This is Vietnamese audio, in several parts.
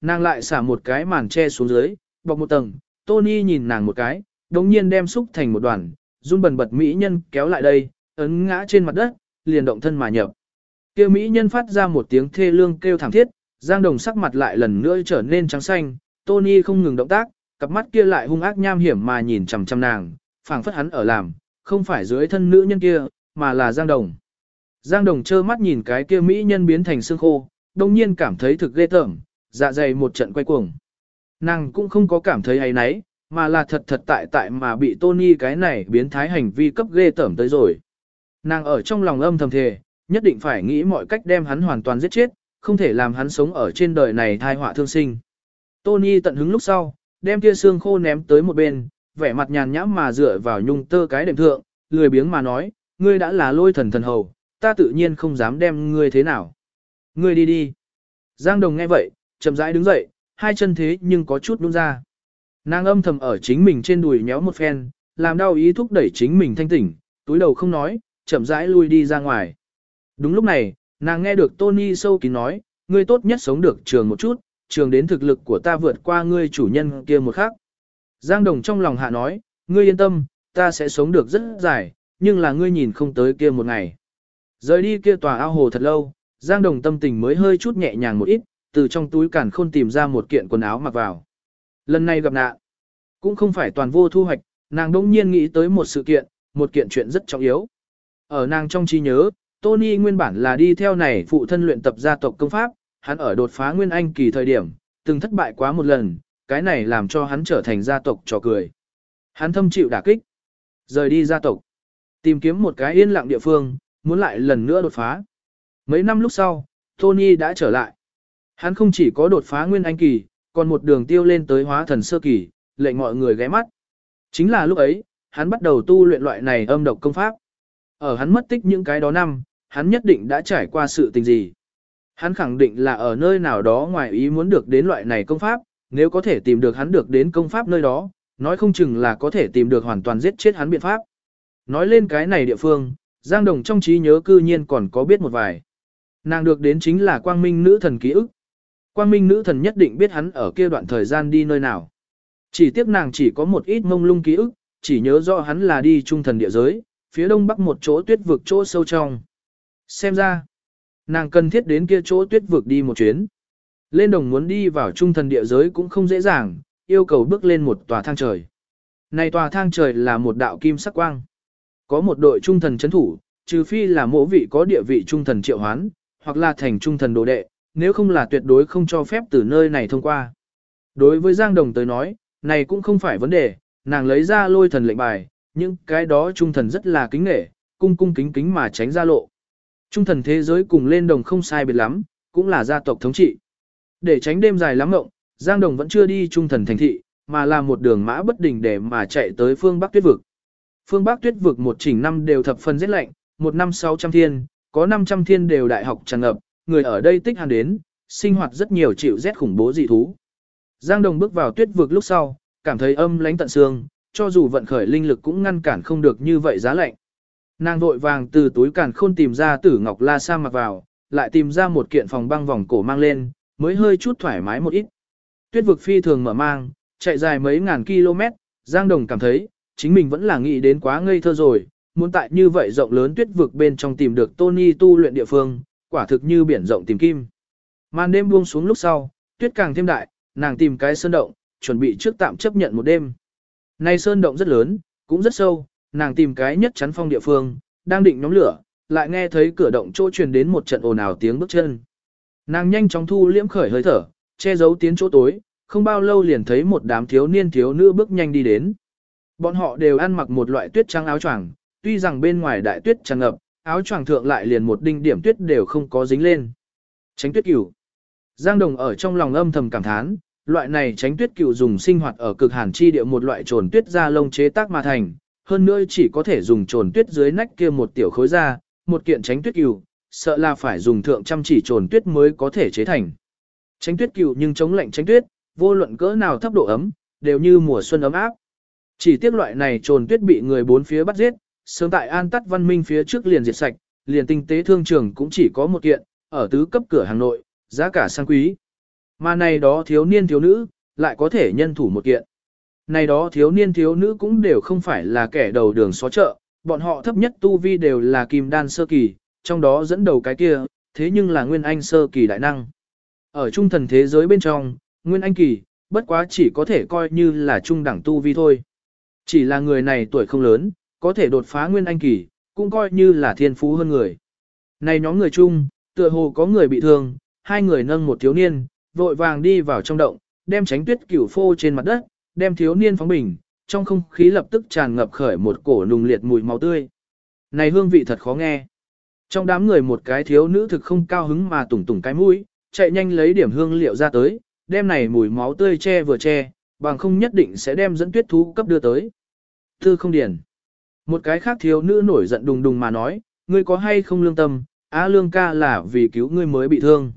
Nàng lại xả một cái màn che xuống dưới, bọc một tầng, Tony nhìn nàng một cái, đồng nhiên đem xúc thành một đoàn, run bần bật mỹ nhân kéo lại đây, ấn ngã trên mặt đất, liền động thân mà nhập. Kêu mỹ nhân phát ra một tiếng thê lương kêu thảm thiết, Giang Đồng sắc mặt lại lần nữa trở nên trắng xanh, Tony không ngừng động tác, cặp mắt kia lại hung ác nham hiểm mà nhìn chằm chằm nàng, phảng phất hắn ở làm, không phải dưới thân nữ nhân kia, mà là Giang Đồng. Giang Đồng trơ mắt nhìn cái kia mỹ nhân biến thành xương khô, đồng nhiên cảm thấy thực ghê tởm, dạ dày một trận quay cuồng. Nàng cũng không có cảm thấy hay nấy, mà là thật thật tại tại mà bị Tony cái này biến thái hành vi cấp ghê tởm tới rồi. Nàng ở trong lòng âm thầm thề, nhất định phải nghĩ mọi cách đem hắn hoàn toàn giết chết, không thể làm hắn sống ở trên đời này thai họa thương sinh. Tony tận hứng lúc sau, đem tia xương khô ném tới một bên, vẻ mặt nhàn nhãm mà dựa vào nhung tơ cái đệm thượng, lười biếng mà nói, ngươi đã là lôi thần thần hầu, ta tự nhiên không dám đem ngươi thế nào. Ngươi đi đi. Giang Đồng nghe vậy, chậm rãi đứng dậy, hai chân thế nhưng có chút nhún ra. Nàng âm thầm ở chính mình trên đùi nhéo một phen, làm đau ý thúc đẩy chính mình thanh tỉnh, túi đầu không nói, chậm rãi lui đi ra ngoài. Đúng lúc này, nàng nghe được Tony sâu kín nói, ngươi tốt nhất sống được trường một chút, trường đến thực lực của ta vượt qua ngươi chủ nhân kia một khắc. Giang Đồng trong lòng hạ nói, ngươi yên tâm, ta sẽ sống được rất dài, nhưng là ngươi nhìn không tới kia một ngày. Rời đi kia tòa ao hồ thật lâu, Giang Đồng tâm tình mới hơi chút nhẹ nhàng một ít, từ trong túi cản khôn tìm ra một kiện quần áo mặc vào. Lần này gặp nạn, cũng không phải toàn vô thu hoạch, nàng đỗng nhiên nghĩ tới một sự kiện, một kiện chuyện rất trọng yếu. Ở nàng trong trí nhớ, Tony nguyên bản là đi theo này phụ thân luyện tập gia tộc công pháp, hắn ở đột phá nguyên anh kỳ thời điểm, từng thất bại quá một lần, cái này làm cho hắn trở thành gia tộc trò cười. Hắn thâm chịu đả kích, rời đi gia tộc, tìm kiếm một cái yên lặng địa phương, muốn lại lần nữa đột phá. Mấy năm lúc sau, Tony đã trở lại. Hắn không chỉ có đột phá nguyên anh kỳ, còn một đường tiêu lên tới hóa thần sơ kỳ, lệnh mọi người ghé mắt. Chính là lúc ấy, hắn bắt đầu tu luyện loại này âm độc công pháp. Ở hắn mất tích những cái đó năm, hắn nhất định đã trải qua sự tình gì. Hắn khẳng định là ở nơi nào đó ngoài ý muốn được đến loại này công pháp, nếu có thể tìm được hắn được đến công pháp nơi đó, nói không chừng là có thể tìm được hoàn toàn giết chết hắn biện pháp. Nói lên cái này địa phương, Giang Đồng trong trí nhớ cư nhiên còn có biết một vài. Nàng được đến chính là quang minh nữ thần ký ức. Quang minh nữ thần nhất định biết hắn ở kia đoạn thời gian đi nơi nào. Chỉ tiếc nàng chỉ có một ít mông lung ký ức, chỉ nhớ rõ hắn là đi trung thần địa giới, phía đông bắc một chỗ tuyết vực chỗ sâu trong. Xem ra, nàng cần thiết đến kia chỗ tuyết vực đi một chuyến. Lên đồng muốn đi vào trung thần địa giới cũng không dễ dàng, yêu cầu bước lên một tòa thang trời. Này tòa thang trời là một đạo kim sắc quang. Có một đội trung thần chấn thủ, trừ phi là mỗi vị có địa vị trung thần triệu hoán, hoặc là thành trung thần đồ đệ, nếu không là tuyệt đối không cho phép từ nơi này thông qua. Đối với Giang Đồng tới nói, này cũng không phải vấn đề, nàng lấy ra lôi thần lệnh bài, nhưng cái đó trung thần rất là kính nghệ, cung cung kính kính mà tránh ra lộ. Trung thần thế giới cùng lên đồng không sai biệt lắm, cũng là gia tộc thống trị. Để tránh đêm dài lắm ngộng, Giang Đồng vẫn chưa đi trung thần thành thị, mà là một đường mã bất đình để mà chạy tới phương Bắc tuyết vực. Phương Bắc tuyết vực một chỉnh năm đều thập phần rất lạnh, một năm 600 thiên, có 500 thiên đều đại học tràn ngập, người ở đây tích hàn đến, sinh hoạt rất nhiều chịu rét khủng bố dị thú. Giang Đồng bước vào tuyết vực lúc sau, cảm thấy âm lãnh tận xương, cho dù vận khởi linh lực cũng ngăn cản không được như vậy giá lạnh. Nàng vội vàng từ túi càn khôn tìm ra tử ngọc la sa mặc vào, lại tìm ra một kiện phòng băng vòng cổ mang lên, mới hơi chút thoải mái một ít. Tuyết vực phi thường mở mang, chạy dài mấy ngàn km, Giang Đồng cảm thấy, chính mình vẫn là nghĩ đến quá ngây thơ rồi, muốn tại như vậy rộng lớn tuyết vực bên trong tìm được Tony tu luyện địa phương, quả thực như biển rộng tìm kim. Màn đêm buông xuống lúc sau, tuyết càng thêm đại, nàng tìm cái sơn động, chuẩn bị trước tạm chấp nhận một đêm. Nay sơn động rất lớn, cũng rất sâu, nàng tìm cái nhất chắn phong địa phương, đang định nhóm lửa, lại nghe thấy cửa động chỗ truyền đến một trận ồn ào tiếng bước chân. Nàng nhanh chóng thu liễm khởi hơi thở, che giấu tiến chỗ tối, không bao lâu liền thấy một đám thiếu niên thiếu nữ bước nhanh đi đến. Bọn họ đều ăn mặc một loại tuyết trắng áo choàng, tuy rằng bên ngoài đại tuyết tràn ngập, áo choàng thượng lại liền một đinh điểm tuyết đều không có dính lên. Tránh tuyết cửu. Giang Đồng ở trong lòng âm thầm cảm thán, loại này tránh tuyết cửu dùng sinh hoạt ở cực hàn chi địa một loại trồn tuyết da lông chế tác mà thành, hơn nữa chỉ có thể dùng trồn tuyết dưới nách kia một tiểu khối da, một kiện tránh tuyết cửu, sợ là phải dùng thượng trăm chỉ trồn tuyết mới có thể chế thành. Tránh tuyết cửu nhưng chống lạnh tránh tuyết, vô luận cỡ nào thấp độ ấm, đều như mùa xuân ấm áp. Chỉ tiếc loại này trồn tuyết bị người bốn phía bắt giết, sớm tại an tắt văn minh phía trước liền diệt sạch, liền tinh tế thương trường cũng chỉ có một kiện, ở tứ cấp cửa hàng nội, giá cả sang quý. Mà này đó thiếu niên thiếu nữ, lại có thể nhân thủ một kiện. Này đó thiếu niên thiếu nữ cũng đều không phải là kẻ đầu đường xó chợ, bọn họ thấp nhất tu vi đều là kim đan sơ kỳ, trong đó dẫn đầu cái kia, thế nhưng là nguyên anh sơ kỳ đại năng. Ở trung thần thế giới bên trong, nguyên anh kỳ, bất quá chỉ có thể coi như là trung đẳng tu vi thôi. Chỉ là người này tuổi không lớn, có thể đột phá nguyên anh kỳ, cũng coi như là thiên phú hơn người. Này nhóm người chung, tựa hồ có người bị thương, hai người nâng một thiếu niên, vội vàng đi vào trong động, đem tránh tuyết cửu phô trên mặt đất, đem thiếu niên phóng bình, trong không khí lập tức tràn ngập khởi một cổ nùng liệt mùi máu tươi. Này hương vị thật khó nghe. Trong đám người một cái thiếu nữ thực không cao hứng mà tủng tủng cái mũi, chạy nhanh lấy điểm hương liệu ra tới, đem này mùi máu tươi che vừa che, bằng không nhất định sẽ đem dẫn tuyết thú cấp đưa tới. Thư không điển. Một cái khác thiếu nữ nổi giận đùng đùng mà nói, ngươi có hay không lương tâm, á lương ca là vì cứu ngươi mới bị thương.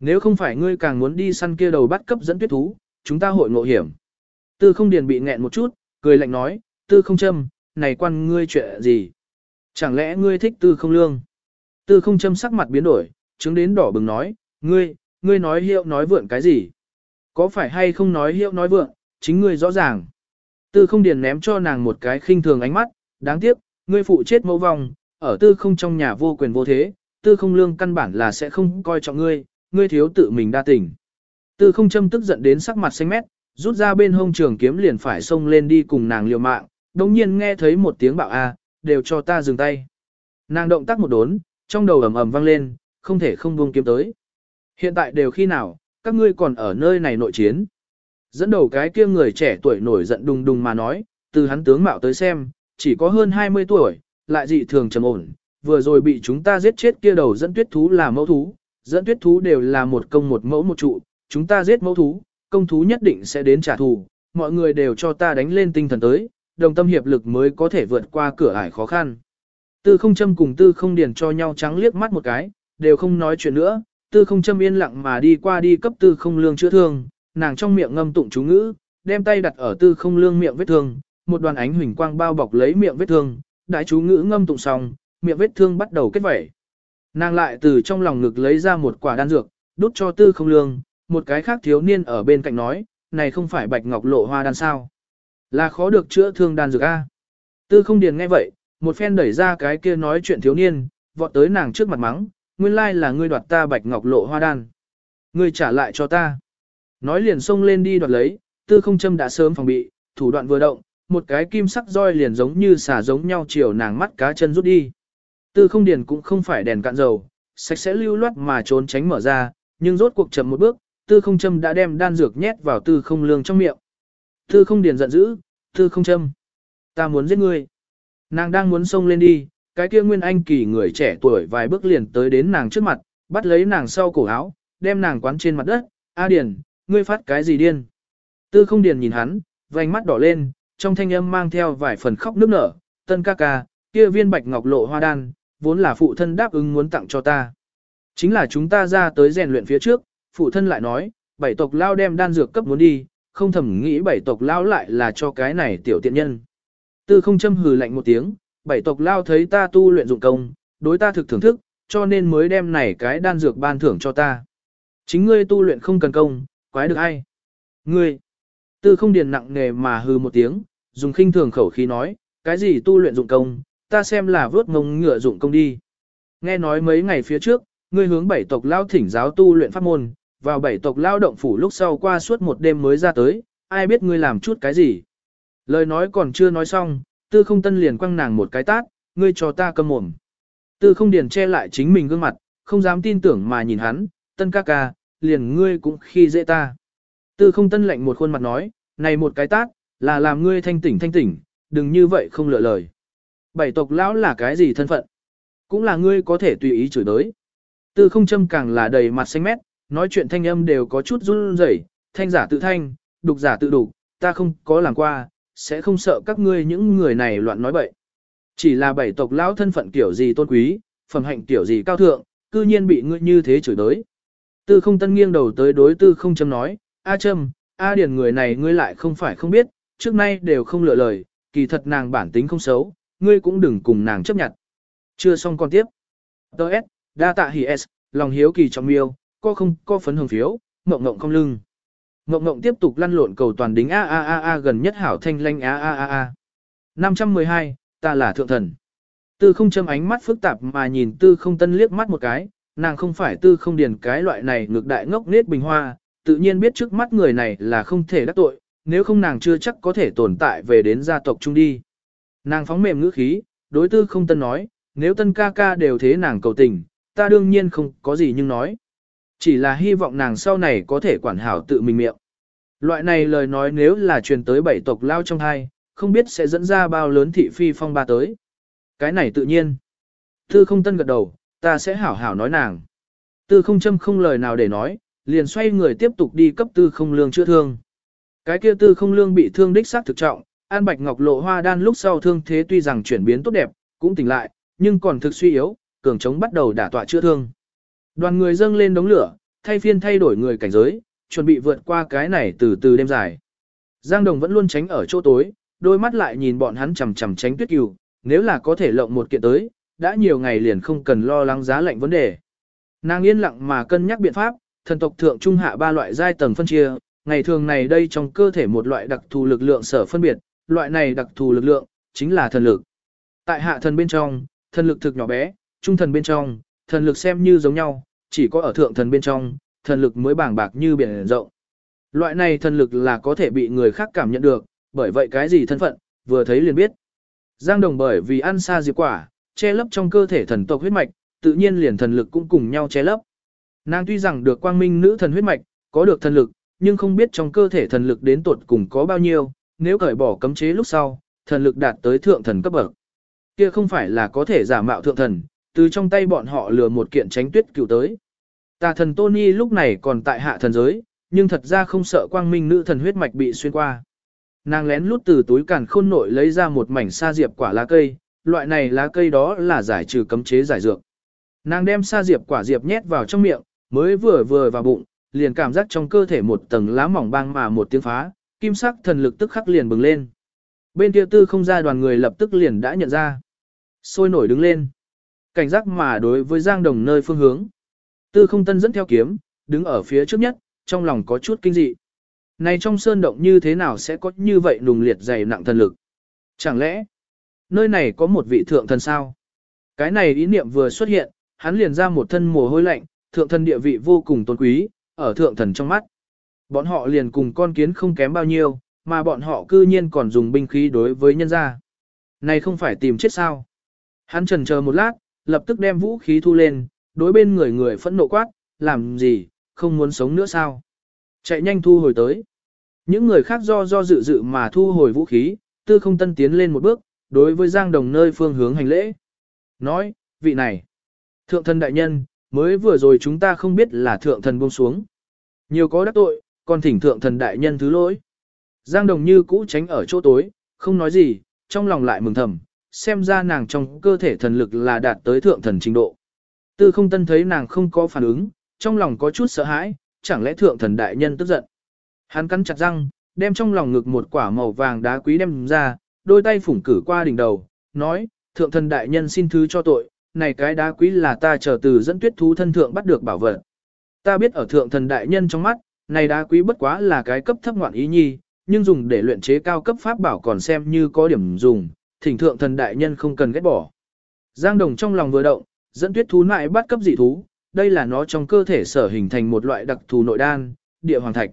Nếu không phải ngươi càng muốn đi săn kia đầu bắt cấp dẫn tuyết thú, chúng ta hội ngộ hiểm. Tư không điền bị nghẹn một chút, cười lạnh nói, tư không châm, này quan ngươi chuyện gì? Chẳng lẽ ngươi thích tư không lương? Tư không châm sắc mặt biến đổi, chứng đến đỏ bừng nói, ngươi, ngươi nói hiệu nói vượn cái gì? Có phải hay không nói hiệu nói vượn, chính ngươi rõ ràng. Tư không điền ném cho nàng một cái khinh thường ánh mắt, đáng tiếc, ngươi phụ chết mẫu vong, ở tư không trong nhà vô quyền vô thế, tư không lương căn bản là sẽ không coi trọng ngươi, ngươi thiếu tự mình đa tình. Tư không châm tức giận đến sắc mặt xanh mét, rút ra bên hông trường kiếm liền phải xông lên đi cùng nàng liều mạng, đồng nhiên nghe thấy một tiếng bạo a, đều cho ta dừng tay. Nàng động tác một đốn, trong đầu ầm ầm vang lên, không thể không buông kiếm tới. Hiện tại đều khi nào, các ngươi còn ở nơi này nội chiến. Dẫn đầu cái kia người trẻ tuổi nổi giận đùng đùng mà nói, từ hắn tướng mạo tới xem, chỉ có hơn 20 tuổi, lại dị thường trầm ổn, vừa rồi bị chúng ta giết chết kia đầu dẫn tuyết thú là mẫu thú, dẫn tuyết thú đều là một công một mẫu một trụ, chúng ta giết mẫu thú, công thú nhất định sẽ đến trả thù, mọi người đều cho ta đánh lên tinh thần tới, đồng tâm hiệp lực mới có thể vượt qua cửa ải khó khăn. Tư không châm cùng tư không điền cho nhau trắng liếc mắt một cái, đều không nói chuyện nữa, tư không châm yên lặng mà đi qua đi cấp tư không lương chữa thương, nàng trong miệng ngâm tụng chú ngữ, đem tay đặt ở tư không lương miệng vết thương, một đoàn ánh huỳnh quang bao bọc lấy miệng vết thương, đại chú ngữ ngâm tụng xong, miệng vết thương bắt đầu kết vẩy. Nàng lại từ trong lòng ngực lấy ra một quả đan dược, đút cho tư không lương, một cái khác thiếu niên ở bên cạnh nói, này không phải bạch ngọc lộ hoa đan sao. Là khó được chữa thương đan dược A. Tư không điền nghe vậy, một phen đẩy ra cái kia nói chuyện thiếu niên, vọt tới nàng trước mặt mắng, nguyên lai là ngươi đoạt ta bạch ngọc lộ hoa đan. Ngươi trả lại cho ta. Nói liền xông lên đi đoạt lấy, tư không châm đã sớm phòng bị, thủ đoạn vừa động, một cái kim sắc roi liền giống như xả giống nhau chiều nàng mắt cá chân rút đi. Tư không điền cũng không phải đèn cạn dầu, sạch sẽ lưu loát mà trốn tránh mở ra, nhưng rốt cuộc chậm một bước, tư không châm đã đem đan dược nhét vào tư không lương trong miệng. Tư không điền giận dữ, tư không châm. Ta muốn giết ngươi. Nàng đang muốn xông lên đi, cái kia nguyên anh kỳ người trẻ tuổi vài bước liền tới đến nàng trước mặt, bắt lấy nàng sau cổ áo, đem nàng quán trên mặt đất. A điền, ngươi phát cái gì điên? Tư không điền nhìn hắn, vành mắt đỏ lên, trong thanh âm mang theo vài phần khóc nức nở. Tân ca ca, kia viên bạch ngọc lộ hoa đan, vốn là phụ thân đáp ứng muốn tặng cho ta. Chính là chúng ta ra tới rèn luyện phía trước, phụ thân lại nói, bảy tộc lao đem đan dược cấp muốn đi, không thầm nghĩ bảy tộc lao lại là cho cái này tiểu tiện nhân. Tư không châm hừ lạnh một tiếng, bảy tộc lao thấy ta tu luyện dụng công, đối ta thực thưởng thức, cho nên mới đem này cái đan dược ban thưởng cho ta. Chính ngươi tu luyện không cần công, quái được ai? Ngươi! Tư không điền nặng nề mà hừ một tiếng, dùng khinh thường khẩu khí nói, cái gì tu luyện dụng công, ta xem là vớt ngông ngựa dụng công đi. Nghe nói mấy ngày phía trước, ngươi hướng bảy tộc lao thỉnh giáo tu luyện pháp môn, vào bảy tộc lao động phủ lúc sau qua suốt một đêm mới ra tới, ai biết ngươi làm chút cái gì. Lời nói còn chưa nói xong, tư không tân liền quăng nàng một cái tát, ngươi cho ta câm mồm. Tư không điền che lại chính mình gương mặt, không dám tin tưởng mà nhìn hắn, tân ca ca, liền ngươi cũng khi dễ ta. Tư không tân lạnh một khuôn mặt nói, này một cái tát, là làm ngươi thanh tỉnh thanh tỉnh, đừng như vậy không lựa lời. Bảy tộc lão là cái gì thân phận? Cũng là ngươi có thể tùy ý chửi đới. Tư không châm càng là đầy mặt xanh mét, nói chuyện thanh âm đều có chút run rẩy, thanh giả tự thanh, đục giả tự đục, ta không có làm qua, sẽ không sợ các ngươi những người này loạn nói bậy. Chỉ là bảy tộc lão thân phận kiểu gì tôn quý, phẩm hạnh kiểu gì cao thượng, cư nhiên bị ngươi như thế chửi đới. Tư không tân nghiêng đầu tới đối tư không châm nói, A châm, A điển người này ngươi lại không phải không biết, trước nay đều không lựa lời, kỳ thật nàng bản tính không xấu, ngươi cũng đừng cùng nàng chấp nhận. Chưa xong con tiếp. Đợt, đa tạ hỉ S, lòng hiếu kỳ trong miêu, có không có phấn hồng phiếu, mộng mộng không lưng. Mộng mộng tiếp tục lăn lộn cầu toàn đính a a a a gần nhất hảo thanh lanh a a a a. 512, ta là thượng thần. Tư không châm ánh mắt phức tạp mà nhìn tư không tân liếc mắt một cái, nàng không phải tư không điền cái loại này ngược đại ngốc nết bình hoa, tự nhiên biết trước mắt người này là không thể đắc tội, nếu không nàng chưa chắc có thể tồn tại về đến gia tộc chung đi. Nàng phóng mềm ngữ khí, đối tư không tân nói, nếu tân ca ca đều thế nàng cầu tình, ta đương nhiên không có gì nhưng nói. Chỉ là hy vọng nàng sau này có thể quản hảo tự mình miệng. Loại này lời nói nếu là truyền tới bảy tộc lao trong hai, không biết sẽ dẫn ra bao lớn thị phi phong ba tới. Cái này tự nhiên. Tư không tân gật đầu, ta sẽ hảo hảo nói nàng. Tư không châm không lời nào để nói, liền xoay người tiếp tục đi cấp tư không lương chữa thương. Cái kia tư không lương bị thương đích xác thực trọng, An Bạch Ngọc lộ hoa đan lúc sau thương thế tuy rằng chuyển biến tốt đẹp, cũng tỉnh lại, nhưng còn thực suy yếu, cường chống bắt đầu đả tọa chữa thương. Đoàn người dâng lên đống lửa, thay phiên thay đổi người cảnh giới, chuẩn bị vượt qua cái này từ từ đêm dài. Giang Đồng vẫn luôn tránh ở chỗ tối, đôi mắt lại nhìn bọn hắn chằm chằm tránh tuyết cừu, nếu là có thể lộng một kiện tới, đã nhiều ngày liền không cần lo lắng giá lạnh vấn đề. Nàng yên lặng mà cân nhắc biện pháp, thần tộc thượng trung hạ ba loại giai tầng phân chia, ngày thường này đây trong cơ thể một loại đặc thù lực lượng sở phân biệt, loại này đặc thù lực lượng chính là thần lực. Tại hạ thần bên trong, thần lực thực nhỏ bé, trung thần bên trong, thần lực xem như giống nhau, chỉ có ở thượng thần bên trong, thần lực mới bảng bạc như biển rộng. Loại này thần lực là có thể bị người khác cảm nhận được, bởi vậy cái gì thân phận, vừa thấy liền biết. Giang Đồng bởi vì ăn xa diệp quả, che lấp trong cơ thể thần tộc huyết mạch, tự nhiên liền thần lực cũng cùng nhau che lấp. Nàng tuy rằng được quang minh nữ thần huyết mạch, có được thần lực, nhưng không biết trong cơ thể thần lực đến tuột cùng có bao nhiêu, nếu cởi bỏ cấm chế lúc sau, thần lực đạt tới thượng thần cấp bậc. Kia không phải là có thể giả mạo thượng thần, từ trong tay bọn họ lừa một kiện tránh tuyết cửu tới. Tà thần Tony lúc này còn tại hạ thần giới, nhưng thật ra không sợ quang minh nữ thần huyết mạch bị xuyên qua. Nàng lén lút từ túi càn khôn nội lấy ra một mảnh sa diệp quả lá cây, loại này lá cây đó là giải trừ cấm chế giải dược. Nàng đem sa diệp quả diệp nhét vào trong miệng, mới vừa vừa vào bụng, liền cảm giác trong cơ thể một tầng lá mỏng băng mà một tiếng phá, kim sắc thần lực tức khắc liền bừng lên. Bên kia tư không ra đoàn người lập tức liền đã nhận ra. Sôi nổi đứng lên. Cảnh giác mà đối với Giang Đồng nơi phương hướng. Tư không tân dẫn theo kiếm, đứng ở phía trước nhất, trong lòng có chút kinh dị. Này trong sơn động như thế nào sẽ có như vậy nùng liệt dày nặng thần lực? Chẳng lẽ, nơi này có một vị thượng thần sao? Cái này ý niệm vừa xuất hiện, hắn liền ra một thân mồ hôi lạnh, thượng thần địa vị vô cùng tôn quý, ở thượng thần trong mắt. Bọn họ liền cùng con kiến không kém bao nhiêu, mà bọn họ cư nhiên còn dùng binh khí đối với nhân gia. Này không phải tìm chết sao? Hắn trần chờ một lát, lập tức đem vũ khí thu lên, đối bên người người phẫn nộ quát, làm gì, không muốn sống nữa sao? Chạy nhanh thu hồi tới. Những người khác do do dự dự mà thu hồi vũ khí, tư không tân tiến lên một bước, đối với Giang Đồng nơi phương hướng hành lễ. Nói, vị này, thượng thần đại nhân, mới vừa rồi chúng ta không biết là thượng thần buông xuống. Nhiều có đắc tội, còn thỉnh thượng thần đại nhân thứ lỗi. Giang Đồng như cũ tránh ở chỗ tối, không nói gì, trong lòng lại mừng thầm, xem ra nàng trong cơ thể thần lực là đạt tới thượng thần trình độ. Tư không tân thấy nàng không có phản ứng, trong lòng có chút sợ hãi, chẳng lẽ thượng thần đại nhân tức giận. Hắn cắn chặt răng, đem trong lòng ngực một quả màu vàng đá quý đem ra, đôi tay phủng cử qua đỉnh đầu, nói, thượng thần đại nhân xin thứ cho tội, này cái đá quý là ta chờ từ dẫn tuyết thú thân thượng bắt được bảo vật. Ta biết ở thượng thần đại nhân trong mắt, này đá quý bất quá là cái cấp thấp ngoạn ý nhi, nhưng dùng để luyện chế cao cấp pháp bảo còn xem như có điểm dùng, thỉnh thượng thần đại nhân không cần ghét bỏ. Giang Đồng trong lòng vừa động, dẫn tuyết thú lại bắt cấp dị thú, đây là nó trong cơ thể sở hình thành một loại đặc thù nội đan, địa hoàng thạch.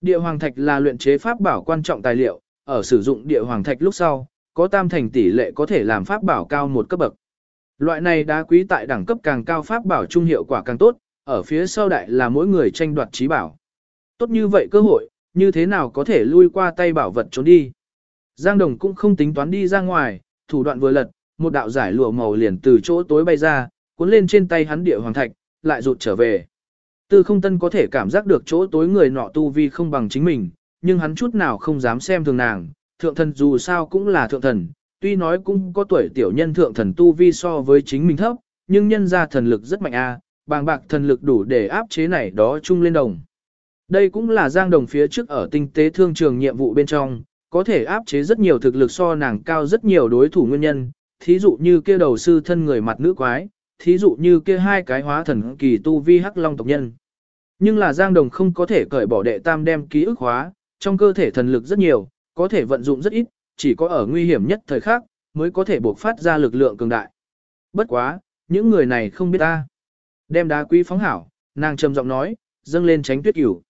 Địa hoàng thạch là luyện chế pháp bảo quan trọng tài liệu, ở sử dụng địa hoàng thạch lúc sau, có tam thành tỷ lệ có thể làm pháp bảo cao một cấp bậc. Loại này đá quý tại đẳng cấp càng cao pháp bảo trung hiệu quả càng tốt, ở phía sau đại là mỗi người tranh đoạt trí bảo. Tốt như vậy cơ hội, như thế nào có thể lui qua tay bảo vật trốn đi. Giang Đồng cũng không tính toán đi ra ngoài, thủ đoạn vừa lật, một đạo giải lụa màu liền từ chỗ tối bay ra, cuốn lên trên tay hắn địa hoàng thạch, lại rụt trở về. Tư không tân có thể cảm giác được chỗ tối người nọ tu vi không bằng chính mình, nhưng hắn chút nào không dám xem thường nàng, thượng thần dù sao cũng là thượng thần, tuy nói cũng có tuổi tiểu nhân thượng thần tu vi so với chính mình thấp, nhưng nhân ra thần lực rất mạnh a, bàng bạc thần lực đủ để áp chế này đó chung lên đồng. Đây cũng là giang đồng phía trước ở tinh tế thương trường nhiệm vụ bên trong, có thể áp chế rất nhiều thực lực so nàng cao rất nhiều đối thủ nguyên nhân, thí dụ như kia đầu sư thân người mặt nữ quái, thí dụ như kia hai cái hóa thần kỳ tu vi hắc long tộc nhân. Nhưng là Giang Đồng không có thể cởi bỏ đệ tam đem ký ức hóa, trong cơ thể thần lực rất nhiều, có thể vận dụng rất ít, chỉ có ở nguy hiểm nhất thời khắc mới có thể buộc phát ra lực lượng cường đại. Bất quá, những người này không biết ta. Đem đá quý phóng hảo, nàng trầm giọng nói, dâng lên tránh tuyết cửu.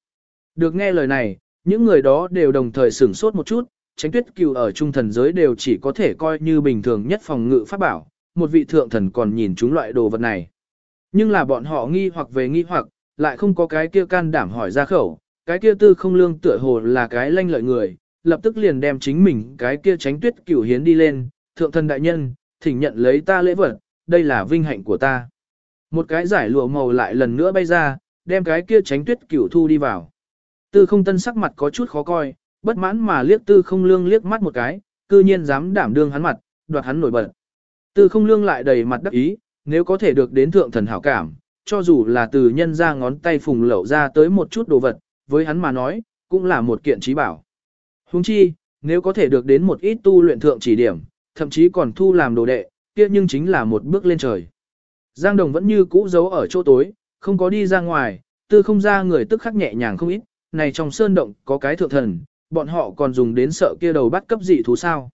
Được nghe lời này, những người đó đều đồng thời sửng sốt một chút, tránh tuyết cửu ở trung thần giới đều chỉ có thể coi như bình thường nhất phòng ngự pháp bảo, một vị thượng thần còn nhìn chúng loại đồ vật này. Nhưng là bọn họ nghi hoặc về nghi hoặc, lại không có cái kia can đảm hỏi ra khẩu, cái kia tư không lương tựa hồ là cái lanh lợi người, lập tức liền đem chính mình cái kia tránh tuyết cửu hiến đi lên, thượng thần đại nhân, thỉnh nhận lấy ta lễ vật, đây là vinh hạnh của ta. Một cái giải lụa màu lại lần nữa bay ra, đem cái kia tránh tuyết cửu thu đi vào. Tư không tân sắc mặt có chút khó coi, bất mãn mà liếc tư không lương liếc mắt một cái, cư nhiên dám đảm đương hắn mặt, đoạt hắn nổi bật. Tư không lương lại đầy mặt đắc ý, nếu có thể được đến thượng thần hảo cảm, cho dù là từ nhân ra ngón tay phùng lẩu ra tới một chút đồ vật, với hắn mà nói, cũng là một kiện trí bảo. Huống chi, nếu có thể được đến một ít tu luyện thượng chỉ điểm, thậm chí còn thu làm đồ đệ, kia nhưng chính là một bước lên trời. Giang Đồng vẫn như cũ giấu ở chỗ tối, không có đi ra ngoài, tư không ra người tức khắc nhẹ nhàng không ít, này trong sơn động có cái thượng thần, bọn họ còn dùng đến sợ kia đầu bắt cấp dị thú sao.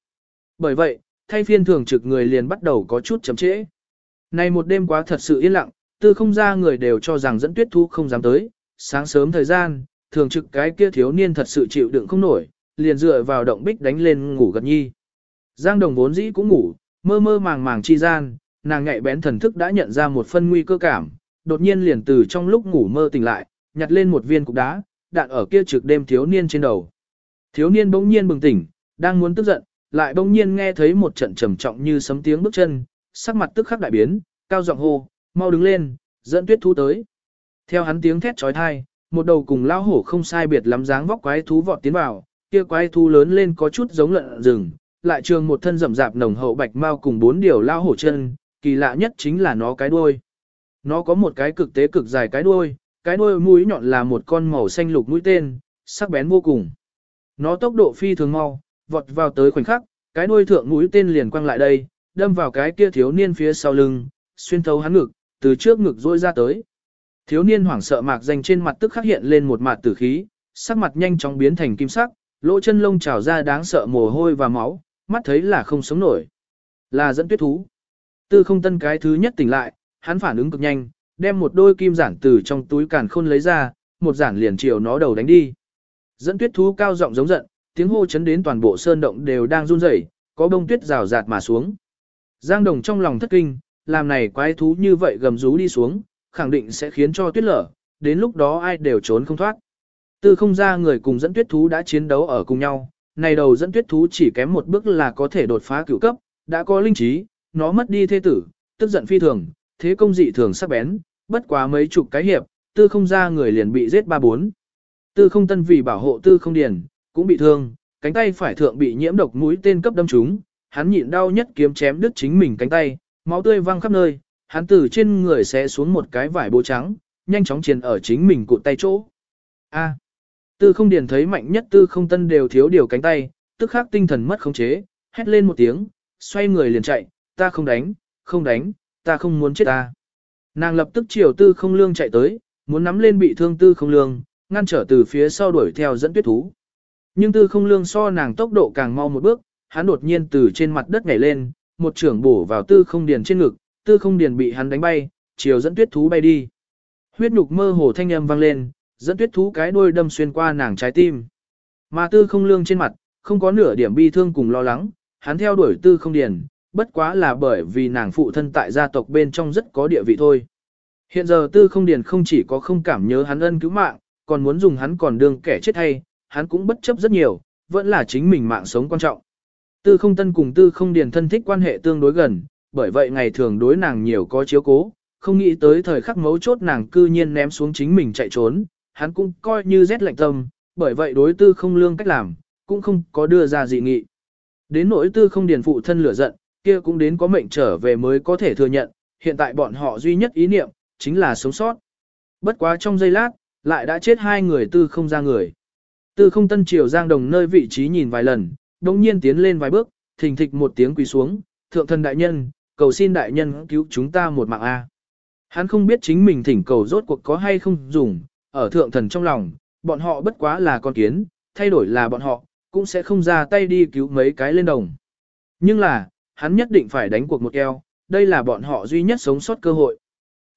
Bởi vậy, thay phiên thường trực người liền bắt đầu có chút chậm trễ. Này một đêm quá thật sự yên lặng, tư không ra người đều cho rằng dẫn tuyết thú không dám tới, sáng sớm thời gian, thường trực cái kia thiếu niên thật sự chịu đựng không nổi, liền dựa vào động bích đánh lên ngủ gật nhi. Giang đồng vốn dĩ cũng ngủ, mơ mơ màng màng chi gian, nàng nhạy bén thần thức đã nhận ra một phân nguy cơ cảm, đột nhiên liền từ trong lúc ngủ mơ tỉnh lại, nhặt lên một viên cục đá, đạn ở kia trực đêm thiếu niên trên đầu. Thiếu niên bỗng nhiên bừng tỉnh, đang muốn tức giận, lại bỗng nhiên nghe thấy một trận trầm trọng như sấm tiếng bước chân, sắc mặt tức khắc đại biến, cao giọng hô, mau đứng lên, dẫn tuyết thú tới. Theo hắn tiếng thét trói thai, một đầu cùng lao hổ không sai biệt lắm dáng vóc quái thú vọt tiến vào, kia quái thú lớn lên có chút giống lợn rừng, lại trường một thân rậm rạp nồng hậu bạch mau cùng bốn điều lao hổ chân, kỳ lạ nhất chính là nó cái đuôi. Nó có một cái cực tế cực dài cái đuôi, cái đuôi mũi nhọn là một con màu xanh lục mũi tên, sắc bén vô cùng. Nó tốc độ phi thường mau, vọt vào tới khoảnh khắc, cái đuôi thượng mũi tên liền quăng lại đây, đâm vào cái kia thiếu niên phía sau lưng, xuyên thấu hắn ngực, từ trước ngực rỗi ra tới. Thiếu niên hoảng sợ mạc danh trên mặt tức khắc hiện lên một mạt tử khí, sắc mặt nhanh chóng biến thành kim sắc, lỗ chân lông trào ra đáng sợ mồ hôi và máu, mắt thấy là không sống nổi. Là dẫn tuyết thú. Tư không tân cái thứ nhất tỉnh lại, hắn phản ứng cực nhanh, đem một đôi kim giản từ trong túi càn khôn lấy ra, một giản liền chiều nó đầu đánh đi. Dẫn tuyết thú cao giọng giống giận, tiếng hô chấn đến toàn bộ sơn động đều đang run rẩy, có bông tuyết rào rạt mà xuống. Giang Đồng trong lòng thất kinh, làm này quái thú như vậy gầm rú đi xuống, khẳng định sẽ khiến cho tuyết lở, đến lúc đó ai đều trốn không thoát. Tư không ra người cùng dẫn tuyết thú đã chiến đấu ở cùng nhau, này đầu dẫn tuyết thú chỉ kém một bước là có thể đột phá cửu cấp, đã có linh trí, nó mất đi thế tử, tức giận phi thường, thế công dị thường sắc bén, bất quá mấy chục cái hiệp, tư không ra người liền bị giết ba bốn. Tư không tân vì bảo hộ tư không điền, cũng bị thương, cánh tay phải thượng bị nhiễm độc mũi tên cấp đâm trúng, hắn nhịn đau nhất kiếm chém đứt chính mình cánh tay, máu tươi văng khắp nơi, hắn từ trên người xé xuống một cái vải bố trắng, nhanh chóng triền ở chính mình cụt tay chỗ. A tư không điền thấy mạnh nhất tư không tân đều thiếu điều cánh tay, tức khắc tinh thần mất khống chế, hét lên một tiếng, xoay người liền chạy, ta không đánh, không đánh, ta không muốn chết ta. Nàng lập tức chiều tư không lương chạy tới, muốn nắm lên bị thương tư không lương, ngăn trở từ phía sau đuổi theo dẫn tuyết thú. Nhưng tư không lương so nàng tốc độ càng mau một bước, hắn đột nhiên từ trên mặt đất nhảy lên, một trưởng bổ vào tư không điền trên ngực, tư không điền bị hắn đánh bay, chiều dẫn tuyết thú bay đi. Huyết nhục mơ hồ thanh âm vang lên, dẫn tuyết thú cái đuôi đâm xuyên qua nàng trái tim. Mà tư không lương trên mặt, không có nửa điểm bi thương cùng lo lắng, hắn theo đuổi tư không điền, bất quá là bởi vì nàng phụ thân tại gia tộc bên trong rất có địa vị thôi. Hiện giờ tư không điền không chỉ có không cảm nhớ hắn ân cứu mạng, còn muốn dùng hắn còn đương kẻ chết hay, hắn cũng bất chấp rất nhiều, vẫn là chính mình mạng sống quan trọng. Tư không tân cùng tư không điền thân thích quan hệ tương đối gần, bởi vậy ngày thường đối nàng nhiều có chiếu cố, không nghĩ tới thời khắc mấu chốt nàng cư nhiên ném xuống chính mình chạy trốn, hắn cũng coi như rét lạnh tâm, bởi vậy đối tư không lương cách làm, cũng không có đưa ra dị nghị. Đến nỗi tư không điền phụ thân lửa giận, kia cũng đến có mệnh trở về mới có thể thừa nhận, hiện tại bọn họ duy nhất ý niệm, chính là sống sót. Bất quá trong giây lát, lại đã chết hai người tư không ra người. Tư không tân triều giang đồng nơi vị trí nhìn vài lần, đồng nhiên tiến lên vài bước, thình thịch một tiếng quỳ xuống, thượng thần đại nhân, cầu xin đại nhân cứu chúng ta một mạng A. Hắn không biết chính mình thỉnh cầu rốt cuộc có hay không dùng, ở thượng thần trong lòng, bọn họ bất quá là con kiến, thay đổi là bọn họ, cũng sẽ không ra tay đi cứu mấy cái lên đồng. Nhưng là, hắn nhất định phải đánh cuộc một eo, đây là bọn họ duy nhất sống sót cơ hội.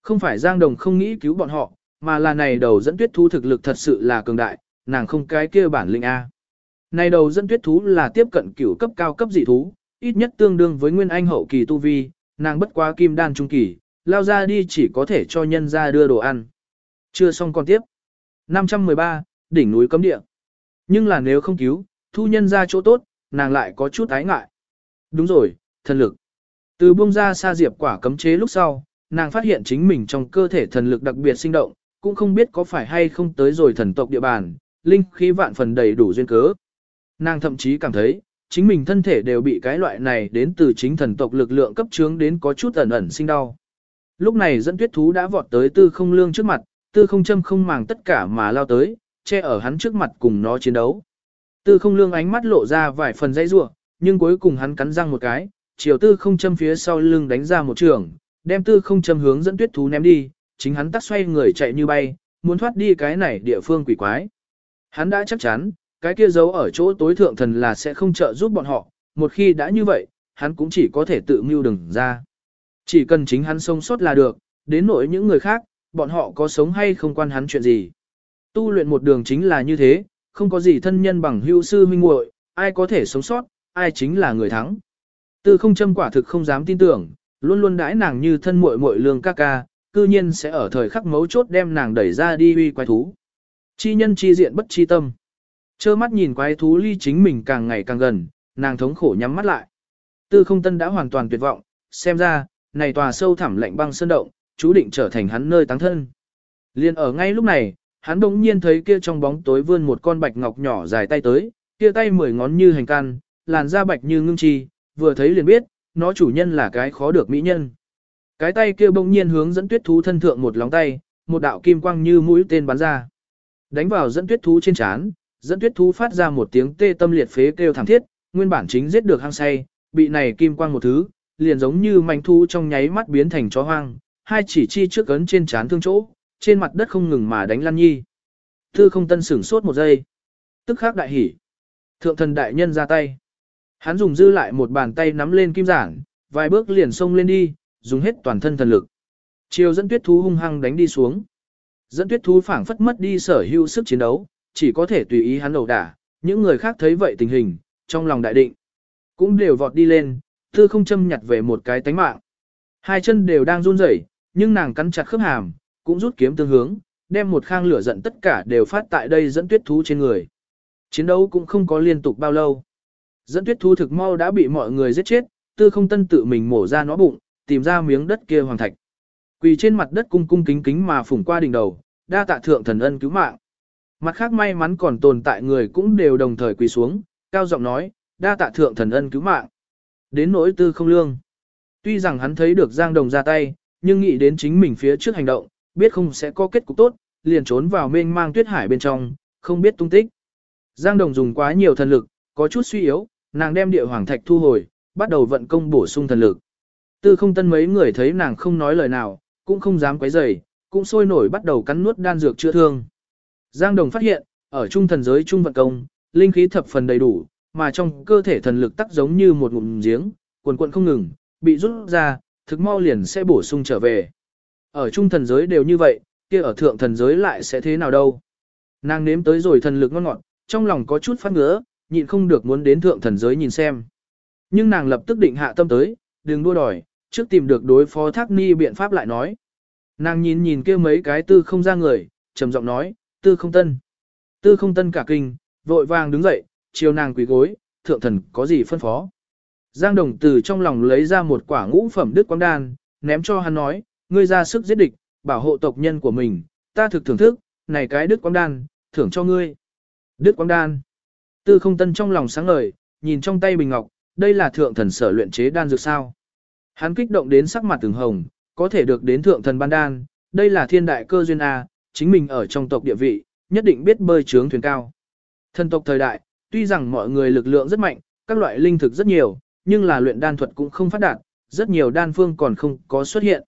Không phải Giang Đồng không nghĩ cứu bọn họ, mà là này đầu dẫn tuyết thú thực lực thật sự là cường đại, nàng không cái kia bản lĩnh A. Này đầu dẫn tuyết thú là tiếp cận cửu cấp cao cấp dị thú, ít nhất tương đương với nguyên anh hậu kỳ tu vi, nàng bất quá kim đan trung kỳ, lao ra đi chỉ có thể cho nhân ra đưa đồ ăn. Chưa xong còn tiếp. 513, đỉnh núi cấm địa. Nhưng là nếu không cứu, thu nhân ra chỗ tốt, nàng lại có chút ái ngại. Đúng rồi, thần lực. Từ buông ra xa diệp quả cấm chế lúc sau, nàng phát hiện chính mình trong cơ thể thần lực đặc biệt sinh động, cũng không biết có phải hay không tới rồi thần tộc địa bàn, linh khí vạn phần đầy đủ duyên cớ. Nàng thậm chí cảm thấy, chính mình thân thể đều bị cái loại này đến từ chính thần tộc lực lượng cấp trướng đến có chút ẩn ẩn sinh đau. Lúc này dẫn tuyết thú đã vọt tới tư không lương trước mặt, tư không châm không màng tất cả mà lao tới, che ở hắn trước mặt cùng nó chiến đấu. Tư không lương ánh mắt lộ ra vài phần dãy ruộng, nhưng cuối cùng hắn cắn răng một cái, chiều tư không châm phía sau lưng đánh ra một trường, đem tư không châm hướng dẫn tuyết thú ném đi, chính hắn tắt xoay người chạy như bay, muốn thoát đi cái này địa phương quỷ quái. Hắn đã chắc chắn, cái kia giấu ở chỗ tối thượng thần là sẽ không trợ giúp bọn họ, một khi đã như vậy, hắn cũng chỉ có thể tự mưu đừng ra. Chỉ cần chính hắn sống sót là được, đến nỗi những người khác, bọn họ có sống hay không quan hắn chuyện gì. Tu luyện một đường chính là như thế, không có gì thân nhân bằng hữu sư huynh muội, ai có thể sống sót, ai chính là người thắng. Tư không châm quả thực không dám tin tưởng, luôn luôn đãi nàng như thân muội muội lương ca ca, cư nhiên sẽ ở thời khắc mấu chốt đem nàng đẩy ra đi uy quái thú. Chi nhân chi diện bất chi tâm. Chơ mắt nhìn quái thú ly chính mình càng ngày càng gần, nàng thống khổ nhắm mắt lại. Tư không tân đã hoàn toàn tuyệt vọng, xem ra, này tòa sâu thẳm lạnh băng sơn động, chú định trở thành hắn nơi táng thân. Liên ở ngay lúc này, hắn đột nhiên thấy kia trong bóng tối vươn một con bạch ngọc nhỏ dài tay tới, kia tay mười ngón như hành can, làn da bạch như ngưng chi, vừa thấy liền biết, nó chủ nhân là cái khó được mỹ nhân. Cái tay kia bỗng nhiên hướng dẫn tuyết thú thân thượng một lóng tay, một đạo kim quang như mũi tên bắn ra. Đánh vào dẫn tuyết thú trên chán, dẫn tuyết thú phát ra một tiếng tê tâm liệt phế kêu thảm thiết, nguyên bản chính giết được hang say, bị này kim quang một thứ, liền giống như manh thú trong nháy mắt biến thành chó hoang, hai chỉ chi trước ấn trên chán thương chỗ, trên mặt đất không ngừng mà đánh lăn nhi. Thư không tân sửng sốt một giây. Tức khắc đại hỉ. Thượng thần đại nhân ra tay. Hắn dùng dư lại một bàn tay nắm lên kim giản, vài bước liền xông lên đi, dùng hết toàn thân thần lực. Chiều dẫn tuyết thú hung hăng đánh đi xuống. Dẫn tuyết thú phảng phất mất đi sở hữu sức chiến đấu, chỉ có thể tùy ý hắn ẩu đả, những người khác thấy vậy tình hình, trong lòng đại định. Cũng đều vọt đi lên, tư không châm nhặt về một cái tánh mạng. Hai chân đều đang run rẩy, nhưng nàng cắn chặt khớp hàm, cũng rút kiếm tương hướng, đem một khang lửa giận tất cả đều phát tại đây dẫn tuyết thú trên người. Chiến đấu cũng không có liên tục bao lâu. Dẫn tuyết thú thực mau đã bị mọi người giết chết, tư không tân tự mình mổ ra nó bụng, tìm ra miếng đất kia hoàng thạch. Quỳ trên mặt đất cung cung kính kính mà phủng qua đỉnh đầu, đa tạ thượng thần ân cứu mạng. Mặt khác may mắn còn tồn tại người cũng đều đồng thời quỳ xuống, cao giọng nói, đa tạ thượng thần ân cứu mạng. Đến nỗi tư không lương. Tuy rằng hắn thấy được Giang Đồng ra tay, nhưng nghĩ đến chính mình phía trước hành động, biết không sẽ có kết cục tốt, liền trốn vào mênh mang tuyết hải bên trong, không biết tung tích. Giang Đồng dùng quá nhiều thần lực, có chút suy yếu, nàng đem địa hoàng thạch thu hồi, bắt đầu vận công bổ sung thần lực. Tư không tân mấy người thấy nàng không nói lời nào, cũng không dám quấy rầy, cũng sôi nổi bắt đầu cắn nuốt đan dược chữa thương. Giang Đồng phát hiện, ở trung thần giới trung vận công, linh khí thập phần đầy đủ, mà trong cơ thể thần lực tắc giống như một ngụm giếng, cuồn cuộn không ngừng, bị rút ra, thực mau liền sẽ bổ sung trở về. Ở trung thần giới đều như vậy, kia ở thượng thần giới lại sẽ thế nào đâu. Nàng nếm tới rồi thần lực ngon ngọt, trong lòng có chút phát ngứa, nhịn không được muốn đến thượng thần giới nhìn xem. Nhưng nàng lập tức định hạ tâm tới, đừng đua đòi, trước tìm được đối phó thác ni biện pháp lại nói. Nàng nhìn nhìn kia mấy cái tư không ra người, trầm giọng nói, tư không tân. Tư không tân cả kinh, vội vàng đứng dậy, chiều nàng quỳ gối, thượng thần có gì phân phó. Giang đồng từ trong lòng lấy ra một quả ngũ phẩm đức quang đan, ném cho hắn nói, ngươi ra sức giết địch, bảo hộ tộc nhân của mình, ta thực thưởng thức, này cái đức quang đan, thưởng cho ngươi. Đức quang đan. Tư không tân trong lòng sáng ngời, nhìn trong tay bình ngọc, đây là thượng thần sở luyện chế đan dược sao. Hắn kích động đến sắc mặt từng hồng, có thể được đến thượng thần ban đan, đây là thiên đại cơ duyên A, chính mình ở trong tộc địa vị, nhất định biết bơi trướng thuyền cao. Thần tộc thời đại, tuy rằng mọi người lực lượng rất mạnh, các loại linh thực rất nhiều, nhưng là luyện đan thuật cũng không phát đạt, rất nhiều đan phương còn không có xuất hiện.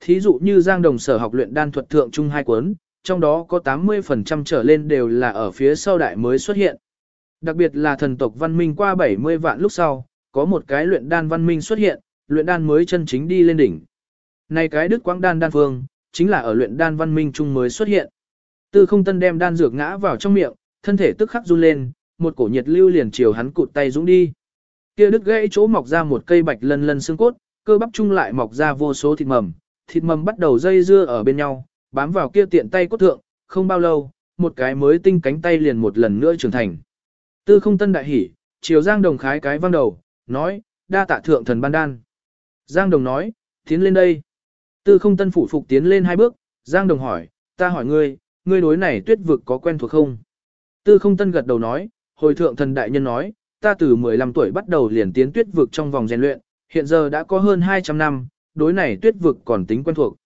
Thí dụ như Giang Đồng sở học luyện đan thuật thượng trung hai cuốn, trong đó có 80% trở lên đều là ở phía sau đại mới xuất hiện. Đặc biệt là thần tộc văn minh qua 70 vạn lúc sau, có một cái luyện đan văn minh xuất hiện, luyện đan mới chân chính đi lên đỉnh. Này cái đức quang đan đan phương, chính là ở luyện đan văn minh trung mới xuất hiện. Tư không tân đem đan dược ngã vào trong miệng, thân thể tức khắc run lên, một cổ nhiệt lưu liền chiều hắn cụt tay dũng đi. Kia đứt gãy chỗ mọc ra một cây bạch lân lân xương cốt, cơ bắp chung lại mọc ra vô số thịt mầm, thịt mầm bắt đầu dây dưa ở bên nhau, bám vào kia tiện tay cốt thượng, không bao lâu, một cái mới tinh cánh tay liền một lần nữa trưởng thành. Tư không tân đại hỉ, chiều Giang Đồng khái cái văng đầu, nói, đa tạ thượng thần ban đan. Giang Đồng nói, tiến lên đây. Tư không tân phủ phục tiến lên hai bước, Giang Đồng hỏi, ta hỏi ngươi, ngươi đối này tuyết vực có quen thuộc không? Tư không tân gật đầu nói, hồi thượng thần đại nhân nói, ta từ 15 tuổi bắt đầu liền tiến tuyết vực trong vòng rèn luyện, hiện giờ đã có hơn 200 năm, đối này tuyết vực còn tính quen thuộc.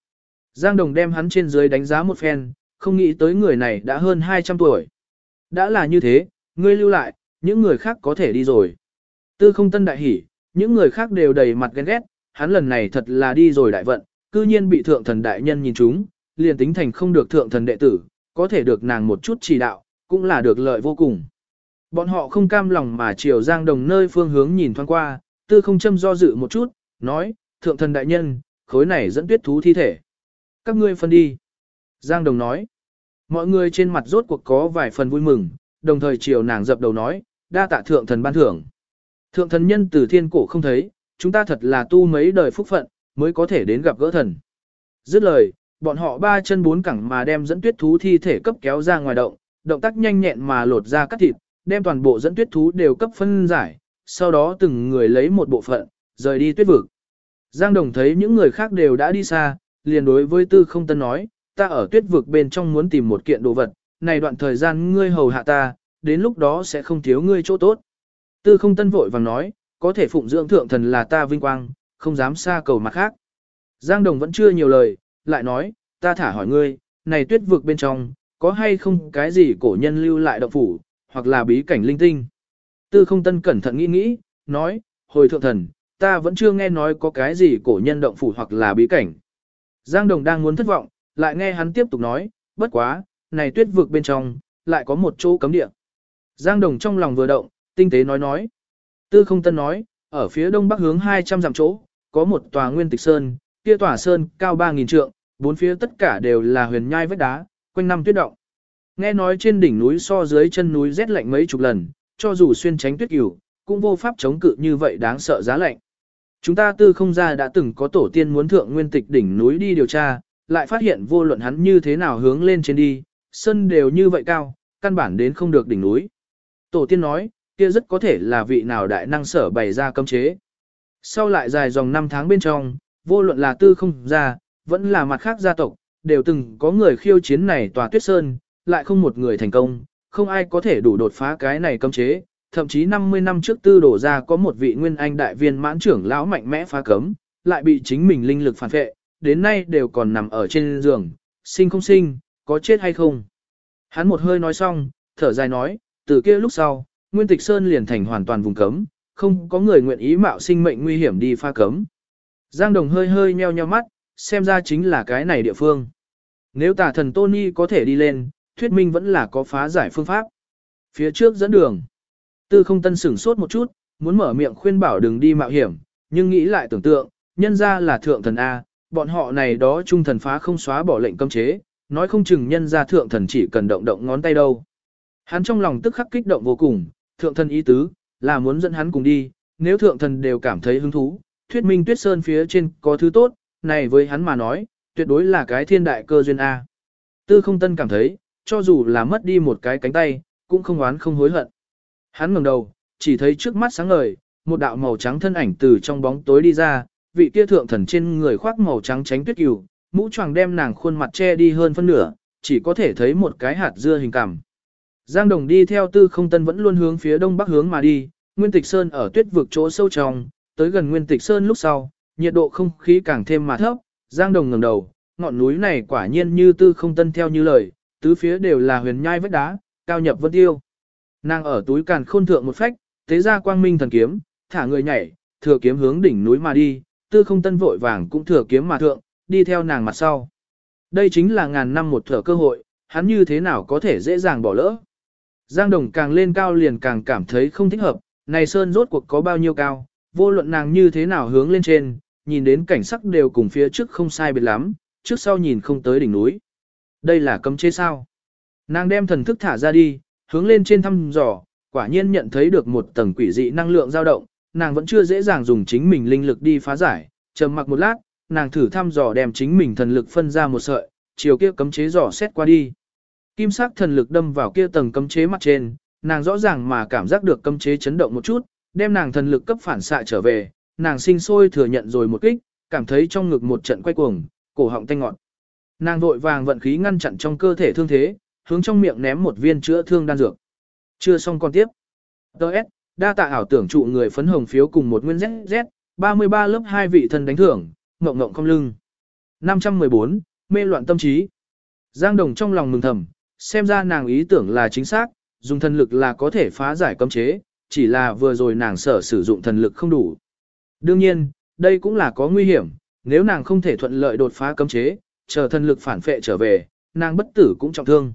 Giang Đồng đem hắn trên dưới đánh giá một phen, không nghĩ tới người này đã hơn 200 tuổi. Đã là như thế, ngươi lưu lại, những người khác có thể đi rồi. Tư không tân đại hỉ, những người khác đều đầy mặt ghen ghét, hắn lần này thật là đi rồi đại vận, cư nhiên bị thượng thần đại nhân nhìn chúng, liền tính thành không được thượng thần đệ tử, có thể được nàng một chút chỉ đạo, cũng là được lợi vô cùng. Bọn họ không cam lòng mà chiều Giang Đồng nơi phương hướng nhìn thoáng qua, tư không châm do dự một chút, nói, thượng thần đại nhân, khối này dẫn tuyết thú thi thể. Các ngươi phân đi. Giang Đồng nói, mọi người trên mặt rốt cuộc có vài phần vui mừng, đồng thời chiều nàng dập đầu nói, đa tạ thượng thần ban thưởng. Thượng thần nhân từ thiên cổ không thấy, chúng ta thật là tu mấy đời phúc phận, mới có thể đến gặp gỡ thần. Dứt lời, bọn họ ba chân bốn cẳng mà đem dẫn tuyết thú thi thể cấp kéo ra ngoài động, động tác nhanh nhẹn mà lột ra cắt thịt, đem toàn bộ dẫn tuyết thú đều cấp phân giải, sau đó từng người lấy một bộ phận, rời đi tuyết vực. Giang Đồng thấy những người khác đều đã đi xa, liền đối với Tư Không Tân nói, ta ở tuyết vực bên trong muốn tìm một kiện đồ vật, này đoạn thời gian ngươi hầu hạ ta, đến lúc đó sẽ không thiếu ngươi chỗ tốt. Tư Không Tân vội vàng nói, có thể phụng dưỡng thượng thần là ta vinh quang, không dám xa cầu mặt khác. Giang Đồng vẫn chưa nhiều lời, lại nói, ta thả hỏi ngươi, này tuyết vực bên trong, có hay không cái gì cổ nhân lưu lại động phủ, hoặc là bí cảnh linh tinh. Tư không tân cẩn thận nghĩ nghĩ, nói, hồi thượng thần, ta vẫn chưa nghe nói có cái gì cổ nhân động phủ hoặc là bí cảnh. Giang Đồng đang muốn thất vọng, lại nghe hắn tiếp tục nói, bất quá, này tuyết vực bên trong, lại có một chỗ cấm địa. Giang Đồng trong lòng vừa động, tinh tế nói nói. Tư không tân nói, ở phía đông bắc hướng 200 dặm chỗ, có một tòa nguyên tịch sơn, kia tòa sơn cao 3.000 trượng, bốn phía tất cả đều là huyền nhai vách đá, quanh năm tuyết động. Nghe nói trên đỉnh núi so dưới chân núi rét lạnh mấy chục lần, cho dù xuyên tránh tuyết cửu, cũng vô pháp chống cự như vậy đáng sợ giá lạnh. Chúng ta tư không ra đã từng có tổ tiên muốn thượng nguyên tịch đỉnh núi đi điều tra, lại phát hiện vô luận hắn như thế nào hướng lên trên đi, sân đều như vậy cao, căn bản đến không được đỉnh núi. Tổ tiên nói, kia rất có thể là vị nào đại năng sở bày ra cấm chế. Sau lại dài dòng năm tháng bên trong, vô luận là tư không ra, vẫn là mặt khác gia tộc, đều từng có người khiêu chiến này tòa tuyết sơn, lại không một người thành công, không ai có thể đủ đột phá cái này cấm chế, thậm chí 50 năm trước tư đổ ra có một vị nguyên anh đại viên mãn trưởng lão mạnh mẽ phá cấm, lại bị chính mình linh lực phản vệ, đến nay đều còn nằm ở trên giường, sinh không sinh, có chết hay không. Hắn một hơi nói xong, thở dài nói, từ kia lúc sau, Nguyên Tịch Sơn liền thành hoàn toàn vùng cấm, không có người nguyện ý mạo sinh mệnh nguy hiểm đi pha cấm. Giang Đồng hơi hơi nheo nheo mắt, xem ra chính là cái này địa phương. Nếu tà thần Tony có thể đi lên, thuyết minh vẫn là có phá giải phương pháp. Phía trước dẫn đường. Tư không tân sửng sốt một chút, muốn mở miệng khuyên bảo đừng đi mạo hiểm, nhưng nghĩ lại tưởng tượng, nhân ra là thượng thần A, bọn họ này đó trung thần phá không xóa bỏ lệnh cấm chế, nói không chừng nhân ra thượng thần chỉ cần động động ngón tay đâu. Hắn trong lòng tức khắc kích động vô cùng, thượng thần ý tứ, là muốn dẫn hắn cùng đi, nếu thượng thần đều cảm thấy hứng thú, thuyết minh tuyết sơn phía trên có thứ tốt, này với hắn mà nói, tuyệt đối là cái thiên đại cơ duyên A. Tư không tân cảm thấy, cho dù là mất đi một cái cánh tay, cũng không oán không hối hận. Hắn ngẩng đầu, chỉ thấy trước mắt sáng ngời, một đạo màu trắng thân ảnh từ trong bóng tối đi ra, vị kia thượng thần trên người khoác màu trắng tránh tuyết cừu, mũ choàng đem nàng khuôn mặt che đi hơn phân nửa, chỉ có thể thấy một cái hạt dưa hình cằm. Giang Đồng đi theo tư không tân vẫn luôn hướng phía đông bắc hướng mà đi, Nguyên Tịch Sơn ở tuyết vực chỗ sâu trong, tới gần Nguyên Tịch Sơn lúc sau, nhiệt độ không khí càng thêm mà thấp, Giang Đồng ngẩng đầu, ngọn núi này quả nhiên như tư không tân theo như lời, tứ phía đều là huyền nhai vách đá, cao nhập vân tiêu. Nàng ở túi càn khôn thượng một phách, tế ra quang minh thần kiếm, thả người nhảy, thừa kiếm hướng đỉnh núi mà đi, tư không tân vội vàng cũng thừa kiếm mà thượng, đi theo nàng mặt sau. Đây chính là ngàn năm một thở cơ hội, hắn như thế nào có thể dễ dàng bỏ lỡ. Giang Đồng càng lên cao liền càng cảm thấy không thích hợp, này sơn rốt cuộc có bao nhiêu cao, vô luận nàng như thế nào hướng lên trên, nhìn đến cảnh sắc đều cùng phía trước không sai biệt lắm, trước sau nhìn không tới đỉnh núi. Đây là cấm chế sao? Nàng đem thần thức thả ra đi, hướng lên trên thăm dò, quả nhiên nhận thấy được một tầng quỷ dị năng lượng dao động, nàng vẫn chưa dễ dàng dùng chính mình linh lực đi phá giải, trầm mặc một lát, nàng thử thăm dò đem chính mình thần lực phân ra một sợi, chiều kia cấm chế dò xét qua đi. Kim sắc thần lực đâm vào kia tầng cấm chế mặt trên, nàng rõ ràng mà cảm giác được cấm chế chấn động một chút, đem nàng thần lực cấp phản xạ trở về, nàng sinh sôi thừa nhận rồi một kích, cảm thấy trong ngực một trận quay cuồng, cổ họng tanh ngọt. Nàng vội vàng vận khí ngăn chặn trong cơ thể thương thế, hướng trong miệng ném một viên chữa thương đan dược. Chưa xong còn tiếp. Đợt, đa tạ ảo tưởng trụ người phấn hồng phiếu cùng một nguyên ZZ, 33 lớp 2 vị thần đánh thưởng, ngộng ngộng không lưng. 514, mê loạn tâm trí. Giang Đồng trong lòng mừng thầm, xem ra nàng ý tưởng là chính xác, dùng thần lực là có thể phá giải cấm chế, chỉ là vừa rồi nàng sở sử dụng thần lực không đủ. Đương nhiên, đây cũng là có nguy hiểm, nếu nàng không thể thuận lợi đột phá cấm chế, chờ thần lực phản phệ trở về, nàng bất tử cũng trọng thương.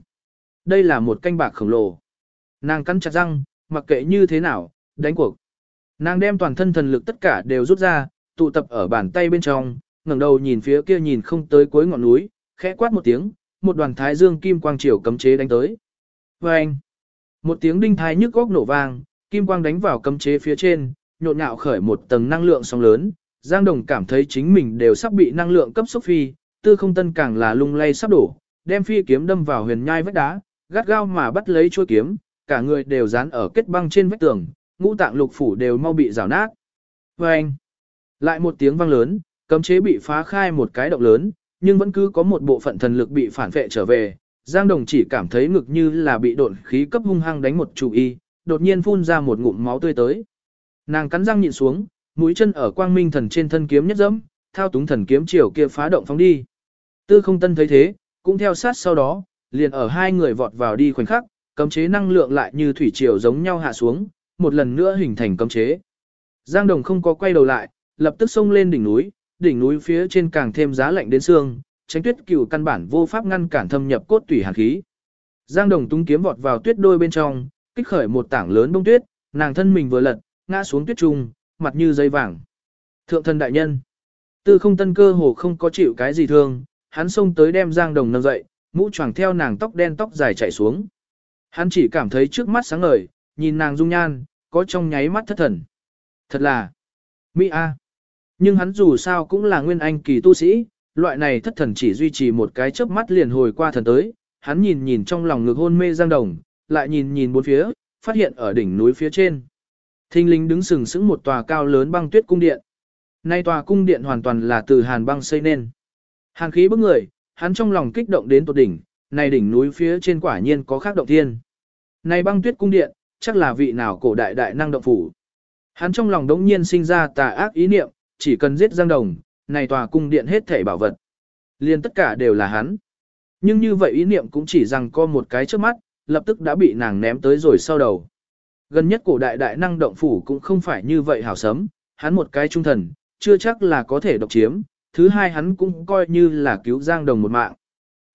Đây là một canh bạc khổng lồ. Nàng cắn chặt răng, mặc kệ như thế nào, đánh cuộc. Nàng đem toàn thân thần lực tất cả đều rút ra, tụ tập ở bàn tay bên trong, ngẩng đầu nhìn phía kia nhìn không tới cuối ngọn núi, khẽ quát một tiếng, một đoàn thái dương kim quang chiều cấm chế đánh tới. Và anh, một tiếng đinh thái nhức góc nổ vang, kim quang đánh vào cấm chế phía trên, nhộn nhạo khởi một tầng năng lượng sóng lớn. Giang Đồng cảm thấy chính mình đều sắp bị năng lượng cấp xúc phi, tư không tân càng là lung lay sắp đổ, đem phi kiếm đâm vào huyền nhai vách đá, gắt gao mà bắt lấy chuôi kiếm, cả người đều dán ở kết băng trên vách tường, ngũ tạng lục phủ đều mau bị rào nát. Và anh, lại một tiếng vang lớn, cấm chế bị phá khai một cái động lớn, nhưng vẫn cứ có một bộ phận thần lực bị phản vệ trở về. Giang Đồng chỉ cảm thấy ngực như là bị độn khí cấp hung hăng đánh một chủ y, đột nhiên phun ra một ngụm máu tươi tới. Nàng cắn răng nhịn xuống, mũi chân ở quang minh thần trên thân kiếm nhất dẫm, thao túng thần kiếm chiều kia phá động phóng đi. Tư không tân thấy thế, cũng theo sát sau đó, liền ở hai người vọt vào đi khoảnh khắc, cấm chế năng lượng lại như thủy triều giống nhau hạ xuống, một lần nữa hình thành cấm chế. Giang Đồng không có quay đầu lại, lập tức xông lên đỉnh núi, đỉnh núi phía trên càng thêm giá lạnh đến xương, tránh tuyết cửu căn bản vô pháp ngăn cản thâm nhập cốt tủy hàn khí. Giang Đồng tung kiếm vọt vào tuyết đôi bên trong, kích khởi một tảng lớn bông tuyết, nàng thân mình vừa lật, ngã xuống tuyết trung, mặt như dây vàng. Thượng thân đại nhân, tư không tân cơ hồ không có chịu cái gì thương, hắn xông tới đem Giang Đồng nâng dậy, mũ choàng theo nàng tóc đen tóc dài chạy xuống. Hắn chỉ cảm thấy trước mắt sáng ngời, nhìn nàng dung nhan, có trong nháy mắt thất thần. Thật là, Mỹ A. Nhưng hắn dù sao cũng là nguyên anh kỳ tu sĩ, loại này thất thần chỉ duy trì một cái chớp mắt liền hồi qua thần tới, hắn nhìn nhìn trong lòng ngực hôn mê Giang Đồng, lại nhìn nhìn bốn phía, phát hiện ở đỉnh núi phía trên. Thinh linh đứng sừng sững một tòa cao lớn băng tuyết cung điện. Nay tòa cung điện hoàn toàn là từ hàn băng xây nên. Hàn khí bức người, hắn trong lòng kích động đến tột đỉnh, này đỉnh núi phía trên quả nhiên có khác động thiên. Này băng tuyết cung điện, chắc là vị nào cổ đại đại năng động phủ. Hắn trong lòng đống nhiên sinh ra tà ác ý niệm, chỉ cần giết Giang Đồng, này tòa cung điện hết thảy bảo vật. liền tất cả đều là hắn. Nhưng như vậy ý niệm cũng chỉ rằng có một cái trước mắt, lập tức đã bị nàng ném tới rồi sau đầu. Gần nhất cổ đại đại năng động phủ cũng không phải như vậy hảo sấm, hắn một cái trung thần, chưa chắc là có thể độc chiếm, thứ hai hắn cũng coi như là cứu Giang Đồng một mạng.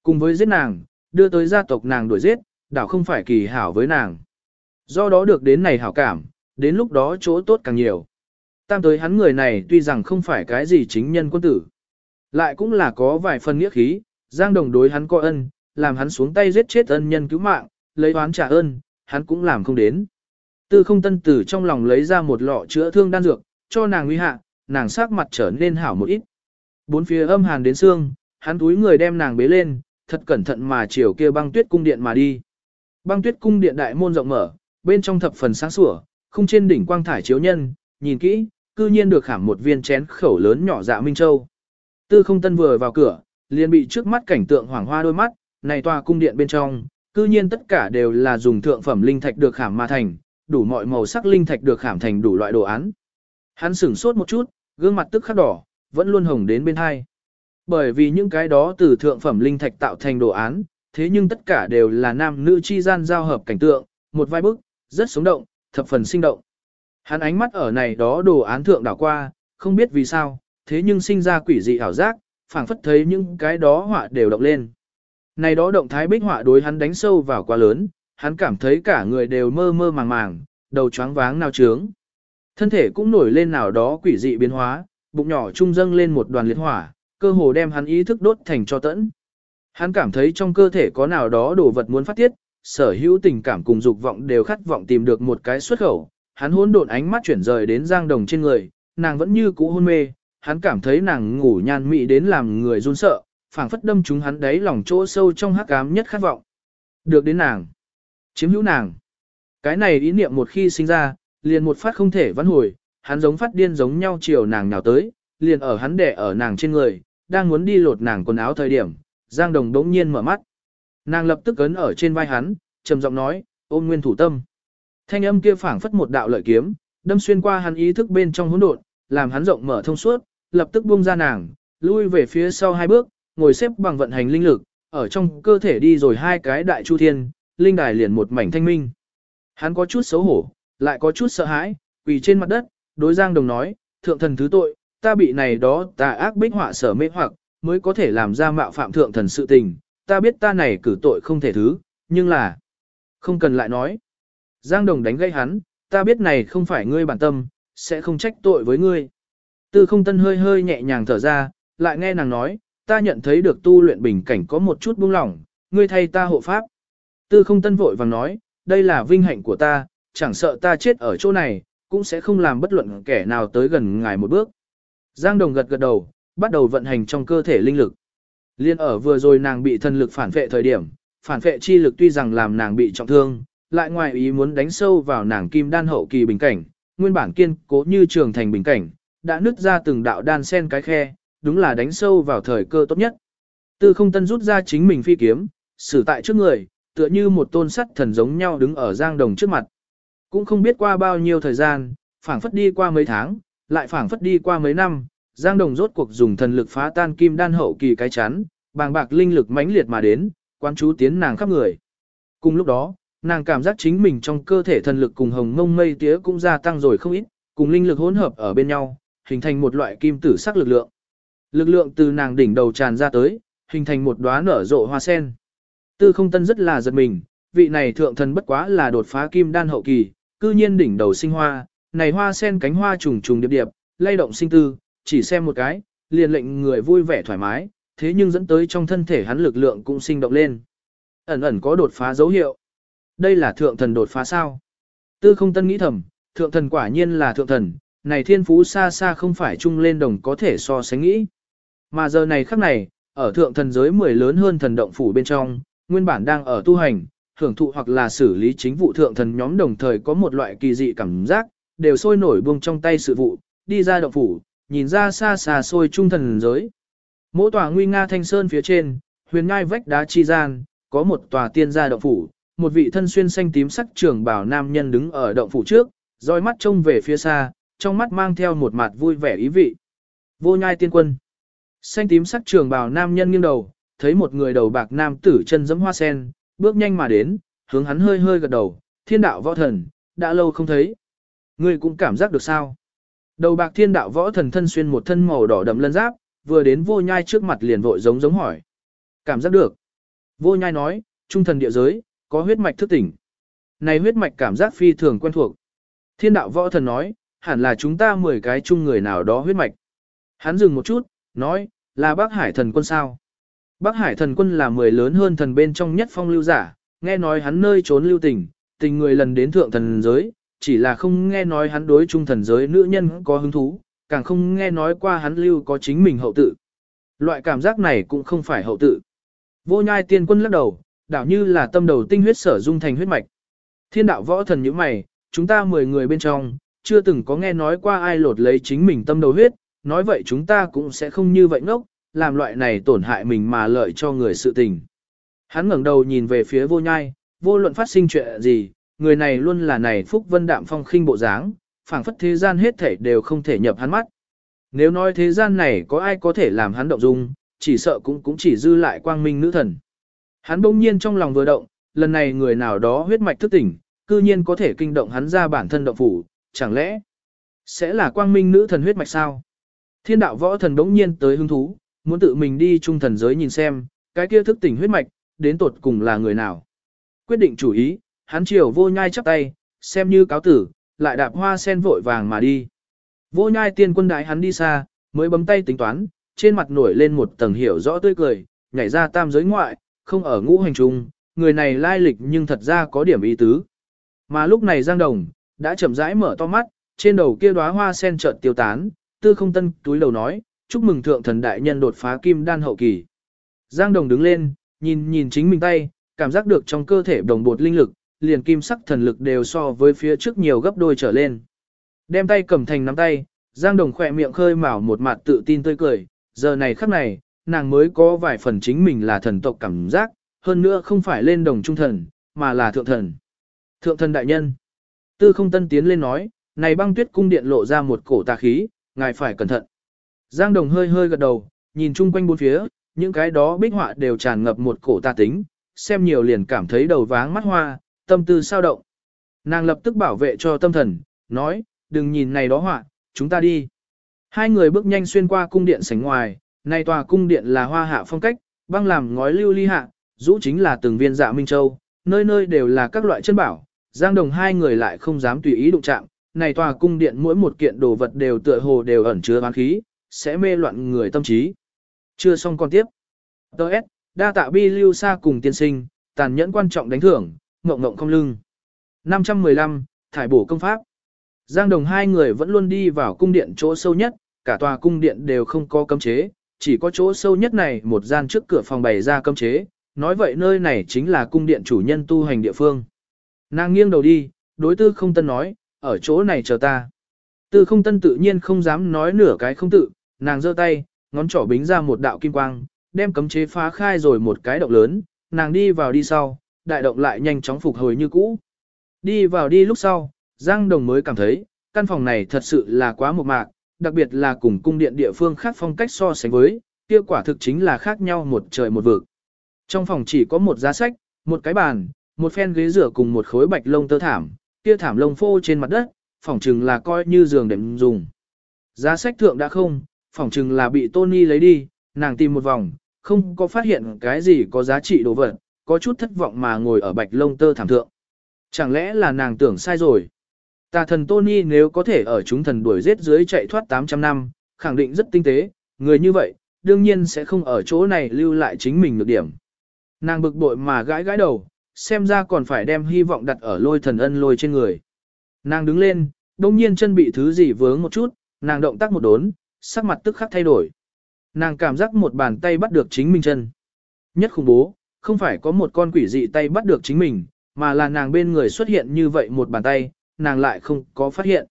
Cùng với giết nàng, đưa tới gia tộc nàng đuổi giết, đảo không phải kỳ hảo với nàng. Do đó được đến này hảo cảm, đến lúc đó chỗ tốt càng nhiều. Tam tới hắn người này tuy rằng không phải cái gì chính nhân quân tử, lại cũng là có vài phần nghĩa khí, Giang Đồng đối hắn có ân, làm hắn xuống tay giết chết ân nhân cứu mạng, lấy oán trả ơn, hắn cũng làm không đến. Tư không tân tử trong lòng lấy ra một lọ chữa thương đan dược, cho nàng nguy hạ, nàng sắc mặt trở nên hảo một ít. Bốn phía âm hàn đến xương, hắn túi người đem nàng bế lên, thật cẩn thận mà chiều kia băng tuyết cung điện mà đi. Băng tuyết cung điện đại môn rộng mở, bên trong thập phần sáng sủa, không trên đỉnh quang thải chiếu nhân, nhìn kỹ, cư nhiên được khảm một viên chén khẩu lớn nhỏ dạ minh châu. Tư không tân vừa vào cửa, liền bị trước mắt cảnh tượng hoàng hoa đôi mắt, này tòa cung điện bên trong, cư nhiên tất cả đều là dùng thượng phẩm linh thạch được khảm mà thành, đủ mọi màu sắc linh thạch được khảm thành đủ loại đồ án. Hắn sửng sốt một chút, gương mặt tức khắc đỏ, vẫn luôn hồng đến bên hai. Bởi vì những cái đó từ thượng phẩm linh thạch tạo thành đồ án, thế nhưng tất cả đều là nam nữ chi gian giao hợp cảnh tượng, một vai bức, rất sống động, thập phần sinh động. Hắn ánh mắt ở này đó đồ án thượng đảo qua, không biết vì sao, thế nhưng sinh ra quỷ dị ảo giác, phảng phất thấy những cái đó họa đều động lên. Này đó động thái bích họa đối hắn đánh sâu vào quá lớn, hắn cảm thấy cả người đều mơ mơ màng màng, đầu choáng váng nao trướng. Thân thể cũng nổi lên nào đó quỷ dị biến hóa, bụng nhỏ trung dâng lên một đoàn liệt hỏa, cơ hồ đem hắn ý thức đốt thành cho tẫn. Hắn cảm thấy trong cơ thể có nào đó đồ vật muốn phát tiết, sở hữu tình cảm cùng dục vọng đều khát vọng tìm được một cái xuất khẩu. Hắn hỗn độn ánh mắt chuyển rời đến Giang Đồng trên người, nàng vẫn như cũ hôn mê, hắn cảm thấy nàng ngủ nhan mị đến làm người run sợ, phảng phất đâm chúng hắn đáy lòng chỗ sâu trong hắc ám nhất khát vọng. Được đến nàng, chiếm hữu nàng. Cái này ý niệm một khi sinh ra, liền một phát không thể vãn hồi, hắn giống phát điên giống nhau chiều nàng nào tới, liền ở hắn đẻ ở nàng trên người, đang muốn đi lột nàng quần áo thời điểm, Giang Đồng đống nhiên mở mắt. Nàng lập tức ấn ở trên vai hắn, trầm giọng nói, ôm nguyên thủ tâm. Thanh âm kia phảng phất một đạo lợi kiếm, đâm xuyên qua hắn ý thức bên trong hỗn độn, làm hắn rộng mở thông suốt, lập tức buông ra nàng, lui về phía sau hai bước, ngồi xếp bằng vận hành linh lực, ở trong cơ thể đi rồi hai cái đại chu thiên, linh đài liền một mảnh thanh minh. Hắn có chút xấu hổ, lại có chút sợ hãi, quỳ trên mặt đất, đối Giang Đồng nói, thượng thần thứ tội, ta bị này đó tà ác bích họa sở mê hoặc, mới có thể làm ra mạo phạm thượng thần sự tình, ta biết ta này cử tội không thể thứ, nhưng là, không cần lại nói. Giang Đồng đánh gây hắn, ta biết này không phải ngươi bản tâm, sẽ không trách tội với ngươi. Tư không tân hơi hơi nhẹ nhàng thở ra, lại nghe nàng nói, ta nhận thấy được tu luyện bình cảnh có một chút buông lỏng, ngươi thay ta hộ pháp. Tư không tân vội vàng nói, đây là vinh hạnh của ta, chẳng sợ ta chết ở chỗ này, cũng sẽ không làm bất luận kẻ nào tới gần ngài một bước. Giang Đồng gật gật đầu, bắt đầu vận hành trong cơ thể linh lực. Liên ở vừa rồi nàng bị thần lực phản vệ thời điểm, phản vệ chi lực tuy rằng làm nàng bị trọng thương, lại ngoài ý muốn đánh sâu vào nàng kim đan hậu kỳ bình cảnh, nguyên bản kiên cố như trường thành bình cảnh, đã nứt ra từng đạo đan sen cái khe, đúng là đánh sâu vào thời cơ tốt nhất. Tư không tân rút ra chính mình phi kiếm, xử tại trước người, tựa như một tôn sắt thần giống nhau đứng ở giang đồng trước mặt. Cũng không biết qua bao nhiêu thời gian, phảng phất đi qua mấy tháng, lại phảng phất đi qua mấy năm, giang đồng rốt cuộc dùng thần lực phá tan kim đan hậu kỳ cái chắn, bàng bạc linh lực mãnh liệt mà đến, quan chú tiến nàng khắp người. Cùng lúc đó, nàng cảm giác chính mình trong cơ thể thần lực cùng hồng mông mây tía cũng gia tăng rồi không ít, cùng linh lực hỗn hợp ở bên nhau, hình thành một loại kim tử sắc lực lượng. Lực lượng từ nàng đỉnh đầu tràn ra tới, hình thành một đóa nở rộ hoa sen. Tư không tân rất là giật mình, vị này thượng thần bất quá là đột phá kim đan hậu kỳ, cư nhiên đỉnh đầu sinh hoa, này hoa sen cánh hoa trùng trùng điệp điệp, lay động sinh tư, chỉ xem một cái, liền lệnh người vui vẻ thoải mái, thế nhưng dẫn tới trong thân thể hắn lực lượng cũng sinh động lên. Ẩn ẩn có đột phá dấu hiệu. Đây là thượng thần đột phá sao? Tư không tân nghĩ thầm, thượng thần quả nhiên là thượng thần, này thiên phú xa xa không phải chung lên đồng có thể so sánh nghĩ. Mà giờ này khắc này, ở thượng thần giới mười lớn hơn thần động phủ bên trong, nguyên bản đang ở tu hành, hưởng thụ hoặc là xử lý chính vụ thượng thần nhóm đồng thời có một loại kỳ dị cảm giác, đều sôi nổi buông trong tay sự vụ, đi ra động phủ, nhìn ra xa xa xôi trung thần giới. Mỗi tòa nguy nga thanh sơn phía trên, huyền ngai vách đá chi gian, có một tòa tiên gia động phủ, một vị thân xuyên xanh tím sắc trưởng bảo nam nhân đứng ở động phủ trước, dõi mắt trông về phía xa, trong mắt mang theo một mặt vui vẻ ý vị. Vô nhai tiên quân. Xanh tím sắc trường bào nam nhân nghiêng đầu, thấy một người đầu bạc nam tử chân giẫm hoa sen, bước nhanh mà đến, hướng hắn hơi hơi gật đầu, thiên đạo võ thần, đã lâu không thấy. Ngươi cũng cảm giác được sao? Đầu bạc thiên đạo võ thần thân xuyên một thân màu đỏ đậm lân giáp, vừa đến vô nhai trước mặt liền vội giống giống hỏi. Cảm giác được. Vô nhai nói, trung thần địa giới, có huyết mạch thức tỉnh. Này huyết mạch cảm giác phi thường quen thuộc. Thiên đạo võ thần nói, hẳn là chúng ta 10 cái chung người nào đó huyết mạch. Hắn dừng một chút, nói, là bác hải thần quân sao. Bắc hải thần quân là 10 lớn hơn thần bên trong nhất phong lưu giả, nghe nói hắn nơi trốn lưu tình, tình người lần đến thượng thần giới, chỉ là không nghe nói hắn đối trung thần giới nữ nhân có hứng thú, càng không nghe nói qua hắn lưu có chính mình hậu tự. Loại cảm giác này cũng không phải hậu tự. Vô nhai tiên quân lắc đầu, đảo như là tâm đầu tinh huyết sở dung thành huyết mạch. Thiên đạo võ thần như mày, chúng ta 10 người bên trong, chưa từng có nghe nói qua ai lột lấy chính mình tâm đầu huyết, nói vậy chúng ta cũng sẽ không như vậy ngốc, làm loại này tổn hại mình mà lợi cho người sự tình. Hắn ngẩng đầu nhìn về phía vô nhai, vô luận phát sinh chuyện gì, người này luôn là này phúc vân đạm phong khinh bộ dáng, phảng phất thế gian hết thảy đều không thể nhập hắn mắt. Nếu nói thế gian này có ai có thể làm hắn động dung, chỉ sợ cũng cũng chỉ dư lại quang minh nữ thần. Hắn bỗng nhiên trong lòng vừa động, lần này người nào đó huyết mạch thức tỉnh, cư nhiên có thể kinh động hắn ra bản thân động phủ, chẳng lẽ sẽ là quang minh nữ thần huyết mạch sao? Thiên đạo võ thần bỗng nhiên tới hứng thú, muốn tự mình đi trung thần giới nhìn xem, cái kia thức tỉnh huyết mạch, đến tột cùng là người nào. Quyết định chủ ý, hắn chiều vô nhai chắp tay, xem như cáo tử, lại đạp hoa sen vội vàng mà đi. Vô nhai tiên quân đại hắn đi xa, mới bấm tay tính toán, trên mặt nổi lên một tầng hiểu rõ tươi cười, nhảy ra tam giới ngoại, không ở ngũ hành trung, người này lai lịch nhưng thật ra có điểm ý tứ. Mà lúc này Giang Đồng, đã chậm rãi mở to mắt, trên đầu kia đóa hoa sen chợt tiêu tán, tư không tân túi đầu nói, chúc mừng thượng thần đại nhân đột phá kim đan hậu kỳ. Giang Đồng đứng lên, nhìn nhìn chính mình tay, cảm giác được trong cơ thể đồng bột linh lực, liền kim sắc thần lực đều so với phía trước nhiều gấp đôi trở lên. Đem tay cầm thành nắm tay, Giang Đồng khỏe miệng khơi mào một mặt tự tin tươi cười, giờ này khắc này, nàng mới có vài phần chính mình là thần tộc cảm giác, hơn nữa không phải lên đồng trung thần, mà là thượng thần. Thượng thần đại nhân. Tư không tân tiến lên nói, này băng tuyết cung điện lộ ra một cổ tà khí, ngài phải cẩn thận. Giang Đồng hơi hơi gật đầu, nhìn chung quanh bốn phía, những cái đó bích họa đều tràn ngập một cổ tà tính, xem nhiều liền cảm thấy đầu váng mắt hoa, tâm tư sao động. Nàng lập tức bảo vệ cho tâm thần, nói, đừng nhìn này đó họa, chúng ta đi. Hai người bước nhanh xuyên qua cung điện sảnh ngoài, này tòa cung điện là hoa hạ phong cách, băng làm ngói lưu ly hạ, rũ chính là từng viên dạ minh châu, nơi nơi đều là các loại chân bảo, giang đồng hai người lại không dám tùy ý đụng chạm, này tòa cung điện mỗi một kiện đồ vật đều tựa hồ đều ẩn chứa bán khí, sẽ mê loạn người tâm trí. Chưa xong con tiếp. Đợt, đa tạ bi lưu xa cùng tiên sinh, tàn nhẫn quan trọng đánh thưởng, ngộng ngộng không lưng. 515, thải bổ công pháp. Giang đồng hai người vẫn luôn đi vào cung điện chỗ sâu nhất, cả tòa cung điện đều không có cấm chế, chỉ có chỗ sâu nhất này một gian trước cửa phòng bày ra cấm chế, nói vậy nơi này chính là cung điện chủ nhân tu hành địa phương. Nàng nghiêng đầu đi, đối tư không tân nói, ở chỗ này chờ ta. Tư không tân tự nhiên không dám nói nửa cái không tự, nàng giơ tay, ngón trỏ bính ra một đạo kim quang, đem cấm chế phá khai rồi một cái động lớn, nàng đi vào đi sau, đại động lại nhanh chóng phục hồi như cũ. Đi vào đi lúc sau, Giang Đồng mới cảm thấy, căn phòng này thật sự là quá một mạc, đặc biệt là cùng cung điện địa phương khác phong cách so sánh với, kia quả thực chính là khác nhau một trời một vực. Trong phòng chỉ có một giá sách, một cái bàn, một phen ghế rửa cùng một khối bạch lông tơ thảm, kia thảm lông phô trên mặt đất, phòng chừng là coi như giường đệm dùng. Giá sách thượng đã không, phỏng chừng là bị Tony lấy đi, nàng tìm một vòng, không có phát hiện cái gì có giá trị đồ vật, có chút thất vọng mà ngồi ở bạch lông tơ thảm thượng. Chẳng lẽ là nàng tưởng sai rồi? Tà thần Tony nếu có thể ở chúng thần đuổi giết dưới chạy thoát 800 năm, khẳng định rất tinh tế, người như vậy, đương nhiên sẽ không ở chỗ này lưu lại chính mình được điểm. Nàng bực bội mà gãi gãi đầu, xem ra còn phải đem hy vọng đặt ở lôi thần ân lôi trên người. Nàng đứng lên, đông nhiên chân bị thứ gì vướng một chút, nàng động tác một đốn, sắc mặt tức khắc thay đổi. Nàng cảm giác một bàn tay bắt được chính mình chân. Nhất khủng bố, không phải có một con quỷ dị tay bắt được chính mình, mà là nàng bên người xuất hiện như vậy một bàn tay, nàng lại không có phát hiện.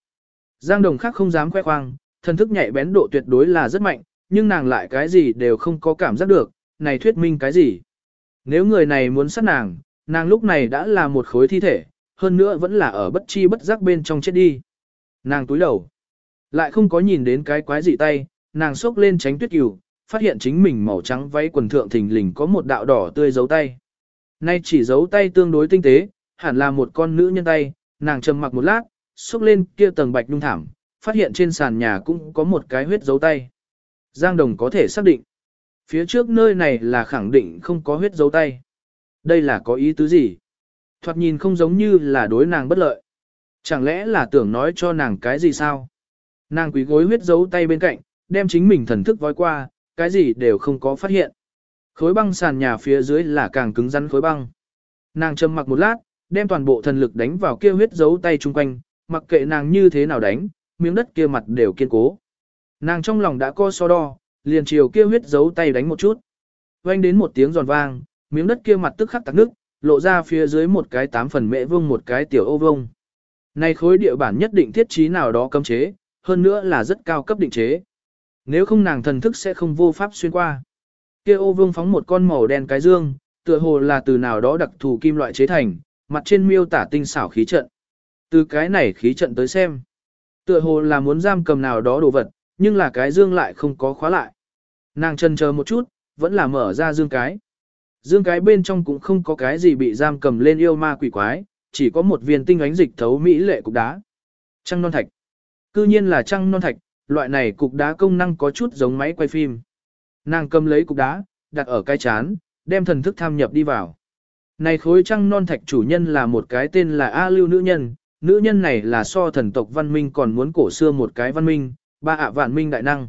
Giang đồng khác không dám khoe khoang, thần thức nhạy bén độ tuyệt đối là rất mạnh, nhưng nàng lại cái gì đều không có cảm giác được, này thuyết minh cái gì. Nếu người này muốn sát nàng, nàng lúc này đã là một khối thi thể, hơn nữa vẫn là ở bất chi bất giác bên trong chết đi. Nàng túi đầu, lại không có nhìn đến cái quái dị tay, nàng xốc lên tránh tuyết cửu, phát hiện chính mình màu trắng váy quần thượng thình lình có một đạo đỏ tươi dấu tay. Nay chỉ dấu tay tương đối tinh tế, hẳn là một con nữ nhân tay, nàng trầm mặc một lát, xúc lên kia tầng bạch nhung thảm, phát hiện trên sàn nhà cũng có một cái huyết dấu tay. Giang Đồng có thể xác định. Phía trước nơi này là khẳng định không có huyết dấu tay. Đây là có ý tứ gì? Thoạt nhìn không giống như là đối nàng bất lợi. Chẳng lẽ là tưởng nói cho nàng cái gì sao? Nàng quý gối huyết dấu tay bên cạnh, đem chính mình thần thức voi qua, cái gì đều không có phát hiện. Khối băng sàn nhà phía dưới là càng cứng rắn khối băng. Nàng trầm mặc một lát, đem toàn bộ thần lực đánh vào kia huyết dấu tay chung quanh, mặc kệ nàng như thế nào đánh, miếng đất kia mặt đều kiên cố. Nàng trong lòng đã co so đo, liền chiều kia huyết dấu tay đánh một chút. Vang đến một tiếng giòn vang, miếng đất kia mặt tức khắc tắc nước, lộ ra phía dưới một cái tám phần mễ vương một cái tiểu ô vuông. Này khối địa bản nhất định thiết trí nào đó cấm chế, hơn nữa là rất cao cấp định chế. Nếu không nàng thần thức sẽ không vô pháp xuyên qua. Kia ô vương phóng một con màu đen cái dương, tựa hồ là từ nào đó đặc thù kim loại chế thành, mặt trên miêu tả tinh xảo khí trận. Từ cái này khí trận tới xem. Tựa hồ là muốn giam cầm nào đó đồ vật, nhưng là cái dương lại không có khóa lại. Nàng chân chờ một chút, vẫn là mở ra dương cái. Dương cái bên trong cũng không có cái gì bị giam cầm lên yêu ma quỷ quái, chỉ có một viên tinh ánh dịch thấu mỹ lệ cục đá. Trăng non thạch. Cư nhiên là trăng non thạch, loại này cục đá công năng có chút giống máy quay phim. Nàng cầm lấy cục đá, đặt ở cái chán, đem thần thức tham nhập đi vào. Này khối trăng non thạch chủ nhân là một cái tên là A Lưu nữ nhân, nữ nhân này là so thần tộc văn minh còn muốn cổ xưa một cái văn minh, ba ạ vạn minh đại năng.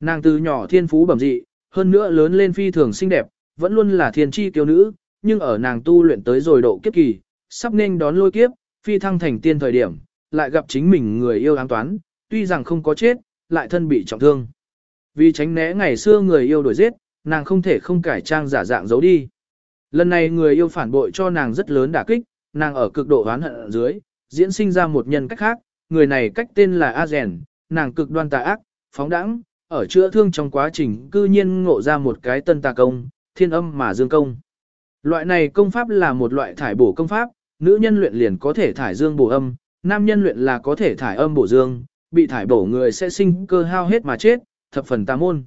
Nàng từ nhỏ thiên phú bẩm dị, hơn nữa lớn lên phi thường xinh đẹp, vẫn luôn là thiên chi kiêu nữ, nhưng ở nàng tu luyện tới rồi độ kiếp kỳ, sắp nên đón lôi kiếp, phi thăng thành tiên thời điểm, lại gặp chính mình người yêu ám toán, tuy rằng không có chết, lại thân bị trọng thương. Vì tránh né ngày xưa người yêu đuổi giết, nàng không thể không cải trang giả dạng giấu đi. Lần này người yêu phản bội cho nàng rất lớn đả kích, nàng ở cực độ oán hận ở dưới, diễn sinh ra một nhân cách khác, người này cách tên là A Rèn, nàng cực đoan tà ác, phóng đẳng, ở chữa thương trong quá trình cư nhiên ngộ ra một cái tân tà công, thiên âm mà dương công. Loại này công pháp là một loại thải bổ công pháp, nữ nhân luyện liền có thể thải dương bổ âm, nam nhân luyện là có thể thải âm bổ dương, bị thải bổ người sẽ sinh cơ hao hết mà chết, thập phần tà môn.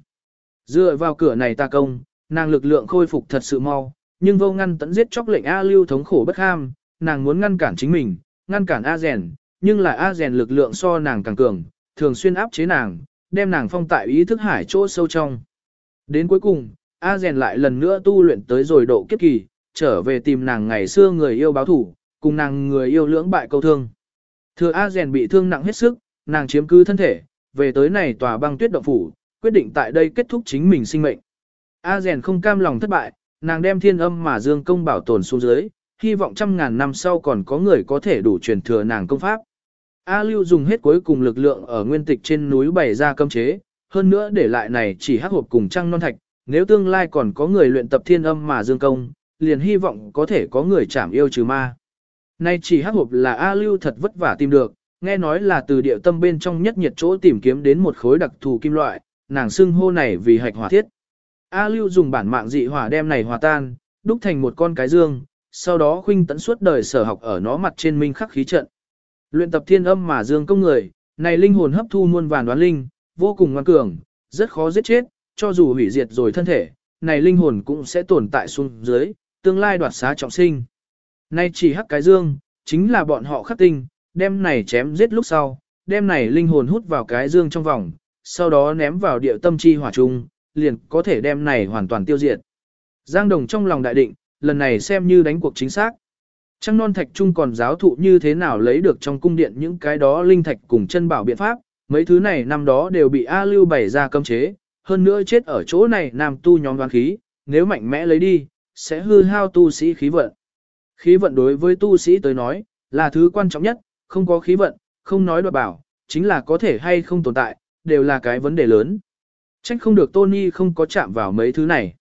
Dựa vào cửa này ta công, nàng lực lượng khôi phục thật sự mau, nhưng vô ngăn tận giết chóc lệnh A lưu thống khổ bất ham, nàng muốn ngăn cản chính mình, ngăn cản A rèn, nhưng là A rèn lực lượng so nàng càng cường, thường xuyên áp chế nàng, đem nàng phong tại ý thức hải chỗ sâu trong. Đến cuối cùng, A rèn lại lần nữa tu luyện tới rồi độ kiếp kỳ, trở về tìm nàng ngày xưa người yêu báo thủ, cùng nàng người yêu lưỡng bại câu thương. Thừa A rèn bị thương nặng hết sức, nàng chiếm cứ thân thể, về tới này tòa băng tuyết động phủ, quyết định tại đây kết thúc chính mình sinh mệnh. A rèn không cam lòng thất bại, nàng đem thiên âm mà dương công bảo tồn xuống dưới, hy vọng trăm ngàn năm sau còn có người có thể đủ truyền thừa nàng công pháp. A Lưu dùng hết cuối cùng lực lượng ở nguyên tịch trên núi bày ra cấm chế, hơn nữa để lại này chỉ hắc hộp cùng trăng non thạch, nếu tương lai còn có người luyện tập thiên âm mà dương công, liền hy vọng có thể có người chảm yêu trừ ma. Nay chỉ hắc hộp là A Lưu thật vất vả tìm được, nghe nói là từ địa tâm bên trong nhất nhiệt chỗ tìm kiếm đến một khối đặc thù kim loại, nàng xưng hô này vì hạch hỏa thiết. A Lưu dùng bản mạng dị hỏa đem này hòa tan, đúc thành một con cái dương, sau đó khuynh tấn suốt đời sở học ở nó mặt trên minh khắc khí trận. Luyện tập thiên âm mà dương công người, này linh hồn hấp thu muôn vàn đoán linh, vô cùng ngoan cường, rất khó giết chết, cho dù hủy diệt rồi thân thể, này linh hồn cũng sẽ tồn tại xuống dưới, tương lai đoạt xá trọng sinh. Nay chỉ hắc cái dương, chính là bọn họ khắc tinh, đem này chém giết lúc sau, đem này linh hồn hút vào cái dương trong vòng, sau đó ném vào địa tâm chi hỏa trung, liền có thể đem này hoàn toàn tiêu diệt. Giang Đồng trong lòng đại định, lần này xem như đánh cuộc chính xác. Trăng non thạch trung còn giáo thụ như thế nào lấy được trong cung điện những cái đó linh thạch cùng chân bảo biện pháp, mấy thứ này năm đó đều bị A Lưu bày ra cấm chế, hơn nữa chết ở chỗ này nam tu nhóm đoán khí, nếu mạnh mẽ lấy đi, sẽ hư hao tu sĩ khí vận. Khí vận đối với tu sĩ tới nói, là thứ quan trọng nhất, không có khí vận, không nói đoạt bảo, chính là có thể hay không tồn tại, đều là cái vấn đề lớn. Trách không được Tony không có chạm vào mấy thứ này.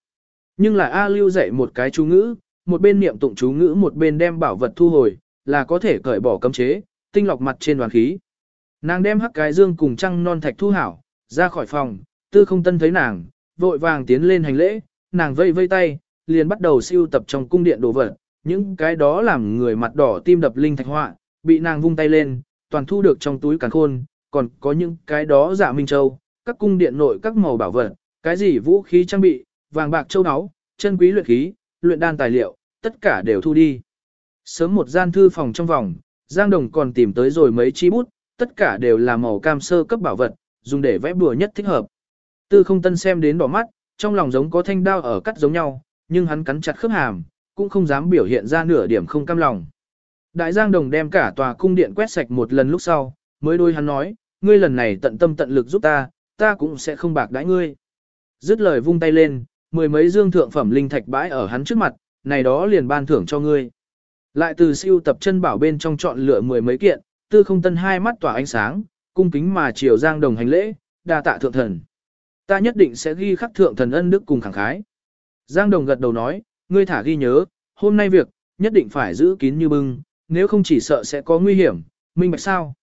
Nhưng là A Lưu dạy một cái chú ngữ, một bên niệm tụng chú ngữ một bên đem bảo vật thu hồi, là có thể cởi bỏ cấm chế, tinh lọc mặt trên đoàn khí. Nàng đem hắc cái dương cùng trăng non thạch thu hảo, ra khỏi phòng, tư không tân thấy nàng, vội vàng tiến lên hành lễ, nàng vây vây tay, liền bắt đầu siêu tập trong cung điện đồ vật, những cái đó làm người mặt đỏ tim đập linh thạch họa, bị nàng vung tay lên, toàn thu được trong túi càng khôn, còn có những cái đó dạ minh châu, các cung điện nội các màu bảo vật, cái gì vũ khí trang bị, vàng bạc châu áo, chân quý luyện khí, luyện đan tài liệu, tất cả đều thu đi. Sớm một gian thư phòng trong vòng, Giang Đồng còn tìm tới rồi mấy chi bút, tất cả đều là màu cam sơ cấp bảo vật, dùng để vẽ bùa nhất thích hợp. Tư không tân xem đến đỏ mắt, trong lòng giống có thanh đao ở cắt giống nhau, nhưng hắn cắn chặt khớp hàm, cũng không dám biểu hiện ra nửa điểm không cam lòng. Đại Giang Đồng đem cả tòa cung điện quét sạch một lần lúc sau, mới đôi hắn nói, ngươi lần này tận tâm tận lực giúp ta, ta cũng sẽ không bạc đãi ngươi. Dứt lời vung tay lên, mười mấy dương thượng phẩm linh thạch bãi ở hắn trước mặt, này đó liền ban thưởng cho ngươi. Lại từ siêu tập chân bảo bên trong chọn lựa mười mấy kiện, tư không tân hai mắt tỏa ánh sáng, cung kính mà chiều giang đồng hành lễ, đa tạ thượng thần. Ta nhất định sẽ ghi khắc thượng thần ân đức cùng khẳng khái. Giang đồng gật đầu nói, ngươi thả ghi nhớ, hôm nay việc, nhất định phải giữ kín như bưng, nếu không chỉ sợ sẽ có nguy hiểm, minh bạch sao.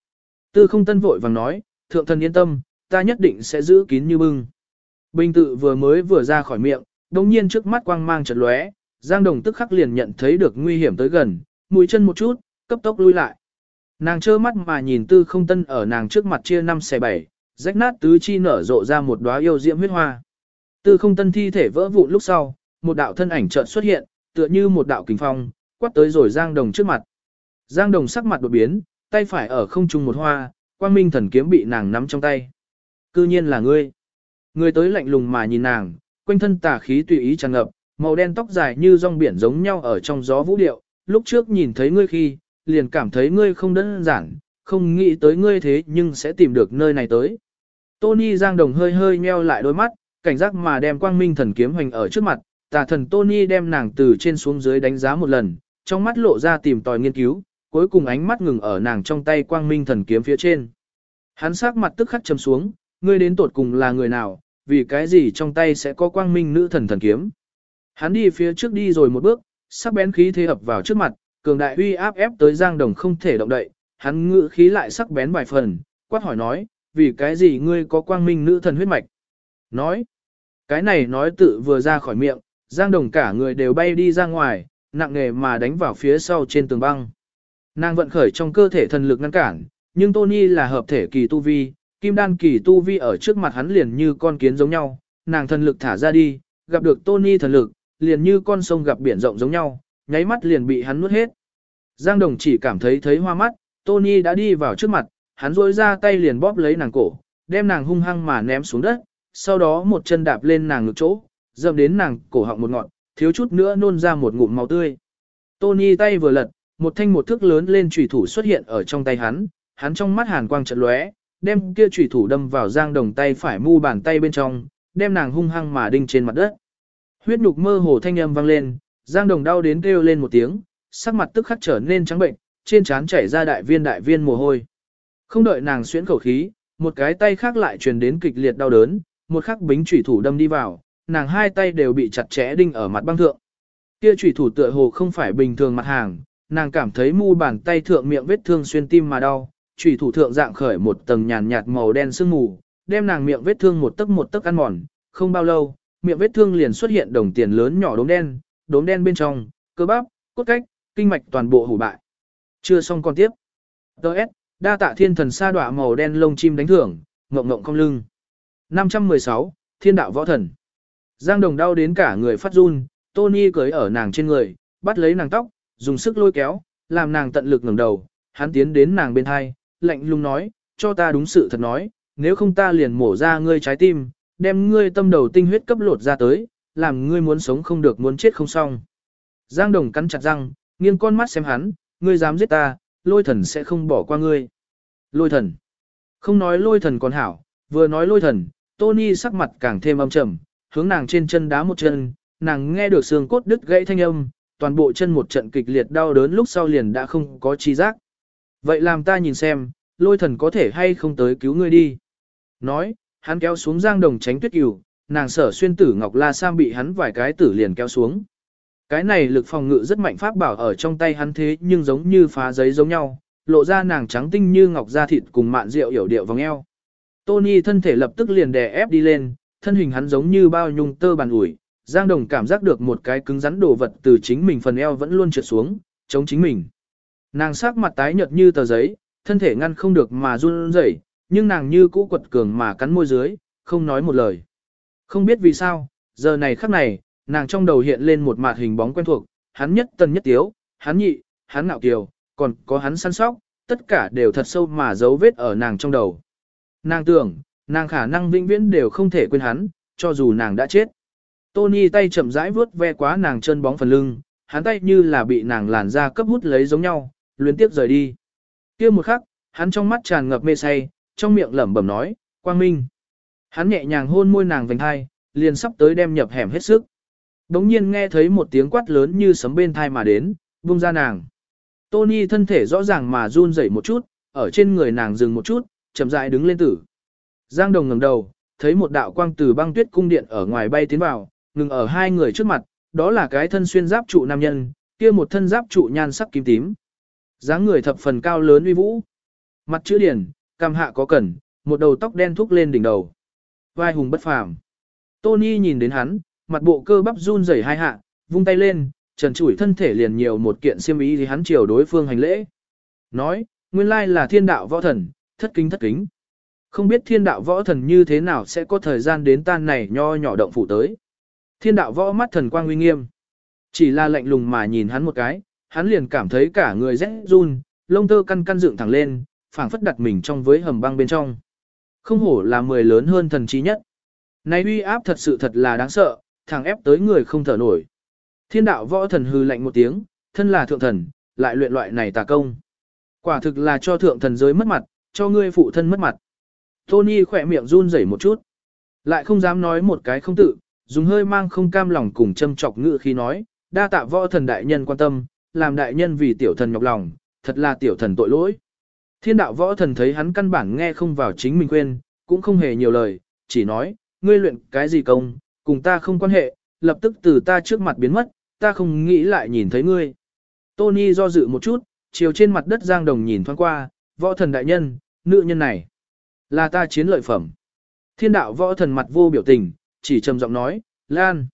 Tư không tân vội vàng nói, thượng thần yên tâm, ta nhất định sẽ giữ kín như bưng. Bình tự vừa mới vừa ra khỏi miệng, đồng nhiên trước mắt quang mang chật lóe, Giang Đồng tức khắc liền nhận thấy được nguy hiểm tới gần, mũi chân một chút, cấp tốc lui lại. Nàng trơ mắt mà nhìn tư không tân ở nàng trước mặt chia năm xẻ bảy, rách nát tứ chi nở rộ ra một đóa yêu diễm huyết hoa. Tư không tân thi thể vỡ vụn lúc sau, một đạo thân ảnh chợt xuất hiện, tựa như một đạo kình phong, quát tới rồi Giang Đồng trước mặt. Giang Đồng sắc mặt đột biến, tay phải ở không trung một hoa, quang minh thần kiếm bị nàng nắm trong tay. Cư nhiên là ngươi. Ngươi tới lạnh lùng mà nhìn nàng, quanh thân tà khí tùy ý tràn ngập, màu đen tóc dài như rong biển giống nhau ở trong gió vũ điệu, lúc trước nhìn thấy ngươi khi, liền cảm thấy ngươi không đơn giản, không nghĩ tới ngươi thế nhưng sẽ tìm được nơi này tới. Tony Giang Đồng hơi hơi nheo lại đôi mắt, cảnh giác mà đem quang minh thần kiếm hoành ở trước mặt, tà thần Tony đem nàng từ trên xuống dưới đánh giá một lần, trong mắt lộ ra tìm tòi nghiên cứu, cuối cùng ánh mắt ngừng ở nàng trong tay quang minh thần kiếm phía trên. Hắn sắc mặt tức khắc chầm xuống, ngươi đến tột cùng là người nào, vì cái gì trong tay sẽ có quang minh nữ thần thần kiếm. Hắn đi phía trước đi rồi một bước, sắc bén khí thế ập vào trước mặt, cường đại uy áp ép tới Giang Đồng không thể động đậy, hắn ngự khí lại sắc bén vài phần, quát hỏi nói, vì cái gì ngươi có quang minh nữ thần huyết mạch? Nói, cái này nói tự vừa ra khỏi miệng, Giang Đồng cả người đều bay đi ra ngoài, nặng nề mà đánh vào phía sau trên tường băng. Nàng vận khởi trong cơ thể thần lực ngăn cản, nhưng Tony là hợp thể kỳ tu vi, kim đan kỳ tu vi ở trước mặt hắn liền như con kiến giống nhau, nàng thần lực thả ra đi, gặp được Tony thần lực, liền như con sông gặp biển rộng giống nhau, nháy mắt liền bị hắn nuốt hết. Giang Đồng chỉ cảm thấy thấy hoa mắt, Tony đã đi vào trước mặt, hắn rôi ra tay liền bóp lấy nàng cổ, đem nàng hung hăng mà ném xuống đất, sau đó một chân đạp lên nàng ngực chỗ, dậm đến nàng cổ họng một ngọn, thiếu chút nữa nôn ra một ngụm máu tươi. Tony tay vừa lật, một thanh một thước lớn lên chủy thủ xuất hiện ở trong tay hắn, hắn trong mắt hàn quang trận lóe, đem kia chủy thủ đâm vào Giang Đồng tay phải mu bàn tay bên trong, đem nàng hung hăng mà đinh trên mặt đất. Huyết nhục mơ hồ thanh âm vang lên, Giang Đồng đau đến kêu lên một tiếng, sắc mặt tức khắc trở nên trắng bệnh, trên trán chảy ra đại viên đại viên mồ hôi. Không đợi nàng xuyễn khẩu khí, một cái tay khác lại truyền đến kịch liệt đau đớn, một khắc bính chủy thủ đâm đi vào, nàng hai tay đều bị chặt chẽ đinh ở mặt băng thượng. Kia chủy thủ tựa hồ không phải bình thường mặt hàng, nàng cảm thấy mu bàn tay thượng miệng vết thương xuyên tim mà đau, chủy thủ thượng dạng khởi một tầng nhàn nhạt màu đen sương mù, đem nàng miệng vết thương một tấc một tấc ăn mòn, không bao lâu, miệng vết thương liền xuất hiện đồng tiền lớn nhỏ đốm đen, đốm đen bên trong, cơ bắp, cốt cách, kinh mạch toàn bộ hủ bại. Chưa xong con tiếp. Đợt, đa tạ thiên thần sa đọa màu đen lông chim đánh thưởng, ngộng ngộng không lưng. 516, thiên đạo võ thần. Giang đồng đau đến cả người phát run, Tony cưới ở nàng trên người, bắt lấy nàng tóc, dùng sức lôi kéo, làm nàng tận lực ngẩng đầu, hắn tiến đến nàng bên hai, lạnh lùng nói, cho ta đúng sự thật nói, nếu không ta liền mổ ra ngươi trái tim, đem ngươi tâm đầu tinh huyết cấp lột ra tới, làm ngươi muốn sống không được muốn chết không xong. Giang Đồng cắn chặt răng, nghiêng con mắt xem hắn, ngươi dám giết ta, lôi thần sẽ không bỏ qua ngươi. Lôi thần. Không nói lôi thần còn hảo, vừa nói lôi thần, Tony sắc mặt càng thêm âm trầm, hướng nàng trên chân đá một chân, nàng nghe được xương cốt đứt gãy thanh âm, toàn bộ chân một trận kịch liệt đau đớn lúc sau liền đã không có chi giác. Vậy làm ta nhìn xem, lôi thần có thể hay không tới cứu ngươi đi. Nói, hắn kéo xuống giang đồng tránh tuyết cửu, nàng sở xuyên tử Ngọc La Sam bị hắn vài cái tử liền kéo xuống. Cái này lực phòng ngự rất mạnh pháp bảo ở trong tay hắn thế nhưng giống như phá giấy giống nhau, lộ ra nàng trắng tinh như ngọc da thịt cùng mạn rượu hiểu điệu vòng eo. Tony thân thể lập tức liền đè ép đi lên, thân hình hắn giống như bao nhung tơ bàn ủi, Giang Đồng cảm giác được một cái cứng rắn đồ vật từ chính mình phần eo vẫn luôn trượt xuống, chống chính mình. Nàng sắc mặt tái nhợt như tờ giấy, thân thể ngăn không được mà run rẩy, nhưng nàng như cũ quật cường mà cắn môi dưới, không nói một lời. Không biết vì sao, giờ này khắc này, nàng trong đầu hiện lên một mạt hình bóng quen thuộc, hắn nhất tần nhất tiếu, hắn nhị, hắn nạo kiều, còn có hắn săn sóc, tất cả đều thật sâu mà dấu vết ở nàng trong đầu. Nàng tưởng, nàng khả năng vĩnh viễn đều không thể quên hắn, cho dù nàng đã chết. Tony tay chậm rãi vuốt ve quá nàng chân bóng phần lưng, hắn tay như là bị nàng làn da cấp hút lấy giống nhau, luyến tiếp rời đi. kia một khắc, hắn trong mắt tràn ngập mê say, trong miệng lẩm bẩm nói, quang minh. Hắn nhẹ nhàng hôn môi nàng vành hai, liền sắp tới đem nhập hẻm hết sức. Đống nhiên nghe thấy một tiếng quát lớn như sấm bên thai mà đến, buông ra nàng. Tony thân thể rõ ràng mà run rẩy một chút, ở trên người nàng dừng một chút, chậm rãi đứng lên tử. Giang Đồng ngẩng đầu, thấy một đạo quang từ băng tuyết cung điện ở ngoài bay tiến vào, ngừng ở hai người trước mặt, đó là cái thân xuyên giáp trụ nam nhân, kia một thân giáp trụ nhan sắc kim tím. dáng người thập phần cao lớn uy vũ. Mặt chữ điển, cam hạ có cẩn, một đầu tóc đen thúc lên đỉnh đầu. Vai hùng bất phàm. Tony nhìn đến hắn, mặt bộ cơ bắp run rẩy hai hạ, vung tay lên, trần trụi thân thể liền nhiều một kiện xiêm y thì hắn chiều đối phương hành lễ. Nói, nguyên lai là thiên đạo võ thần, thất kính thất kính. Không biết thiên đạo võ thần như thế nào sẽ có thời gian đến tan này nho nhỏ động phủ tới. Thiên đạo võ mắt thần quang uy nghiêm. Chỉ là lạnh lùng mà nhìn hắn một cái, hắn liền cảm thấy cả người rẽ run, lông tơ căn căn dựng thẳng lên, phảng phất đặt mình trong với hầm băng bên trong. Không hổ là mười lớn hơn thần trí nhất. Này uy áp thật sự thật là đáng sợ, thằng ép tới người không thở nổi. Thiên đạo võ thần hư lạnh một tiếng, thân là thượng thần, lại luyện loại này tà công. Quả thực là cho thượng thần giới mất mặt, cho ngươi phụ thân mất mặt. Tony khỏe miệng run rẩy một chút. Lại không dám nói một cái không tự, dùng hơi mang không cam lòng cùng châm chọc ngự khi nói, đa tạ võ thần đại nhân quan tâm, làm đại nhân vì tiểu thần nhọc lòng, thật là tiểu thần tội lỗi. Thiên đạo võ thần thấy hắn căn bản nghe không vào chính mình quên, cũng không hề nhiều lời, chỉ nói, ngươi luyện cái gì công, cùng ta không quan hệ, lập tức từ ta trước mặt biến mất, ta không nghĩ lại nhìn thấy ngươi. Tony do dự một chút, chiều trên mặt đất giang đồng nhìn thoáng qua, võ thần đại nhân, nữ nhân này, là ta chiến lợi phẩm. Thiên đạo võ thần mặt vô biểu tình, chỉ trầm giọng nói, Lan.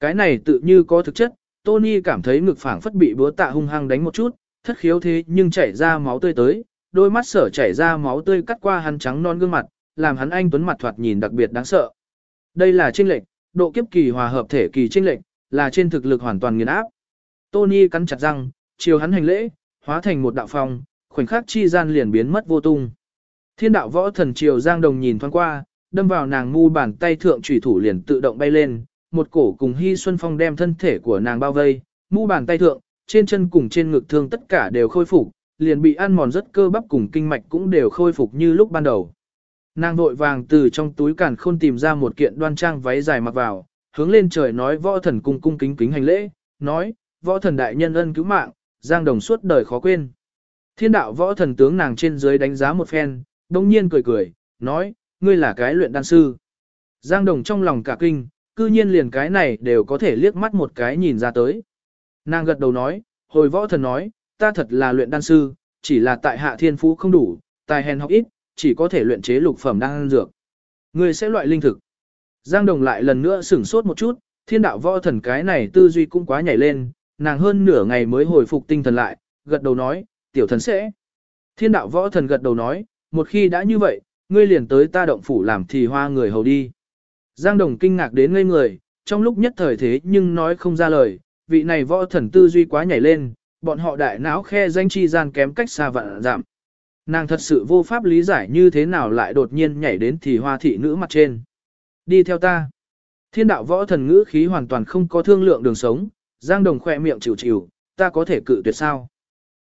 Cái này tự như có thực chất, Tony cảm thấy ngực phảng phất bị búa tạ hung hăng đánh một chút, thất khiếu thế nhưng chảy ra máu tươi tới, đôi mắt sở chảy ra máu tươi cắt qua hắn trắng non gương mặt, làm hắn anh tuấn mặt thoạt nhìn đặc biệt đáng sợ. Đây là chênh lệch, độ kiếp kỳ hòa hợp thể kỳ chênh lệch, là trên thực lực hoàn toàn nghiền áp. Tony cắn chặt răng, chiều hắn hành lễ, hóa thành một đạo phong, khoảnh khắc chi gian liền biến mất vô tung. Thiên đạo võ thần triều Giang Đồng nhìn thoáng qua, đâm vào nàng mu bàn tay thượng chủy thủ liền tự động bay lên, một cổ cùng Hi Xuân Phong đem thân thể của nàng bao vây, mu bàn tay thượng, trên chân cùng trên ngực thương tất cả đều khôi phục, liền bị ăn mòn rất cơ bắp cùng kinh mạch cũng đều khôi phục như lúc ban đầu. Nàng vội vàng từ trong túi càn khôn tìm ra một kiện đoan trang váy dài mặc vào, hướng lên trời nói võ thần cung cung kính kính hành lễ, nói, võ thần đại nhân ân cứu mạng, giang đồng suốt đời khó quên. Thiên đạo võ thần tướng nàng trên dưới đánh giá một phen, đông nhiên cười cười, nói, ngươi là cái luyện đan sư. Giang đồng trong lòng cả kinh, cư nhiên liền cái này đều có thể liếc mắt một cái nhìn ra tới. Nàng gật đầu nói, hồi võ thần nói, ta thật là luyện đan sư, chỉ là tại hạ thiên phú không đủ, tài hèn học ít, chỉ có thể luyện chế lục phẩm đan dược. Ngươi sẽ loại linh thực. Giang Đồng lại lần nữa sửng sốt một chút, thiên đạo võ thần cái này tư duy cũng quá nhảy lên, nàng hơn nửa ngày mới hồi phục tinh thần lại, gật đầu nói, tiểu thần sẽ. Thiên đạo võ thần gật đầu nói, một khi đã như vậy, ngươi liền tới ta động phủ làm thì hoa người hầu đi. Giang Đồng kinh ngạc đến ngây người, trong lúc nhất thời thế nhưng nói không ra lời, vị này võ thần tư duy quá nhảy lên, bọn họ đại não khe danh chi gian kém cách xa vạn giảm. Nàng thật sự vô pháp lý giải như thế nào lại đột nhiên nhảy đến thì hoa thị nữ mặt trên. Đi theo ta. Thiên đạo võ thần ngữ khí hoàn toàn không có thương lượng đường sống, Giang Đồng khỏe miệng chịu chịu, ta có thể cự tuyệt sao?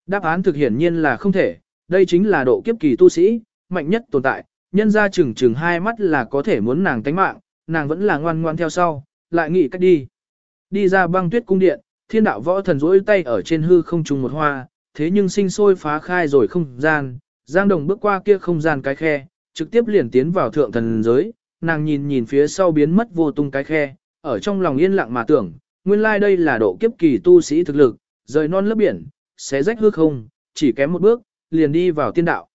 Đáp án thực hiển nhiên là không thể, đây chính là độ kiếp kỳ tu sĩ, mạnh nhất tồn tại, nhân ra chừng chừng hai mắt là có thể muốn nàng tánh mạng, nàng vẫn là ngoan ngoan theo sau, lại nghĩ cách đi. Đi ra băng tuyết cung điện, thiên đạo võ thần rỗi tay ở trên hư không trùng một hoa, thế nhưng sinh sôi phá khai rồi không gian, Giang Đồng bước qua kia không gian cái khe, trực tiếp liền tiến vào thượng thần giới, nàng nhìn nhìn phía sau biến mất vô tung cái khe, ở trong lòng yên lặng mà tưởng, nguyên lai like đây là độ kiếp kỳ tu sĩ thực lực, rời non lớp biển, xé rách hư không, chỉ kém một bước, liền đi vào tiên đạo.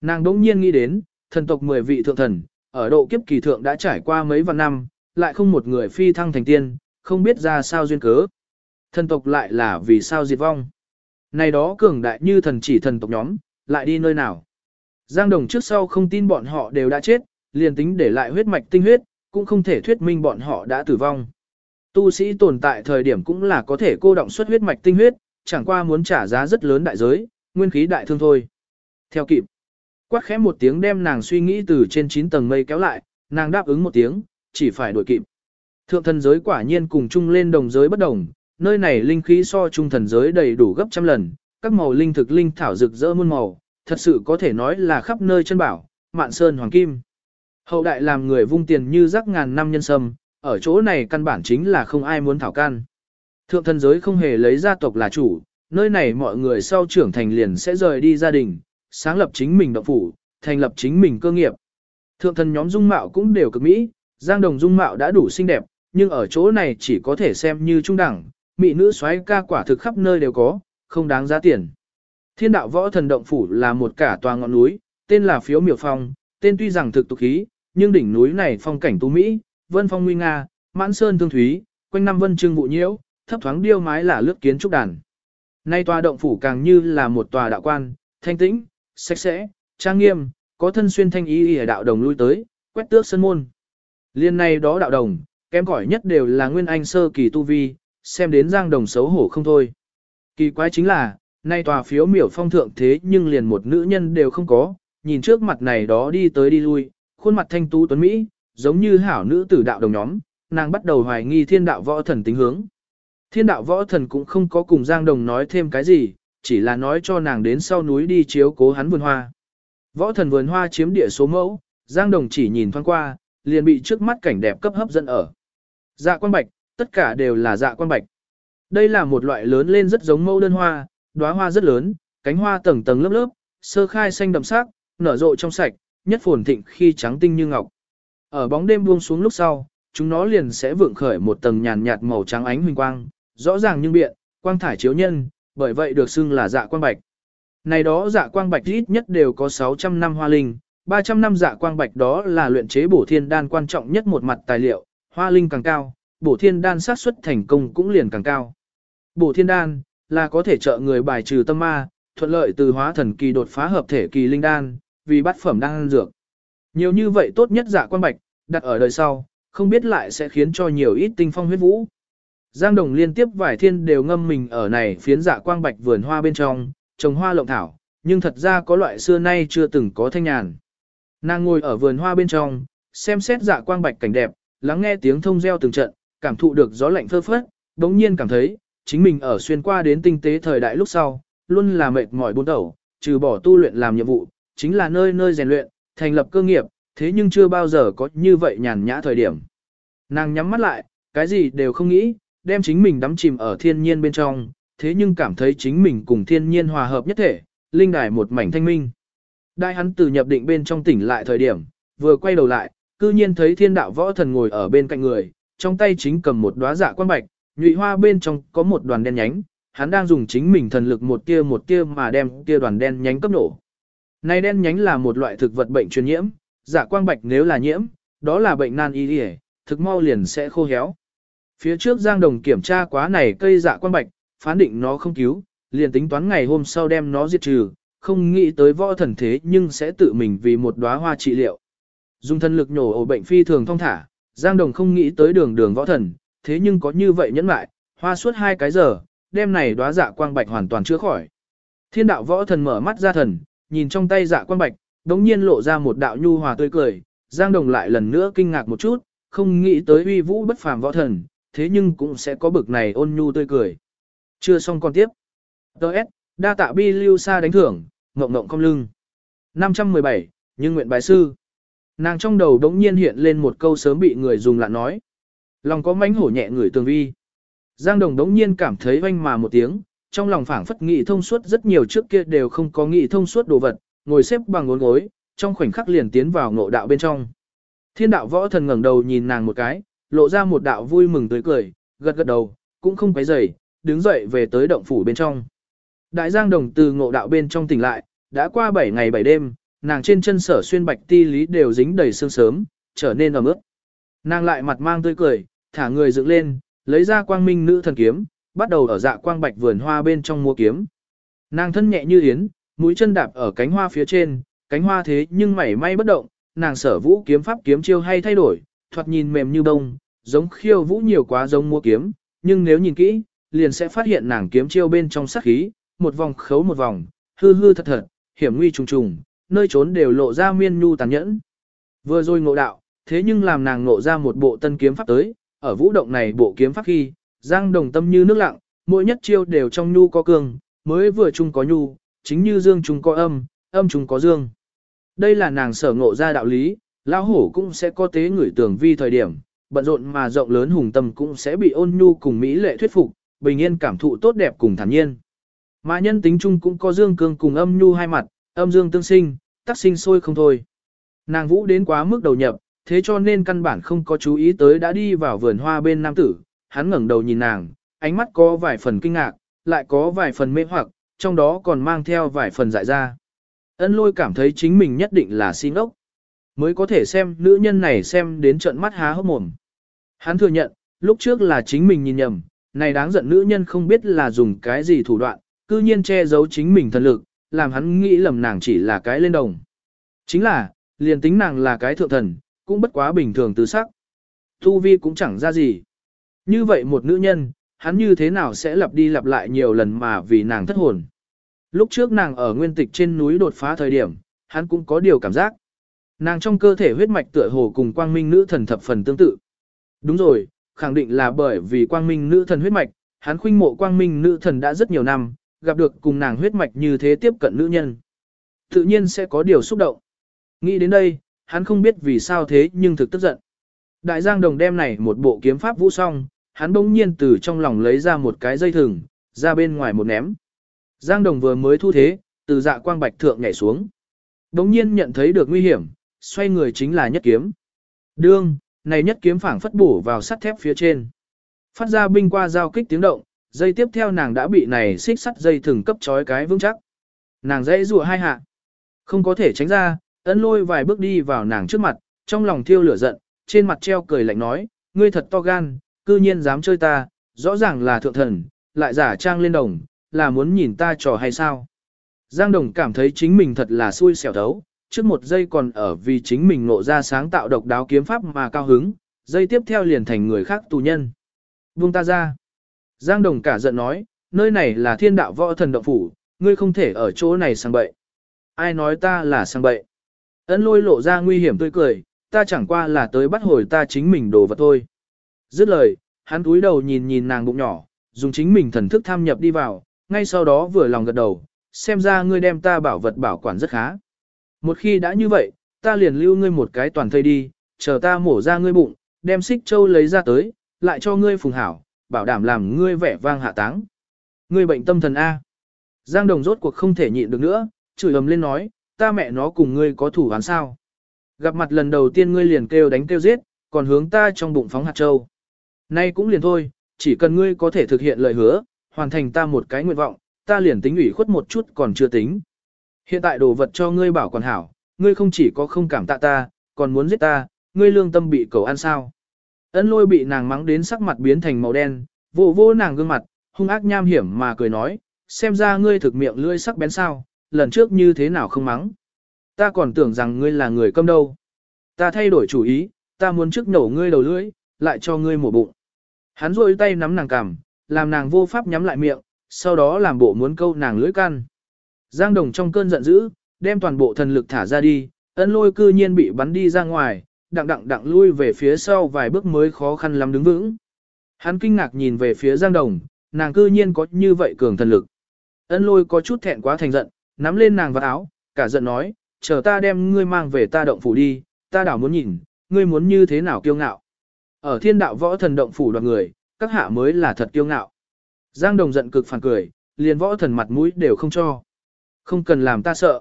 Nàng đỗng nhiên nghĩ đến, thần tộc 10 vị thượng thần, ở độ kiếp kỳ thượng đã trải qua mấy vạn năm, lại không một người phi thăng thành tiên, không biết ra sao duyên cớ. Thần tộc lại là vì sao diệt vong. Này đó cường đại như thần chỉ thần tộc nhóm, lại đi nơi nào. Giang Đồng trước sau không tin bọn họ đều đã chết, liền tính để lại huyết mạch tinh huyết, cũng không thể thuyết minh bọn họ đã tử vong. Tu sĩ tồn tại thời điểm cũng là có thể cô động xuất huyết mạch tinh huyết, chẳng qua muốn trả giá rất lớn đại giới, nguyên khí đại thương thôi. Theo kịp, quát khẽ một tiếng đem nàng suy nghĩ từ trên 9 tầng mây kéo lại, nàng đáp ứng một tiếng, chỉ phải đuổi kịp. Thượng thần giới quả nhiên cùng chung lên đồng giới bất đồng, nơi này linh khí so trung thần giới đầy đủ gấp trăm lần, các màu linh thực linh thảo rực rỡ muôn màu, thật sự có thể nói là khắp nơi chân bảo, mạn sơn hoàng kim. Hậu đại làm người vung tiền như rắc ngàn năm nhân sâm, ở chỗ này căn bản chính là không ai muốn thảo can. Thượng thần giới không hề lấy gia tộc là chủ, nơi này mọi người sau trưởng thành liền sẽ rời đi gia đình, sáng lập chính mình động phủ, thành lập chính mình cơ nghiệp. Thượng thần nhóm dung mạo cũng đều cực mỹ, Giang Đồng dung mạo đã đủ xinh đẹp, nhưng ở chỗ này chỉ có thể xem như trung đẳng, mỹ nữ xoáy ca quả thực khắp nơi đều có, không đáng giá tiền. Thiên đạo võ thần động phủ là một cả tòa ngọn núi, tên là phiếu miểu phong, tên tuy rằng thực tục khí, nhưng đỉnh núi này phong cảnh tú Mỹ, vân phong nguy nga, mãn sơn thương thúy, quanh năm vân trưng vụ nhiễu, thấp thoáng điêu mái là lướt kiến trúc đàn. Nay tòa động phủ càng như là một tòa đạo quan, thanh tĩnh, sạch sẽ, trang nghiêm, có thân xuyên thanh ý ở đạo đồng lui tới, quét tước sân môn. Liên này đó đạo đồng, kém cỏi nhất đều là nguyên anh sơ kỳ tu vi, xem đến giang đồng xấu hổ không thôi. Kỳ quái chính là, nay tòa phiếu miểu phong thượng thế nhưng liền một nữ nhân đều không có, nhìn trước mặt này đó đi tới đi lui, khuôn mặt thanh tú tuấn Mỹ, giống như hảo nữ tử đạo đồng nhóm, nàng bắt đầu hoài nghi thiên đạo võ thần tính hướng. Thiên đạo võ thần cũng không có cùng Giang Đồng nói thêm cái gì, chỉ là nói cho nàng đến sau núi đi chiếu cố hắn vườn hoa. Võ thần vườn hoa chiếm địa số mẫu, Giang Đồng chỉ nhìn thoáng qua, liền bị trước mắt cảnh đẹp cấp hấp dẫn ở. Dạ quan bạch, tất cả đều là dạ quan bạch. Đây là một loại lớn lên rất giống mẫu đơn hoa, đóa hoa rất lớn, cánh hoa tầng tầng lớp lớp, sơ khai xanh đậm sắc, nở rộ trong sạch, nhất phồn thịnh khi trắng tinh như ngọc. Ở bóng đêm buông xuống lúc sau, chúng nó liền sẽ vượng khởi một tầng nhàn nhạt màu trắng ánh huỳnh quang, rõ ràng nhưng biện, quang thải chiếu nhân, bởi vậy được xưng là dạ quang bạch. Này đó dạ quang bạch ít nhất đều có 600 năm hoa linh, 300 năm dạ quang bạch đó là luyện chế bổ thiên đan quan trọng nhất một mặt tài liệu, hoa linh càng cao, bổ thiên đan sát suất thành công cũng liền càng cao. Bổ thiên đan là có thể trợ người bài trừ tâm ma, thuận lợi từ hóa thần kỳ đột phá hợp thể kỳ linh đan, vì bát phẩm đan dược. Nhiều như vậy tốt nhất dạ quang bạch, đặt ở đời sau, không biết lại sẽ khiến cho nhiều ít tinh phong huyết vũ. Giang Đồng liên tiếp vài thiên đều ngâm mình ở này phiến dạ quang bạch vườn hoa bên trong, trồng hoa lộng thảo, nhưng thật ra có loại xưa nay chưa từng có thanh nhàn. Nàng ngồi ở vườn hoa bên trong, xem xét dạ quang bạch cảnh đẹp, lắng nghe tiếng thông reo từng trận, cảm thụ được gió lạnh phơ phất, đống nhiên cảm thấy, chính mình ở xuyên qua đến tinh tế thời đại lúc sau, luôn là mệt mỏi buôn đầu, trừ bỏ tu luyện làm nhiệm vụ, chính là nơi nơi rèn luyện, thành lập cơ nghiệp, thế nhưng chưa bao giờ có như vậy nhàn nhã thời điểm. Nàng nhắm mắt lại, cái gì đều không nghĩ, đem chính mình đắm chìm ở thiên nhiên bên trong, thế nhưng cảm thấy chính mình cùng thiên nhiên hòa hợp nhất thể, linh đài một mảnh thanh minh. Đại hắn từ nhập định bên trong tỉnh lại thời điểm, vừa quay đầu lại, cư nhiên thấy thiên đạo võ thần ngồi ở bên cạnh người, trong tay chính cầm một đóa dạ quan bạch, nhụy hoa bên trong có một đoàn đen nhánh, hắn đang dùng chính mình thần lực một tia một tia mà đem tia đoàn đen nhánh cấp nổ. Này đen nhánh là một loại thực vật bệnh truyền nhiễm, dạ quang bạch nếu là nhiễm, đó là bệnh nan y thực mau liền sẽ khô héo. Phía trước Giang Đồng kiểm tra quá này cây dạ quang bạch, phán định nó không cứu, liền tính toán ngày hôm sau đem nó diệt trừ, không nghĩ tới võ thần thế nhưng sẽ tự mình vì một đóa hoa trị liệu. Dùng thân lực nhổ ổ bệnh phi thường thông thả, Giang Đồng không nghĩ tới đường đường võ thần, thế nhưng có như vậy nhẫn lại, hoa suốt hai cái giờ, đêm này đóa dạ quang bạch hoàn toàn chữa khỏi. Thiên đạo võ thần mở mắt ra thần, nhìn trong tay dạ quang bạch, đống nhiên lộ ra một đạo nhu hòa tươi cười, Giang Đồng lại lần nữa kinh ngạc một chút, không nghĩ tới uy vũ bất phàm võ thần, thế nhưng cũng sẽ có bực này ôn nhu tươi cười. Chưa xong còn tiếp. Đợt, đa tạ bi lưu xa đánh thưởng, ngộng ngộng không lưng. 517, nhưng nguyện bài sư. Nàng trong đầu đống nhiên hiện lên một câu sớm bị người dùng lạ nói. Lòng có mánh hổ nhẹ người tường vi. Giang Đồng đống nhiên cảm thấy oanh mà một tiếng, trong lòng phảng phất nghị thông suốt rất nhiều trước kia đều không có nghị thông suốt đồ vật, ngồi xếp bằng ngốn gối, trong khoảnh khắc liền tiến vào ngộ đạo bên trong. Thiên đạo võ thần ngẩng đầu nhìn nàng một cái, lộ ra một đạo vui mừng tươi cười, gật gật đầu, cũng không quấy rầy, đứng dậy về tới động phủ bên trong. Đại Giang Đồng từ ngộ đạo bên trong tỉnh lại, đã qua 7 ngày 7 đêm, nàng trên chân sở xuyên bạch ti lý đều dính đầy sương sớm, trở nên ẩm ướt. Nàng lại mặt mang tươi cười, thả người dựng lên, lấy ra quang minh nữ thần kiếm, bắt đầu ở dạ quang bạch vườn hoa bên trong mua kiếm. Nàng thân nhẹ như yến, mũi chân đạp ở cánh hoa phía trên, cánh hoa thế nhưng mảy may bất động, nàng sở vũ kiếm pháp kiếm chiêu hay thay đổi, thoạt nhìn mềm như bông, giống khiêu vũ nhiều quá giống mua kiếm, nhưng nếu nhìn kỹ, liền sẽ phát hiện nàng kiếm chiêu bên trong sắc khí, một vòng khấu một vòng, hư hư thật thật, hiểm nguy trùng trùng, nơi trốn đều lộ ra miên nhu tàn nhẫn. Vừa rồi ngộ đạo, thế nhưng làm nàng ngộ ra một bộ tân kiếm pháp tới, ở vũ động này bộ kiếm pháp khi, giang đồng tâm như nước lặng, mỗi nhất chiêu đều trong nhu có cường, mới vừa chung có nhu, chính như dương chung có âm, âm chung có dương. Đây là nàng sở ngộ ra đạo lý, lão hổ cũng sẽ có tế người tưởng vi thời điểm, bận rộn mà rộng lớn hùng tâm cũng sẽ bị ôn nhu cùng mỹ lệ thuyết phục, bình yên cảm thụ tốt đẹp cùng thản nhiên. Mà nhân tính chung cũng có dương cương cùng âm nhu hai mặt, âm dương tương sinh, tác sinh sôi không thôi. Nàng vũ đến quá mức đầu nhập, thế cho nên căn bản không có chú ý tới đã đi vào vườn hoa bên nam tử, hắn ngẩng đầu nhìn nàng, ánh mắt có vài phần kinh ngạc, lại có vài phần mê hoặc, trong đó còn mang theo vài phần dại ra. Ân lôi cảm thấy chính mình nhất định là xin ốc, mới có thể xem nữ nhân này xem đến trận mắt há hốc mồm. Hắn thừa nhận, lúc trước là chính mình nhìn nhầm, này đáng giận nữ nhân không biết là dùng cái gì thủ đoạn, cư nhiên che giấu chính mình thần lực, làm hắn nghĩ lầm nàng chỉ là cái lên đồng. Chính là, liền tính nàng là cái thượng thần, cũng bất quá bình thường từ sắc. thu vi cũng chẳng ra gì. Như vậy một nữ nhân, hắn như thế nào sẽ lặp đi lặp lại nhiều lần mà vì nàng thất hồn. Lúc trước nàng ở nguyên tịch trên núi đột phá thời điểm, hắn cũng có điều cảm giác. Nàng trong cơ thể huyết mạch tựa hồ cùng quang minh nữ thần thập phần tương tự. Đúng rồi, khẳng định là bởi vì quang minh nữ thần huyết mạch, hắn khuynh mộ quang minh nữ thần đã rất nhiều năm, gặp được cùng nàng huyết mạch như thế tiếp cận nữ nhân. Tự nhiên sẽ có điều xúc động. Nghĩ đến đây, hắn không biết vì sao thế nhưng thực tức giận. Đại giang đồng đem này một bộ kiếm pháp vũ song, hắn bỗng nhiên từ trong lòng lấy ra một cái dây thừng, ra bên ngoài một ném. Giang đồng vừa mới thu thế, từ dạ quang bạch thượng nhảy xuống. Bỗng nhiên nhận thấy được nguy hiểm, xoay người chính là nhất kiếm. Đương, này nhất kiếm phảng phất bổ vào sắt thép phía trên. Phát ra binh qua giao kích tiếng động, dây tiếp theo nàng đã bị này xích sắt dây thừng cấp trói cái vững chắc. Nàng dãy rùa hai hạ. Không có thể tránh ra, ấn lôi vài bước đi vào nàng trước mặt, trong lòng thiêu lửa giận, trên mặt treo cười lạnh nói, ngươi thật to gan, cư nhiên dám chơi ta, rõ ràng là thượng thần, lại giả trang lên đồng, là muốn nhìn ta trò hay sao. Giang Đồng cảm thấy chính mình thật là xui xẻo thấu, trước một giây còn ở vì chính mình nộ ra sáng tạo độc đáo kiếm pháp mà cao hứng, giây tiếp theo liền thành người khác tù nhân. Vương ta ra. Giang Đồng cả giận nói, nơi này là thiên đạo võ thần động phủ, ngươi không thể ở chỗ này sang bậy. Ai nói ta là sang bậy? Ấn lôi lộ ra nguy hiểm tươi cười, ta chẳng qua là tới bắt hồi ta chính mình đồ vật thôi. Dứt lời, hắn túi đầu nhìn nhìn nàng bụng nhỏ, dùng chính mình thần thức tham nhập đi vào, ngay sau đó vừa lòng gật đầu, xem ra ngươi đem ta bảo vật bảo quản rất khá. Một khi đã như vậy, ta liền lưu ngươi một cái toàn thây đi, chờ ta mổ ra ngươi bụng, đem xích châu lấy ra tới, lại cho ngươi phùng hảo, bảo đảm làm ngươi vẻ vang hạ táng. Ngươi bệnh tâm thần A. Giang Đồng rốt cuộc không thể nhịn được nữa, chửi ầm lên nói, ta mẹ nó cùng ngươi có thủ án sao. Gặp mặt lần đầu tiên ngươi liền kêu đánh kêu giết, còn hướng ta trong bụng phóng hạt châu. Nay cũng liền thôi, chỉ cần ngươi có thể thực hiện lời hứa, hoàn thành ta một cái nguyện vọng, ta liền tính ủy khuất một chút còn chưa tính. Hiện tại đồ vật cho ngươi bảo còn hảo, ngươi không chỉ có không cảm tạ ta, còn muốn giết ta, ngươi lương tâm bị cầu ăn sao. Ấn lôi bị nàng mắng đến sắc mặt biến thành màu đen, vô vô nàng gương mặt, hung ác nham hiểm mà cười nói, xem ra ngươi thực miệng lưỡi sắc bén sao, lần trước như thế nào không mắng. Ta còn tưởng rằng ngươi là người câm đâu. Ta thay đổi chủ ý, ta muốn trước nổ ngươi đầu lưỡi, lại cho ngươi mổ bụng. Hắn rôi tay nắm nàng cằm, làm nàng vô pháp nhắm lại miệng, sau đó làm bộ muốn câu nàng lưỡi can. Giang Đồng trong cơn giận dữ, đem toàn bộ thần lực thả ra đi, ân lôi cư nhiên bị bắn đi ra ngoài, đặng đặng đặng lui về phía sau vài bước mới khó khăn lắm đứng vững. Hắn kinh ngạc nhìn về phía Giang Đồng, nàng cư nhiên có như vậy cường thần lực. Ân lôi có chút thẹn quá thành giận, nắm lên nàng vào áo, cả giận nói, chờ ta đem ngươi mang về ta động phủ đi, ta đảo muốn nhìn, ngươi muốn như thế nào kiêu ngạo. Ở thiên đạo võ thần động phủ đoàn người, các hạ mới là thật kiêu ngạo. Giang Đồng giận cực phản cười, liền võ thần mặt mũi đều không cho. Không cần làm ta sợ.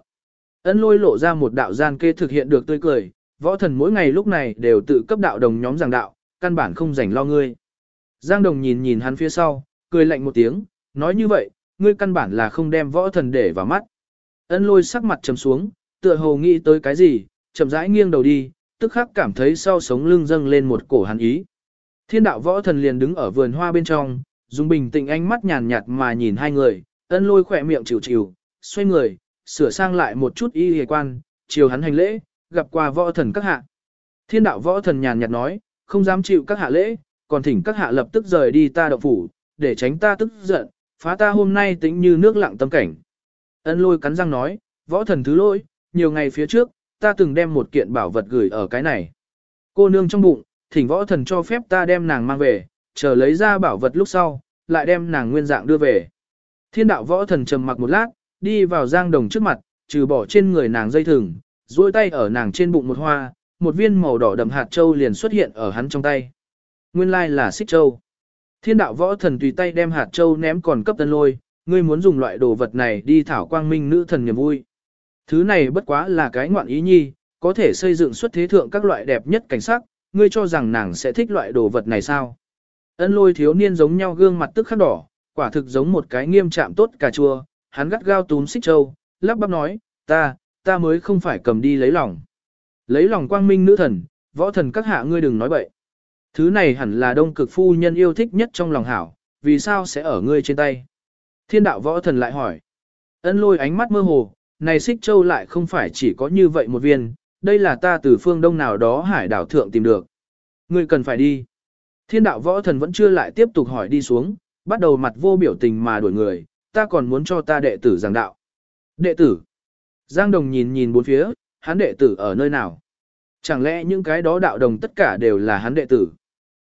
Ấn lôi lộ ra một đạo gian kê thực hiện được tươi cười, võ thần mỗi ngày lúc này đều tự cấp đạo đồng nhóm giảng đạo, căn bản không rảnh lo ngươi. Giang Đồng nhìn nhìn hắn phía sau, cười lạnh một tiếng, nói như vậy, ngươi căn bản là không đem võ thần để vào mắt. Ân lôi sắc mặt trầm xuống, tựa hồ nghĩ tới cái gì, chậm rãi nghiêng đầu đi, tức khắc cảm thấy sau sống lưng dâng lên một cổ hắn ý. Thiên đạo võ thần liền đứng ở vườn hoa bên trong, dùng bình tĩnh ánh mắt nhàn nhạt mà nhìn hai người, ân lôi khỏe miệng chịu chịu, xoay người, sửa sang lại một chút y hề quan, chiều hắn hành lễ, gặp qua võ thần các hạ. Thiên đạo võ thần nhàn nhạt nói, không dám chịu các hạ lễ, còn thỉnh các hạ lập tức rời đi ta động phủ, để tránh ta tức giận, phá ta hôm nay tính như nước lặng tâm cảnh. Ân lôi cắn răng nói, võ thần thứ lỗi, nhiều ngày phía trước, ta từng đem một kiện bảo vật gửi ở cái này. Cô nương trong bụng, thỉnh võ thần cho phép ta đem nàng mang về, chờ lấy ra bảo vật lúc sau, lại đem nàng nguyên dạng đưa về. Thiên đạo võ thần trầm mặc một lát, đi vào giang đồng trước mặt, trừ bỏ trên người nàng dây thừng, duỗi tay ở nàng trên bụng một hoa, một viên màu đỏ đậm hạt châu liền xuất hiện ở hắn trong tay. Nguyên lai là xích châu. Thiên đạo võ thần tùy tay đem hạt châu ném còn cấp tân lôi, ngươi muốn dùng loại đồ vật này đi thảo quang minh nữ thần niềm vui. Thứ này bất quá là cái ngoạn ý nhi, có thể xây dựng xuất thế thượng các loại đẹp nhất cảnh sắc, ngươi cho rằng nàng sẽ thích loại đồ vật này sao? Ân lôi thiếu niên giống nhau gương mặt tức khắc đỏ, quả thực giống một cái nghiêm trạm tốt cà chua, hắn gắt gao túm xích châu, lắp bắp nói, ta, ta mới không phải cầm đi lấy lòng. Lấy lòng quang minh nữ thần, võ thần các hạ ngươi đừng nói bậy. Thứ này hẳn là đông cực phu nhân yêu thích nhất trong lòng hảo, vì sao sẽ ở ngươi trên tay? Thiên đạo võ thần lại hỏi. Ân lôi ánh mắt mơ hồ, này xích châu lại không phải chỉ có như vậy một viên, đây là ta từ phương đông nào đó hải đảo thượng tìm được. Ngươi cần phải đi. Thiên đạo võ thần vẫn chưa lại tiếp tục hỏi đi xuống, bắt đầu mặt vô biểu tình mà đuổi người, ta còn muốn cho ta đệ tử giảng đạo. Đệ tử. Giang đồng nhìn nhìn bốn phía, hắn đệ tử ở nơi nào? Chẳng lẽ những cái đó đạo đồng tất cả đều là hắn đệ tử?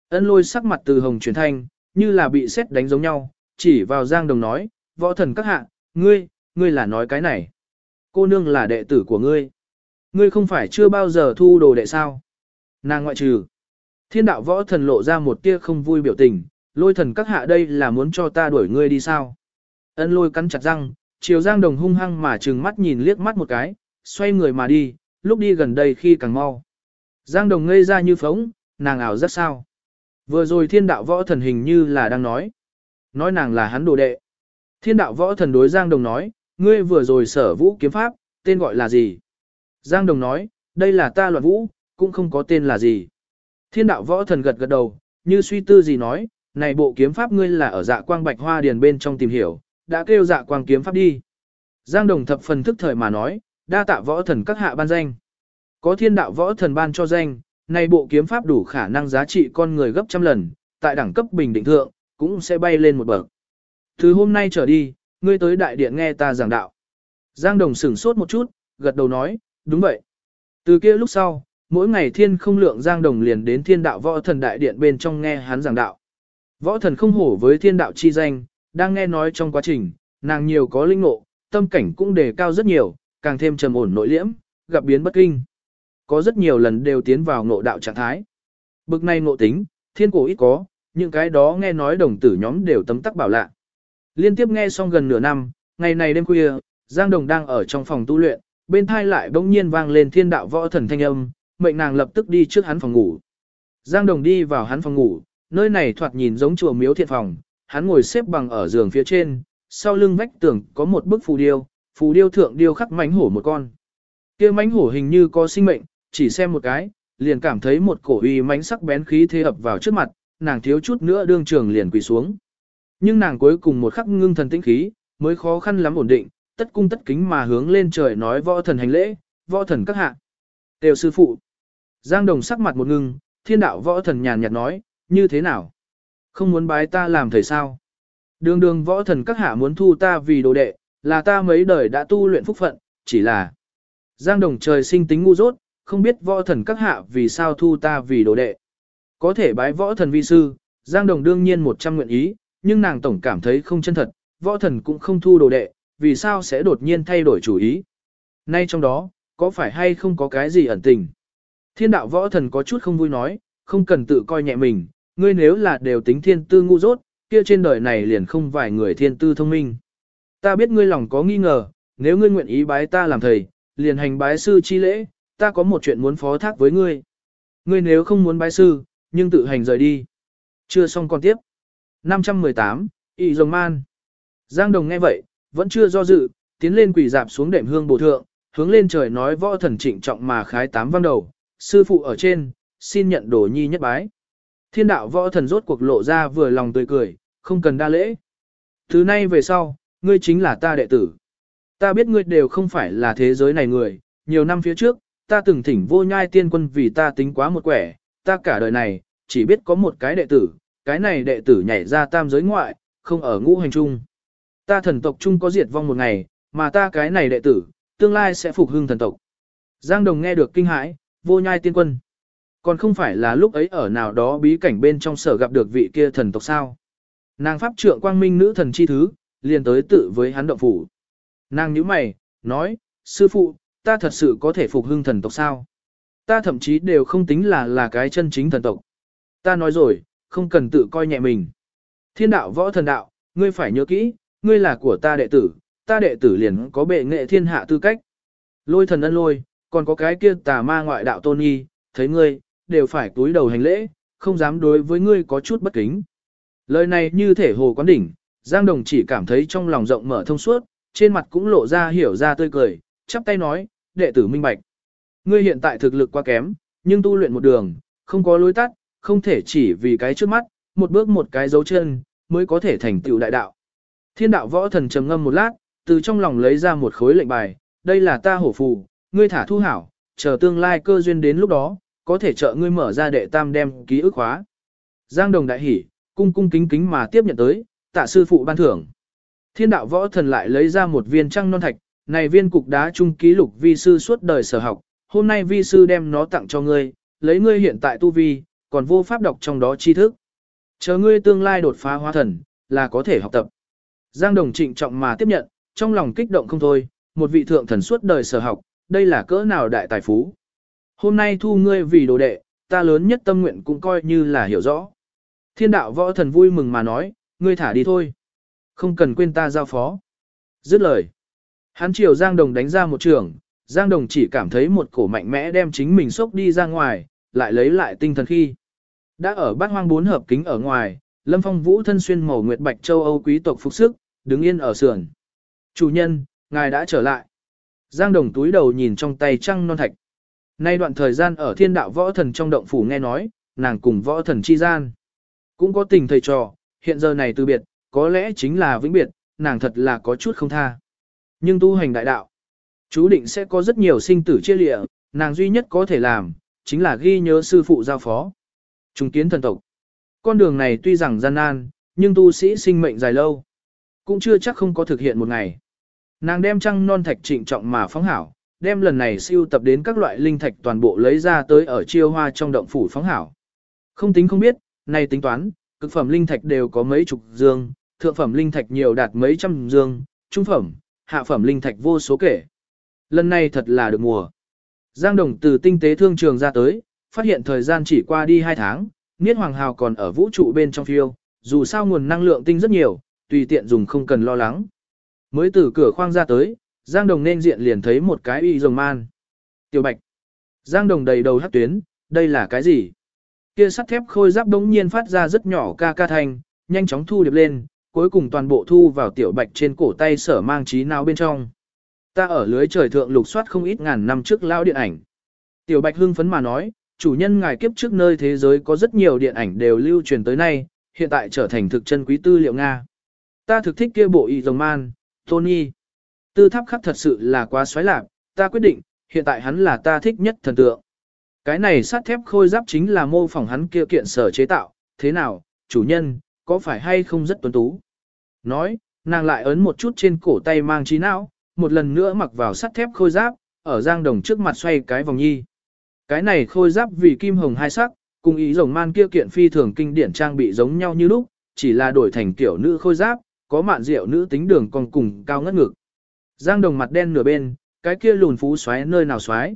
Ân lôi sắc mặt từ hồng chuyển thanh, như là bị xét đánh giống nhau, chỉ vào Giang Đồng nói, võ thần các hạ, ngươi, ngươi là nói cái này. Cô nương là đệ tử của ngươi. Ngươi không phải chưa bao giờ thu đồ đệ sao. Nàng ngoại trừ. Thiên đạo võ thần lộ ra một tia không vui biểu tình, lôi thần các hạ đây là muốn cho ta đuổi ngươi đi sao. Ân lôi cắn chặt răng, chiều Giang Đồng hung hăng mà trừng mắt nhìn liếc mắt một cái, xoay người mà đi, lúc đi gần đây khi càng mau. Giang Đồng ngây ra như phóng, nàng ảo rất sao. Vừa rồi thiên đạo võ thần hình như là đang nói. Nói nàng là hắn đồ đệ. Thiên đạo võ thần đối Giang Đồng nói, ngươi vừa rồi sở vũ kiếm pháp, tên gọi là gì? Giang Đồng nói, đây là ta loạn vũ, cũng không có tên là gì. Thiên đạo võ thần gật gật đầu, như suy tư gì nói, này bộ kiếm pháp ngươi là ở dạ quang bạch hoa điền bên trong tìm hiểu, đã kêu dạ quang kiếm pháp đi. Giang Đồng thập phần thức thời mà nói, đa tạ võ thần các hạ ban danh. Có thiên đạo võ thần ban cho danh, này bộ kiếm pháp đủ khả năng giá trị con người gấp trăm lần, tại đẳng cấp bình định thượng, cũng sẽ bay lên một bậc. Từ hôm nay trở đi, ngươi tới đại điện nghe ta giảng đạo. Giang Đồng sửng sốt một chút, gật đầu nói, đúng vậy. Từ kia lúc sau, mỗi ngày thiên không lượng Giang Đồng liền đến thiên đạo võ thần đại điện bên trong nghe hắn giảng đạo. Võ thần không hổ với thiên đạo chi danh, đang nghe nói trong quá trình, nàng nhiều có linh ngộ, tâm cảnh cũng đề cao rất nhiều, càng thêm trầm ổn nội liễm, gặp biến bất kinh. Có rất nhiều lần đều tiến vào ngộ đạo trạng thái. Bực này ngộ tính, thiên cổ ít có, những cái đó nghe nói đồng tử nhóm đều tấm tắc bảo lạ. Liên tiếp nghe xong gần nửa năm, ngày này đêm khuya, Giang Đồng đang ở trong phòng tu luyện, bên thai lại bỗng nhiên vang lên thiên đạo võ thần thanh âm, mệnh nàng lập tức đi trước hắn phòng ngủ. Giang Đồng đi vào hắn phòng ngủ, nơi này thoạt nhìn giống chùa miếu thiện phòng, hắn ngồi xếp bằng ở giường phía trên, sau lưng vách tường có một bức phù điêu, phù điêu thượng điêu khắc mánh hổ một con. kia mánh hổ hình như có sinh mệnh, chỉ xem một cái, liền cảm thấy một cổ uy mánh sắc bén khí thế ập vào trước mặt, nàng thiếu chút nữa đương trường liền quỳ xuống. Nhưng nàng cuối cùng một khắc ngưng thần tĩnh khí, mới khó khăn lắm ổn định, tất cung tất kính mà hướng lên trời nói võ thần hành lễ, võ thần các hạ. Đều sư phụ. Giang Đồng sắc mặt một ngưng, thiên đạo võ thần nhàn nhạt nói, như thế nào? Không muốn bái ta làm thầy sao? Đường đường võ thần các hạ muốn thu ta vì đồ đệ, là ta mấy đời đã tu luyện phúc phận, chỉ là Giang Đồng trời sinh tính ngu dốt, không biết võ thần các hạ vì sao thu ta vì đồ đệ. Có thể bái võ thần vi sư, Giang Đồng đương nhiên một trăm nguyện ý, nhưng nàng tổng cảm thấy không chân thật, võ thần cũng không thu đồ đệ, vì sao sẽ đột nhiên thay đổi chủ ý. Nay trong đó, có phải hay không có cái gì ẩn tình? Thiên đạo võ thần có chút không vui nói, không cần tự coi nhẹ mình, ngươi nếu là đều tính thiên tư ngu dốt, kia trên đời này liền không vài người thiên tư thông minh. Ta biết ngươi lòng có nghi ngờ, nếu ngươi nguyện ý bái ta làm thầy, liền hành bái sư chi lễ, ta có một chuyện muốn phó thác với ngươi. Ngươi nếu không muốn bái sư, nhưng tự hành rời đi. Chưa xong còn tiếp. 518, ị rồng man. Giang Đồng nghe vậy, vẫn chưa do dự, tiến lên quỳ dạp xuống đệm hương bổ thượng, hướng lên trời nói võ thần trịnh trọng mà khái tám văn đầu, sư phụ ở trên, xin nhận đồ nhi nhất bái. Thiên đạo võ thần rốt cuộc lộ ra vừa lòng tươi cười, không cần đa lễ. Thứ nay về sau, ngươi chính là ta đệ tử. Ta biết ngươi đều không phải là thế giới này người, nhiều năm phía trước, ta từng thỉnh vô nhai tiên quân vì ta tính quá một quẻ, ta cả đời này, chỉ biết có một cái đệ tử, cái này đệ tử nhảy ra tam giới ngoại, không ở ngũ hành trung. Ta thần tộc chung có diệt vong một ngày, mà ta cái này đệ tử, tương lai sẽ phục hưng thần tộc. Giang Đồng nghe được kinh hãi, vô nhai tiên quân. Còn không phải là lúc ấy ở nào đó bí cảnh bên trong sở gặp được vị kia thần tộc sao. Nàng pháp trượng quang minh nữ thần chi thứ, liền tới tự với hắn động phủ. Nàng nhíu mày, nói, sư phụ, ta thật sự có thể phục hưng thần tộc sao? Ta thậm chí đều không tính là là cái chân chính thần tộc. Ta nói rồi, không cần tự coi nhẹ mình. Thiên đạo võ thần đạo, ngươi phải nhớ kỹ, ngươi là của ta đệ tử, ta đệ tử liền có bệ nghệ thiên hạ tư cách. Lôi thần ân lôi, còn có cái kia tà ma ngoại đạo tôn nghi, thấy ngươi, đều phải túi đầu hành lễ, không dám đối với ngươi có chút bất kính. Lời này như thể hồ quán đỉnh, Giang Đồng chỉ cảm thấy trong lòng rộng mở thông suốt, trên mặt cũng lộ ra hiểu ra tươi cười, chắp tay nói, đệ tử minh bạch. Ngươi hiện tại thực lực quá kém, nhưng tu luyện một đường, không có lối tắt, không thể chỉ vì cái trước mắt, một bước một cái dấu chân, mới có thể thành tựu đại đạo. Thiên đạo võ thần trầm ngâm một lát, từ trong lòng lấy ra một khối lệnh bài, đây là ta hổ phù, ngươi thả thu hảo, chờ tương lai cơ duyên đến lúc đó, có thể trợ ngươi mở ra đệ tam đem ký ức khóa. Giang đồng đại hỉ, cung cung kính kính mà tiếp nhận tới, tạ sư phụ ban thưởng. Thiên đạo võ thần lại lấy ra một viên trăng non thạch, này viên cục đá trung ký lục vi sư suốt đời sở học, hôm nay vi sư đem nó tặng cho ngươi, lấy ngươi hiện tại tu vi, còn vô pháp đọc trong đó tri thức. Chờ ngươi tương lai đột phá hóa thần, là có thể học tập. Giang Đồng trịnh trọng mà tiếp nhận, trong lòng kích động không thôi, một vị thượng thần suốt đời sở học, đây là cỡ nào đại tài phú. Hôm nay thu ngươi vì đồ đệ, ta lớn nhất tâm nguyện cũng coi như là hiểu rõ. Thiên đạo võ thần vui mừng mà nói, ngươi thả đi thôi. Không cần quên ta giao phó. Dứt lời. Hắn chiều Giang Đồng đánh ra một trường, Giang Đồng chỉ cảm thấy một cổ mạnh mẽ đem chính mình sốc đi ra ngoài, lại lấy lại tinh thần khi. Đã ở bát hoang bốn hợp kính ở ngoài, Lâm Phong Vũ thân xuyên màu nguyệt bạch châu Âu quý tộc phục sức, đứng yên ở sườn. Chủ nhân, ngài đã trở lại. Giang Đồng túi đầu nhìn trong tay trăng non thạch. Nay đoạn thời gian ở thiên đạo võ thần trong động phủ nghe nói, nàng cùng võ thần chi gian. Cũng có tình thầy trò, hiện giờ này từ biệt, có lẽ chính là vĩnh biệt, nàng thật là có chút không tha. Nhưng tu hành đại đạo, chú định sẽ có rất nhiều sinh tử chia lịa, nàng duy nhất có thể làm, chính là ghi nhớ sư phụ giao phó. Trung kiến thần tộc. Con đường này tuy rằng gian nan, nhưng tu sĩ sinh mệnh dài lâu. Cũng chưa chắc không có thực hiện một ngày. Nàng đem trăng non thạch trịnh trọng mà phóng hảo, đem lần này siêu tập đến các loại linh thạch toàn bộ lấy ra tới ở chiêu hoa trong động phủ phóng hảo. Không tính không biết, này tính toán, cực phẩm linh thạch đều có mấy chục dương, thượng phẩm linh thạch nhiều đạt mấy trăm dương, trung phẩm, hạ phẩm linh thạch vô số kể. Lần này thật là được mùa. Giang Đồng từ tinh tế thương trường ra tới, phát hiện thời gian chỉ qua đi 2 tháng, Niết Hoàng Hào còn ở vũ trụ bên trong phiêu, dù sao nguồn năng lượng tinh rất nhiều, tùy tiện dùng không cần lo lắng. Mới từ cửa khoang ra tới, Giang Đồng nên diện liền thấy một cái y rồng man. Tiểu Bạch. Giang Đồng đầy đầu hắc tuyến, đây là cái gì? Kia sắt thép khôi giáp đống nhiên phát ra rất nhỏ ca ca thanh, nhanh chóng thu điệp lên, cuối cùng toàn bộ thu vào Tiểu Bạch trên cổ tay sở mang trí nào bên trong. Ta ở lưới trời thượng lục soát không ít ngàn năm trước lao điện ảnh. Tiểu Bạch hưng phấn mà nói, chủ nhân ngài kiếp trước nơi thế giới có rất nhiều điện ảnh đều lưu truyền tới nay, hiện tại trở thành thực chân quý tư liệu Nga. Ta thực thích kia bộ y rồng man, Tony. Tư tháp khắc thật sự là quá xoáy lạc, ta quyết định, hiện tại hắn là ta thích nhất thần tượng. Cái này sắt thép khôi giáp chính là mô phỏng hắn kia kiện sở chế tạo, thế nào, chủ nhân, có phải hay không rất tuấn tú? Nói, nàng lại ấn một chút trên cổ tay mang trí não, một lần nữa mặc vào sắt thép khôi giáp, ở giang đồng trước mặt xoay cái vòng nhi. Cái này khôi giáp vì kim hồng hai sắc, cùng ý rồng man kia kiện phi thường kinh điển trang bị giống nhau như lúc, chỉ là đổi thành kiểu nữ khôi giáp, có mạn rượu nữ tính đường còn cùng cao ngất ngực. Giang đồng mặt đen nửa bên, cái kia lùn phú xoáy nơi nào xoáy.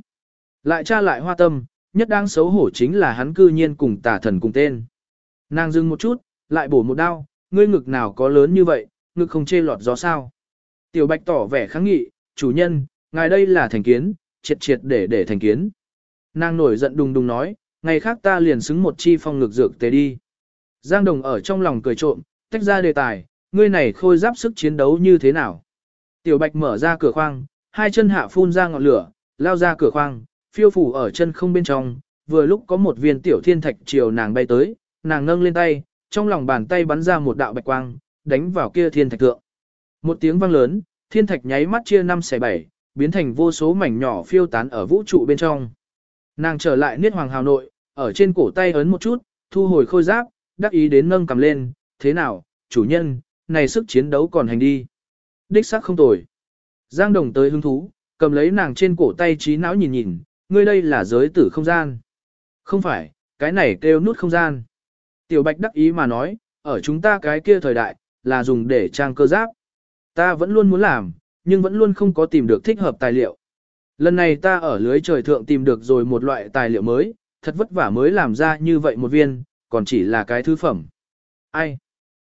Lại tra lại hoa tâm, nhất đang xấu hổ chính là hắn cư nhiên cùng tà thần cùng tên. Nàng dừng một chút, lại bổ một đao, ngươi ngực nào có lớn như vậy, ngực không chê lọt gió sao. Tiểu bạch tỏ vẻ kháng nghị, chủ nhân, ngài đây là thành kiến, triệt triệt để để thành kiến. Nàng nổi giận đùng đùng nói, ngày khác ta liền xứng một chi phong ngực dược tế đi. Giang Đồng ở trong lòng cười trộm, tách ra đề tài, ngươi này khôi giáp sức chiến đấu như thế nào. Tiểu Bạch mở ra cửa khoang, hai chân hạ phun ra ngọn lửa, lao ra cửa khoang, phiêu phủ ở chân không bên trong, vừa lúc có một viên tiểu thiên thạch chiều nàng bay tới, nàng nâng lên tay, trong lòng bàn tay bắn ra một đạo bạch quang, đánh vào kia thiên thạch thượng. Một tiếng vang lớn, thiên thạch nháy mắt chia năm xẻ bảy, biến thành vô số mảnh nhỏ phiêu tán ở vũ trụ bên trong. Nàng trở lại niết hoàng hào nội, ở trên cổ tay ấn một chút, thu hồi khôi giáp, đắc ý đến nâng cầm lên, thế nào, chủ nhân, này sức chiến đấu còn hành đi. Đích xác không tồi. Giang đồng tới hứng thú, cầm lấy nàng trên cổ tay trí não nhìn nhìn, ngươi đây là giới tử không gian. Không phải, cái này kêu nút không gian. Tiểu bạch đắc ý mà nói, ở chúng ta cái kia thời đại, là dùng để trang cơ giáp. Ta vẫn luôn muốn làm, nhưng vẫn luôn không có tìm được thích hợp tài liệu. Lần này ta ở lưới trời thượng tìm được rồi một loại tài liệu mới, thật vất vả mới làm ra như vậy một viên, còn chỉ là cái thứ phẩm. Ai?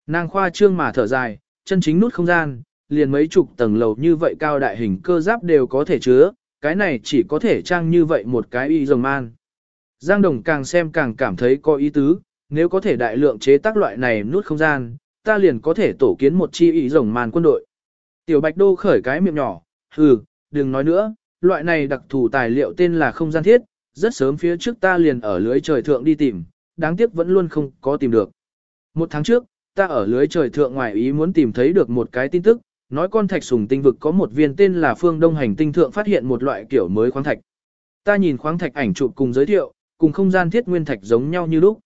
Nàng khoa trương mà thở dài, chân chính nút không gian, liền mấy chục tầng lầu như vậy cao đại hình cơ giáp đều có thể chứa, cái này chỉ có thể trang như vậy một cái y rồng man. Giang Đồng càng xem càng cảm thấy có ý tứ, nếu có thể đại lượng chế tác loại này nút không gian, ta liền có thể tổ kiến một chi y rồng man quân đội. Tiểu Bạch Đô khởi cái miệng nhỏ, hừ, đừng nói nữa, loại này đặc thù tài liệu tên là không gian thiết, rất sớm phía trước ta liền ở lưới trời thượng đi tìm, đáng tiếc vẫn luôn không có tìm được. Một tháng trước, ta ở lưới trời thượng ngoài ý muốn tìm thấy được một cái tin tức, nói con thạch sùng tinh vực có một viên tên là phương đông hành tinh thượng phát hiện một loại kiểu mới khoáng thạch. Ta nhìn khoáng thạch ảnh chụp cùng giới thiệu, cùng không gian thiết nguyên thạch giống nhau như lúc.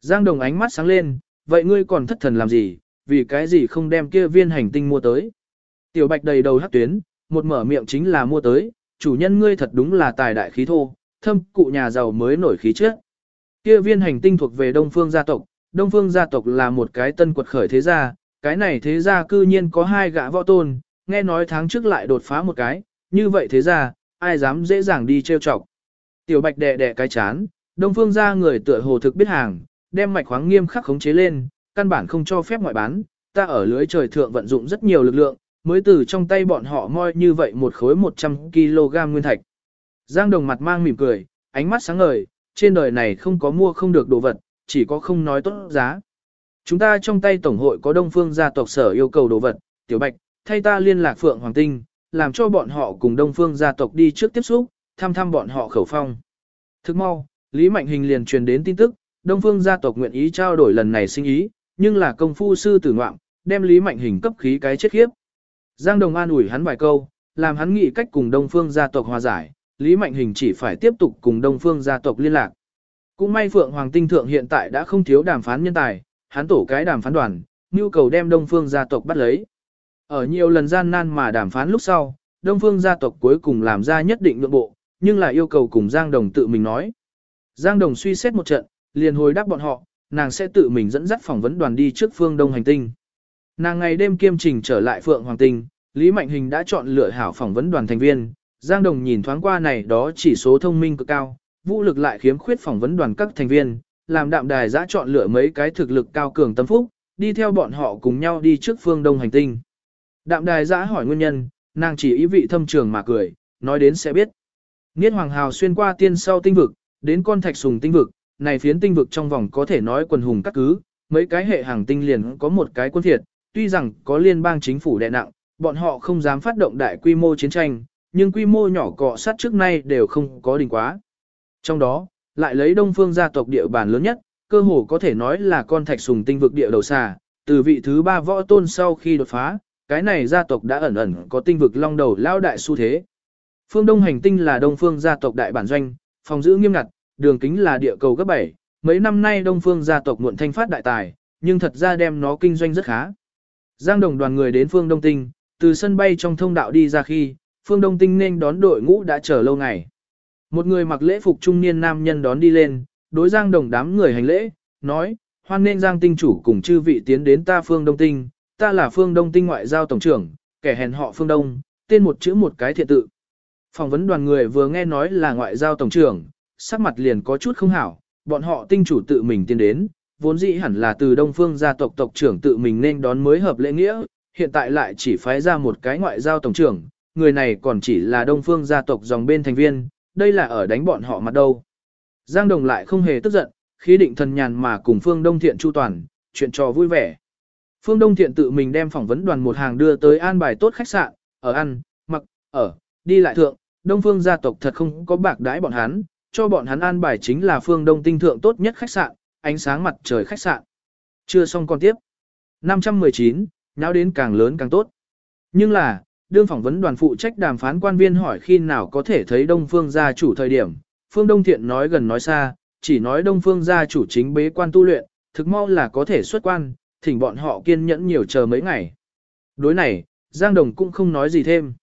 Giang Đồng ánh mắt sáng lên, vậy ngươi còn thất thần làm gì, vì cái gì không đem kia viên hành tinh mua tới. Tiểu Bạch đầy đầu hắc tuyến, một mở miệng chính là mua tới, chủ nhân ngươi thật đúng là tài đại khí thô, thâm cụ nhà giàu mới nổi khí trước. Kia viên hành tinh thuộc về Đông Phương gia tộc, Đông Phương gia tộc là một cái tân quật khởi thế gia, cái này thế gia cư nhiên có hai gã võ tôn, nghe nói tháng trước lại đột phá một cái, như vậy thế gia, ai dám dễ dàng đi trêu chọc. Tiểu Bạch đè đè cái chán, Đông Phương gia người tựa hồ thực biết hàng, đem mạch khoáng nghiêm khắc khống chế lên, căn bản không cho phép ngoại bán, ta ở lưới trời thượng vận dụng rất nhiều lực lượng, mới từ trong tay bọn họ moi như vậy một khối 100kg nguyên thạch. Giang Đồng mặt mang mỉm cười, ánh mắt sáng ngời, trên đời này không có mua không được đồ vật, chỉ có không nói tốt giá. Chúng ta trong tay tổng hội có Đông Phương gia tộc sở yêu cầu đồ vật, Tiểu Bạch, thay ta liên lạc Phượng Hoàng Tinh, làm cho bọn họ cùng Đông Phương gia tộc đi trước tiếp xúc, thăm thăm bọn họ khẩu phong. Thức mau, Lý Mạnh Hình liền truyền đến tin tức, Đông Phương gia tộc nguyện ý trao đổi lần này sinh ý, nhưng là công phu sư tử ngoạm, đem Lý Mạnh Hình cấp khí cái chết khiếp. Giang Đồng an ủi hắn vài câu, làm hắn nghĩ cách cùng Đông Phương gia tộc hòa giải, Lý Mạnh Hình chỉ phải tiếp tục cùng Đông Phương gia tộc liên lạc. Cũng may Phượng Hoàng Tinh Thượng hiện tại đã không thiếu đàm phán nhân tài, hắn tổ cái đàm phán đoàn, nhu cầu đem Đông Phương gia tộc bắt lấy. Ở nhiều lần gian nan mà đàm phán lúc sau, Đông Phương gia tộc cuối cùng làm ra nhất định nhượng bộ, nhưng lại yêu cầu cùng Giang Đồng tự mình nói. Giang Đồng suy xét một trận, liền hồi đáp bọn họ, nàng sẽ tự mình dẫn dắt phỏng vấn đoàn đi trước phương Đông hành tinh. Nàng ngày đêm kiêm trình trở lại Phượng Hoàng Tinh, Lý Mạnh Hình đã chọn lựa hảo phỏng vấn đoàn thành viên, Giang Đồng nhìn thoáng qua này đó chỉ số thông minh cực cao, vũ lực lại khiếm khuyết phỏng vấn đoàn các thành viên, làm đạm đài giã chọn lựa mấy cái thực lực cao cường tâm phúc, đi theo bọn họ cùng nhau đi trước phương đông hành tinh. Đạm đài giã hỏi nguyên nhân, nàng chỉ ý vị thâm trường mà cười, nói đến sẽ biết. Niết Hoàng Hào xuyên qua tiên sau tinh vực, đến con thạch sùng tinh vực, này phiến tinh vực trong vòng có thể nói quần hùng các cứ, mấy cái hệ hàng tinh liền có một cái quân thiệt, tuy rằng có liên bang chính phủ đè nặng, bọn họ không dám phát động đại quy mô chiến tranh, nhưng quy mô nhỏ cọ sát trước nay đều không có đỉnh quá. Trong đó, lại lấy đông phương gia tộc địa bàn lớn nhất, cơ hồ có thể nói là con thạch sùng tinh vực địa đầu xà, từ vị thứ ba võ tôn sau khi đột phá, cái này gia tộc đã ẩn ẩn có tinh vực long đầu lao đại xu thế. Phương Đông hành tinh là đông phương gia tộc đại bản doanh, phòng giữ nghiêm ngặt, đường kính là địa cầu gấp 7, mấy năm nay đông phương gia tộc muộn thanh phát đại tài, nhưng thật ra đem nó kinh doanh rất khá. Giang đồng đoàn người đến phương Đông Tinh, từ sân bay trong thông đạo đi ra khi, phương Đông Tinh nên đón đội ngũ đã chờ lâu ngày. Một người mặc lễ phục trung niên nam nhân đón đi lên, đối Giang đồng đám người hành lễ, nói, hoan nên Giang tinh chủ cùng chư vị tiến đến ta phương Đông Tinh, ta là phương Đông Tinh ngoại giao tổng trưởng, kẻ hèn họ phương Đông, tên một chữ một cái thiện tự. Phỏng vấn đoàn người vừa nghe nói là ngoại giao tổng trưởng, sắc mặt liền có chút không hảo, bọn họ tinh chủ tự mình tiến đến, vốn dĩ hẳn là từ đông phương gia tộc tộc trưởng tự mình nên đón mới hợp lễ nghĩa, hiện tại lại chỉ phái ra một cái ngoại giao tổng trưởng, người này còn chỉ là đông phương gia tộc dòng bên thành viên, đây là ở đánh bọn họ mặt đâu. Giang Đồng lại không hề tức giận, khí định thần nhàn mà cùng Phương Đông Thiện chu toàn, chuyện trò vui vẻ. Phương Đông Thiện tự mình đem phỏng vấn đoàn một hàng đưa tới an bài tốt khách sạn, ở ăn, mặc, ở, đi lại thượng, Đông Phương gia tộc thật không có bạc đãi bọn hắn, cho bọn hắn an bài chính là Phương Đông tinh thượng tốt nhất khách sạn, ánh sáng mặt trời khách sạn. Chưa xong còn tiếp. 519, nháo đến càng lớn càng tốt. Nhưng là, đương phỏng vấn đoàn phụ trách đàm phán quan viên hỏi khi nào có thể thấy Đông Phương gia chủ thời điểm, Phương Đông Thiện nói gần nói xa, chỉ nói Đông Phương gia chủ chính bế quan tu luyện, thực mau là có thể xuất quan, thỉnh bọn họ kiên nhẫn nhiều chờ mấy ngày. Đối này, Giang Đồng cũng không nói gì thêm.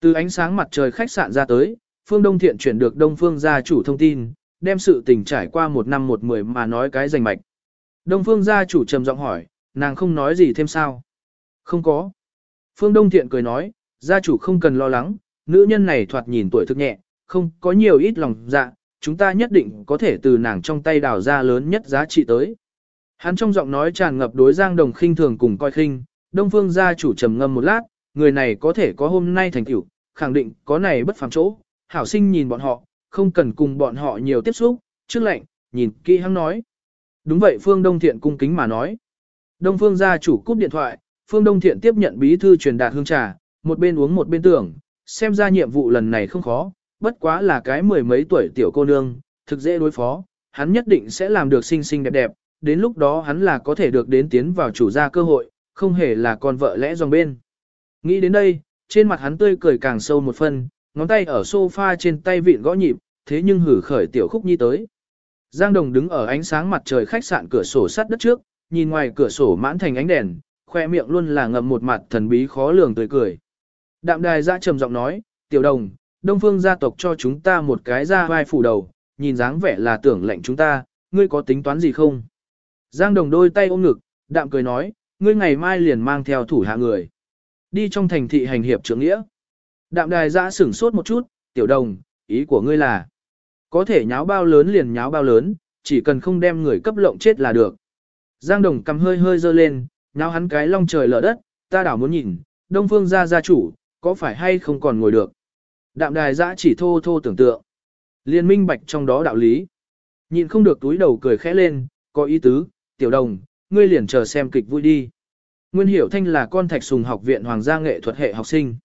Từ ánh sáng mặt trời khách sạn ra tới, Phương Đông Thiện chuyển được Đông Phương gia chủ thông tin, đem sự tình trải qua một năm một mười mà nói cái rành mạch. Đông Phương gia chủ trầm giọng hỏi, nàng không nói gì thêm sao? Không có. Phương Đông Thiện cười nói, gia chủ không cần lo lắng, nữ nhân này thoạt nhìn tuổi thực nhẹ, không có nhiều ít lòng dạ, chúng ta nhất định có thể từ nàng trong tay đào ra lớn nhất giá trị tới. Hắn trong giọng nói tràn ngập đối Giang Đồng khinh thường cùng coi khinh, Đông Phương gia chủ trầm ngâm một lát, người này có thể có hôm nay thành tựu, khẳng định có này bất phàm chỗ, hảo sinh nhìn bọn họ, không cần cùng bọn họ nhiều tiếp xúc, trước lệnh, nhìn kỹ hắn nói. Đúng vậy Phương Đông Thiện cung kính mà nói. Đông Phương gia chủ cúp điện thoại, Phương Đông Thiện tiếp nhận bí thư truyền đạt hương trà, một bên uống một bên tưởng, xem ra nhiệm vụ lần này không khó, bất quá là cái mười mấy tuổi tiểu cô nương, thực dễ đối phó, hắn nhất định sẽ làm được xinh xinh đẹp đẹp, đến lúc đó hắn là có thể được đến tiến vào chủ gia cơ hội, không hề là con vợ lẽ dòng bên. Nghĩ đến đây, trên mặt hắn tươi cười càng sâu một phân, ngón tay ở sofa trên tay vịn gõ nhịp, thế nhưng hử khởi tiểu khúc nhi tới. Giang Đồng đứng ở ánh sáng mặt trời khách sạn cửa sổ sắt đất trước, nhìn ngoài cửa sổ mãn thành ánh đèn, khoe miệng luôn là ngậm một mặt thần bí khó lường tươi cười. Đạm đài ra trầm giọng nói, tiểu đồng, đông phương gia tộc cho chúng ta một cái ra vai phủ đầu, nhìn dáng vẻ là tưởng lệnh chúng ta, ngươi có tính toán gì không? Giang Đồng đôi tay ôm ngực, đạm cười nói, ngươi ngày mai liền mang theo thủ hạ người. Đi trong thành thị hành hiệp trưởng nghĩa. Đạm đài giã sửng sốt một chút, tiểu đồng, ý của ngươi là, có thể nháo bao lớn liền nháo bao lớn, chỉ cần không đem người cấp lộng chết là được. Giang Đồng cầm hơi hơi dơ lên, nháo hắn cái long trời lở đất, ta đảo muốn nhìn, Đông Phương gia gia chủ, có phải hay không còn ngồi được. Đạm đài giã chỉ thô thô tưởng tượng. Liên minh bạch trong đó đạo lý. Nhìn không được túi đầu cười khẽ lên, có ý tứ, tiểu đồng, ngươi liền chờ xem kịch vui đi. Nguyên Hiểu Thanh là con thạch sùng học viện Hoàng gia nghệ thuật hệ học sinh.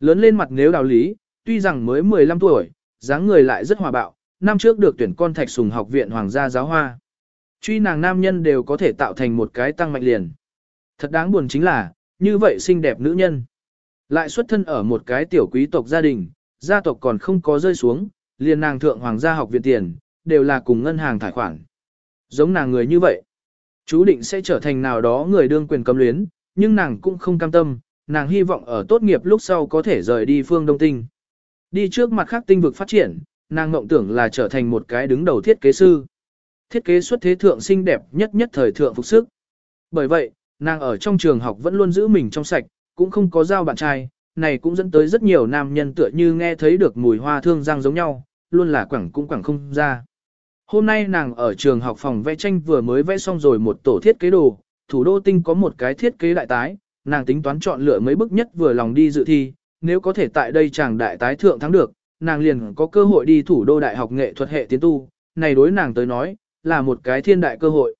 Lớn lên mặt nếu đạo lý, tuy rằng mới 15 tuổi, dáng người lại rất hòa bạo, năm trước được tuyển con thạch sùng học viện Hoàng gia giáo hoa. Truy nàng nam nhân đều có thể tạo thành một cái tăng mạnh liền. Thật đáng buồn chính là, như vậy xinh đẹp nữ nhân. Lại xuất thân ở một cái tiểu quý tộc gia đình, gia tộc còn không có rơi xuống, liền nàng thượng hoàng gia học viện tiền, đều là cùng ngân hàng thải khoản. Giống nàng người như vậy, chú định sẽ trở thành nào đó người đương quyền cấm luyến, nhưng nàng cũng không cam tâm, nàng hy vọng ở tốt nghiệp lúc sau có thể rời đi phương Đông Tinh. Đi trước mặt khác tinh vực phát triển, nàng mộng tưởng là trở thành một cái đứng đầu thiết kế sư. Thiết kế xuất thế thượng xinh đẹp nhất nhất thời thượng phục sức. Bởi vậy, nàng ở trong trường học vẫn luôn giữ mình trong sạch, cũng không có giao bạn trai, này cũng dẫn tới rất nhiều nam nhân tựa như nghe thấy được mùi hoa thương răng giống nhau, luôn là quẳng cũng quẳng không ra. Hôm nay nàng ở trường học phòng vẽ tranh vừa mới vẽ xong rồi một tổ thiết kế đồ, thủ đô tinh có một cái thiết kế đại tái, nàng tính toán chọn lựa mấy bức nhất vừa lòng đi dự thi, nếu có thể tại đây chàng đại tái thượng thắng được, nàng liền có cơ hội đi thủ đô đại học nghệ thuật hệ tiến tu, này đối nàng tới nói, là một cái thiên đại cơ hội.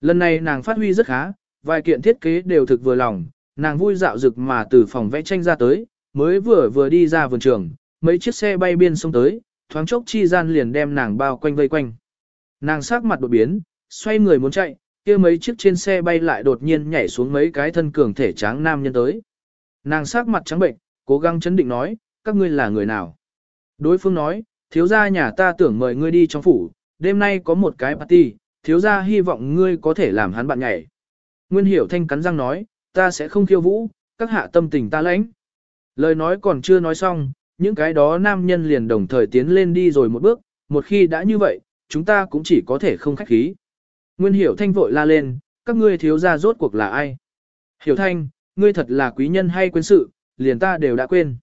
Lần này nàng phát huy rất khá, vài kiện thiết kế đều thực vừa lòng, nàng vui dạo rực mà từ phòng vẽ tranh ra tới, mới vừa vừa đi ra vườn trường, mấy chiếc xe bay biên sông tới, thoáng chốc chi gian liền đem nàng bao quanh vây quanh. Nàng sắc mặt đột biến, xoay người muốn chạy, kia mấy chiếc trên xe bay lại đột nhiên nhảy xuống mấy cái thân cường thể tráng nam nhân tới. Nàng sắc mặt trắng bệnh, cố gắng chấn định nói, các ngươi là người nào? Đối phương nói, thiếu gia nhà ta tưởng mời ngươi đi trong phủ, đêm nay có một cái party, thiếu gia hy vọng ngươi có thể làm hắn bạn nhảy. Nguyên hiểu thanh cắn răng nói, ta sẽ không khiêu vũ, các hạ tâm tình ta lãnh. Lời nói còn chưa nói xong, những cái đó nam nhân liền đồng thời tiến lên đi rồi một bước, một khi đã như vậy, chúng ta cũng chỉ có thể không khách khí. Nguyên hiểu thanh vội la lên, các ngươi thiếu gia rốt cuộc là ai? Hiểu thanh, ngươi thật là quý nhân hay quên sự, liền ta đều đã quên.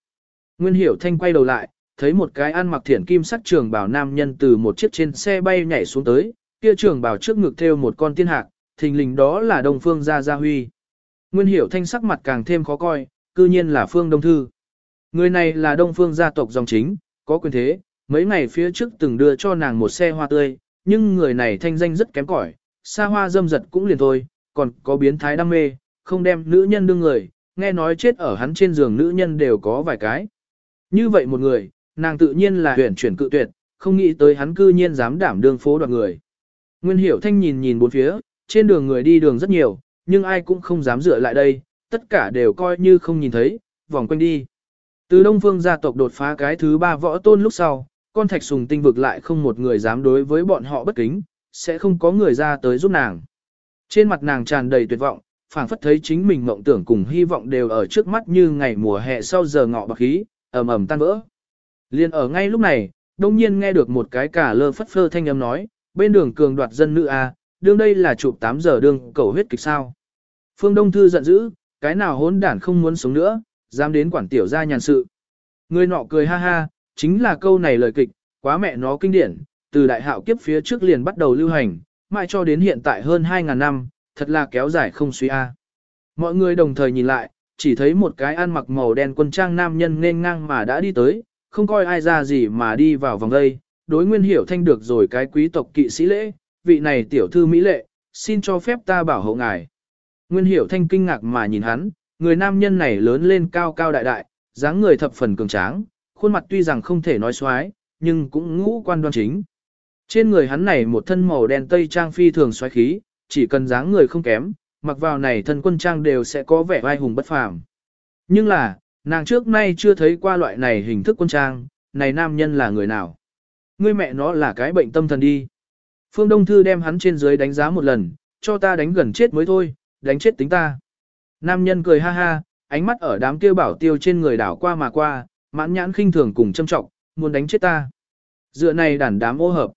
Nguyên hiểu thanh quay đầu lại, thấy một cái ăn mặc thiển kim sắc trường bảo nam nhân từ một chiếc trên xe bay nhảy xuống tới, kia trường bảo trước ngực theo một con tiên hạc, thình lình đó là Đông Phương Gia Gia Huy. Nguyên hiểu thanh sắc mặt càng thêm khó coi, cư nhiên là Phương Đông Thư. Người này là Đông Phương gia tộc dòng chính, có quyền thế, mấy ngày phía trước từng đưa cho nàng một xe hoa tươi, nhưng người này thanh danh rất kém cỏi, xa hoa dâm giật cũng liền thôi, còn có biến thái đam mê, không đem nữ nhân đương người, nghe nói chết ở hắn trên giường nữ nhân đều có vài cái. Như vậy một người, nàng tự nhiên là huyển chuyển cự tuyệt, không nghĩ tới hắn cư nhiên dám đảm đương phố đoạt người. Nguyên hiểu thanh nhìn nhìn bốn phía, trên đường người đi đường rất nhiều, nhưng ai cũng không dám dựa lại đây, tất cả đều coi như không nhìn thấy, vòng quanh đi. Từ Đông Phương gia tộc đột phá cái thứ ba võ tôn lúc sau, con thạch sùng tinh vực lại không một người dám đối với bọn họ bất kính, sẽ không có người ra tới giúp nàng. Trên mặt nàng tràn đầy tuyệt vọng, phảng phất thấy chính mình mộng tưởng cùng hy vọng đều ở trước mắt như ngày mùa hè sau giờ ngọ bạc khí, ầm ầm tan vỡ. Liên ở ngay lúc này, đông nhiên nghe được một cái cả lơ phất phơ thanh âm nói, bên đường cường đoạt dân nữ A, đương đây là chụp 8 giờ đương cầu huyết kịch sao. Phương Đông Thư giận dữ, cái nào hỗn đản không muốn sống nữa, dám đến quản tiểu gia nhàn sự. Người nọ cười ha ha, chính là câu này lời kịch, quá mẹ nó kinh điển, từ đại hạo kiếp phía trước liền bắt đầu lưu hành, mãi cho đến hiện tại hơn 2.000 năm, thật là kéo dài không suy a. À. Mọi người đồng thời nhìn lại, chỉ thấy một cái ăn mặc màu đen quân trang nam nhân nên ngang mà đã đi tới, không coi ai ra gì mà đi vào vòng đây, đối nguyên hiểu thanh được rồi cái quý tộc kỵ sĩ lễ, vị này tiểu thư mỹ lệ, xin cho phép ta bảo hộ ngài. Nguyên hiểu thanh kinh ngạc mà nhìn hắn, người nam nhân này lớn lên cao cao đại đại, dáng người thập phần cường tráng, khuôn mặt tuy rằng không thể nói xoái, nhưng cũng ngũ quan đoan chính. Trên người hắn này một thân màu đen tây trang phi thường xoáy khí, chỉ cần dáng người không kém, mặc vào này thân quân trang đều sẽ có vẻ vai hùng bất phàm. Nhưng là, nàng trước nay chưa thấy qua loại này hình thức quân trang, này nam nhân là người nào? Ngươi mẹ nó là cái bệnh tâm thần đi. Phương Đông Thư đem hắn trên dưới đánh giá một lần, cho ta đánh gần chết mới thôi, đánh chết tính ta. Nam nhân cười ha ha, ánh mắt ở đám kia bảo tiêu trên người đảo qua mà qua, mãn nhãn khinh thường cùng châm trọng, muốn đánh chết ta. Dựa này đàn đám ô hợp.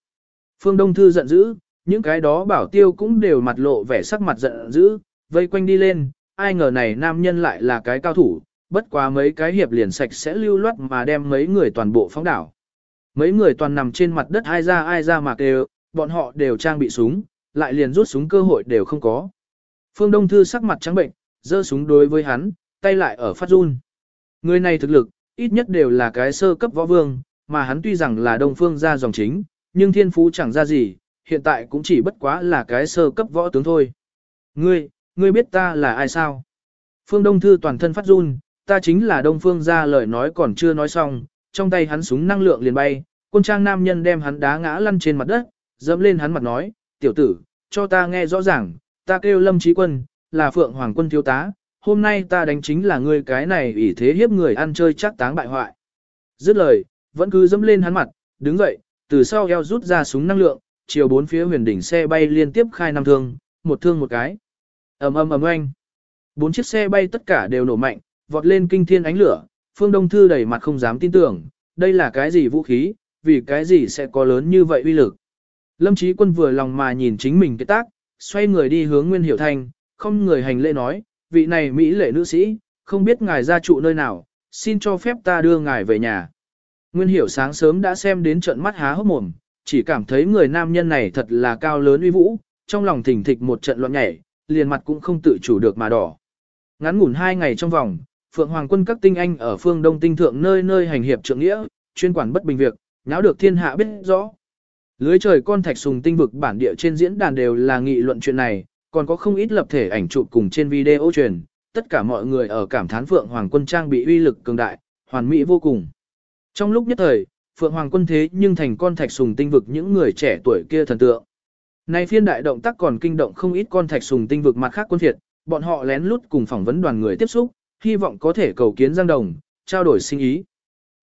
Phương Đông Thư giận dữ, những cái đó bảo tiêu cũng đều mặt lộ vẻ sắc mặt giận dữ, vây quanh đi lên, ai ngờ này nam nhân lại là cái cao thủ, bất quá mấy cái hiệp liền sạch sẽ lưu loát mà đem mấy người toàn bộ phóng đảo. Mấy người toàn nằm trên mặt đất ai ra ai ra mà đều, bọn họ đều trang bị súng, lại liền rút súng cơ hội đều không có. Phương Đông Thư sắc mặt trắng bệnh, giơ súng đối với hắn, tay lại ở phát run. Người này thực lực, ít nhất đều là cái sơ cấp võ vương, mà hắn tuy rằng là đông phương gia dòng chính, nhưng thiên phú chẳng ra gì, hiện tại cũng chỉ bất quá là cái sơ cấp võ tướng thôi. Ngươi, ngươi biết ta là ai sao? Phương Đông Thư toàn thân phát run, ta chính là đông phương gia lời nói còn chưa nói xong, trong tay hắn súng năng lượng liền bay, quân trang nam nhân đem hắn đá ngã lăn trên mặt đất, dẫm lên hắn mặt nói, tiểu tử, cho ta nghe rõ ràng, ta kêu lâm trí quân, là phượng hoàng quân thiếu tá, hôm nay ta đánh chính là ngươi cái này ủy thế hiếp người ăn chơi chắc táng bại hoại. Dứt lời, vẫn cứ dẫm lên hắn mặt, đứng dậy, từ sau eo rút ra súng năng lượng, chiều bốn phía huyền đỉnh xe bay liên tiếp khai năm thương, một thương một cái. ầm ầm ầm oanh. Bốn chiếc xe bay tất cả đều nổ mạnh, vọt lên kinh thiên ánh lửa, Phương Đông Thư đầy mặt không dám tin tưởng, đây là cái gì vũ khí, vì cái gì sẽ có lớn như vậy uy lực. Lâm Chí Quân vừa lòng mà nhìn chính mình cái tác, xoay người đi hướng Nguyên Hiểu Thanh, không người hành lễ nói, vị này Mỹ lệ nữ sĩ, không biết ngài ra trụ nơi nào, xin cho phép ta đưa ngài về nhà. Nguyên Hiểu sáng sớm đã xem đến trận mắt há hốc mồm, chỉ cảm thấy người nam nhân này thật là cao lớn uy vũ, trong lòng thỉnh thịch một trận loạn nhảy, liền mặt cũng không tự chủ được mà đỏ. Ngắn ngủn hai ngày trong vòng, Phượng Hoàng quân các tinh anh ở phương Đông tinh thượng nơi nơi hành hiệp trượng nghĩa, chuyên quản bất bình việc, nháo được thiên hạ biết rõ. Lưới trời con thạch sùng tinh vực bản địa trên diễn đàn đều là nghị luận chuyện này, còn có không ít lập thể ảnh chụp cùng trên video truyền, tất cả mọi người ở cảm thán Phượng Hoàng quân trang bị uy lực cường đại, hoàn mỹ vô cùng. Trong lúc nhất thời, Phượng Hoàng quân thế nhưng thành con thạch sùng tinh vực những người trẻ tuổi kia thần tượng. Nay phiên đại động tác còn kinh động không ít con thạch sùng tinh vực mặt khác quân thiệt, bọn họ lén lút cùng phỏng vấn đoàn người tiếp xúc, hy vọng có thể cầu kiến Giang Đồng, trao đổi sinh ý.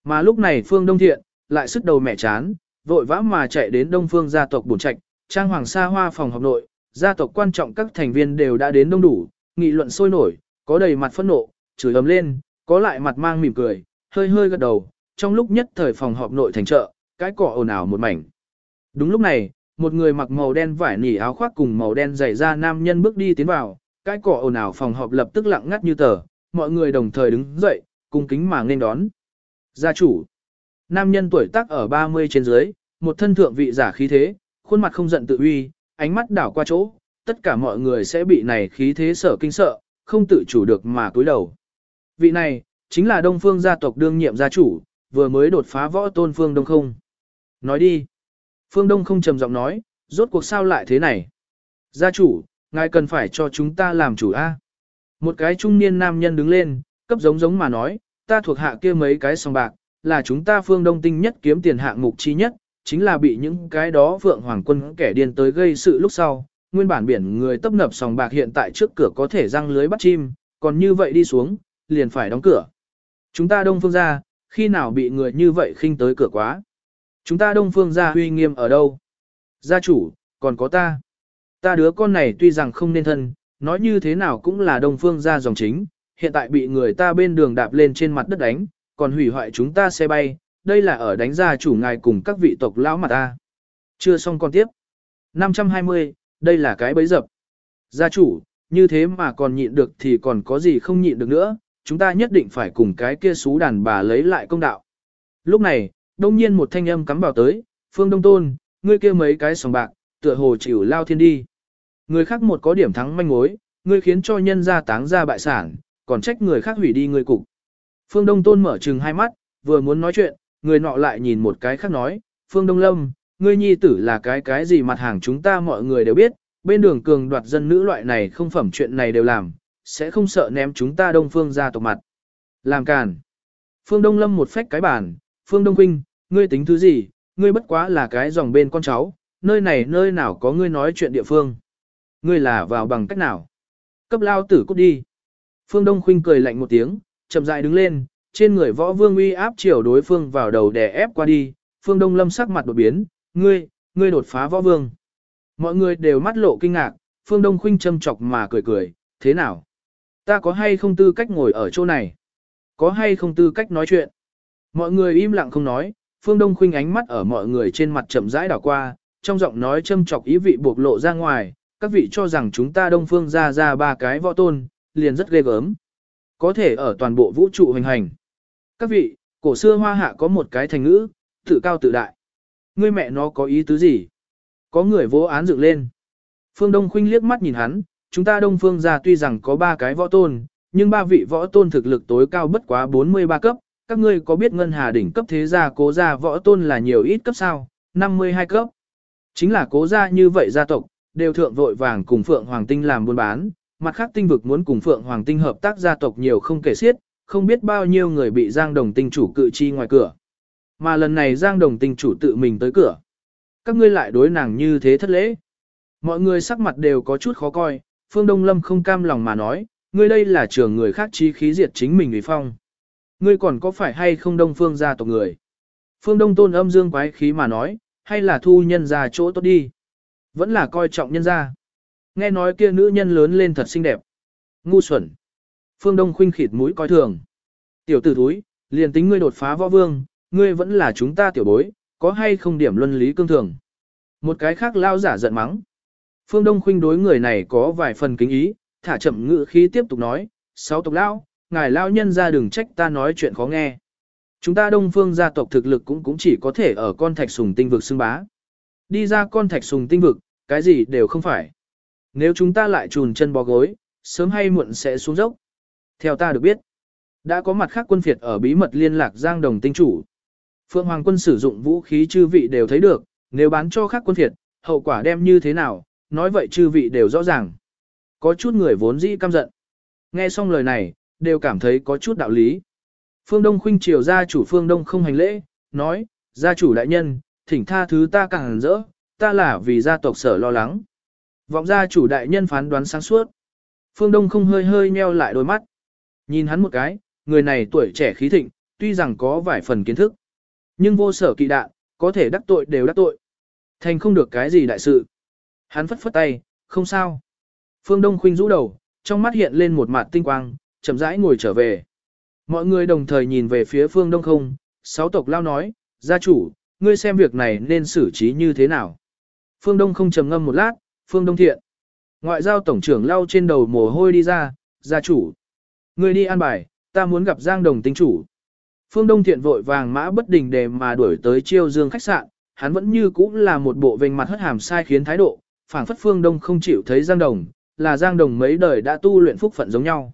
Mà lúc này Phương Đông Thiện, lại sức đầu mẹ chán, vội vã mà chạy đến Đông Phương gia tộc bổn trạch, trang hoàng sa hoa phòng họp nội, gia tộc quan trọng các thành viên đều đã đến đông đủ, nghị luận sôi nổi, có đầy mặt phẫn nộ, chửi ầm lên, có lại mặt mang mỉm cười, hơi hơi gật đầu, trong lúc nhất thời phòng họp nội thành chợ, cái cỏ ồn ào một mảnh. Đúng lúc này, một người mặc màu đen vải nỉ áo khoác cùng màu đen giày da nam nhân bước đi tiến vào, cái cỏ ồn ào phòng họp lập tức lặng ngắt như tờ, mọi người đồng thời đứng dậy, cung kính mà nên đón. Gia chủ, nam nhân tuổi tác ở 30 trên dưới, một thân thượng vị giả khí thế, khuôn mặt không giận tự uy, ánh mắt đảo qua chỗ, tất cả mọi người sẽ bị này khí thế sở kinh sợ, không tự chủ được mà cúi đầu. Vị này, chính là Đông Phương gia tộc đương nhiệm gia chủ, vừa mới đột phá võ tôn Phương Đông không. Nói đi. Phương Đông không trầm giọng nói, rốt cuộc sao lại thế này. Gia chủ, ngài cần phải cho chúng ta làm chủ A. Một cái trung niên nam nhân đứng lên, cấp giống giống mà nói, ta thuộc hạ kia mấy cái sòng bạc, là chúng ta phương đông tinh nhất kiếm tiền hạng mục chi nhất, chính là bị những cái đó vượng hoàng quân kẻ điên tới gây sự lúc sau. Nguyên bản biển người tấp nập sòng bạc hiện tại trước cửa có thể răng lưới bắt chim, còn như vậy đi xuống, liền phải đóng cửa. Chúng ta đông phương ra, khi nào bị người như vậy khinh tới cửa quá. Chúng ta đông phương ra huy nghiêm ở đâu? Gia chủ, còn có ta. Ta đứa con này tuy rằng không nên thân, nói như thế nào cũng là đông phương ra dòng chính, hiện tại bị người ta bên đường đạp lên trên mặt đất đánh, còn hủy hoại chúng ta xe bay, đây là ở đánh gia chủ ngài cùng các vị tộc lão mặt ta. Chưa xong con tiếp. 520, đây là cái bấy dập. Gia chủ, như thế mà còn nhịn được thì còn có gì không nhịn được nữa, chúng ta nhất định phải cùng cái kia xú đàn bà lấy lại công đạo. Lúc này, đông nhiên một thanh âm cắm vào tới, phương đông tôn, ngươi kia mấy cái sòng bạc, tựa hồ chịu lao thiên đi. Người khác một có điểm thắng manh mối, ngươi khiến cho nhân gia táng ra bại sản, còn trách người khác hủy đi ngươi cục. Phương Đông Tôn mở trừng hai mắt, vừa muốn nói chuyện, người nọ lại nhìn một cái khác nói, Phương Đông Lâm, ngươi nhi tử là cái cái gì mặt hàng chúng ta mọi người đều biết, bên đường cường đoạt dân nữ loại này không phẩm chuyện này đều làm, sẽ không sợ ném chúng ta Đông Phương ra tộc mặt. Làm càn. Phương Đông Lâm một phách cái bản, Phương Đông Quynh, ngươi tính thứ gì, ngươi bất quá là cái dòng bên con cháu, nơi này nơi nào có ngươi nói chuyện địa phương. Ngươi là vào bằng cách nào? Cấp lao tử cút đi. Phương Đông Khuynh cười lạnh một tiếng, chậm rãi đứng lên, trên người võ vương uy áp chiều đối phương vào đầu đè ép qua đi. Phương Đông Lâm sắc mặt đột biến, ngươi, ngươi đột phá võ vương. Mọi người đều mắt lộ kinh ngạc, Phương Đông khinh châm chọc mà cười cười, thế nào? Ta có hay không tư cách ngồi ở chỗ này? Có hay không tư cách nói chuyện? Mọi người im lặng không nói, Phương Đông khinh ánh mắt ở mọi người trên mặt chậm rãi đảo qua, trong giọng nói châm chọc ý vị bộc lộ ra ngoài, các vị cho rằng chúng ta đông phương ra ra ba cái võ tôn, liền rất ghê gớm. Có thể ở toàn bộ vũ trụ hành hành. Các vị, cổ xưa hoa hạ có một cái thành ngữ, tự cao tự đại. Ngươi mẹ nó có ý tứ gì? Có người vô án dựng lên. Phương Đông Khuynh liếc mắt nhìn hắn, chúng ta đông phương gia tuy rằng có ba cái võ tôn, nhưng ba vị võ tôn thực lực tối cao bất quá 43 cấp, các ngươi có biết ngân hà đỉnh cấp thế gia cố gia võ tôn là nhiều ít cấp sao, 52 cấp. Chính là cố gia như vậy gia tộc, đều thượng vội vàng cùng Phượng Hoàng Tinh làm buôn bán, mặt khác tinh vực muốn cùng Phượng Hoàng Tinh hợp tác gia tộc nhiều không kể xiết, không biết bao nhiêu người bị Giang Đồng Tinh chủ cự chi ngoài cửa. Mà lần này Giang Đồng Tinh chủ tự mình tới cửa. Các ngươi lại đối nàng như thế thất lễ. Mọi người sắc mặt đều có chút khó coi, Phương Đông Lâm không cam lòng mà nói, ngươi đây là trường người khác chi khí diệt chính mình vì phong. Ngươi còn có phải hay không Đông Phương gia tộc người? Phương Đông tôn âm dương quái khí mà nói, hay là thu nhân ra chỗ tốt đi? Vẫn là coi trọng nhân ra. Nghe nói kia nữ nhân lớn lên thật xinh đẹp. Ngu xuẩn. Phương Đông khinh khịt mũi coi thường. Tiểu tử thúi, liền tính ngươi đột phá võ vương, ngươi vẫn là chúng ta tiểu bối, có hay không điểm luân lý cương thường. Một cái khác lao giả giận mắng. Phương Đông khinh đối người này có vài phần kính ý, thả chậm ngữ khí tiếp tục nói, sáu tộc lao, ngài lao nhân ra đừng trách ta nói chuyện khó nghe. Chúng ta đông phương gia tộc thực lực cũng cũng chỉ có thể ở con thạch sùng tinh vực xưng bá. Đi ra con thạch sùng tinh vực, cái gì đều không phải. Nếu chúng ta lại trùn chân bò gối, sớm hay muộn sẽ xuống dốc. Theo ta được biết, đã có mặt khác quân phiệt ở bí mật liên lạc Giang Đồng tinh chủ. Phượng Hoàng quân sử dụng vũ khí chư vị đều thấy được, nếu bán cho khác quân phiệt, hậu quả đem như thế nào, nói vậy chư vị đều rõ ràng. Có chút người vốn dĩ căm giận. Nghe xong lời này, đều cảm thấy có chút đạo lý. Phương Đông khuynh triều gia chủ Phương Đông không hành lễ, nói, gia chủ đại nhân, thỉnh tha thứ ta càng rỡ, ta là vì gia tộc sở lo lắng. Vọng gia chủ đại nhân phán đoán sáng suốt. Phương Đông không hơi hơi nheo lại đôi mắt. Nhìn hắn một cái, người này tuổi trẻ khí thịnh, tuy rằng có vài phần kiến thức. Nhưng vô sở kỵ đạn, có thể đắc tội đều đắc tội. Thành không được cái gì đại sự. Hắn phất phất tay, không sao. Phương Đông khuynh rũ đầu, trong mắt hiện lên một mặt tinh quang, chậm rãi ngồi trở về. Mọi người đồng thời nhìn về phía phương đông không, sáu tộc lao nói, gia chủ, ngươi xem việc này nên xử trí như thế nào. Phương đông không trầm ngâm một lát, phương đông thiện. Ngoại giao tổng trưởng lao trên đầu mồ hôi đi ra, gia chủ. Ngươi đi an bài, ta muốn gặp giang đồng tinh chủ. Phương đông thiện vội vàng mã bất đình để mà đuổi tới chiêu dương khách sạn, hắn vẫn như cũ là một bộ vênh mặt hất hàm sai khiến thái độ, phảng phất phương đông không chịu thấy giang đồng, là giang đồng mấy đời đã tu luyện phúc phận giống nhau.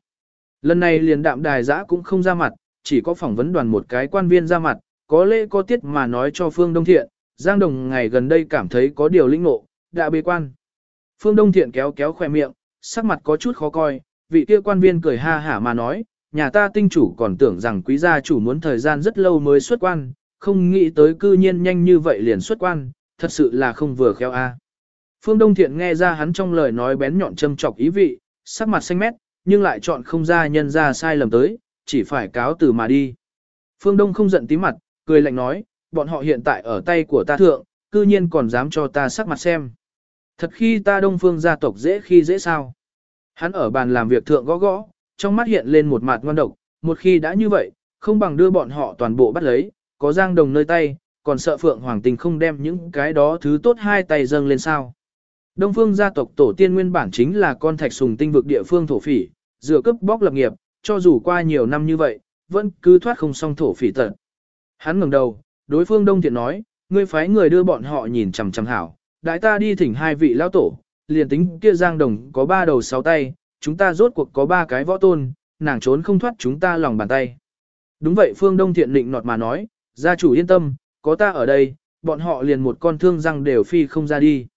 Lần này liền đạm đài giã cũng không ra mặt, chỉ có phỏng vấn đoàn một cái quan viên ra mặt, có lễ có tiết mà nói cho Phương Đông Thiện, Giang Đồng ngày gần đây cảm thấy có điều linh ngộ, đã bế quan. Phương Đông Thiện kéo kéo khỏe miệng, sắc mặt có chút khó coi, vị kia quan viên cười ha hả mà nói, nhà ta tinh chủ còn tưởng rằng quý gia chủ muốn thời gian rất lâu mới xuất quan, không nghĩ tới cư nhiên nhanh như vậy liền xuất quan, thật sự là không vừa khéo a. Phương Đông Thiện nghe ra hắn trong lời nói bén nhọn châm chọc ý vị, sắc mặt xanh mét, nhưng lại chọn không ra nhân ra sai lầm tới, chỉ phải cáo từ mà đi. Phương Đông không giận tí mặt, cười lạnh nói, bọn họ hiện tại ở tay của ta thượng, cư nhiên còn dám cho ta sắc mặt xem. Thật khi ta đông phương gia tộc dễ khi dễ sao. Hắn ở bàn làm việc thượng gõ gõ, trong mắt hiện lên một mặt ngoan độc, một khi đã như vậy, không bằng đưa bọn họ toàn bộ bắt lấy, có giang đồng nơi tay, còn sợ Phượng Hoàng Tình không đem những cái đó thứ tốt hai tay dâng lên sao. Đông phương gia tộc tổ tiên nguyên bản chính là con thạch sùng tinh vực địa phương thổ phỉ, dựa cướp bóc lập nghiệp, cho dù qua nhiều năm như vậy, vẫn cứ thoát không xong thổ phỉ tận. Hắn ngẩng đầu, đối phương Đông Thiện nói, ngươi phái người đưa bọn họ nhìn chằm chằm hảo, đại ta đi thỉnh hai vị lao tổ, liền tính kia Giang Đồng có ba đầu sáu tay, chúng ta rốt cuộc có ba cái võ tôn, nàng trốn không thoát chúng ta lòng bàn tay. Đúng vậy Phương Đông Thiện định nọt mà nói, gia chủ yên tâm, có ta ở đây, bọn họ liền một con thương răng đều phi không ra đi.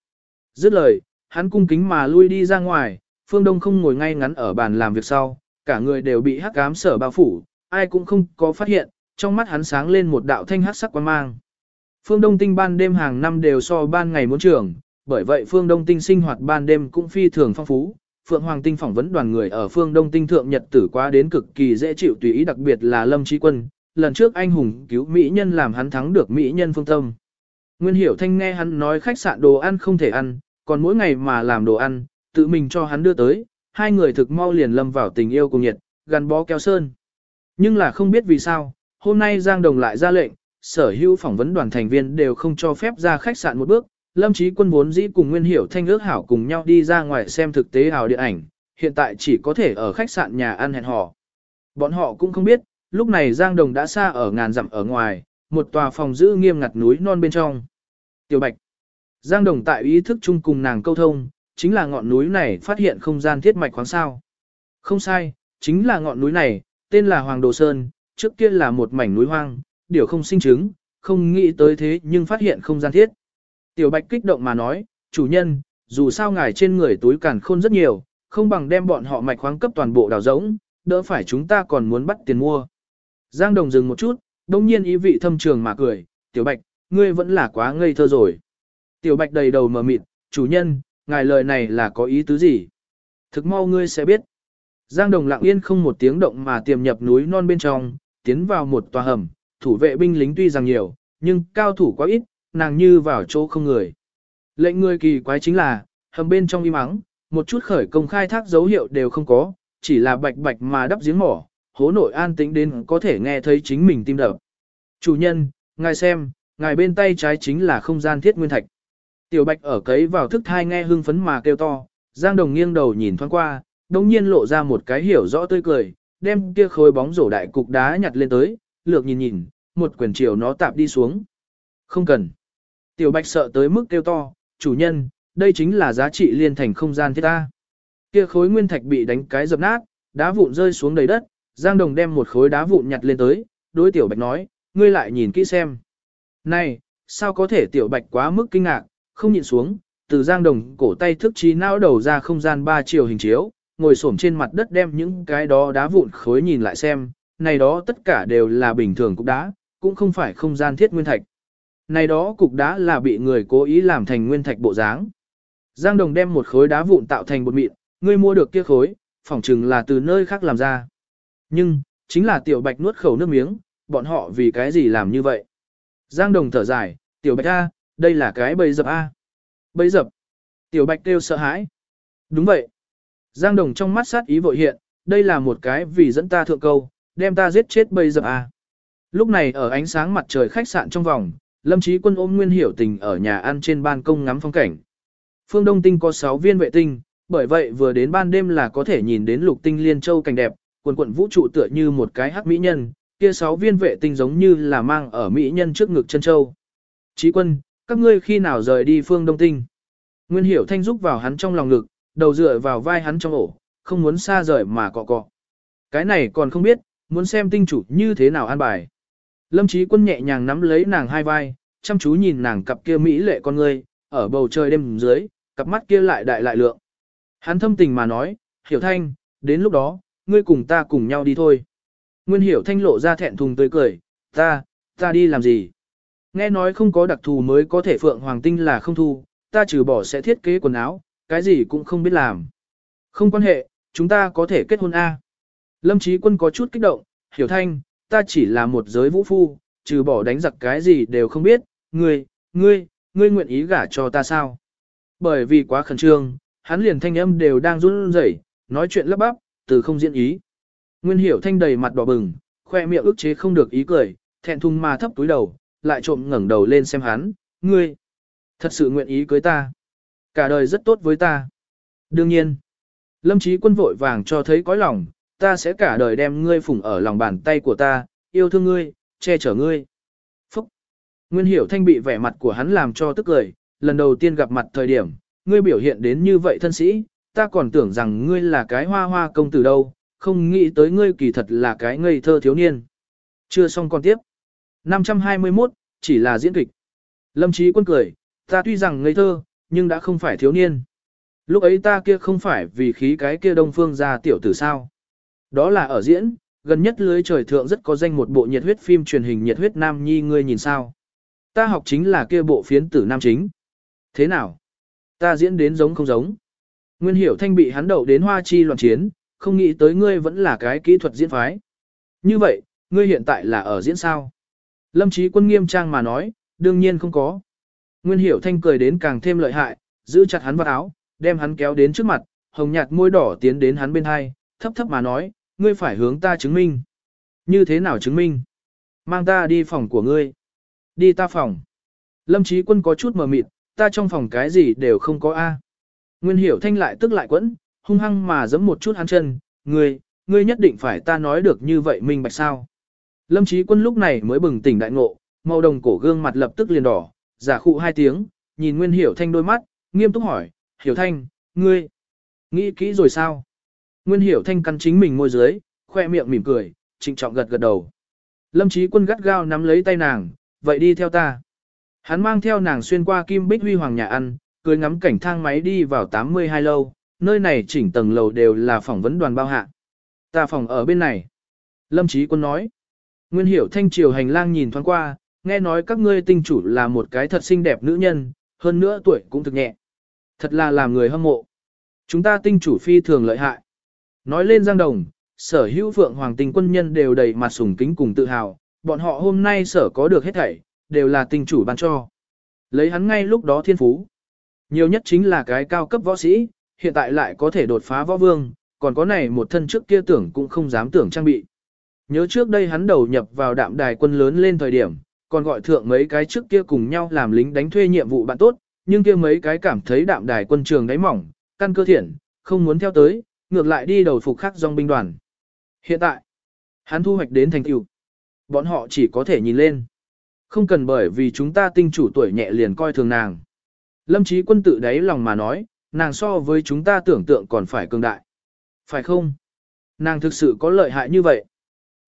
Dứt lời, hắn cung kính mà lui đi ra ngoài, Phương Đông không ngồi ngay ngắn ở bàn làm việc sau, cả người đều bị hắc ám sở bao phủ, ai cũng không có phát hiện, trong mắt hắn sáng lên một đạo thanh hắc sắc quang mang. Phương Đông tinh ban đêm hàng năm đều so ban ngày muốn trưởng bởi vậy Phương Đông tinh sinh hoạt ban đêm cũng phi thường phong phú. Phượng Hoàng tinh phỏng vấn đoàn người ở Phương Đông tinh thượng nhật tử quá đến cực kỳ dễ chịu tùy ý đặc biệt là Lâm Trí Quân, lần trước anh hùng cứu mỹ nhân làm hắn thắng được mỹ nhân phương tâm. Nguyên Hiểu Thanh nghe hắn nói khách sạn đồ ăn không thể ăn, còn mỗi ngày mà làm đồ ăn, tự mình cho hắn đưa tới, hai người thực mau liền lâm vào tình yêu cùng nhiệt, gắn bó keo sơn. Nhưng là không biết vì sao, hôm nay Giang Đồng lại ra lệnh, sở hữu phỏng vấn đoàn thành viên đều không cho phép ra khách sạn một bước, Lâm Chí Quân vốn dĩ cùng Nguyên Hiểu Thanh ước hảo cùng nhau đi ra ngoài xem thực tế hào điện ảnh, hiện tại chỉ có thể ở khách sạn nhà ăn hẹn hò. Bọn họ cũng không biết, lúc này Giang Đồng đã xa ở ngàn dặm ở ngoài, một tòa phòng giữ nghiêm ngặt núi non bên trong. Tiểu Bạch. Giang Đồng tại ý thức chung cùng nàng câu thông, chính là ngọn núi này phát hiện không gian thiết mạch khoáng sao. Không sai, chính là ngọn núi này, tên là Hoàng Đồ Sơn, trước kia là một mảnh núi hoang, điều không sinh chứng, không nghĩ tới thế nhưng phát hiện không gian thiết. Tiểu Bạch kích động mà nói, chủ nhân, dù sao ngài trên người túi càn khôn rất nhiều, không bằng đem bọn họ mạch khoáng cấp toàn bộ đào rỗng, đỡ phải chúng ta còn muốn bắt tiền mua. Giang Đồng dừng một chút, đông nhiên ý vị thâm trường mà cười, Tiểu Bạch, ngươi vẫn là quá ngây thơ rồi. Tiểu Bạch đầy đầu mờ mịt, chủ nhân, ngài lời này là có ý tứ gì? Thực mau ngươi sẽ biết. Giang Đồng lặng yên không một tiếng động mà tiềm nhập núi non bên trong, tiến vào một tòa hầm, thủ vệ binh lính tuy rằng nhiều, nhưng cao thủ quá ít, nàng như vào chỗ không người. Lệnh người kỳ quái chính là, hầm bên trong im ắng, một chút khởi công khai thác dấu hiệu đều không có, chỉ là bạch bạch mà đắp giếng mỏ, hố nội an tĩnh đến có thể nghe thấy chính mình tim đập. Chủ nhân, ngài xem, ngài bên tay trái chính là không gian thiết nguyên thạch. Tiểu bạch ở cấy vào thức thai nghe hưng phấn mà kêu to, Giang Đồng nghiêng đầu nhìn thoáng qua, đồng nhiên lộ ra một cái hiểu rõ tươi cười, đem kia khối bóng rổ đại cục đá nhặt lên tới, lược nhìn nhìn, một quyển chiều nó tạp đi xuống. Không cần. Tiểu bạch sợ tới mức kêu to, chủ nhân, đây chính là giá trị liên thành không gian thiết ta. Kia khối nguyên thạch bị đánh cái dập nát, đá vụn rơi xuống đầy đất, Giang Đồng đem một khối đá vụn nhặt lên tới, đối tiểu bạch nói, ngươi lại nhìn kỹ xem. Này, sao có thể tiểu bạch quá mức kinh ngạc, không nhìn xuống, từ Giang Đồng cổ tay thức trí não đầu ra không gian ba chiều hình chiếu, ngồi xổm trên mặt đất đem những cái đó đá vụn khối nhìn lại xem, này đó tất cả đều là bình thường cục đá, cũng không phải không gian thiết nguyên thạch. Này đó cục đá là bị người cố ý làm thành nguyên thạch bộ dáng. Giang Đồng đem một khối đá vụn tạo thành bột mịn, ngươi mua được kia khối, phỏng chừng là từ nơi khác làm ra. Nhưng, chính là tiểu bạch nuốt khẩu nước miếng, bọn họ vì cái gì làm như vậy? Giang Đồng thở dài, tiểu bạch A, đây là cái bầy dập A. Bầy dập. Tiểu bạch kêu sợ hãi. Đúng vậy. Giang Đồng trong mắt sát ý vội hiện, đây là một cái vì dẫn ta thượng câu, đem ta giết chết bầy dập A. Lúc này ở ánh sáng mặt trời khách sạn trong vòng, Lâm Chí Quân ôm Nguyên Hiểu Tình ở nhà ăn trên ban công ngắm phong cảnh. Phương Đông Tinh có 6 viên vệ tinh, bởi vậy vừa đến ban đêm là có thể nhìn đến lục tinh liên châu cảnh đẹp, quần quần vũ trụ tựa như một cái hắc mỹ nhân, kia 6 viên vệ tinh giống như là mang ở mỹ nhân trước ngực chân châu. Chí Quân, các ngươi khi nào rời đi Phương Đông Tinh? Nguyên Hiểu Thanh giúp vào hắn trong lòng ngực, đầu dựa vào vai hắn trong ổ, không muốn xa rời mà cọ cọ. Cái này còn không biết, muốn xem tinh chủ như thế nào an bài. Lâm Chí Quân nhẹ nhàng nắm lấy nàng hai vai, chăm chú nhìn nàng cặp kia mỹ lệ con ngươi, ở bầu trời đêm dưới, cặp mắt kia lại đại lại lượng. Hắn thâm tình mà nói, hiểu thanh, đến lúc đó, ngươi cùng ta cùng nhau đi thôi. Nguyên hiểu thanh lộ ra thẹn thùng tươi cười, ta, ta đi làm gì? Nghe nói không có đặc thù mới có thể phượng hoàng tinh là không thu, ta trừ bỏ sẽ thiết kế quần áo, cái gì cũng không biết làm. Không quan hệ, chúng ta có thể kết hôn A. Lâm Chí Quân có chút kích động, hiểu thanh, ta chỉ là một giới vũ phu, trừ bỏ đánh giặc cái gì đều không biết, ngươi, ngươi, ngươi nguyện ý gả cho ta sao? Bởi vì quá khẩn trương, hắn liền thanh âm đều đang run rẩy, nói chuyện lắp bắp, từ không diễn ý. Nguyên hiểu thanh đầy mặt đỏ bừng, khoe miệng ức chế không được ý cười, thẹn thùng mà thấp túi đầu, lại trộm ngẩng đầu lên xem hắn, ngươi, thật sự nguyện ý cưới ta. Cả đời rất tốt với ta. Đương nhiên, lâm trí quân vội vàng cho thấy cõi lòng, ta sẽ cả đời đem ngươi phụng ở lòng bàn tay của ta, yêu thương ngươi, che chở ngươi. Phúc! Nguyên hiểu thanh bị vẻ mặt của hắn làm cho tức cười, lần đầu tiên gặp mặt thời điểm, ngươi biểu hiện đến như vậy thân sĩ, ta còn tưởng rằng ngươi là cái hoa hoa công tử đâu, không nghĩ tới ngươi kỳ thật là cái ngây thơ thiếu niên. Chưa xong còn tiếp. 521, chỉ là diễn kịch. Lâm Chí quân cười, ta tuy rằng ngây thơ, nhưng đã không phải thiếu niên. Lúc ấy ta kia không phải vì khí cái kia đông phương ra tiểu tử sao. Đó là ở diễn, gần nhất lưới trời thượng rất có danh một bộ nhiệt huyết phim truyền hình nhiệt huyết nam nhi ngươi nhìn sao. Ta học chính là kia bộ phiến tử nam chính. Thế nào? Ta diễn đến giống không giống. Nguyên hiểu thanh bị hắn đậu đến hoa chi loạn chiến, không nghĩ tới ngươi vẫn là cái kỹ thuật diễn phái. Như vậy, ngươi hiện tại là ở diễn sao? Lâm trí quân nghiêm trang mà nói, đương nhiên không có. Nguyên hiểu thanh cười đến càng thêm lợi hại, giữ chặt hắn vào áo, đem hắn kéo đến trước mặt, hồng nhạt môi đỏ tiến đến hắn bên hai, thấp thấp mà nói, ngươi phải hướng ta chứng minh. Như thế nào chứng minh? Mang ta đi phòng của ngươi. Đi ta phòng. Lâm Chí Quân có chút mờ mịt, ta trong phòng cái gì đều không có a. Nguyên hiểu thanh lại tức lại quẫn, hung hăng mà giẫm một chút hắn chân, ngươi, ngươi nhất định phải ta nói được như vậy minh bạch sao. Lâm Chí Quân lúc này mới bừng tỉnh đại ngộ, màu đồng cổ gương mặt lập tức liền đỏ, giả khụ hai tiếng, nhìn Nguyên Hiểu Thanh đôi mắt, nghiêm túc hỏi, Hiểu Thanh, ngươi, nghĩ kỹ rồi sao? Nguyên Hiểu Thanh cắn chính mình môi dưới, khoe miệng mỉm cười, trịnh trọng gật gật đầu. Lâm Chí Quân gắt gao nắm lấy tay nàng, vậy đi theo ta. Hắn mang theo nàng xuyên qua Kim Bích Huy Hoàng nhà ăn, cười ngắm cảnh thang máy đi vào 82 lâu, nơi này chỉnh tầng lầu đều là phỏng vấn đoàn bao hạ. Ta phòng ở bên này. Lâm Chí Quân nói. Nguyên Hiểu Thanh triều hành lang nhìn thoáng qua, nghe nói các ngươi tinh chủ là một cái thật xinh đẹp nữ nhân, hơn nữa tuổi cũng thực nhẹ. Thật là làm người hâm mộ. Chúng ta tinh chủ phi thường lợi hại. Nói lên Giang Đồng, sở hữu phượng hoàng tinh quân nhân đều đầy mặt sùng kính cùng tự hào, bọn họ hôm nay sở có được hết thảy, đều là tinh chủ ban cho. Lấy hắn ngay lúc đó thiên phú. Nhiều nhất chính là cái cao cấp võ sĩ, hiện tại lại có thể đột phá võ vương, còn có này một thân trước kia tưởng cũng không dám tưởng trang bị. Nhớ trước đây hắn đầu nhập vào đạm đài quân lớn lên thời điểm, còn gọi thượng mấy cái trước kia cùng nhau làm lính đánh thuê nhiệm vụ bạn tốt, nhưng kia mấy cái cảm thấy đạm đài quân trường đáy mỏng, căn cơ thiện, không muốn theo tới, ngược lại đi đầu phục khắc dòng binh đoàn. Hiện tại, hắn thu hoạch đến thành tựu, bọn họ chỉ có thể nhìn lên. Không cần bởi vì chúng ta tinh chủ tuổi nhẹ liền coi thường nàng. Lâm trí quân tự đáy lòng mà nói, nàng so với chúng ta tưởng tượng còn phải cường đại. Phải không? Nàng thực sự có lợi hại như vậy.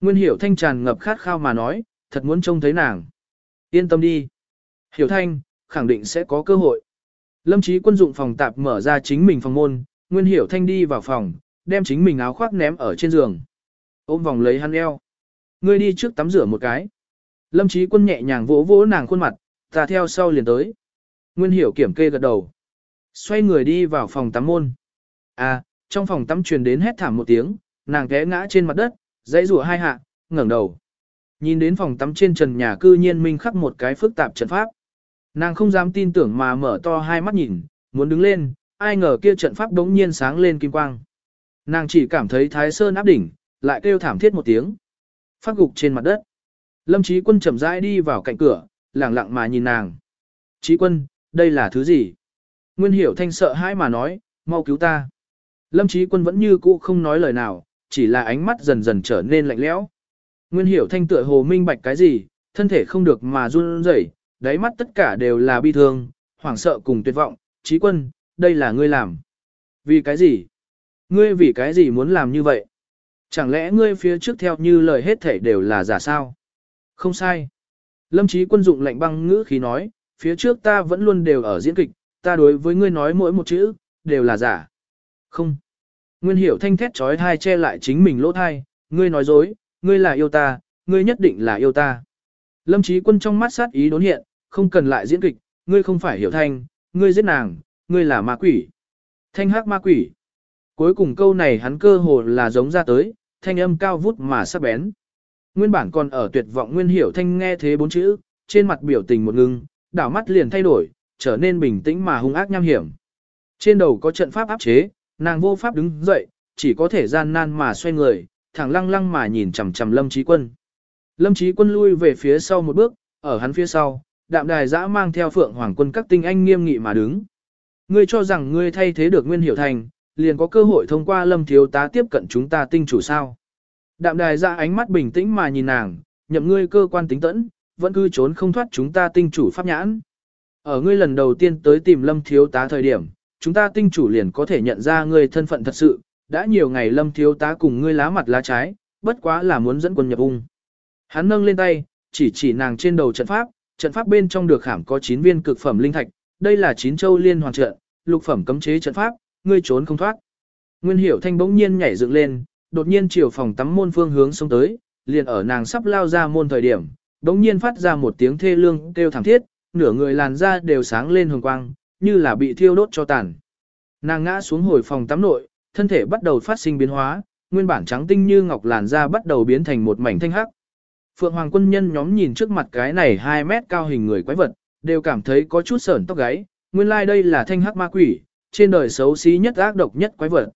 Nguyên hiểu thanh tràn ngập khát khao mà nói, thật muốn trông thấy nàng. Yên tâm đi. Hiểu thanh, khẳng định sẽ có cơ hội. Lâm trí quân dụng phòng tạp mở ra chính mình phòng môn, Nguyên hiểu thanh đi vào phòng, đem chính mình áo khoác ném ở trên giường. Ôm vòng lấy hắn eo. Ngươi đi trước tắm rửa một cái. Lâm Chí quân nhẹ nhàng vỗ vỗ nàng khuôn mặt, ta theo sau liền tới. Nguyên hiểu kiểm kê gật đầu. Xoay người đi vào phòng tắm môn. À, trong phòng tắm truyền đến hét thảm một tiếng, nàng té ngã trên mặt đất, dãy rủa hai hạ, ngẩng đầu. Nhìn đến phòng tắm trên trần nhà cư nhiên minh khắc một cái phức tạp trận pháp. Nàng không dám tin tưởng mà mở to hai mắt nhìn, muốn đứng lên, ai ngờ kia trận pháp đống nhiên sáng lên kim quang. Nàng chỉ cảm thấy thái sơn áp đỉnh, lại kêu thảm thiết một tiếng. Phát gục trên mặt đất. Lâm Chí Quân chậm rãi đi vào cạnh cửa, lặng lặng mà nhìn nàng. Chí Quân, đây là thứ gì? Nguyên Hiểu Thanh sợ hãi mà nói, mau cứu ta. Lâm Chí Quân vẫn như cũ không nói lời nào, chỉ là ánh mắt dần dần trở nên lạnh lẽo. Nguyên Hiểu Thanh tựa hồ minh bạch cái gì, thân thể không được mà run rẩy, đáy mắt tất cả đều là bi thương, hoảng sợ cùng tuyệt vọng. Chí Quân, đây là ngươi làm. Vì cái gì? Ngươi vì cái gì muốn làm như vậy? Chẳng lẽ ngươi phía trước theo như lời hết thể đều là giả sao? Không sai. Lâm Chí Quân dụng lạnh băng ngữ khí nói, phía trước ta vẫn luôn đều ở diễn kịch, ta đối với ngươi nói mỗi một chữ, đều là giả. Không. Nguyên hiểu thanh thét trói thai che lại chính mình lỗ thai, ngươi nói dối, ngươi là yêu ta, ngươi nhất định là yêu ta. Lâm Chí Quân trong mắt sát ý đốn hiện, không cần lại diễn kịch, ngươi không phải hiểu thanh, ngươi giết nàng, ngươi là ma quỷ. Thanh hắc ma quỷ. Cuối cùng câu này hắn cơ hồ là giống ra tới, thanh âm cao vút mà sắc bén. Nguyên bản còn ở tuyệt vọng nguyên hiểu thanh nghe thế bốn chữ, trên mặt biểu tình một ngưng, đảo mắt liền thay đổi, trở nên bình tĩnh mà hung ác nham hiểm. Trên đầu có trận pháp áp chế, nàng vô pháp đứng dậy, chỉ có thể gian nan mà xoay người, thẳng lăng lăng mà nhìn chằm chằm Lâm Chí Quân. Lâm Chí Quân lui về phía sau một bước, ở hắn phía sau, đạm đài dã mang theo phượng hoàng quân các tinh anh nghiêm nghị mà đứng. Ngươi cho rằng ngươi thay thế được Nguyên Hiểu Thành, liền có cơ hội thông qua Lâm Thiếu tá tiếp cận chúng ta tinh chủ sao. Đạm đài ra ánh mắt bình tĩnh mà nhìn nàng, nhậm ngươi cơ quan tính tẫn, vẫn cứ trốn không thoát chúng ta tinh chủ pháp nhãn. Ở ngươi lần đầu tiên tới tìm Lâm Thiếu tá thời điểm, chúng ta tinh chủ liền có thể nhận ra ngươi thân phận thật sự, đã nhiều ngày Lâm Thiếu tá cùng ngươi lá mặt lá trái, bất quá là muốn dẫn quân nhập ung. Hắn nâng lên tay, chỉ chỉ nàng trên đầu trận pháp, trận pháp bên trong được khảm có 9 viên cực phẩm linh thạch, đây là 9 châu liên hoàn trận, lục phẩm cấm chế trận pháp, ngươi trốn không thoát. Nguyên Hiểu Thanh bỗng nhiên nhảy dựng lên, đột nhiên chiều phòng tắm môn phương hướng xông tới, liền ở nàng sắp lao ra môn thời điểm, bỗng nhiên phát ra một tiếng thê lương kêu thảm thiết, nửa người làn da đều sáng lên hồng quang, như là bị thiêu đốt cho tàn. Nàng ngã xuống hồi phòng tắm nội, thân thể bắt đầu phát sinh biến hóa, nguyên bản trắng tinh như ngọc làn da bắt đầu biến thành một mảnh thanh hắc. Phượng Hoàng quân nhân nhóm nhìn trước mặt cái này 2 mét cao hình người quái vật, đều cảm thấy có chút sởn tóc gáy, nguyên lai like đây là thanh hắc ma quỷ, trên đời xấu xí nhất ác độc nhất quái vật.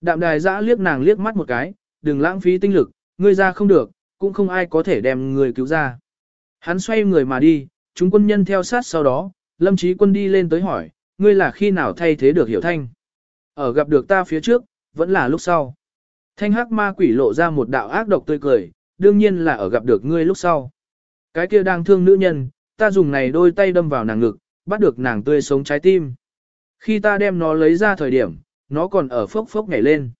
Đạm đài giã liếc nàng liếc mắt một cái, đừng lãng phí tinh lực, ngươi ra không được, cũng không ai có thể đem người cứu ra. Hắn xoay người mà đi, chúng quân nhân theo sát sau đó, Lâm Chí Quân đi lên tới hỏi, ngươi là khi nào thay thế được Hiểu Thanh? Ở gặp được ta phía trước, vẫn là lúc sau. Thanh hắc ma quỷ lộ ra một đạo ác độc tươi cười, đương nhiên là ở gặp được ngươi lúc sau. Cái kia đang thương nữ nhân, ta dùng này đôi tay đâm vào nàng ngực, bắt được nàng tươi sống trái tim. Khi ta đem nó lấy ra thời điểm, nó còn ở phốc phốc nhảy lên.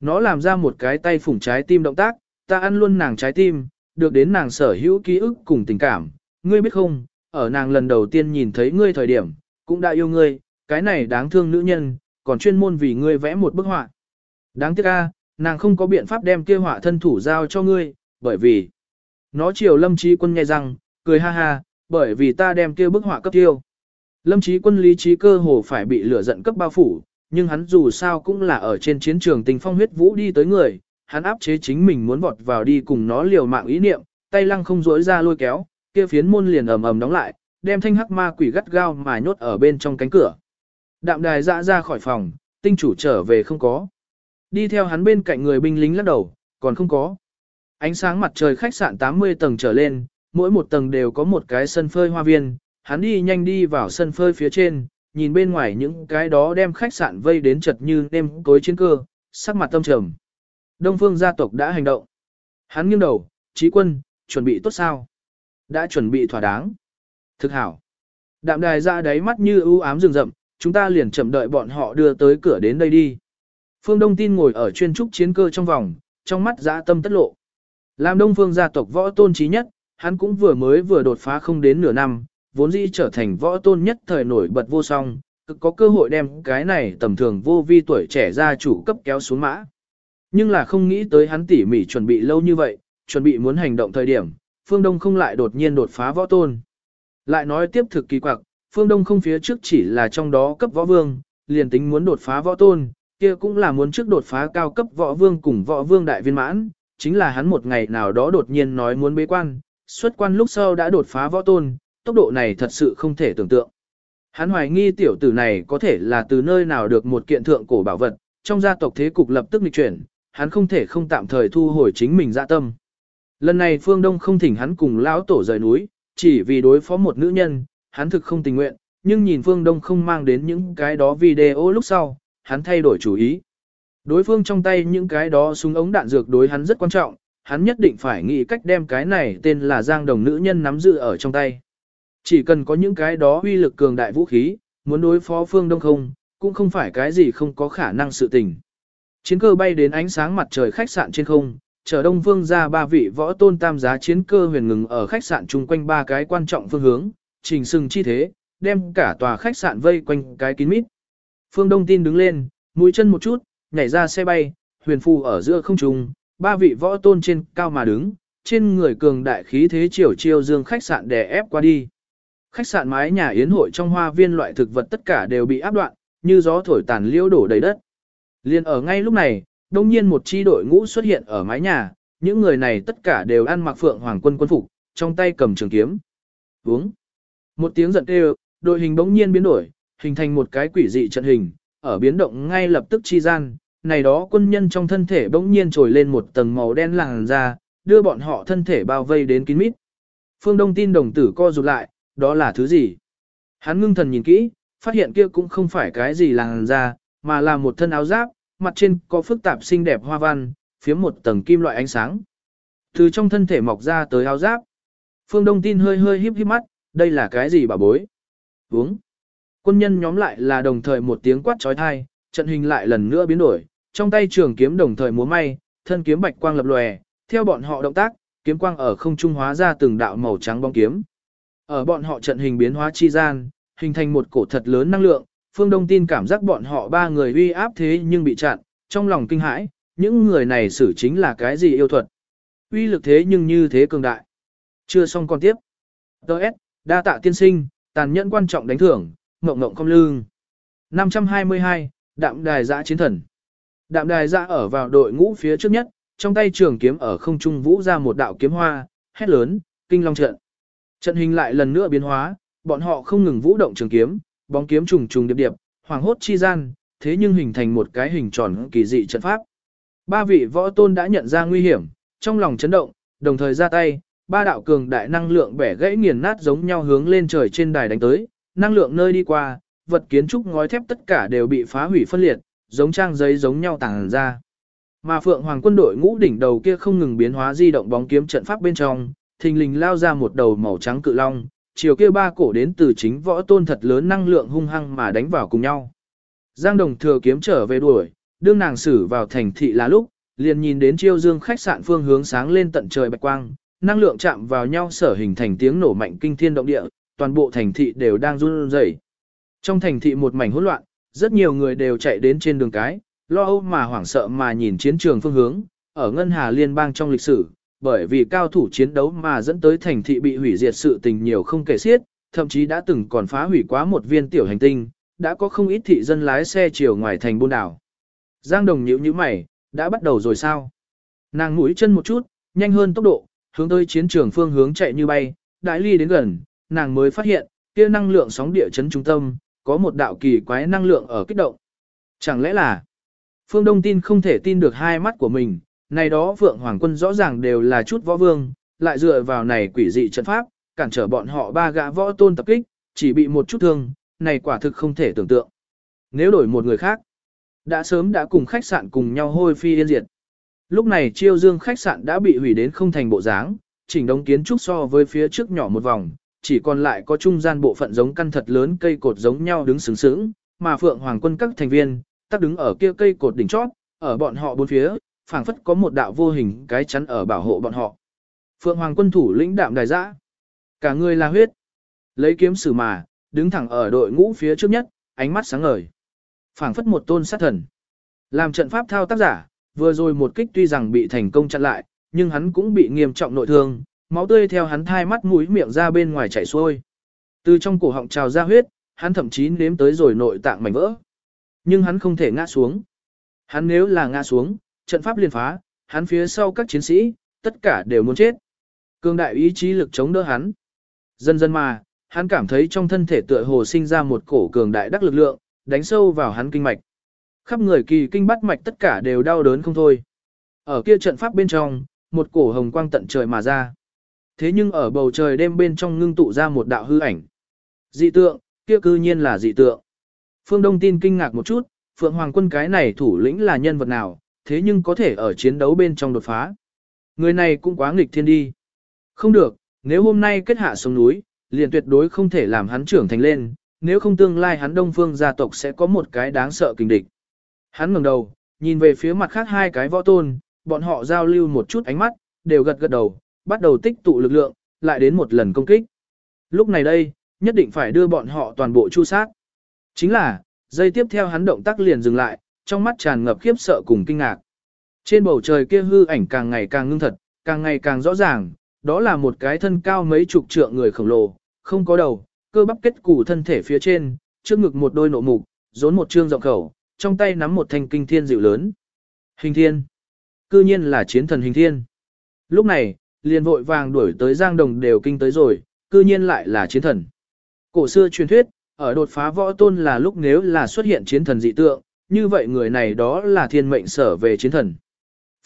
Nó làm ra một cái tay phủng trái tim động tác, ta ăn luôn nàng trái tim, được đến nàng sở hữu ký ức cùng tình cảm. Ngươi biết không, ở nàng lần đầu tiên nhìn thấy ngươi thời điểm, cũng đã yêu ngươi, cái này đáng thương nữ nhân, còn chuyên môn vì ngươi vẽ một bức họa. Đáng tiếc a, nàng không có biện pháp đem kia họa thân thủ giao cho ngươi, bởi vì nó chiều lâm trí quân nghe rằng, cười ha ha, bởi vì ta đem kia bức họa cấp tiêu. Lâm trí quân lý trí cơ hồ phải bị lửa giận cấp bao phủ, nhưng hắn dù sao cũng là ở trên chiến trường tình phong huyết vũ đi tới người, hắn áp chế chính mình muốn vọt vào đi cùng nó liều mạng ý niệm, tay lăng không rỗi ra lôi kéo, kia phiến môn liền ầm ầm đóng lại, đem thanh hắc ma quỷ gắt gao mà nhốt ở bên trong cánh cửa. Đạm đài dã ra khỏi phòng, tinh chủ trở về không có. Đi theo hắn bên cạnh người binh lính lắc đầu, còn không có. Ánh sáng mặt trời khách sạn 80 tầng trở lên, mỗi một tầng đều có một cái sân phơi hoa viên, hắn đi nhanh đi vào sân phơi phía trên, nhìn bên ngoài những cái đó đem khách sạn vây đến chật như nêm cối chiến cơ, sắc mặt tâm trầm. Đông phương gia tộc đã hành động. Hắn nghiêng đầu, trí quân, chuẩn bị tốt sao? Đã chuẩn bị thỏa đáng. Thực hảo. Đạm đài ra đáy mắt như ưu ám rừng rậm, chúng ta liền chậm đợi bọn họ đưa tới cửa đến đây đi. Phương Đông tin ngồi ở chuyên trúc chiến cơ trong vòng, trong mắt dã tâm tất lộ. Làm đông phương gia tộc võ tôn trí nhất, hắn cũng vừa mới vừa đột phá không đến nửa năm, vốn dĩ trở thành võ tôn nhất thời nổi bật vô song, cực có cơ hội đem cái này tầm thường vô vi tuổi trẻ ra chủ cấp kéo xuống mã. Nhưng là không nghĩ tới hắn tỉ mỉ chuẩn bị lâu như vậy, chuẩn bị muốn hành động thời điểm, phương Đông không lại đột nhiên đột phá võ tôn. Lại nói tiếp thực kỳ quặc, phương Đông không phía trước chỉ là trong đó cấp võ vương, liền tính muốn đột phá võ tôn, kia cũng là muốn trước đột phá cao cấp võ vương cùng võ vương đại viên mãn, chính là hắn một ngày nào đó đột nhiên nói muốn bế quan, xuất quan lúc sau đã đột phá võ tôn, tốc độ này thật sự không thể tưởng tượng. Hắn hoài nghi tiểu tử này có thể là từ nơi nào được một kiện thượng cổ bảo vật, trong gia tộc thế cục lập tức nghịch chuyển, hắn không thể không tạm thời thu hồi chính mình dạ tâm. Lần này Phương Đông không thỉnh hắn cùng lão tổ rời núi, chỉ vì đối phó một nữ nhân, hắn thực không tình nguyện, nhưng nhìn Phương Đông không mang đến những cái đó video lúc sau, hắn thay đổi chủ ý. Đối phương trong tay những cái đó súng ống đạn dược đối hắn rất quan trọng, hắn nhất định phải nghĩ cách đem cái này tên là Giang Đồng nữ nhân nắm giữ ở trong tay. Chỉ cần có những cái đó uy lực cường đại vũ khí, muốn đối phó phương đông không, cũng không phải cái gì không có khả năng sự tình. Chiến cơ bay đến ánh sáng mặt trời khách sạn trên không, chở đông phương ra ba vị võ tôn tam giá chiến cơ huyền ngừng ở khách sạn chung quanh ba cái quan trọng phương hướng, trình sừng chi thế, đem cả tòa khách sạn vây quanh cái kín mít. Phương Đông tin đứng lên, mũi chân một chút, nhảy ra xe bay, huyền phù ở giữa không trung, ba vị võ tôn trên cao mà đứng, trên người cường đại khí thế chiều chiều dương khách sạn đè ép qua đi. Khách sạn mái nhà yến hội trong hoa viên loại thực vật tất cả đều bị áp đoạn, như gió thổi tàn liễu đổ đầy đất. Liên ở ngay lúc này, đông nhiên một chi đội ngũ xuất hiện ở mái nhà, những người này tất cả đều ăn mặc phượng hoàng quân quân phục, trong tay cầm trường kiếm. Uống. Một tiếng giận kêu, đội hình bỗng nhiên biến đổi, hình thành một cái quỷ dị trận hình, ở biến động ngay lập tức chi gian, này đó quân nhân trong thân thể bỗng nhiên trồi lên một tầng màu đen làng ra, đưa bọn họ thân thể bao vây đến kín mít. Phương Đông tin đồng tử co rụt lại, đó là thứ gì? Hắn ngưng thần nhìn kỹ, phát hiện kia cũng không phải cái gì làng ra, mà là một thân áo giáp, mặt trên có phức tạp xinh đẹp hoa văn, phía một tầng kim loại ánh sáng. Từ trong thân thể mọc ra tới áo giáp. Phương Đông tin hơi hơi híp híp mắt, đây là cái gì bà bối? Uống. Quân nhân nhóm lại là đồng thời một tiếng quát trói thai, trận hình lại lần nữa biến đổi, trong tay trường kiếm đồng thời múa may, thân kiếm bạch quang lập lòe, theo bọn họ động tác, kiếm quang ở không trung hóa ra từng đạo màu trắng bóng kiếm. Ở bọn họ trận hình biến hóa chi gian, hình thành một cổ thật lớn năng lượng, Phương Đông tin cảm giác bọn họ ba người uy áp thế nhưng bị chặn, trong lòng kinh hãi, những người này xử chính là cái gì yêu thuật. Uy lực thế nhưng như thế cường đại. Chưa xong con tiếp. Đợt, đa tạ tiên sinh, tàn nhẫn quan trọng đánh thưởng, ngộng ngộng không lương. 522, đạm đài giã chiến thần. Đạm đài giã ở vào đội ngũ phía trước nhất, trong tay trường kiếm ở không trung vũ ra một đạo kiếm hoa, hét lớn, kinh long trận. Trận hình lại lần nữa biến hóa, bọn họ không ngừng vũ động trường kiếm, bóng kiếm trùng trùng điệp điệp, hoàng hốt chi gian, thế nhưng hình thành một cái hình tròn kỳ dị trận pháp. Ba vị võ tôn đã nhận ra nguy hiểm, trong lòng chấn động, đồng thời ra tay, ba đạo cường đại năng lượng bẻ gãy nghiền nát giống nhau hướng lên trời trên đài đánh tới, năng lượng nơi đi qua, vật kiến trúc ngói thép tất cả đều bị phá hủy phân liệt, giống trang giấy giống nhau tàng ra. Mà Phượng Hoàng quân đội ngũ đỉnh đầu kia không ngừng biến hóa di động bóng kiếm trận pháp bên trong, thình lình lao ra một đầu màu trắng cự long, chiều kia ba cổ đến từ chính võ tôn thật lớn năng lượng hung hăng mà đánh vào cùng nhau. Giang Đồng thừa kiếm trở về đuổi, đương nàng xử vào thành thị là lúc, liền nhìn đến chiêu dương khách sạn phương hướng sáng lên tận trời bạch quang, năng lượng chạm vào nhau sở hình thành tiếng nổ mạnh kinh thiên động địa, toàn bộ thành thị đều đang run rẩy. Trong thành thị một mảnh hỗn loạn, rất nhiều người đều chạy đến trên đường cái, lo âu mà hoảng sợ mà nhìn chiến trường phương hướng, ở ngân hà liên bang trong lịch sử, bởi vì cao thủ chiến đấu mà dẫn tới thành thị bị hủy diệt sự tình nhiều không kể xiết, thậm chí đã từng còn phá hủy quá một viên tiểu hành tinh, đã có không ít thị dân lái xe chiều ngoài thành buôn đảo. Giang Đồng nhíu nhíu mày, đã bắt đầu rồi sao? Nàng mũi chân một chút, nhanh hơn tốc độ, hướng tới chiến trường phương hướng chạy như bay, đại ly đến gần, nàng mới phát hiện, kia năng lượng sóng địa chấn trung tâm, có một đạo kỳ quái năng lượng ở kích động. Chẳng lẽ là, Phương Đông tin không thể tin được hai mắt của mình, này đó vượng hoàng quân rõ ràng đều là chút võ vương, lại dựa vào này quỷ dị trận pháp, cản trở bọn họ ba gã võ tôn tập kích, chỉ bị một chút thương, này quả thực không thể tưởng tượng. Nếu đổi một người khác, đã sớm đã cùng khách sạn cùng nhau hôi phi yên diệt. Lúc này chiêu dương khách sạn đã bị hủy đến không thành bộ dáng, chỉnh đống kiến trúc so với phía trước nhỏ một vòng, chỉ còn lại có trung gian bộ phận giống căn thật lớn cây cột giống nhau đứng sướng sướng, mà phượng hoàng quân các thành viên, tác đứng ở kia cây cột đỉnh chót, ở bọn họ bốn phía, phảng phất có một đạo vô hình cái chắn ở bảo hộ bọn họ. Phượng hoàng quân thủ lĩnh đạm đài dã, cả người là huyết, lấy kiếm sử mà, đứng thẳng ở đội ngũ phía trước nhất, ánh mắt sáng ngời. phảng phất một tôn sát thần. Làm trận pháp thao tác giả, vừa rồi một kích tuy rằng bị thành công chặn lại, nhưng hắn cũng bị nghiêm trọng nội thương, máu tươi theo hắn thai mắt mũi miệng ra bên ngoài chảy xuôi. Từ trong cổ họng trào ra huyết, hắn thậm chí nếm tới rồi nội tạng mảnh vỡ. Nhưng hắn không thể ngã xuống. Hắn nếu là ngã xuống, trận pháp liên phá, hắn phía sau các chiến sĩ, tất cả đều muốn chết. Cương đại ý chí lực chống đỡ hắn. Dần dần mà, hắn cảm thấy trong thân thể tựa hồ sinh ra một cổ cường đại đắc lực lượng, đánh sâu vào hắn kinh mạch. Khắp người kỳ kinh bắt mạch tất cả đều đau đớn không thôi. Ở kia trận pháp bên trong, một cổ hồng quang tận trời mà ra. Thế nhưng ở bầu trời đêm bên trong ngưng tụ ra một đạo hư ảnh. Dị tượng, kia cư nhiên là dị tượng. Phương Đông tin kinh ngạc một chút, Phượng Hoàng quân cái này thủ lĩnh là nhân vật nào, thế nhưng có thể ở chiến đấu bên trong đột phá. Người này cũng quá nghịch thiên đi. Không được, nếu hôm nay kết hạ sông núi, liền tuyệt đối không thể làm hắn trưởng thành lên, nếu không tương lai hắn đông phương gia tộc sẽ có một cái đáng sợ kinh địch. Hắn ngẩng đầu, nhìn về phía mặt khác hai cái võ tôn, bọn họ giao lưu một chút ánh mắt, đều gật gật đầu, bắt đầu tích tụ lực lượng, lại đến một lần công kích. Lúc này đây, nhất định phải đưa bọn họ toàn bộ chu sát. Chính là, dây tiếp theo hắn động tác liền dừng lại, trong mắt tràn ngập khiếp sợ cùng kinh ngạc. Trên bầu trời kia hư ảnh càng ngày càng ngưng thật, càng ngày càng rõ ràng, đó là một cái thân cao mấy chục trượng người khổng lồ, không có đầu, cơ bắp kết củ thân thể phía trên, trước ngực một đôi nộ mục, rốn một trương rộng khẩu, trong tay nắm một thanh kinh thiên dịu lớn. Hình thiên. Cư nhiên là chiến thần hình thiên. Lúc này, liền vội vàng đuổi tới Giang Đồng đều kinh tới rồi, cư nhiên lại là chiến thần. Cổ xưa truyền thuyết, ở đột phá võ tôn là lúc nếu là xuất hiện chiến thần dị tượng, như vậy người này đó là thiên mệnh sở về chiến thần.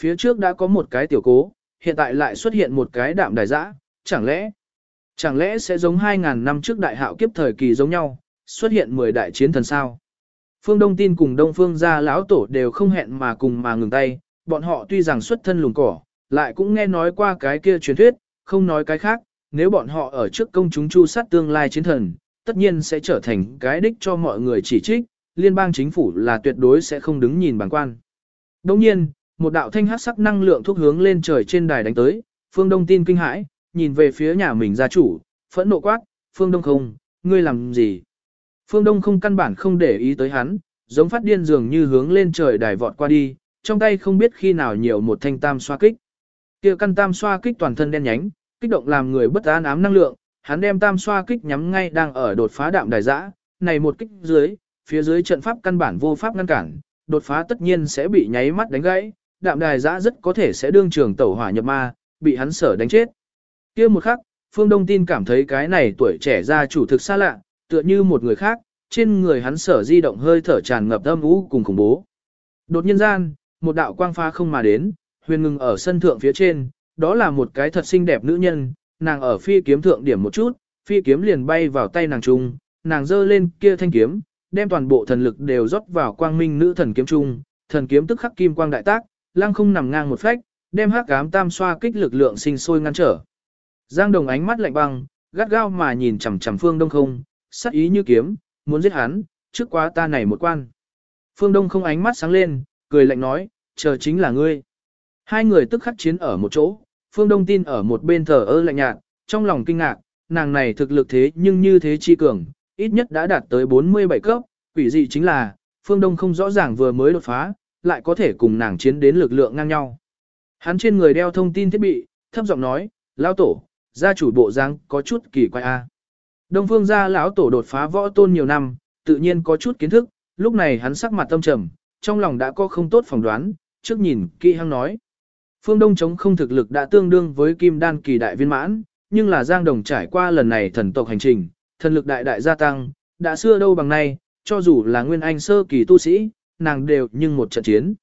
Phía trước đã có một cái tiểu cố, hiện tại lại xuất hiện một cái đạm đài dã, chẳng lẽ, chẳng lẽ sẽ giống 2.000 năm trước đại hạo kiếp thời kỳ giống nhau, xuất hiện 10 đại chiến thần sao? Phương Đông tin cùng Đông Phương gia lão tổ đều không hẹn mà cùng mà ngừng tay, bọn họ tuy rằng xuất thân lùng cỏ, lại cũng nghe nói qua cái kia truyền thuyết, không nói cái khác, nếu bọn họ ở trước công chúng chu sát tương lai chiến thần, tất nhiên sẽ trở thành cái đích cho mọi người chỉ trích, liên bang chính phủ là tuyệt đối sẽ không đứng nhìn bằng quan. Đồng nhiên, một đạo thanh hắc sắc năng lượng thúc hướng lên trời trên đài đánh tới, Phương Đông tin kinh hãi, nhìn về phía nhà mình gia chủ, phẫn nộ quát, Phương Đông không, ngươi làm gì? Phương Đông không căn bản không để ý tới hắn, giống phát điên dường như hướng lên trời đài vọt qua đi, trong tay không biết khi nào nhiều một thanh tam xoa kích. Kia căn tam xoa kích toàn thân đen nhánh, kích động làm người bất an ám năng lượng, hắn đem tam xoa kích nhắm ngay đang ở đột phá đạm đài dã này một kích dưới, phía dưới trận pháp căn bản vô pháp ngăn cản, đột phá tất nhiên sẽ bị nháy mắt đánh gãy, đạm đài giã rất có thể sẽ đương trường tẩu hỏa nhập ma, bị hắn sở đánh chết. Kia một khắc, Phương Đông tin cảm thấy cái này tuổi trẻ ra chủ thực xa lạ, tựa như một người khác, trên người hắn sở di động hơi thở tràn ngập âm u cùng khủng bố. Đột nhiên gian, một đạo quang pha không mà đến, huyền ngừng ở sân thượng phía trên, đó là một cái thật xinh đẹp nữ nhân, nàng ở phi kiếm thượng điểm một chút, phi kiếm liền bay vào tay nàng trung, nàng giơ lên kia thanh kiếm, đem toàn bộ thần lực đều rót vào quang minh nữ thần kiếm trung, thần kiếm tức khắc kim quang đại tác, lăng không nằm ngang một phách, đem hắc ám tam xoa kích lực lượng sinh sôi ngăn trở. Giang Đồng ánh mắt lạnh băng, gắt gao mà nhìn chằm chằm Phương Đông không, sắc ý như kiếm, muốn giết hắn, trước quá ta này một quan. Phương Đông không ánh mắt sáng lên, cười lạnh nói, chờ chính là ngươi. Hai người tức khắc chiến ở một chỗ, Phương Đông tin ở một bên thờ ơ lạnh nhạt, trong lòng kinh ngạc, nàng này thực lực thế nhưng như thế chi cường, ít nhất đã đạt tới 47 cấp, quỷ dị chính là, Phương Đông không rõ ràng vừa mới đột phá, lại có thể cùng nàng chiến đến lực lượng ngang nhau. Hắn trên người đeo thông tin thiết bị, thấp giọng nói, lão tổ, gia chủ bộ dáng có chút kỳ quái a. Đông phương gia lão tổ đột phá võ tôn nhiều năm, tự nhiên có chút kiến thức, lúc này hắn sắc mặt tâm trầm, trong lòng đã có không tốt phỏng đoán, trước nhìn kỹ hăng nói. Phương Đông chống không thực lực đã tương đương với kim đan kỳ đại viên mãn, nhưng là Giang Đồng trải qua lần này thần tộc hành trình, thần lực đại đại gia tăng, đã xưa đâu bằng nay, cho dù là nguyên anh sơ kỳ tu sĩ, nàng đều nhưng một trận chiến.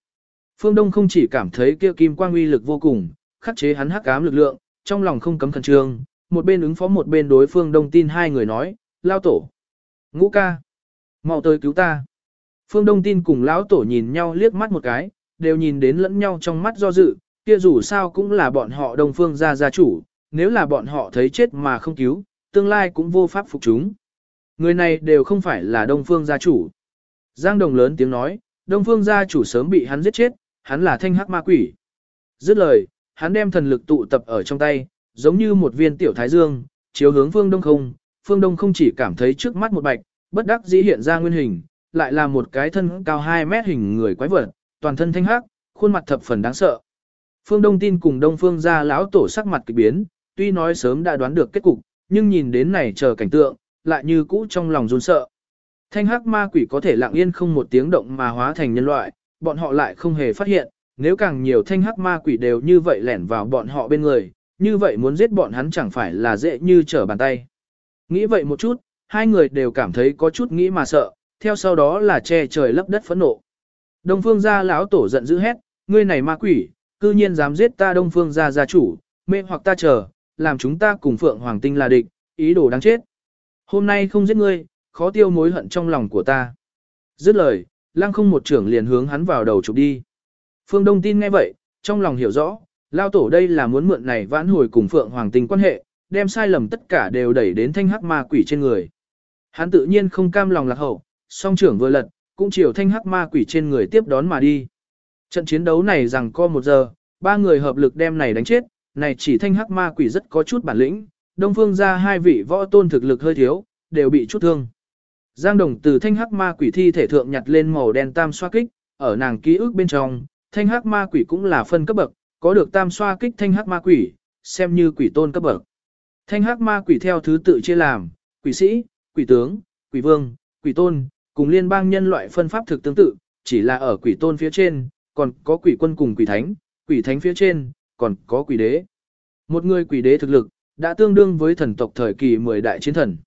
Phương Đông không chỉ cảm thấy kia kim quang uy lực vô cùng, khắc chế hắn hắc ám lực lượng, trong lòng không cấm khẩn trương, một bên ứng phó một bên đối Phương Đông tin hai người nói, lao tổ, ngũ ca, mau tới cứu ta. Phương Đông tin cùng lão tổ nhìn nhau liếc mắt một cái, đều nhìn đến lẫn nhau trong mắt do dự, kia dù sao cũng là bọn họ Đông Phương gia gia chủ, nếu là bọn họ thấy chết mà không cứu, tương lai cũng vô pháp phục chúng. Người này đều không phải là Đông Phương gia chủ. Giang Đồng lớn tiếng nói, Đông Phương gia chủ sớm bị hắn giết chết, hắn là thanh hắc ma quỷ. Dứt lời, hắn đem thần lực tụ tập ở trong tay, giống như một viên tiểu thái dương, chiếu hướng phương đông không. Phương đông không chỉ cảm thấy trước mắt một bạch, bất đắc dĩ hiện ra nguyên hình, lại là một cái thân cao 2 mét hình người quái vật, toàn thân thanh hắc, khuôn mặt thập phần đáng sợ. Phương Đông tin cùng Đông Phương gia lão tổ sắc mặt kỳ biến, tuy nói sớm đã đoán được kết cục, nhưng nhìn đến này chờ cảnh tượng, lại như cũ trong lòng run sợ. Thanh hắc ma quỷ có thể lặng yên không một tiếng động mà hóa thành nhân loại, bọn họ lại không hề phát hiện, nếu càng nhiều thanh hắc ma quỷ đều như vậy lẻn vào bọn họ bên người, như vậy muốn giết bọn hắn chẳng phải là dễ như trở bàn tay. Nghĩ vậy một chút, hai người đều cảm thấy có chút nghĩ mà sợ, theo sau đó là che trời lấp đất phẫn nộ. Đông phương gia lão tổ giận dữ hét, ngươi này ma quỷ, cư nhiên dám giết ta đông phương gia gia chủ, mê hoặc ta chờ, làm chúng ta cùng phượng hoàng tinh là địch, ý đồ đáng chết. Hôm nay không giết ngươi, khó tiêu mối hận trong lòng của ta. Dứt lời, lăng không một trưởng liền hướng hắn vào đầu chụp đi. Phương Đông tin nghe vậy, trong lòng hiểu rõ, lao tổ đây là muốn mượn này vãn hồi cùng Phượng Hoàng tinh quan hệ, đem sai lầm tất cả đều đẩy đến thanh hắc ma quỷ trên người. Hắn tự nhiên không cam lòng lạc hậu, song trưởng vừa lật, cũng chiều thanh hắc ma quỷ trên người tiếp đón mà đi. Trận chiến đấu này rằng co một giờ, ba người hợp lực đem này đánh chết, này chỉ thanh hắc ma quỷ rất có chút bản lĩnh, đông phương ra hai vị võ tôn thực lực hơi thiếu, đều bị chút thương. Giang Đồng từ thanh hắc ma quỷ thi thể thượng nhặt lên màu đen tam xoa kích, ở nàng ký ức bên trong, thanh hắc ma quỷ cũng là phân cấp bậc, có được tam xoa kích thanh hắc ma quỷ, xem như quỷ tôn cấp bậc. Thanh hắc ma quỷ theo thứ tự chia làm, quỷ sĩ, quỷ tướng, quỷ vương, quỷ tôn, cùng liên bang nhân loại phân pháp thực tương tự, chỉ là ở quỷ tôn phía trên, còn có quỷ quân cùng quỷ thánh, quỷ thánh phía trên, còn có quỷ đế. Một người quỷ đế thực lực, đã tương đương với thần tộc thời kỳ 10 đại chiến thần.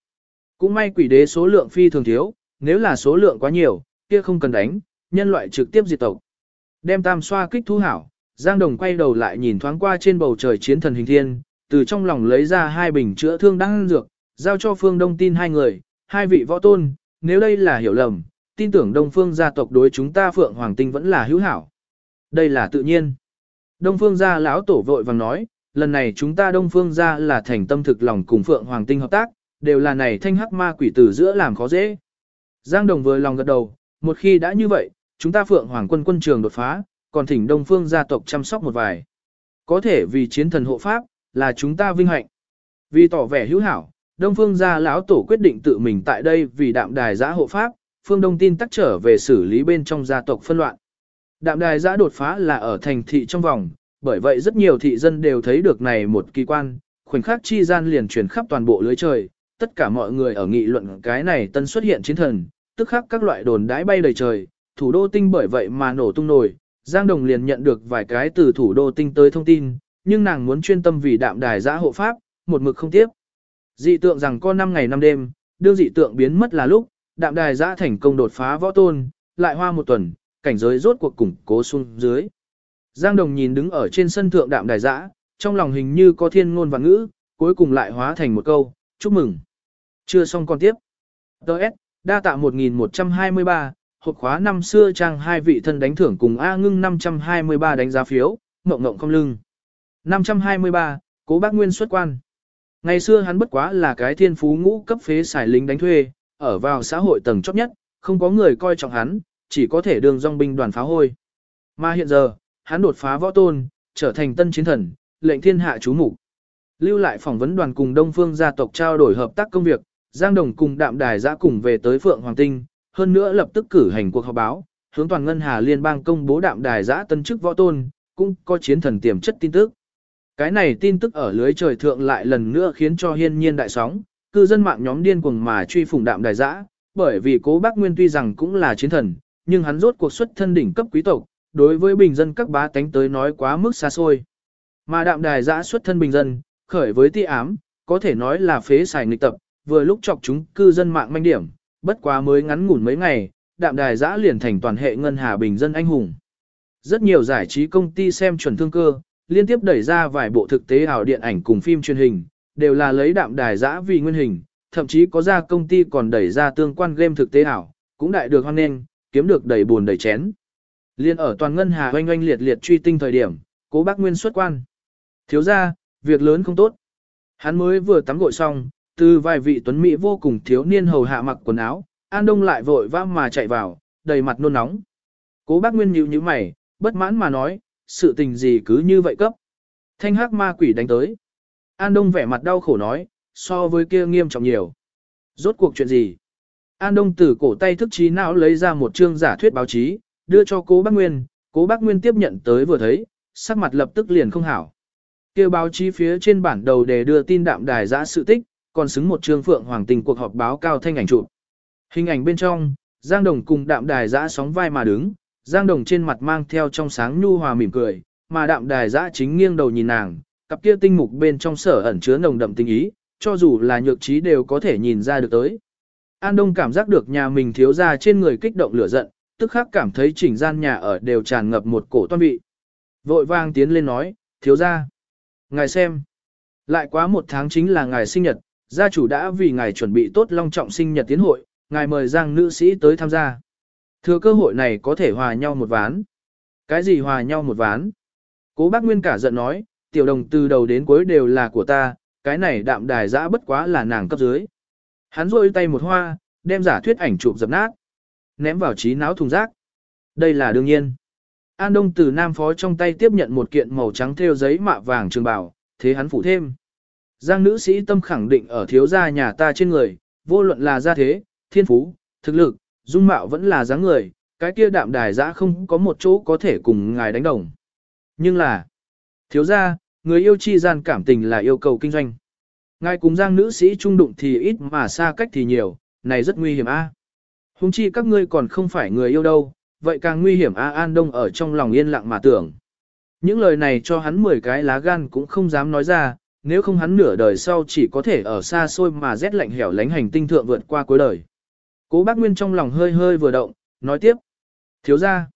Cũng may quỷ đế số lượng phi thường thiếu, nếu là số lượng quá nhiều, kia không cần đánh, nhân loại trực tiếp diệt tộc. Đem tam xoa kích thu hảo, Giang Đồng quay đầu lại nhìn thoáng qua trên bầu trời chiến thần hình thiên, từ trong lòng lấy ra hai bình chữa thương đang dược, giao cho Phương Đông tin hai người, hai vị võ tôn, nếu đây là hiểu lầm, tin tưởng Đông Phương gia tộc đối chúng ta Phượng Hoàng Tinh vẫn là hữu hảo. Đây là tự nhiên. Đông Phương gia lão tổ vội vàng nói, lần này chúng ta Đông Phương gia là thành tâm thực lòng cùng Phượng Hoàng Tinh hợp tác, đều là này thanh hắc ma quỷ tử giữa làm khó dễ. Giang Đồng vừa lòng gật đầu, một khi đã như vậy, chúng ta Phượng Hoàng quân quân trường đột phá, còn thỉnh Đông Phương gia tộc chăm sóc một vài. Có thể vì chiến thần hộ pháp, là chúng ta vinh hạnh. Vì tỏ vẻ hữu hảo, Đông Phương gia lão tổ quyết định tự mình tại đây vì đạm đài giã hộ pháp, Phương Đông tin tắc trở về xử lý bên trong gia tộc phân loạn. Đạm đài giã đột phá là ở thành thị trong vòng, bởi vậy rất nhiều thị dân đều thấy được này một kỳ quan, khoảnh khắc chi gian liền truyền khắp toàn bộ lưới trời, tất cả mọi người ở nghị luận cái này tân xuất hiện chiến thần, tức khắc các loại đồn đãi bay đầy trời, thủ đô tinh bởi vậy mà nổ tung nổi, Giang Đồng liền nhận được vài cái từ thủ đô tinh tới thông tin, nhưng nàng muốn chuyên tâm vì đạm đài giã hộ pháp, một mực không tiếp. Dị tượng rằng có 5 ngày 5 đêm, đương dị tượng biến mất là lúc, đạm đài giã thành công đột phá võ tôn, lại hoa một tuần, cảnh giới rốt cuộc củng cố xuống dưới. Giang Đồng nhìn đứng ở trên sân thượng đạm đài giã, trong lòng hình như có thiên ngôn và ngữ, cuối cùng lại hóa thành một câu, chúc mừng. Chưa xong còn tiếp. Đợt, đa tạ 1123, hộp khóa năm xưa trang hai vị thân đánh thưởng cùng A ngưng 523 đánh giá phiếu, mộng ngộng không lưng. 523, cố bác Nguyên xuất quan. Ngày xưa hắn bất quá là cái thiên phú ngũ cấp phế xài lính đánh thuê, ở vào xã hội tầng chóp nhất, không có người coi trọng hắn, chỉ có thể đường dòng binh đoàn phá hôi. Mà hiện giờ, hắn đột phá võ tôn, trở thành tân chiến thần, lệnh thiên hạ chú mục Lưu lại phỏng vấn đoàn cùng Đông Phương gia tộc trao đổi hợp tác công việc, Giang Đồng cùng Đạm Đài giã cùng về tới Phượng Hoàng Tinh, hơn nữa lập tức cử hành cuộc họp báo, hướng toàn ngân hà liên bang công bố Đạm Đài giã tân chức võ tôn, cũng có chiến thần tiềm chất tin tức. Cái này tin tức ở lưới trời thượng lại lần nữa khiến cho hiên nhiên đại sóng, cư dân mạng nhóm điên cuồng mà truy phủng Đạm Đài giã, bởi vì Cố Bác Nguyên tuy rằng cũng là chiến thần, nhưng hắn rốt cuộc xuất thân đỉnh cấp quý tộc, đối với bình dân các bá tánh tới nói quá mức xa xôi. Mà Đạm Đài giã xuất thân bình dân, khởi với ti ám, có thể nói là phế xài nghịch tập, vừa lúc chọc chúng cư dân mạng manh điểm, bất quá mới ngắn ngủn mấy ngày, đạm đài giã liền thành toàn hệ ngân hà bình dân anh hùng. Rất nhiều giải trí công ty xem chuẩn thương cơ, liên tiếp đẩy ra vài bộ thực tế ảo điện ảnh cùng phim truyền hình, đều là lấy đạm đài giã vì nguyên hình, thậm chí có ra công ty còn đẩy ra tương quan game thực tế ảo, cũng đại được hoan nghênh, kiếm được đầy buồn đầy chén. Liên ở toàn ngân hà oanh oanh liệt liệt truy tinh thời điểm, cố bác Nguyên xuất quan. Thiếu ra, việc lớn không tốt. Hắn mới vừa tắm gội xong, từ vài vị tuấn mỹ vô cùng thiếu niên hầu hạ mặc quần áo, An Đông lại vội vã mà chạy vào, đầy mặt nôn nóng. Cố bác Nguyên nhíu nhíu mày, bất mãn mà nói, sự tình gì cứ như vậy cấp. Thanh hắc ma quỷ đánh tới. An Đông vẻ mặt đau khổ nói, so với kia nghiêm trọng nhiều. Rốt cuộc chuyện gì? An Đông từ cổ tay thức trí não lấy ra một chương giả thuyết báo chí, đưa cho cố bác Nguyên, cố bác Nguyên tiếp nhận tới vừa thấy, sắc mặt lập tức liền không hảo. Kêu báo chí phía trên bản đầu để đưa tin đạm đài giã sự tích, còn xứng một trương phượng hoàng tình cuộc họp báo cao thanh ảnh chụp. Hình ảnh bên trong, Giang Đồng cùng đạm đài giã sóng vai mà đứng, Giang Đồng trên mặt mang theo trong sáng nhu hòa mỉm cười, mà đạm đài giã chính nghiêng đầu nhìn nàng, cặp kia tinh mục bên trong sở ẩn chứa nồng đậm tình ý, cho dù là nhược trí đều có thể nhìn ra được tới. An Đông cảm giác được nhà mình thiếu ra trên người kích động lửa giận, tức khắc cảm thấy chỉnh gian nhà ở đều tràn ngập một cổ toan vị. Vội vang tiến lên nói, thiếu ra. Ngài xem. Lại quá một tháng chính là ngài sinh nhật, gia chủ đã vì ngài chuẩn bị tốt long trọng sinh nhật tiến hội, ngài mời giang nữ sĩ tới tham gia. Thừa cơ hội này có thể hòa nhau một ván. Cái gì hòa nhau một ván? Cố bác Nguyên cả giận nói, tiểu đồng từ đầu đến cuối đều là của ta, cái này đạm đài dã bất quá là nàng cấp dưới. Hắn rôi tay một hoa, đem giả thuyết ảnh chụp dập nát, ném vào trí não thùng rác. Đây là đương nhiên. An Đông từ Nam Phó trong tay tiếp nhận một kiện màu trắng thêu giấy mạ vàng trường bảo, thế hắn phủ thêm. Giang nữ sĩ tâm khẳng định ở thiếu gia nhà ta trên người, vô luận là gia thế, thiên phú, thực lực, dung mạo vẫn là dáng người, cái kia đạm đài giã không có một chỗ có thể cùng ngài đánh đồng. Nhưng là, thiếu gia, người yêu chi gian cảm tình là yêu cầu kinh doanh. Ngài cùng giang nữ sĩ trung đụng thì ít mà xa cách thì nhiều, này rất nguy hiểm a. À? Hùng chi các ngươi còn không phải người yêu đâu, vậy càng nguy hiểm A An Đông ở trong lòng yên lặng mà tưởng. Những lời này cho hắn 10 cái lá gan cũng không dám nói ra, nếu không hắn nửa đời sau chỉ có thể ở xa xôi mà rét lạnh hẻo lánh hành tinh thượng vượt qua cuối đời. Cố bác Nguyên trong lòng hơi hơi vừa động, nói tiếp. Thiếu ra,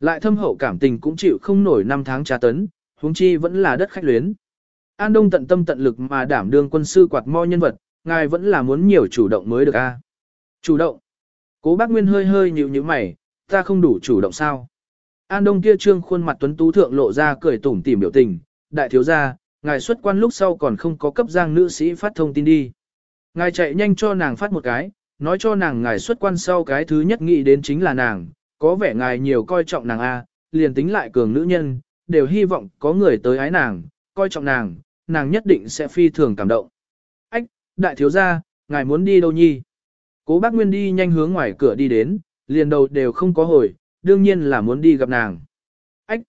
lại thâm hậu cảm tình cũng chịu không nổi năm tháng tra tấn, huống chi vẫn là đất khách luyến. An Đông tận tâm tận lực mà đảm đương quân sư quạt mo nhân vật, ngài vẫn là muốn nhiều chủ động mới được a. Chủ động. Cố bác Nguyên hơi hơi nhíu nhíu mày, ta không đủ chủ động sao. An Đông kia trương khuôn mặt tuấn tú thượng lộ ra cười tủm tỉm biểu tình, đại thiếu gia, ngài xuất quan lúc sau còn không có cấp giang nữ sĩ phát thông tin đi. Ngài chạy nhanh cho nàng phát một cái, nói cho nàng ngài xuất quan sau cái thứ nhất nghĩ đến chính là nàng, có vẻ ngài nhiều coi trọng nàng A, liền tính lại cường nữ nhân, đều hy vọng có người tới ái nàng, coi trọng nàng, nàng nhất định sẽ phi thường cảm động. Ách, đại thiếu gia, ngài muốn đi đâu nhi? Cố bác Nguyên đi nhanh hướng ngoài cửa đi đến, liền đầu đều không có hồi, đương nhiên là muốn đi gặp nàng. Ách!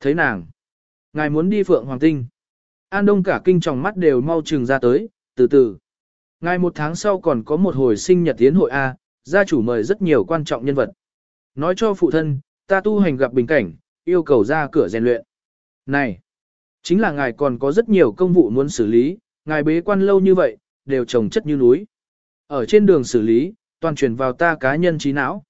Thấy nàng! Ngài muốn đi Phượng Hoàng Tinh. An Đông cả kinh tròng mắt đều mau trừng ra tới, từ từ. Ngài một tháng sau còn có một hồi sinh nhật tiến hội A, gia chủ mời rất nhiều quan trọng nhân vật. Nói cho phụ thân, ta tu hành gặp bình cảnh, yêu cầu ra cửa rèn luyện. Này! Chính là ngài còn có rất nhiều công vụ muốn xử lý, ngài bế quan lâu như vậy, đều trồng chất như núi. Ở trên đường xử lý, toàn truyền vào ta cá nhân trí não.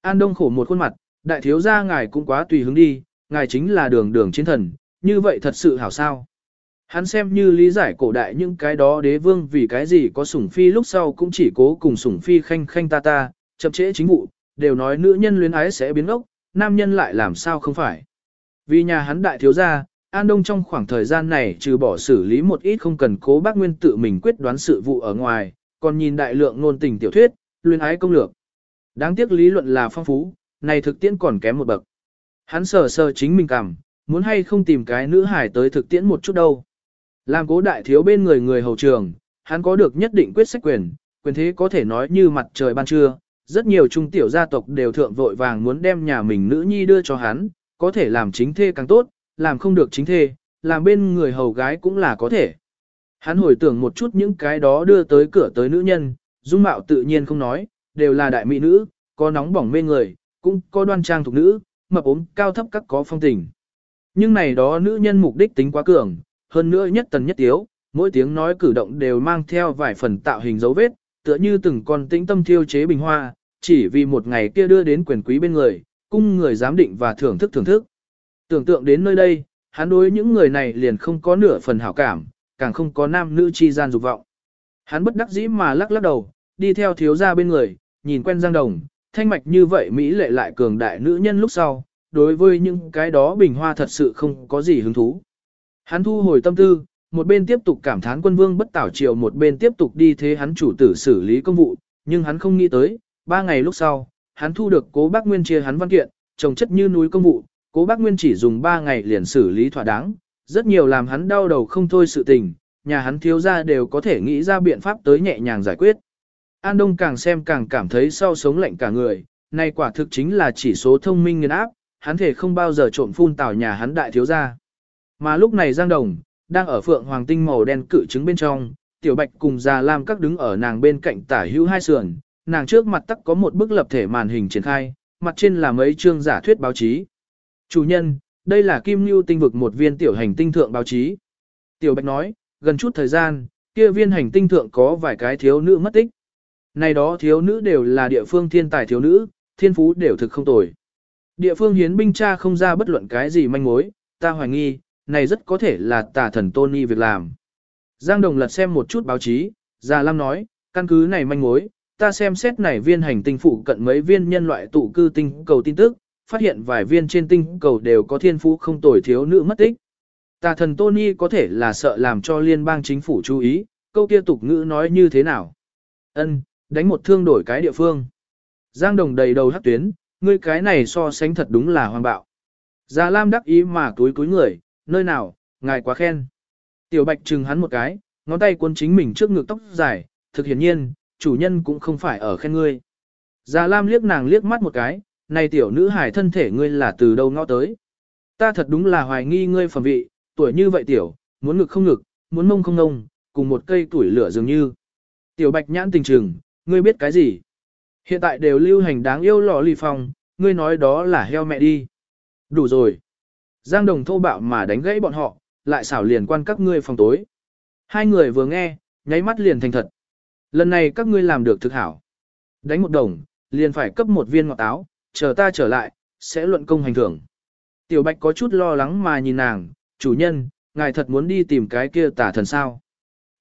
An Đông khổ một khuôn mặt, đại thiếu gia ngài cũng quá tùy hứng đi, ngài chính là đường đường chiến thần, như vậy thật sự hảo sao. Hắn xem như lý giải cổ đại những cái đó đế vương vì cái gì có sủng phi lúc sau cũng chỉ cố cùng sủng phi khanh khanh ta ta, chậm trễ chính vụ, đều nói nữ nhân luyến ái sẽ biến ốc, nam nhân lại làm sao không phải. Vì nhà hắn đại thiếu gia, An Đông trong khoảng thời gian này trừ bỏ xử lý một ít không cần cố bác Nguyên tự mình quyết đoán sự vụ ở ngoài, còn nhìn đại lượng ngôn tình tiểu thuyết, luyến ái công lược. Đáng tiếc lý luận là phong phú, này thực tiễn còn kém một bậc. Hắn sờ sờ chính mình cảm, muốn hay không tìm cái nữ hải tới thực tiễn một chút đâu. Làm cố đại thiếu bên người người hầu trường, hắn có được nhất định quyết sách quyền, quyền thế có thể nói như mặt trời ban trưa. Rất nhiều trung tiểu gia tộc đều thượng vội vàng muốn đem nhà mình nữ nhi đưa cho hắn, có thể làm chính thê càng tốt, làm không được chính thê, làm bên người hầu gái cũng là có thể. Hắn hồi tưởng một chút những cái đó đưa tới cửa tới nữ nhân, dung mạo tự nhiên không nói, đều là đại mỹ nữ, có nóng bỏng mê người, cũng có đoan trang thuộc nữ, mập ốm, cao thấp các có phong tình. Nhưng này đó nữ nhân mục đích tính quá cường, hơn nữa nhất tần nhất tiếu, mỗi tiếng nói cử động đều mang theo vài phần tạo hình dấu vết, tựa như từng con tĩnh tâm thiêu chế bình hoa, chỉ vì một ngày kia đưa đến quyền quý bên người, cung người giám định và thưởng thức thưởng thức. Tưởng tượng đến nơi đây, hắn đối những người này liền không có nửa phần hảo cảm, càng không có nam nữ chi gian dục vọng. Hắn bất đắc dĩ mà lắc lắc đầu, đi theo thiếu gia bên người, nhìn quen Giang Đồng, thanh mạch như vậy Mỹ lệ lại cường đại nữ nhân lúc sau, đối với những cái đó bình hoa thật sự không có gì hứng thú. Hắn thu hồi tâm tư, một bên tiếp tục cảm thán quân vương bất tảo triều một bên tiếp tục đi thế hắn chủ tử xử lý công vụ, nhưng hắn không nghĩ tới, ba ngày lúc sau, hắn thu được cố bác Nguyên chia hắn văn kiện, trồng chất như núi công vụ, cố bác Nguyên chỉ dùng ba ngày liền xử lý thỏa đáng, rất nhiều làm hắn đau đầu không thôi sự tình, nhà hắn thiếu ra đều có thể nghĩ ra biện pháp tới nhẹ nhàng giải quyết. An Đông càng xem càng cảm thấy sau sống lạnh cả người, này quả thực chính là chỉ số thông minh nghiền áp, hắn thể không bao giờ trộm phun tảo nhà hắn đại thiếu ra. Mà lúc này Giang Đồng, đang ở phượng hoàng tinh màu đen cự trứng bên trong, tiểu bạch cùng già lam các đứng ở nàng bên cạnh tả hữu hai sườn, nàng trước mặt tắc có một bức lập thể màn hình triển khai, mặt trên là mấy chương giả thuyết báo chí. Chủ nhân, đây là Kim Lưu tinh vực một viên tiểu hành tinh thượng báo chí. Tiểu bạch nói, gần chút thời gian, kia viên hành tinh thượng có vài cái thiếu nữ mất tích. Này đó thiếu nữ đều là địa phương thiên tài thiếu nữ, thiên phú đều thực không tồi. Địa phương hiến binh cha không ra bất luận cái gì manh mối, ta hoài nghi, này rất có thể là tà thần Tony việc làm. Giang Đồng lật xem một chút báo chí, Già Lam nói, căn cứ này manh mối, ta xem xét này viên hành tinh phụ cận mấy viên nhân loại tụ cư tinh cầu tin tức, phát hiện vài viên trên tinh cầu đều có thiên phú không tồi thiếu nữ mất tích. Tà thần Tony có thể là sợ làm cho liên bang chính phủ chú ý, câu kia tục ngữ nói như thế nào. Ân, đánh một thương đổi cái địa phương. Giang Đồng đầy đầu hắc tuyến, ngươi cái này so sánh thật đúng là hoang bạo. Già Lam đắc ý mà túi túi người, nơi nào, ngài quá khen. Tiểu Bạch chừng hắn một cái, ngón tay cuốn chính mình trước ngực tóc dài, thực hiển nhiên, chủ nhân cũng không phải ở khen ngươi. Già Lam liếc nàng liếc mắt một cái, này tiểu nữ hải thân thể ngươi là từ đâu ngõ tới. Ta thật đúng là hoài nghi ngươi phẩm vị, tuổi như vậy tiểu, muốn ngực không ngực, muốn mông không ngông, cùng một cây tuổi lửa dường như. Tiểu Bạch nhãn tình trường, ngươi biết cái gì? Hiện tại đều lưu hành đáng yêu lò ly phong, ngươi nói đó là heo mẹ đi. Đủ rồi. Giang Đồng thô bạo mà đánh gãy bọn họ, lại xảo liền quan các ngươi phòng tối. Hai người vừa nghe, nháy mắt liền thành thật. Lần này các ngươi làm được thực hảo. Đánh một đồng, liền phải cấp một viên ngọt táo, chờ ta trở lại, sẽ luận công hành thưởng. Tiểu Bạch có chút lo lắng mà nhìn nàng, chủ nhân, ngài thật muốn đi tìm cái kia tả thần sao.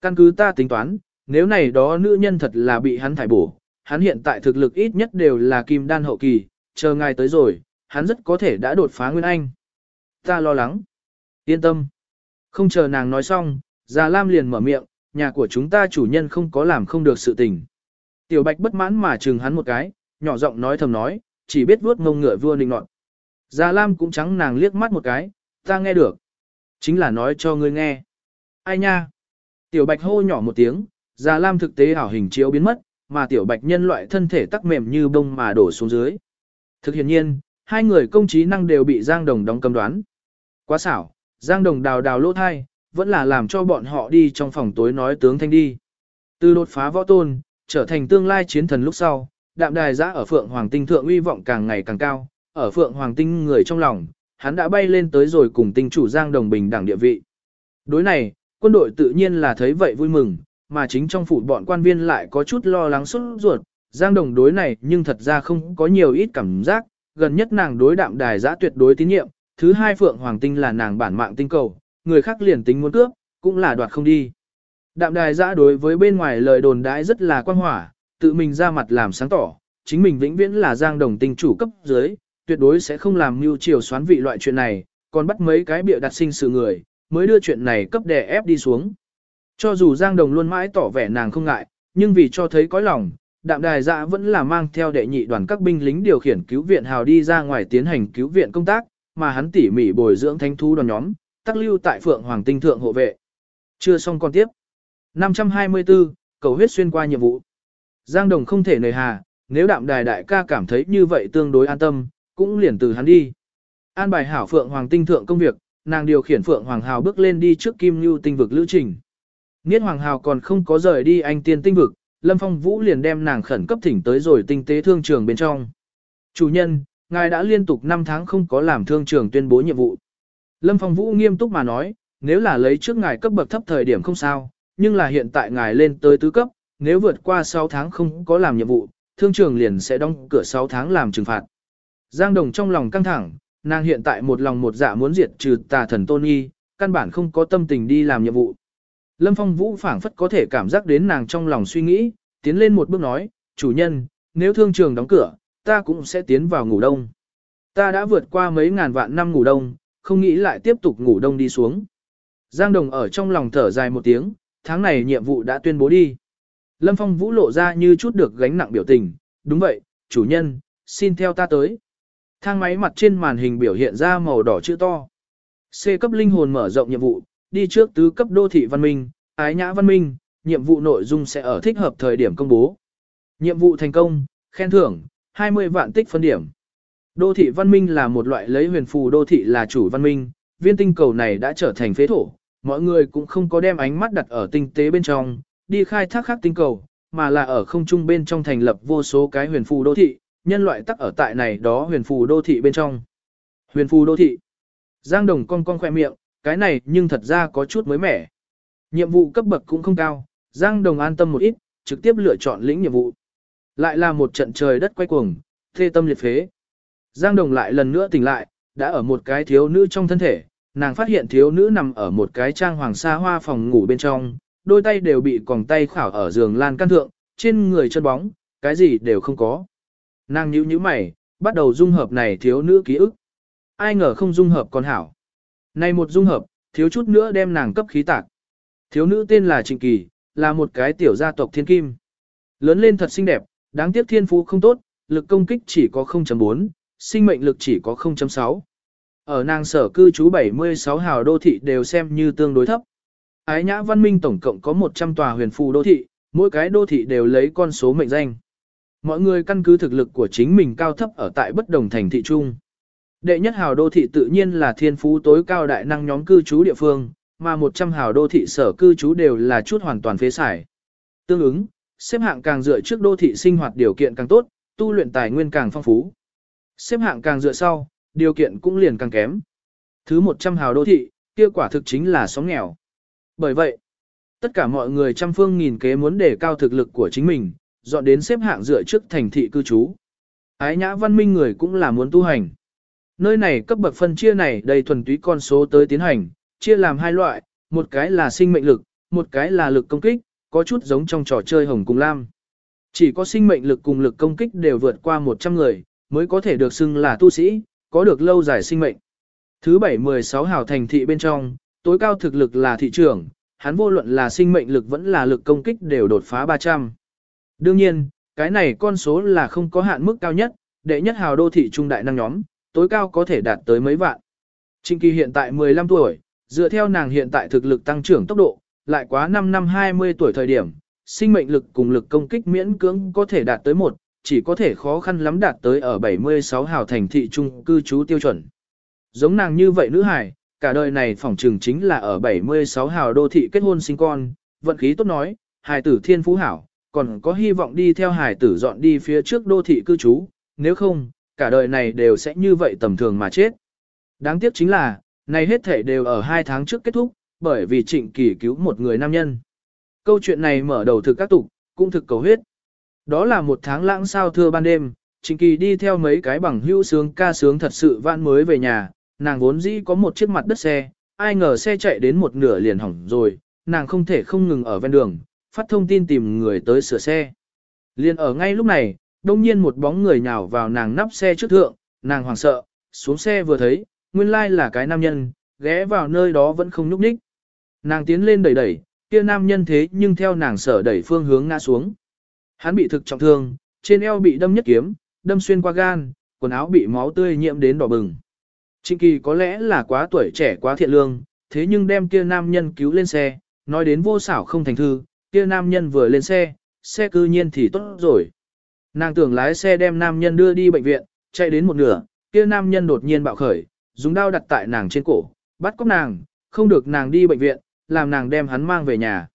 Căn cứ ta tính toán, nếu này đó nữ nhân thật là bị hắn thải bổ, hắn hiện tại thực lực ít nhất đều là kim đan hậu kỳ, chờ ngài tới rồi, hắn rất có thể đã đột phá Nguyên Anh. Ta lo lắng. Yên tâm. Không chờ nàng nói xong, Già Lam liền mở miệng, nhà của chúng ta chủ nhân không có làm không được sự tình. Tiểu Bạch bất mãn mà chừng hắn một cái, nhỏ giọng nói thầm nói, chỉ biết vuốt ngông ngựa vua nịnh nọt. Già Lam cũng trắng nàng liếc mắt một cái, ta nghe được. Chính là nói cho ngươi nghe. Ai nha? Tiểu Bạch hô nhỏ một tiếng, Già Lam thực tế ảo hình chiếu biến mất, mà Tiểu Bạch nhân loại thân thể tắc mềm như bông mà đổ xuống dưới. Thực hiện nhiên, hai người công trí năng đều bị Giang Đồng đóng cầm đoán. Quá xảo, Giang Đồng đào đào lỗ thai, vẫn là làm cho bọn họ đi trong phòng tối nói tướng thanh đi. Từ đột phá võ tôn, trở thành tương lai chiến thần lúc sau, đạm đài giã ở Phượng Hoàng Tinh thượng uy vọng càng ngày càng cao, ở Phượng Hoàng Tinh người trong lòng, hắn đã bay lên tới rồi cùng tinh chủ Giang Đồng bình đẳng địa vị. Đối này, quân đội tự nhiên là thấy vậy vui mừng, mà chính trong phủ bọn quan viên lại có chút lo lắng xuất ruột, Giang Đồng đối này nhưng thật ra không có nhiều ít cảm giác, gần nhất nàng đối đạm đài giã tuyệt đối tín nhiệm, thứ hai Phượng Hoàng Tinh là nàng bản mạng tinh cầu, người khác liền tính muốn cướp, cũng là đoạt không đi. Đạm đài giã đối với bên ngoài lời đồn đãi rất là quan hỏa, tự mình ra mặt làm sáng tỏ, chính mình vĩnh viễn là giang đồng tinh chủ cấp dưới, tuyệt đối sẽ không làm mưu chiều xoán vị loại chuyện này, còn bắt mấy cái bịa đặt sinh sự người, mới đưa chuyện này cấp đè ép đi xuống. Cho dù giang đồng luôn mãi tỏ vẻ nàng không ngại, nhưng vì cho thấy có lòng, đạm đài dạ vẫn là mang theo đệ nhị đoàn các binh lính điều khiển cứu viện hào đi ra ngoài tiến hành cứu viện công tác, mà hắn tỉ mỉ bồi dưỡng thanh thú đoàn nhóm, tác lưu tại Phượng Hoàng Tinh Thượng hộ vệ. Chưa xong còn tiếp. 524, cầu huyết xuyên qua nhiệm vụ. Giang Đồng không thể nề hà, nếu đạm đài đại ca cảm thấy như vậy tương đối an tâm, cũng liền từ hắn đi. An bài hảo Phượng Hoàng Tinh Thượng công việc, nàng điều khiển Phượng Hoàng Hào bước lên đi trước Kim Nhu tinh vực lữ trình. Niết Hoàng Hào còn không có rời đi anh tiên tinh vực, Lâm Phong Vũ liền đem nàng khẩn cấp thỉnh tới rồi tinh tế thương trường bên trong. Chủ nhân, ngài đã liên tục 5 tháng không có làm thương trường tuyên bố nhiệm vụ. Lâm Phong Vũ nghiêm túc mà nói, nếu là lấy trước ngài cấp bậc thấp thời điểm không sao, nhưng là hiện tại ngài lên tới tứ cấp, nếu vượt qua 6 tháng không có làm nhiệm vụ, thương trường liền sẽ đóng cửa 6 tháng làm trừng phạt. Giang Đồng trong lòng căng thẳng, nàng hiện tại một lòng một dạ muốn diệt trừ tà thần tôn nghi, căn bản không có tâm tình đi làm nhiệm vụ. Lâm Phong Vũ phảng phất có thể cảm giác đến nàng trong lòng suy nghĩ, tiến lên một bước nói, chủ nhân, nếu thương trường đóng cửa, ta cũng sẽ tiến vào ngủ đông. Ta đã vượt qua mấy ngàn vạn năm ngủ đông, không nghĩ lại tiếp tục ngủ đông đi xuống. Giang Đồng ở trong lòng thở dài một tiếng, tháng này nhiệm vụ đã tuyên bố đi. Lâm Phong Vũ lộ ra như chút được gánh nặng biểu tình, đúng vậy, chủ nhân, xin theo ta tới. Thang máy mặt trên màn hình biểu hiện ra màu đỏ chữ to. C cấp linh hồn mở rộng nhiệm vụ, đi trước tứ cấp đô thị văn minh, ái nhã văn minh, nhiệm vụ nội dung sẽ ở thích hợp thời điểm công bố. Nhiệm vụ thành công, khen thưởng, 20 vạn tích phân điểm. Đô thị văn minh là một loại lấy huyền phù đô thị là chủ văn minh, viên tinh cầu này đã trở thành phế thổ, mọi người cũng không có đem ánh mắt đặt ở tinh tế bên trong, đi khai thác khác tinh cầu, mà là ở không trung bên trong thành lập vô số cái huyền phù đô thị, nhân loại tắc ở tại này đó huyền phù đô thị bên trong. Huyền phù đô thị. Giang Đồng con con khoe miệng, cái này nhưng thật ra có chút mới mẻ. Nhiệm vụ cấp bậc cũng không cao, Giang Đồng an tâm một ít, trực tiếp lựa chọn lĩnh nhiệm vụ. Lại là một trận trời đất quay cuồng, thê tâm liệt phế. Giang Đồng lại lần nữa tỉnh lại, đã ở một cái thiếu nữ trong thân thể, nàng phát hiện thiếu nữ nằm ở một cái trang hoàng xa hoa phòng ngủ bên trong, đôi tay đều bị còng tay khảo ở giường lan căn thượng, trên người chân bóng, cái gì đều không có. Nàng nhíu nhíu mày, bắt đầu dung hợp này thiếu nữ ký ức. Ai ngờ không dung hợp con hảo. Này một dung hợp, thiếu chút nữa đem nàng cấp khí tạc. Thiếu nữ tên là Trịnh Kỳ, là một cái tiểu gia tộc thiên kim. Lớn lên thật xinh đẹp, đáng tiếc thiên phú không tốt, lực công kích chỉ có 0.4, sinh mệnh lực chỉ có 0.6. Ở nàng sở cư trú 76 hào đô thị đều xem như tương đối thấp. Ái nhã văn minh tổng cộng có 100 tòa huyền phù đô thị, mỗi cái đô thị đều lấy con số mệnh danh. Mọi người căn cứ thực lực của chính mình cao thấp ở tại bất đồng thành thị trung. Đệ nhất hào đô thị tự nhiên là thiên phú tối cao đại năng nhóm cư trú địa phương, mà 100 hào đô thị sở cư trú đều là chút hoàn toàn phế xài. Tương ứng, xếp hạng càng dựa trước đô thị sinh hoạt điều kiện càng tốt, tu luyện tài nguyên càng phong phú. Xếp hạng càng dựa sau, điều kiện cũng liền càng kém. Thứ 100 hào đô thị, kia quả thực chính là sóng nghèo. Bởi vậy, tất cả mọi người trăm phương nghìn kế muốn đề cao thực lực của chính mình, dọn đến xếp hạng dựa trước thành thị cư trú. Ái nhã văn minh người cũng là muốn tu hành. Nơi này cấp bậc phân chia này đầy thuần túy con số tới tiến hành, chia làm hai loại, một cái là sinh mệnh lực, một cái là lực công kích, có chút giống trong trò chơi hồng cùng lam. Chỉ có sinh mệnh lực cùng lực công kích đều vượt qua 100 người, mới có thể được xưng là tu sĩ, có được lâu dài sinh mệnh. Thứ 716 hào thành thị bên trong, tối cao thực lực là thị trưởng, hắn vô luận là sinh mệnh lực vẫn là lực công kích đều đột phá 300. Đương nhiên, cái này con số là không có hạn mức cao nhất, đệ nhất hào đô thị trung đại năng nhóm, tối cao có thể đạt tới mấy vạn. Trinh Kỳ hiện tại 15 tuổi, dựa theo nàng hiện tại thực lực tăng trưởng tốc độ, lại quá 5 năm 20 tuổi thời điểm, sinh mệnh lực cùng lực công kích miễn cưỡng có thể đạt tới một, chỉ có thể khó khăn lắm đạt tới ở 76 hào thành thị trung cư trú tiêu chuẩn. Giống nàng như vậy nữ hải, cả đời này phỏng trừng chính là ở 76 hào đô thị kết hôn sinh con, vận khí tốt nói, hài tử thiên phú hảo, còn có hy vọng đi theo hài tử dọn đi phía trước đô thị cư trú, nếu không, cả đời này đều sẽ như vậy tầm thường mà chết. Đáng tiếc chính là, này hết thể đều ở hai tháng trước kết thúc, bởi vì trịnh kỳ cứu một người nam nhân. Câu chuyện này mở đầu thực các tục, cũng thực cầu huyết. Đó là một tháng lãng sao thưa ban đêm, trịnh kỳ đi theo mấy cái bằng hữu sướng ca sướng thật sự vãn mới về nhà, nàng vốn dĩ có một chiếc mặt đất xe, ai ngờ xe chạy đến một nửa liền hỏng rồi, nàng không thể không ngừng ở ven đường, phát thông tin tìm người tới sửa xe. Liền ở ngay lúc này, đông nhiên một bóng người nhào vào nàng nắp xe trước thượng, nàng hoảng sợ, xuống xe vừa thấy, nguyên lai là cái nam nhân, ghé vào nơi đó vẫn không nhúc nhích. Nàng tiến lên đẩy đẩy, kia nam nhân thế nhưng theo nàng sở đẩy phương hướng ngã xuống. Hắn bị thực trọng thương, trên eo bị đâm nhất kiếm, đâm xuyên qua gan, quần áo bị máu tươi nhiễm đến đỏ bừng. Trịnh Kỳ có lẽ là quá tuổi trẻ quá thiện lương, thế nhưng đem kia nam nhân cứu lên xe, nói đến vô xảo không thành thư, kia nam nhân vừa lên xe, xe cư nhiên thì tốt rồi. Nàng tưởng lái xe đem nam nhân đưa đi bệnh viện, chạy đến một nửa, kia nam nhân đột nhiên bạo khởi, dùng đao đặt tại nàng trên cổ, bắt cóc nàng, không được nàng đi bệnh viện, làm nàng đem hắn mang về nhà.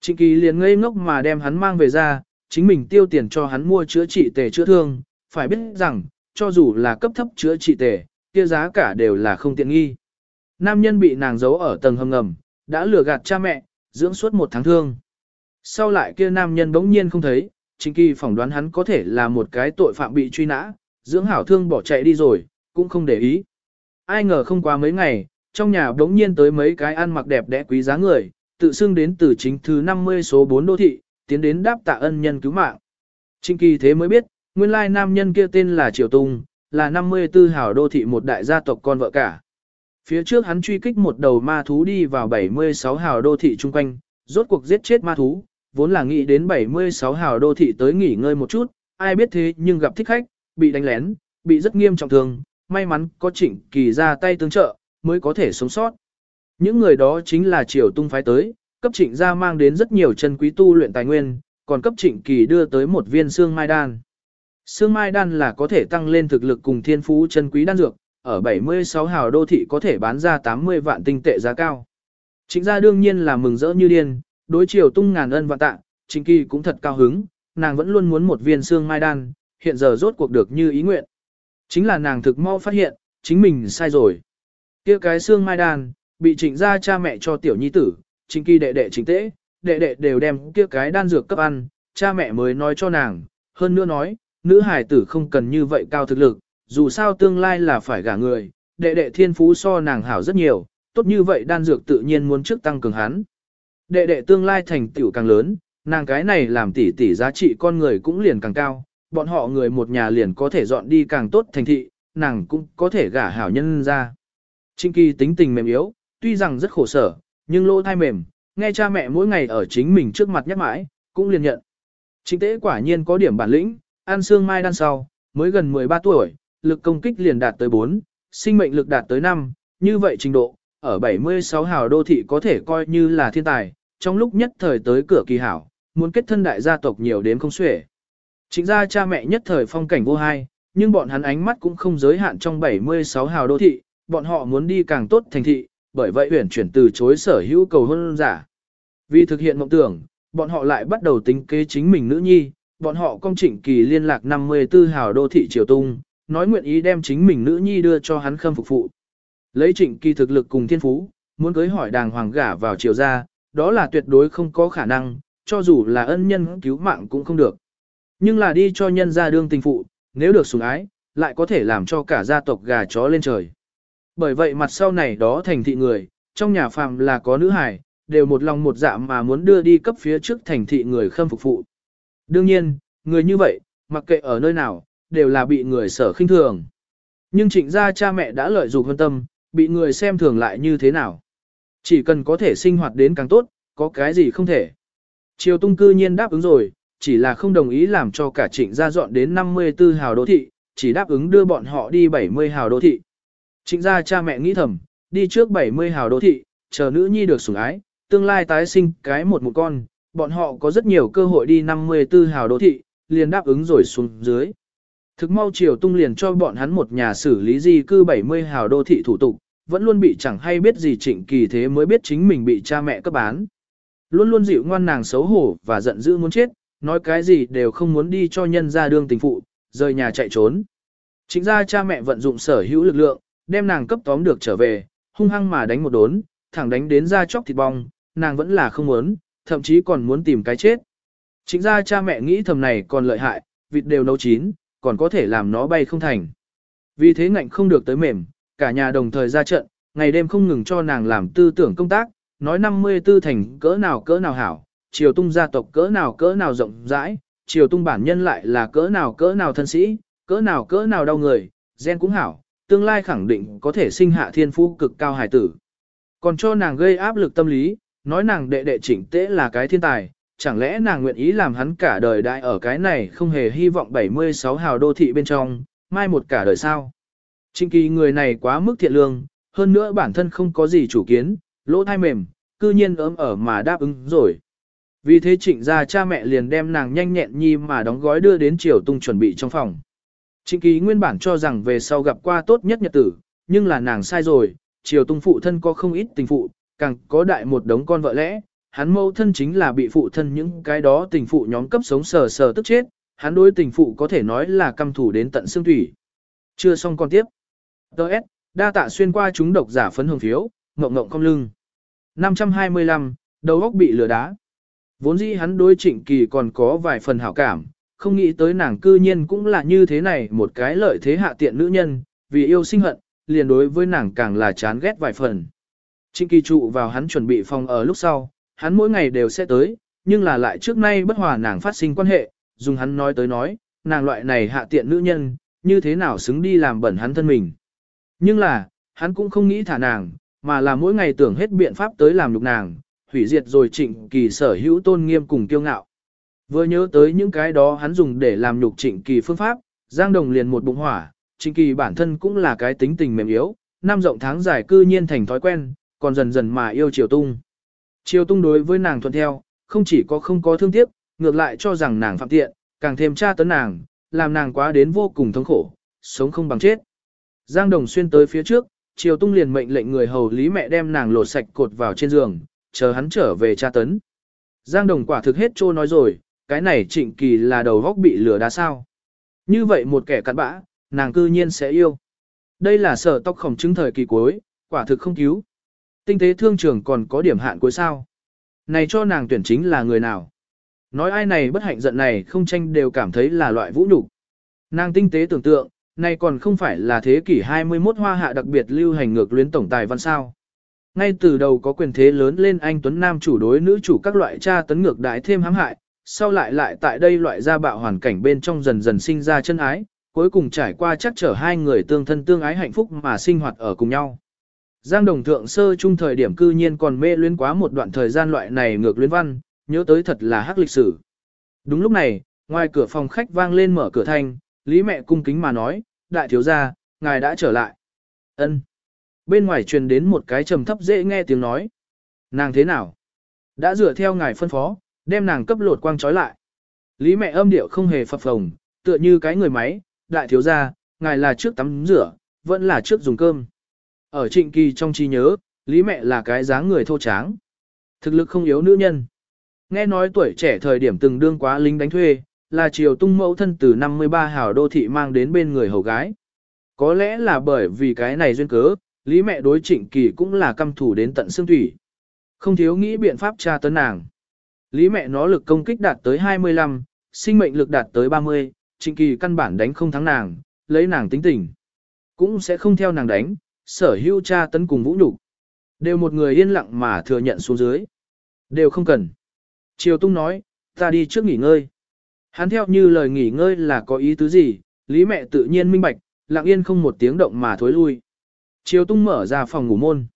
Trịnh Kỳ liền ngây ngốc mà đem hắn mang về ra, chính mình tiêu tiền cho hắn mua chữa trị tề chữa thương, phải biết rằng, cho dù là cấp thấp chữa trị tề, kia giá cả đều là không tiện nghi. Nam nhân bị nàng giấu ở tầng hầm ngầm, đã lừa gạt cha mẹ, dưỡng suốt một tháng thương. Sau lại kia nam nhân bỗng nhiên không thấy, chính Kỳ phỏng đoán hắn có thể là một cái tội phạm bị truy nã, dưỡng hảo thương bỏ chạy đi rồi, cũng không để ý. Ai ngờ không qua mấy ngày, trong nhà bỗng nhiên tới mấy cái ăn mặc đẹp đẽ quý giá người, tự xưng đến từ chính thứ 50 số 4 đô thị, tiến đến đáp tạ ân nhân cứu mạng. Trịnh Kỳ thế mới biết, nguyên lai nam nhân kia tên là Triều tùng là 54 hào đô thị một đại gia tộc con vợ cả. Phía trước hắn truy kích một đầu ma thú đi vào 76 hào đô thị chung quanh, rốt cuộc giết chết ma thú, vốn là nghĩ đến 76 hào đô thị tới nghỉ ngơi một chút, ai biết thế nhưng gặp thích khách, bị đánh lén, bị rất nghiêm trọng thương, may mắn có trịnh kỳ ra tay tương trợ, mới có thể sống sót. Những người đó chính là triều tung phái tới, cấp trịnh gia mang đến rất nhiều chân quý tu luyện tài nguyên, còn cấp trịnh kỳ đưa tới một viên xương mai đan. Xương mai đan là có thể tăng lên thực lực cùng thiên phú chân quý đan dược, ở 76 hào đô thị có thể bán ra 80 vạn tinh tệ giá cao. Trịnh gia đương nhiên là mừng rỡ như điên, đối chiều tung ngàn ân vạn tạ, Trịnh Kỳ cũng thật cao hứng, nàng vẫn luôn muốn một viên xương mai đan, hiện giờ rốt cuộc được như ý nguyện. Chính là nàng thực mau phát hiện, chính mình sai rồi. kia cái xương mai đan, bị trịnh gia cha mẹ cho tiểu nhi tử, Trịnh Kỳ đệ đệ trịnh tế, đệ đệ đều đem kia cái đan dược cấp ăn, cha mẹ mới nói cho nàng, hơn nữa nói, nữ hải tử không cần như vậy cao thực lực, dù sao tương lai là phải gả người, đệ đệ thiên phú so nàng hảo rất nhiều, tốt như vậy đan dược tự nhiên muốn trước tăng cường hắn. Đệ đệ tương lai thành tiểu càng lớn, nàng cái này làm tỷ tỷ giá trị con người cũng liền càng cao, bọn họ người một nhà liền có thể dọn đi càng tốt thành thị, nàng cũng có thể gả hảo nhân ra. Trinh Kỳ tính tình mềm yếu, tuy rằng rất khổ sở, nhưng lỗ thai mềm, nghe cha mẹ mỗi ngày ở chính mình trước mặt nhắc mãi, cũng liền nhận. Trinh tế quả nhiên có điểm bản lĩnh, ăn xương mai đan sau, mới gần 13 tuổi, lực công kích liền đạt tới 4, sinh mệnh lực đạt tới 5, như vậy trình độ, ở 76 hào đô thị có thể coi như là thiên tài, trong lúc nhất thời tới cửa kỳ hảo, muốn kết thân đại gia tộc nhiều đến không xuể. Chính ra cha mẹ nhất thời phong cảnh vô hai, nhưng bọn hắn ánh mắt cũng không giới hạn trong 76 hào đô thị, bọn họ muốn đi càng tốt thành thị, bởi vậy huyển chuyển từ chối sở hữu cầu hôn giả. Vì thực hiện mộng tưởng, bọn họ lại bắt đầu tính kế chính mình nữ nhi, bọn họ công trịnh kỳ liên lạc 54 hào đô thị triều tung, nói nguyện ý đem chính mình nữ nhi đưa cho hắn khâm phục phụ. Lấy trịnh kỳ thực lực cùng thiên phú, muốn cưới hỏi đàng hoàng gả vào triều gia, đó là tuyệt đối không có khả năng, cho dù là ân nhân cứu mạng cũng không được. Nhưng là đi cho nhân gia đương tình phụ, nếu được sủng ái, lại có thể làm cho cả gia tộc gà chó lên trời. Bởi vậy mặt sau này đó thành thị người, trong nhà phàm là có nữ hài, đều một lòng một dạ mà muốn đưa đi cấp phía trước thành thị người khâm phục phụ. Đương nhiên, người như vậy, mặc kệ ở nơi nào, đều là bị người sở khinh thường. Nhưng trịnh gia cha mẹ đã lợi dụng hơn tâm, bị người xem thường lại như thế nào. Chỉ cần có thể sinh hoạt đến càng tốt, có cái gì không thể. Triều tung cư nhiên đáp ứng rồi, chỉ là không đồng ý làm cho cả trịnh gia dọn đến 54 hào đô thị, chỉ đáp ứng đưa bọn họ đi 70 hào đô thị. Trịnh gia cha mẹ nghĩ thầm, đi trước 70 hào đô thị, chờ nữ nhi được sủng ái, tương lai tái sinh cái một một con, bọn họ có rất nhiều cơ hội đi 54 hào đô thị, liền đáp ứng rồi xuống dưới. Thực mau triều tung liền cho bọn hắn một nhà xử lý di cư 70 hào đô thị thủ tục, vẫn luôn bị chẳng hay biết gì trịnh kỳ thế mới biết chính mình bị cha mẹ cấp bán. Luôn luôn dịu ngoan nàng xấu hổ và giận dữ muốn chết, nói cái gì đều không muốn đi cho nhân ra đương tình phụ, rời nhà chạy trốn. Chính ra cha mẹ vận dụng sở hữu lực lượng, đem nàng cấp tóm được trở về, hung hăng mà đánh một đốn, thẳng đánh đến ra chóc thịt bong, nàng vẫn là không muốn, thậm chí còn muốn tìm cái chết. Chính ra cha mẹ nghĩ thầm này còn lợi hại, vịt đều nấu chín, còn có thể làm nó bay không thành. Vì thế ngạnh không được tới mềm, cả nhà đồng thời ra trận, ngày đêm không ngừng cho nàng làm tư tưởng công tác, nói 54 thành cỡ nào cỡ nào hảo, triều tung gia tộc cỡ nào cỡ nào rộng rãi, triều tung bản nhân lại là cỡ nào cỡ nào thân sĩ, cỡ nào cỡ nào đau người, gen cũng hảo, tương lai khẳng định có thể sinh hạ thiên phú cực cao hài tử. Còn cho nàng gây áp lực tâm lý, nói nàng đệ đệ chỉnh tế là cái thiên tài, chẳng lẽ nàng nguyện ý làm hắn cả đời đại ở cái này không hề hy vọng 76 hào đô thị bên trong, mai một cả đời sao. Trịnh kỳ người này quá mức thiện lương, hơn nữa bản thân không có gì chủ kiến, lỗ thai mềm, cư nhiên ấm ở mà đáp ứng rồi. Vì thế trịnh ra cha mẹ liền đem nàng nhanh nhẹn nhi mà đóng gói đưa đến triều tung chuẩn bị trong phòng. Trịnh kỳ nguyên bản cho rằng về sau gặp qua tốt nhất nhật tử, nhưng là nàng sai rồi, triều tung phụ thân có không ít tình phụ, càng có đại một đống con vợ lẽ, hắn mâu thân chính là bị phụ thân những cái đó tình phụ nhóm cấp sống sờ sờ tức chết, hắn đối tình phụ có thể nói là căm thủ đến tận xương thủy. Chưa xong con tiếp. Đợt, đa tạ xuyên qua chúng độc giả phấn hồng phiếu, ngộng ngộng không lưng. 525, đầu óc bị lửa đá. Vốn dĩ hắn đối trịnh kỳ còn có vài phần hảo cảm, không nghĩ tới nàng cư nhiên cũng là như thế này một cái lợi thế hạ tiện nữ nhân, vì yêu sinh hận, liền đối với nàng càng là chán ghét vài phần. Trịnh kỳ trụ vào hắn chuẩn bị phòng ở lúc sau, hắn mỗi ngày đều sẽ tới, nhưng là lại trước nay bất hòa nàng phát sinh quan hệ, dùng hắn nói tới nói, nàng loại này hạ tiện nữ nhân, như thế nào xứng đi làm bẩn hắn thân mình. Nhưng là, hắn cũng không nghĩ thả nàng, mà là mỗi ngày tưởng hết biện pháp tới làm nhục nàng, hủy diệt rồi trịnh kỳ sở hữu tôn nghiêm cùng kiêu ngạo. Vừa nhớ tới những cái đó hắn dùng để làm nhục trịnh kỳ phương pháp, Giang Đồng liền một bụng hỏa, trịnh kỳ bản thân cũng là cái tính tình mềm yếu, năm rộng tháng dài cư nhiên thành thói quen, còn dần dần mà yêu Triều Tung. Triều Tung đối với nàng thuận theo, không chỉ có không có thương tiếc, ngược lại cho rằng nàng phạm tiện, càng thêm tra tấn nàng, làm nàng quá đến vô cùng thống khổ, sống không bằng chết. Giang Đồng xuyên tới phía trước, Triều Tung liền mệnh lệnh người hầu lý mẹ đem nàng lột sạch cột vào trên giường, chờ hắn trở về tra tấn. Giang Đồng quả thực hết trô nói rồi, cái này trịnh kỳ là đầu góc bị lửa đá sao. Như vậy một kẻ cặn bã, nàng cư nhiên sẽ yêu. Đây là sở tóc khổng chứng thời kỳ cuối, quả thực không cứu. Tinh tế thương trường còn có điểm hạn cuối sao. Này cho nàng tuyển chính là người nào. Nói ai này bất hạnh giận này không tranh đều cảm thấy là loại vũ nhục. Nàng tinh tế tưởng tượng, này còn không phải là thế kỷ 21 hoa hạ đặc biệt lưu hành ngược luyến tổng tài văn sao. Ngay từ đầu có quyền thế lớn lên anh Tuấn Nam chủ đối nữ chủ các loại tra tấn ngược đái thêm hãm hại, sau lại lại tại đây loại gia bạo hoàn cảnh bên trong dần dần sinh ra chân ái, cuối cùng trải qua chắc trở hai người tương thân tương ái hạnh phúc mà sinh hoạt ở cùng nhau. Giang Đồng Thượng sơ trung thời điểm cư nhiên còn mê luyến quá một đoạn thời gian loại này ngược luyến văn, nhớ tới thật là hắc lịch sử. Đúng lúc này, ngoài cửa phòng khách vang lên mở cửa thanh, Lý mẹ cung kính mà nói, đại thiếu gia, ngài đã trở lại. Ân. Bên ngoài truyền đến một cái trầm thấp dễ nghe tiếng nói. Nàng thế nào? Đã dựa theo ngài phân phó, đem nàng cấp lột quang trói lại. Lý mẹ âm điệu không hề phập phồng, tựa như cái người máy, đại thiếu gia, ngài là trước tắm rửa, vẫn là trước dùng cơm. Ở trịnh kỳ trong trí nhớ, Lý mẹ là cái dáng người thô tráng. Thực lực không yếu nữ nhân. Nghe nói tuổi trẻ thời điểm từng đương quá lính đánh thuê, là triều tung mẫu thân từ 53 hào đô thị mang đến bên người hầu gái. Có lẽ là bởi vì cái này duyên cớ, Lý mẹ đối trịnh kỳ cũng là căm thủ đến tận xương thủy. Không thiếu nghĩ biện pháp tra tấn nàng. Lý mẹ nó lực công kích đạt tới 25, sinh mệnh lực đạt tới 30, trịnh kỳ căn bản đánh không thắng nàng, lấy nàng tính tình. Cũng sẽ không theo nàng đánh, sở hữu tra tấn cùng vũ nhục Đều một người yên lặng mà thừa nhận xuống dưới. Đều không cần. Triều Tung nói, ta đi trước nghỉ ngơi. Hắn theo như lời nghỉ ngơi là có ý tứ gì, Lý mẹ tự nhiên minh bạch, lặng yên không một tiếng động mà thối lui. Triều Tung mở ra phòng ngủ môn.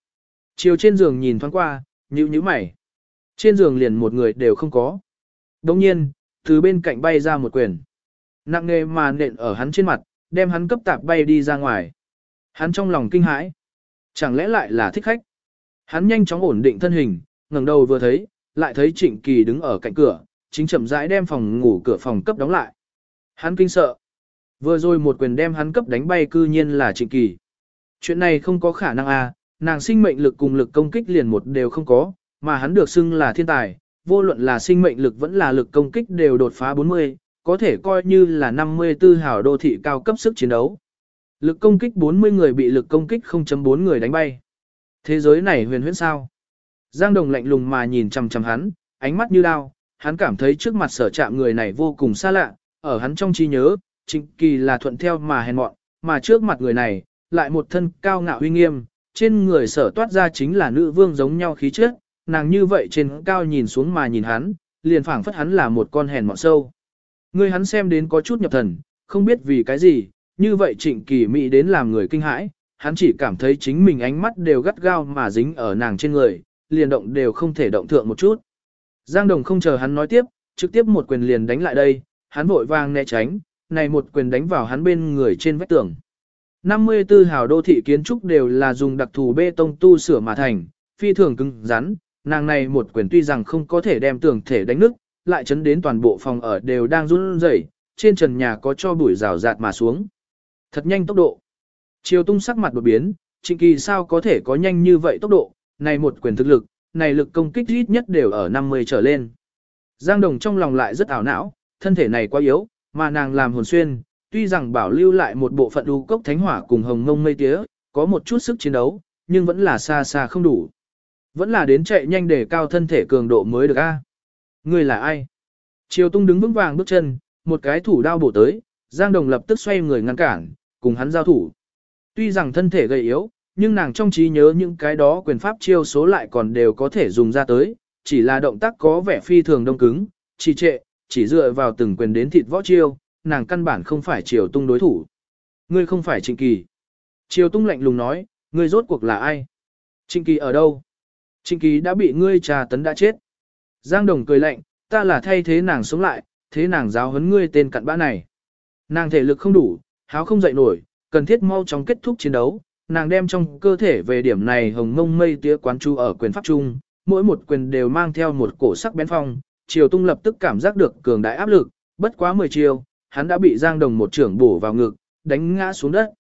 Triều trên giường nhìn thoáng qua, nhíu nhíu mày. Trên giường liền một người đều không có. Đồng nhiên, từ bên cạnh bay ra một quyền. Nặng nề mà nện ở hắn trên mặt, đem hắn cấp tạp bay đi ra ngoài. Hắn trong lòng kinh hãi. Chẳng lẽ lại là thích khách? Hắn nhanh chóng ổn định thân hình, ngẩng đầu vừa thấy, lại thấy Trịnh Kỳ đứng ở cạnh cửa, chính chậm rãi đem phòng ngủ cửa phòng cấp đóng lại. Hắn kinh sợ. Vừa rồi một quyền đem hắn cấp đánh bay cư nhiên là Trịnh Kỳ. Chuyện này không có khả năng à, nàng sinh mệnh lực cùng lực công kích liền một đều không có, mà hắn được xưng là thiên tài, vô luận là sinh mệnh lực vẫn là lực công kích đều đột phá 40, có thể coi như là 54 hào đô thị cao cấp sức chiến đấu. Lực công kích 40 người bị lực công kích 0.4 người đánh bay. Thế giới này huyền huyễn sao? Giang Đồng lạnh lùng mà nhìn chằm chằm hắn, ánh mắt như đao, hắn cảm thấy trước mặt sở chạm người này vô cùng xa lạ, ở hắn trong trí nhớ, chính Kỳ là thuận theo mà hèn mọn, mà trước mặt người này, lại một thân cao ngạo uy nghiêm, trên người sở toát ra chính là nữ vương giống nhau khí chất, nàng như vậy trên cao nhìn xuống mà nhìn hắn, liền phảng phất hắn là một con hèn mọn sâu. Người hắn xem đến có chút nhập thần, không biết vì cái gì, như vậy trịnh kỳ mỹ đến làm người kinh hãi, hắn chỉ cảm thấy chính mình ánh mắt đều gắt gao mà dính ở nàng trên người, liền động đều không thể động thượng một chút. Giang Đồng không chờ hắn nói tiếp, trực tiếp một quyền liền đánh lại đây, hắn vội vàng né tránh, này một quyền đánh vào hắn bên người trên vách tường. 54 hào đô thị kiến trúc đều là dùng đặc thù bê tông tu sửa mà thành, phi thường cứng rắn, nàng này một quyền tuy rằng không có thể đem tường thể đánh nứt, lại chấn đến toàn bộ phòng ở đều đang run rẩy, trên trần nhà có cho bụi rào rạt mà xuống. Thật nhanh tốc độ. Triều tung sắc mặt đột biến, trịnh kỳ sao có thể có nhanh như vậy tốc độ, này một quyền thực lực, này lực công kích ít nhất đều ở 50 trở lên. Giang Đồng trong lòng lại rất ảo não, thân thể này quá yếu, mà nàng làm hồn xuyên, tuy rằng bảo lưu lại một bộ phận đu cốc thánh hỏa cùng hồng ngông mây tía, có một chút sức chiến đấu, nhưng vẫn là xa xa không đủ. Vẫn là đến chạy nhanh để cao thân thể cường độ mới được a. À? Người là ai? Triều Tung đứng vững vàng bước chân, một cái thủ đao bổ tới, Giang Đồng lập tức xoay người ngăn cản, cùng hắn giao thủ. Tuy rằng thân thể gầy yếu, nhưng nàng trong trí nhớ những cái đó quyền pháp chiêu số lại còn đều có thể dùng ra tới, chỉ là động tác có vẻ phi thường đông cứng, trì trệ, chỉ dựa vào từng quyền đến thịt võ chiêu, nàng căn bản không phải chiều Tung đối thủ. Ngươi không phải Trịnh Kỳ. Triều Tung lạnh lùng nói, ngươi rốt cuộc là ai? Trịnh Kỳ ở đâu? Trịnh Kỳ đã bị ngươi trà tấn đã chết. Giang Đồng cười lạnh, ta là thay thế nàng sống lại, thế nàng giáo huấn ngươi tên cặn bã này. Nàng thể lực không đủ, háo không dậy nổi, cần thiết mau chóng kết thúc chiến đấu. Nàng đem trong cơ thể về điểm này hồng mông mây tía quán chu ở quyền pháp trung, mỗi một quyền đều mang theo một cổ sắc bén phong. Triều Tung lập tức cảm giác được cường đại áp lực, bất quá 10 chiều, hắn đã bị Giang Đồng một trưởng bổ vào ngực, đánh ngã xuống đất.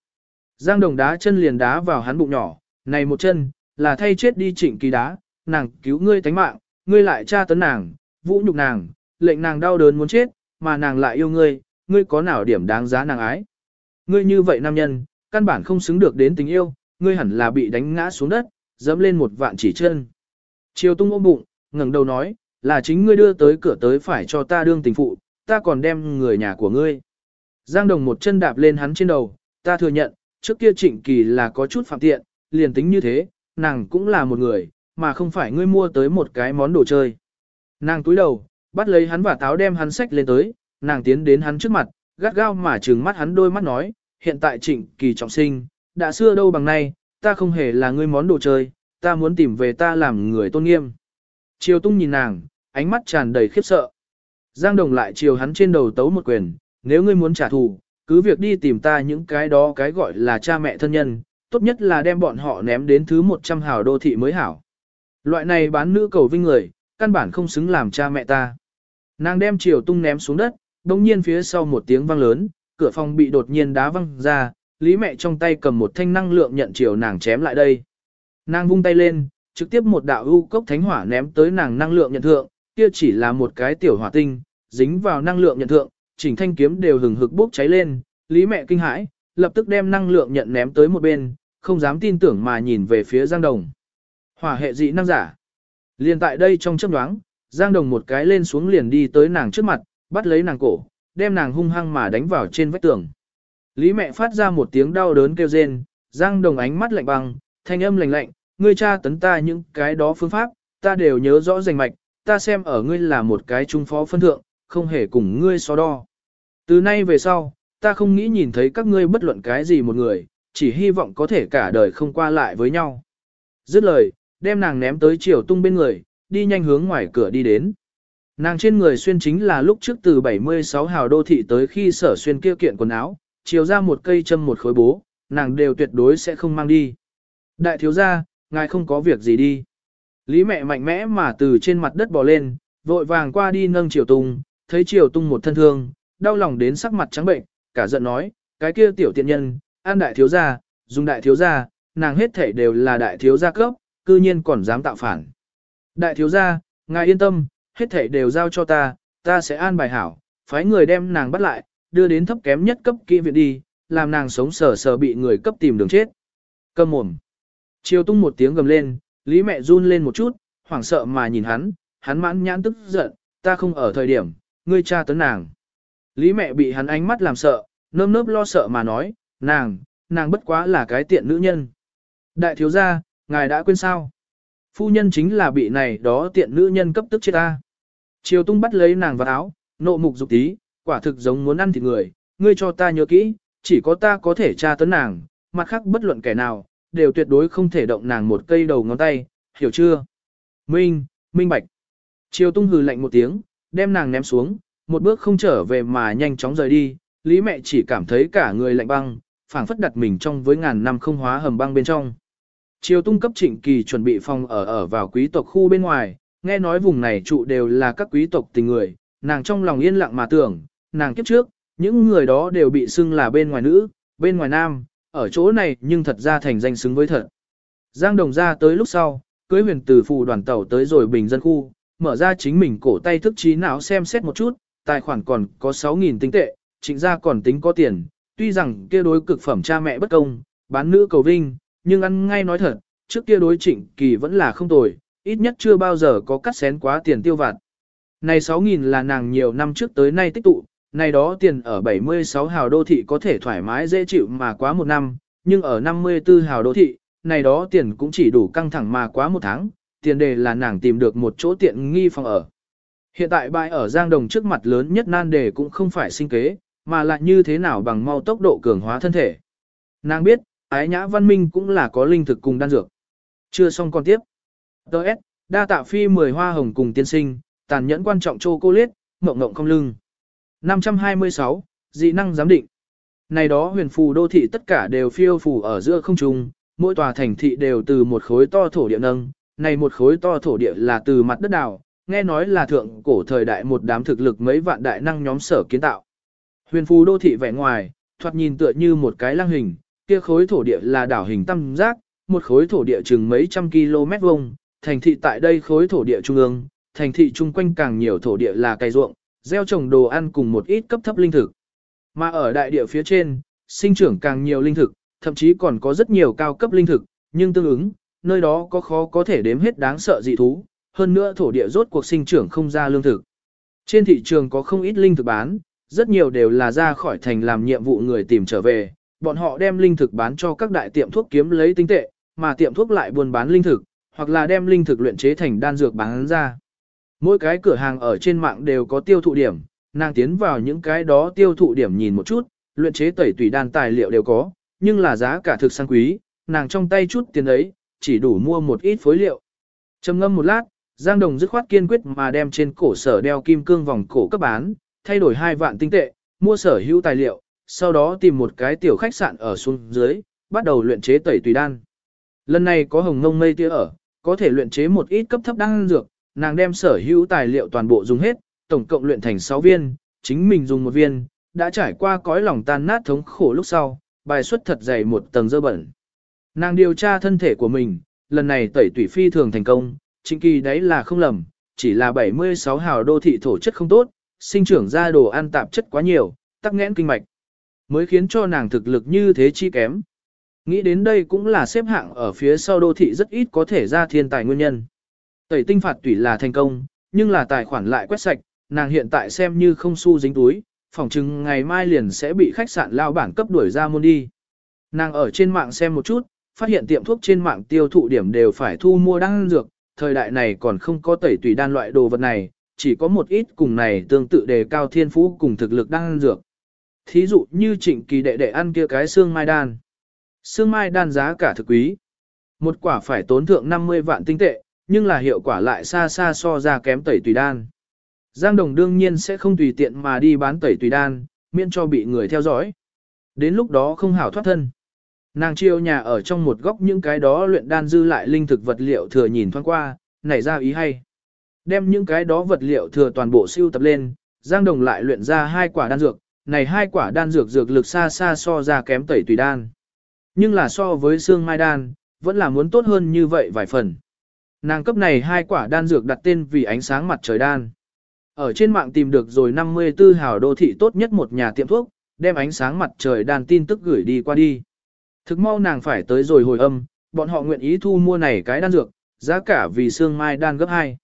Giang Đồng đá chân liền đá vào hắn bụng nhỏ, này một chân, là thay chết đi trịnh kỳ đá, nàng cứu ngươi tánh mạng, ngươi lại tra tấn nàng, vũ nhục nàng, lệnh nàng đau đớn muốn chết, mà nàng lại yêu ngươi, ngươi có nào điểm đáng giá nàng ái. Ngươi như vậy nam nhân, căn bản không xứng được đến tình yêu, ngươi hẳn là bị đánh ngã xuống đất, dẫm lên một vạn chỉ chân. Triều tung ôm bụng, ngẩng đầu nói, là chính ngươi đưa tới cửa tới phải cho ta đương tình phụ, ta còn đem người nhà của ngươi. Giang Đồng một chân đạp lên hắn trên đầu, ta thừa nhận, trước kia trịnh kỳ là có chút phạm tiện, liền tính như thế, nàng cũng là một người, mà không phải ngươi mua tới một cái món đồ chơi. Nàng túi đầu, bắt lấy hắn và táo đem hắn sách lên tới, nàng tiến đến hắn trước mặt, gắt gao mà trừng mắt hắn đôi mắt nói, hiện tại trịnh kỳ trọng sinh, đã xưa đâu bằng nay, ta không hề là ngươi món đồ chơi, ta muốn tìm về ta làm người tôn nghiêm. Triều tung nhìn nàng, ánh mắt tràn đầy khiếp sợ. Giang Đồng lại chiều hắn trên đầu tấu một quyền, nếu ngươi muốn trả thù, cứ việc đi tìm ta những cái đó cái gọi là cha mẹ thân nhân, tốt nhất là đem bọn họ ném đến thứ 100 hào đô thị mới hảo. Loại này bán nữ cầu vinh người, căn bản không xứng làm cha mẹ ta. Nàng đem chiều tung ném xuống đất, đồng nhiên phía sau một tiếng vang lớn, cửa phòng bị đột nhiên đá văng ra, lý mẹ trong tay cầm một thanh năng lượng nhận chiều nàng chém lại đây. Nàng vung tay lên, trực tiếp một đạo u cốc thánh hỏa ném tới nàng năng lượng nhận thượng, kia chỉ là một cái tiểu hỏa tinh, dính vào năng lượng nhận thượng, chỉnh thanh kiếm đều hừng hực bốc cháy lên, lý mẹ kinh hãi, lập tức đem năng lượng nhận ném tới một bên, không dám tin tưởng mà nhìn về phía Giang Đồng. Hỏa hệ dị năng giả. Liền tại đây trong chớp nhoáng, Giang Đồng một cái lên xuống liền đi tới nàng trước mặt, bắt lấy nàng cổ, đem nàng hung hăng mà đánh vào trên vách tường. Lý mẹ phát ra một tiếng đau đớn kêu rên, Giang Đồng ánh mắt lạnh băng, thanh âm lạnh lạnh, ngươi cha tấn ta những cái đó phương pháp, ta đều nhớ rõ rành mạch, ta xem ở ngươi là một cái trung phó phân thượng, không hề cùng ngươi so đo. Từ nay về sau, ta không nghĩ nhìn thấy các ngươi bất luận cái gì một người, chỉ hy vọng có thể cả đời không qua lại với nhau. Dứt lời, đem nàng ném tới chiều tung bên người, đi nhanh hướng ngoài cửa đi đến. Nàng trên người xuyên chính là lúc trước từ 76 hào đô thị tới khi sở xuyên kia kiện quần áo, chiều ra một cây châm một khối bố, nàng đều tuyệt đối sẽ không mang đi. Đại thiếu gia, ngài không có việc gì đi. Lý mẹ mạnh mẽ mà từ trên mặt đất bò lên, vội vàng qua đi nâng Triều Tung, thấy Triều Tung một thân thương, đau lòng đến sắc mặt trắng bệnh, cả giận nói, cái kia tiểu tiện nhân, an đại thiếu gia, dùng đại thiếu gia, nàng hết thể đều là đại thiếu gia cấp, cư nhiên còn dám tạo phản. Đại thiếu gia, ngài yên tâm, hết thảy đều giao cho ta, ta sẽ an bài hảo, phái người đem nàng bắt lại, đưa đến thấp kém nhất cấp kỹ viện đi, làm nàng sống sờ sờ bị người cấp tìm đường chết. Cầm mồm. Chiều tung một tiếng gầm lên, Lý mẹ run lên một chút, hoảng sợ mà nhìn hắn, hắn mãn nhãn tức giận, ta không ở thời điểm, ngươi cha tấn nàng. Lý mẹ bị hắn ánh mắt làm sợ, nơm nớp lo sợ mà nói, nàng, nàng bất quá là cái tiện nữ nhân. Đại thiếu gia, ngài đã quên sao? Phu nhân chính là bị này đó tiện nữ nhân cấp tức chết ta. Triều tung bắt lấy nàng vào áo, nộ mục dục tí, quả thực giống muốn ăn thịt người, ngươi cho ta nhớ kỹ, chỉ có ta có thể tra tấn nàng, mặt khác bất luận kẻ nào, đều tuyệt đối không thể động nàng một cây đầu ngón tay, hiểu chưa? Minh, minh bạch. Triều tung hừ lạnh một tiếng, đem nàng ném xuống, một bước không trở về mà nhanh chóng rời đi, lý mẹ chỉ cảm thấy cả người lạnh băng, phảng phất đặt mình trong với ngàn năm không hóa hầm băng bên trong. Triều tung cấp trịnh kỳ chuẩn bị phòng ở ở vào quý tộc khu bên ngoài, nghe nói vùng này trụ đều là các quý tộc tình người, nàng trong lòng yên lặng mà tưởng, nàng kiếp trước, những người đó đều bị xưng là bên ngoài nữ, bên ngoài nam, ở chỗ này nhưng thật ra thành danh xứng với thật. Giang Đồng ra tới lúc sau, cưới huyền từ phù đoàn tàu tới rồi bình dân khu, mở ra chính mình cổ tay thức trí não xem xét một chút, tài khoản còn có 6.000 tinh tệ, trịnh ra còn tính có tiền, tuy rằng kia đối cực phẩm cha mẹ bất công, bán nữ cầu vinh, nhưng ăn ngay nói thật, trước kia đối trịnh kỳ vẫn là không tồi, ít nhất chưa bao giờ có cắt xén quá tiền tiêu vặt. Này 6.000 là nàng nhiều năm trước tới nay tích tụ, này đó tiền ở 76 hào đô thị có thể thoải mái dễ chịu mà quá một năm, nhưng ở 54 hào đô thị, này đó tiền cũng chỉ đủ căng thẳng mà quá một tháng, tiền đề là nàng tìm được một chỗ tiện nghi phòng ở. Hiện tại bãi ở Giang Đồng trước mặt lớn nhất nan đề cũng không phải sinh kế, mà là như thế nào bằng mau tốc độ cường hóa thân thể. Nàng biết, ái nhã văn minh cũng là có linh thực cùng đan dược. Chưa xong con tiếp. Đợt, đa tạ phi 10 hoa hồng cùng tiên sinh, tàn nhẫn quan trọng chô cô liết, mộng mộng không lưng. 526, dị năng giám định. Này đó huyền phù đô thị tất cả đều phiêu phù ở giữa không trung, mỗi tòa thành thị đều từ một khối to thổ địa nâng, này một khối to thổ địa là từ mặt đất đào, nghe nói là thượng cổ thời đại một đám thực lực mấy vạn đại năng nhóm sở kiến tạo. Huyền phù đô thị vẻ ngoài, thoạt nhìn tựa như một cái lăng hình, kia khối thổ địa là đảo hình tam giác, một khối thổ địa chừng mấy trăm km vuông, thành thị tại đây khối thổ địa trung ương, thành thị chung quanh càng nhiều thổ địa là cây ruộng, gieo trồng đồ ăn cùng một ít cấp thấp linh thực. Mà ở đại địa phía trên, sinh trưởng càng nhiều linh thực, thậm chí còn có rất nhiều cao cấp linh thực, nhưng tương ứng, nơi đó có khó có thể đếm hết đáng sợ dị thú, hơn nữa thổ địa rốt cuộc sinh trưởng không ra lương thực. Trên thị trường có không ít linh thực bán, rất nhiều đều là ra khỏi thành làm nhiệm vụ người tìm trở về, bọn họ đem linh thực bán cho các đại tiệm thuốc kiếm lấy tinh tệ, mà tiệm thuốc lại buôn bán linh thực, hoặc là đem linh thực luyện chế thành đan dược bán ra. Mỗi cái cửa hàng ở trên mạng đều có tiêu thụ điểm, nàng tiến vào những cái đó tiêu thụ điểm nhìn một chút, luyện chế tẩy tùy đan tài liệu đều có, nhưng là giá cả thực sang quý, nàng trong tay chút tiền ấy, chỉ đủ mua một ít phối liệu. Trầm ngâm một lát, Giang Đồng dứt khoát kiên quyết mà đem trên cổ sở đeo kim cương vòng cổ cấp bán, thay đổi hai vạn tinh tệ, mua sở hữu tài liệu, sau đó tìm một cái tiểu khách sạn ở xuống dưới, bắt đầu luyện chế tẩy tùy đan. Lần này có hồng ngông mây tia ở, có thể luyện chế một ít cấp thấp đan dược, nàng đem sở hữu tài liệu toàn bộ dùng hết, tổng cộng luyện thành 6 viên, chính mình dùng một viên, đã trải qua cõi lòng tan nát thống khổ lúc sau, bài xuất thật dày một tầng dơ bẩn. Nàng điều tra thân thể của mình, lần này tẩy tủy phi thường thành công, chính kỳ đấy là không lầm, chỉ là 76 hào đô thị thổ chất không tốt, sinh trưởng ra đồ ăn tạp chất quá nhiều, tắc nghẽn kinh mạch, mới khiến cho nàng thực lực như thế chi kém. Nghĩ đến đây cũng là xếp hạng ở phía sau đô thị rất ít có thể ra thiên tài nguyên nhân. Tẩy tinh phạt tủy là thành công, nhưng là tài khoản lại quét sạch, nàng hiện tại xem như không xu dính túi, phỏng chừng ngày mai liền sẽ bị khách sạn lao bản cấp đuổi ra môn đi. Nàng ở trên mạng xem một chút, phát hiện tiệm thuốc trên mạng tiêu thụ điểm đều phải thu mua đan dược, thời đại này còn không có tẩy tùy đan loại đồ vật này, chỉ có một ít cùng này tương tự đề cao thiên phú cùng thực lực đan dược. Thí dụ như trịnh kỳ đệ đệ ăn kia cái xương mai đan. Sương mai đan giá cả thực quý. Một quả phải tốn thượng 50 vạn tinh tệ, nhưng là hiệu quả lại xa xa so ra kém tẩy tùy đan. Giang Đồng đương nhiên sẽ không tùy tiện mà đi bán tẩy tùy đan, miễn cho bị người theo dõi. Đến lúc đó không hảo thoát thân. Nàng chiêu nhà ở trong một góc những cái đó luyện đan dư lại linh thực vật liệu thừa nhìn thoáng qua, nảy ra ý hay. Đem những cái đó vật liệu thừa toàn bộ siêu tập lên, Giang Đồng lại luyện ra hai quả đan dược, này hai quả đan dược dược lực xa xa so ra kém tẩy tùy đan. Nhưng là so với xương mai đan, vẫn là muốn tốt hơn như vậy vài phần. Nàng cấp này hai quả đan dược đặt tên vì ánh sáng mặt trời đan. Ở trên mạng tìm được rồi 54 hào đô thị tốt nhất một nhà tiệm thuốc, đem ánh sáng mặt trời đan tin tức gửi đi qua đi. Thực mau nàng phải tới rồi hồi âm, bọn họ nguyện ý thu mua này cái đan dược, giá cả vì xương mai đan gấp 2.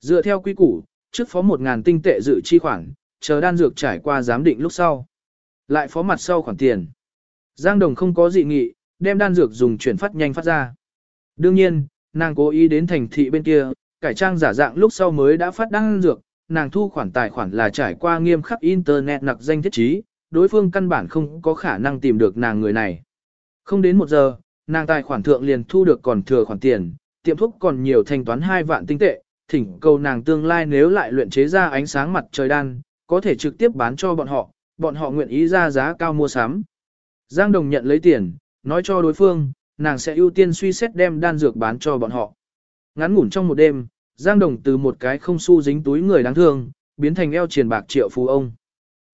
Dựa theo quy củ, trước phó 1.000 tinh tệ dự chi khoản, chờ đan dược trải qua giám định lúc sau. Lại phó mặt sau khoản tiền. Giang Đồng không có dị nghị, đem đan dược dùng chuyển phát nhanh phát ra. Đương nhiên, nàng cố ý đến thành thị bên kia, cải trang giả dạng lúc sau mới đã phát đan dược, nàng thu khoản tài khoản là trải qua nghiêm khắc internet nặc danh thiết trí, đối phương căn bản không có khả năng tìm được nàng người này. Không đến một giờ, nàng tài khoản thượng liền thu được còn thừa khoản tiền, tiệm thuốc còn nhiều thanh toán 2 vạn tinh tệ, thỉnh cầu nàng tương lai nếu lại luyện chế ra ánh sáng mặt trời đan, có thể trực tiếp bán cho bọn họ, bọn họ nguyện ý ra giá cao mua sắm. Giang Đồng nhận lấy tiền, nói cho đối phương, nàng sẽ ưu tiên suy xét đem đan dược bán cho bọn họ. Ngắn ngủn trong một đêm, Giang Đồng từ một cái không xu dính túi người đáng thương, biến thành eo triền bạc triệu phú ông.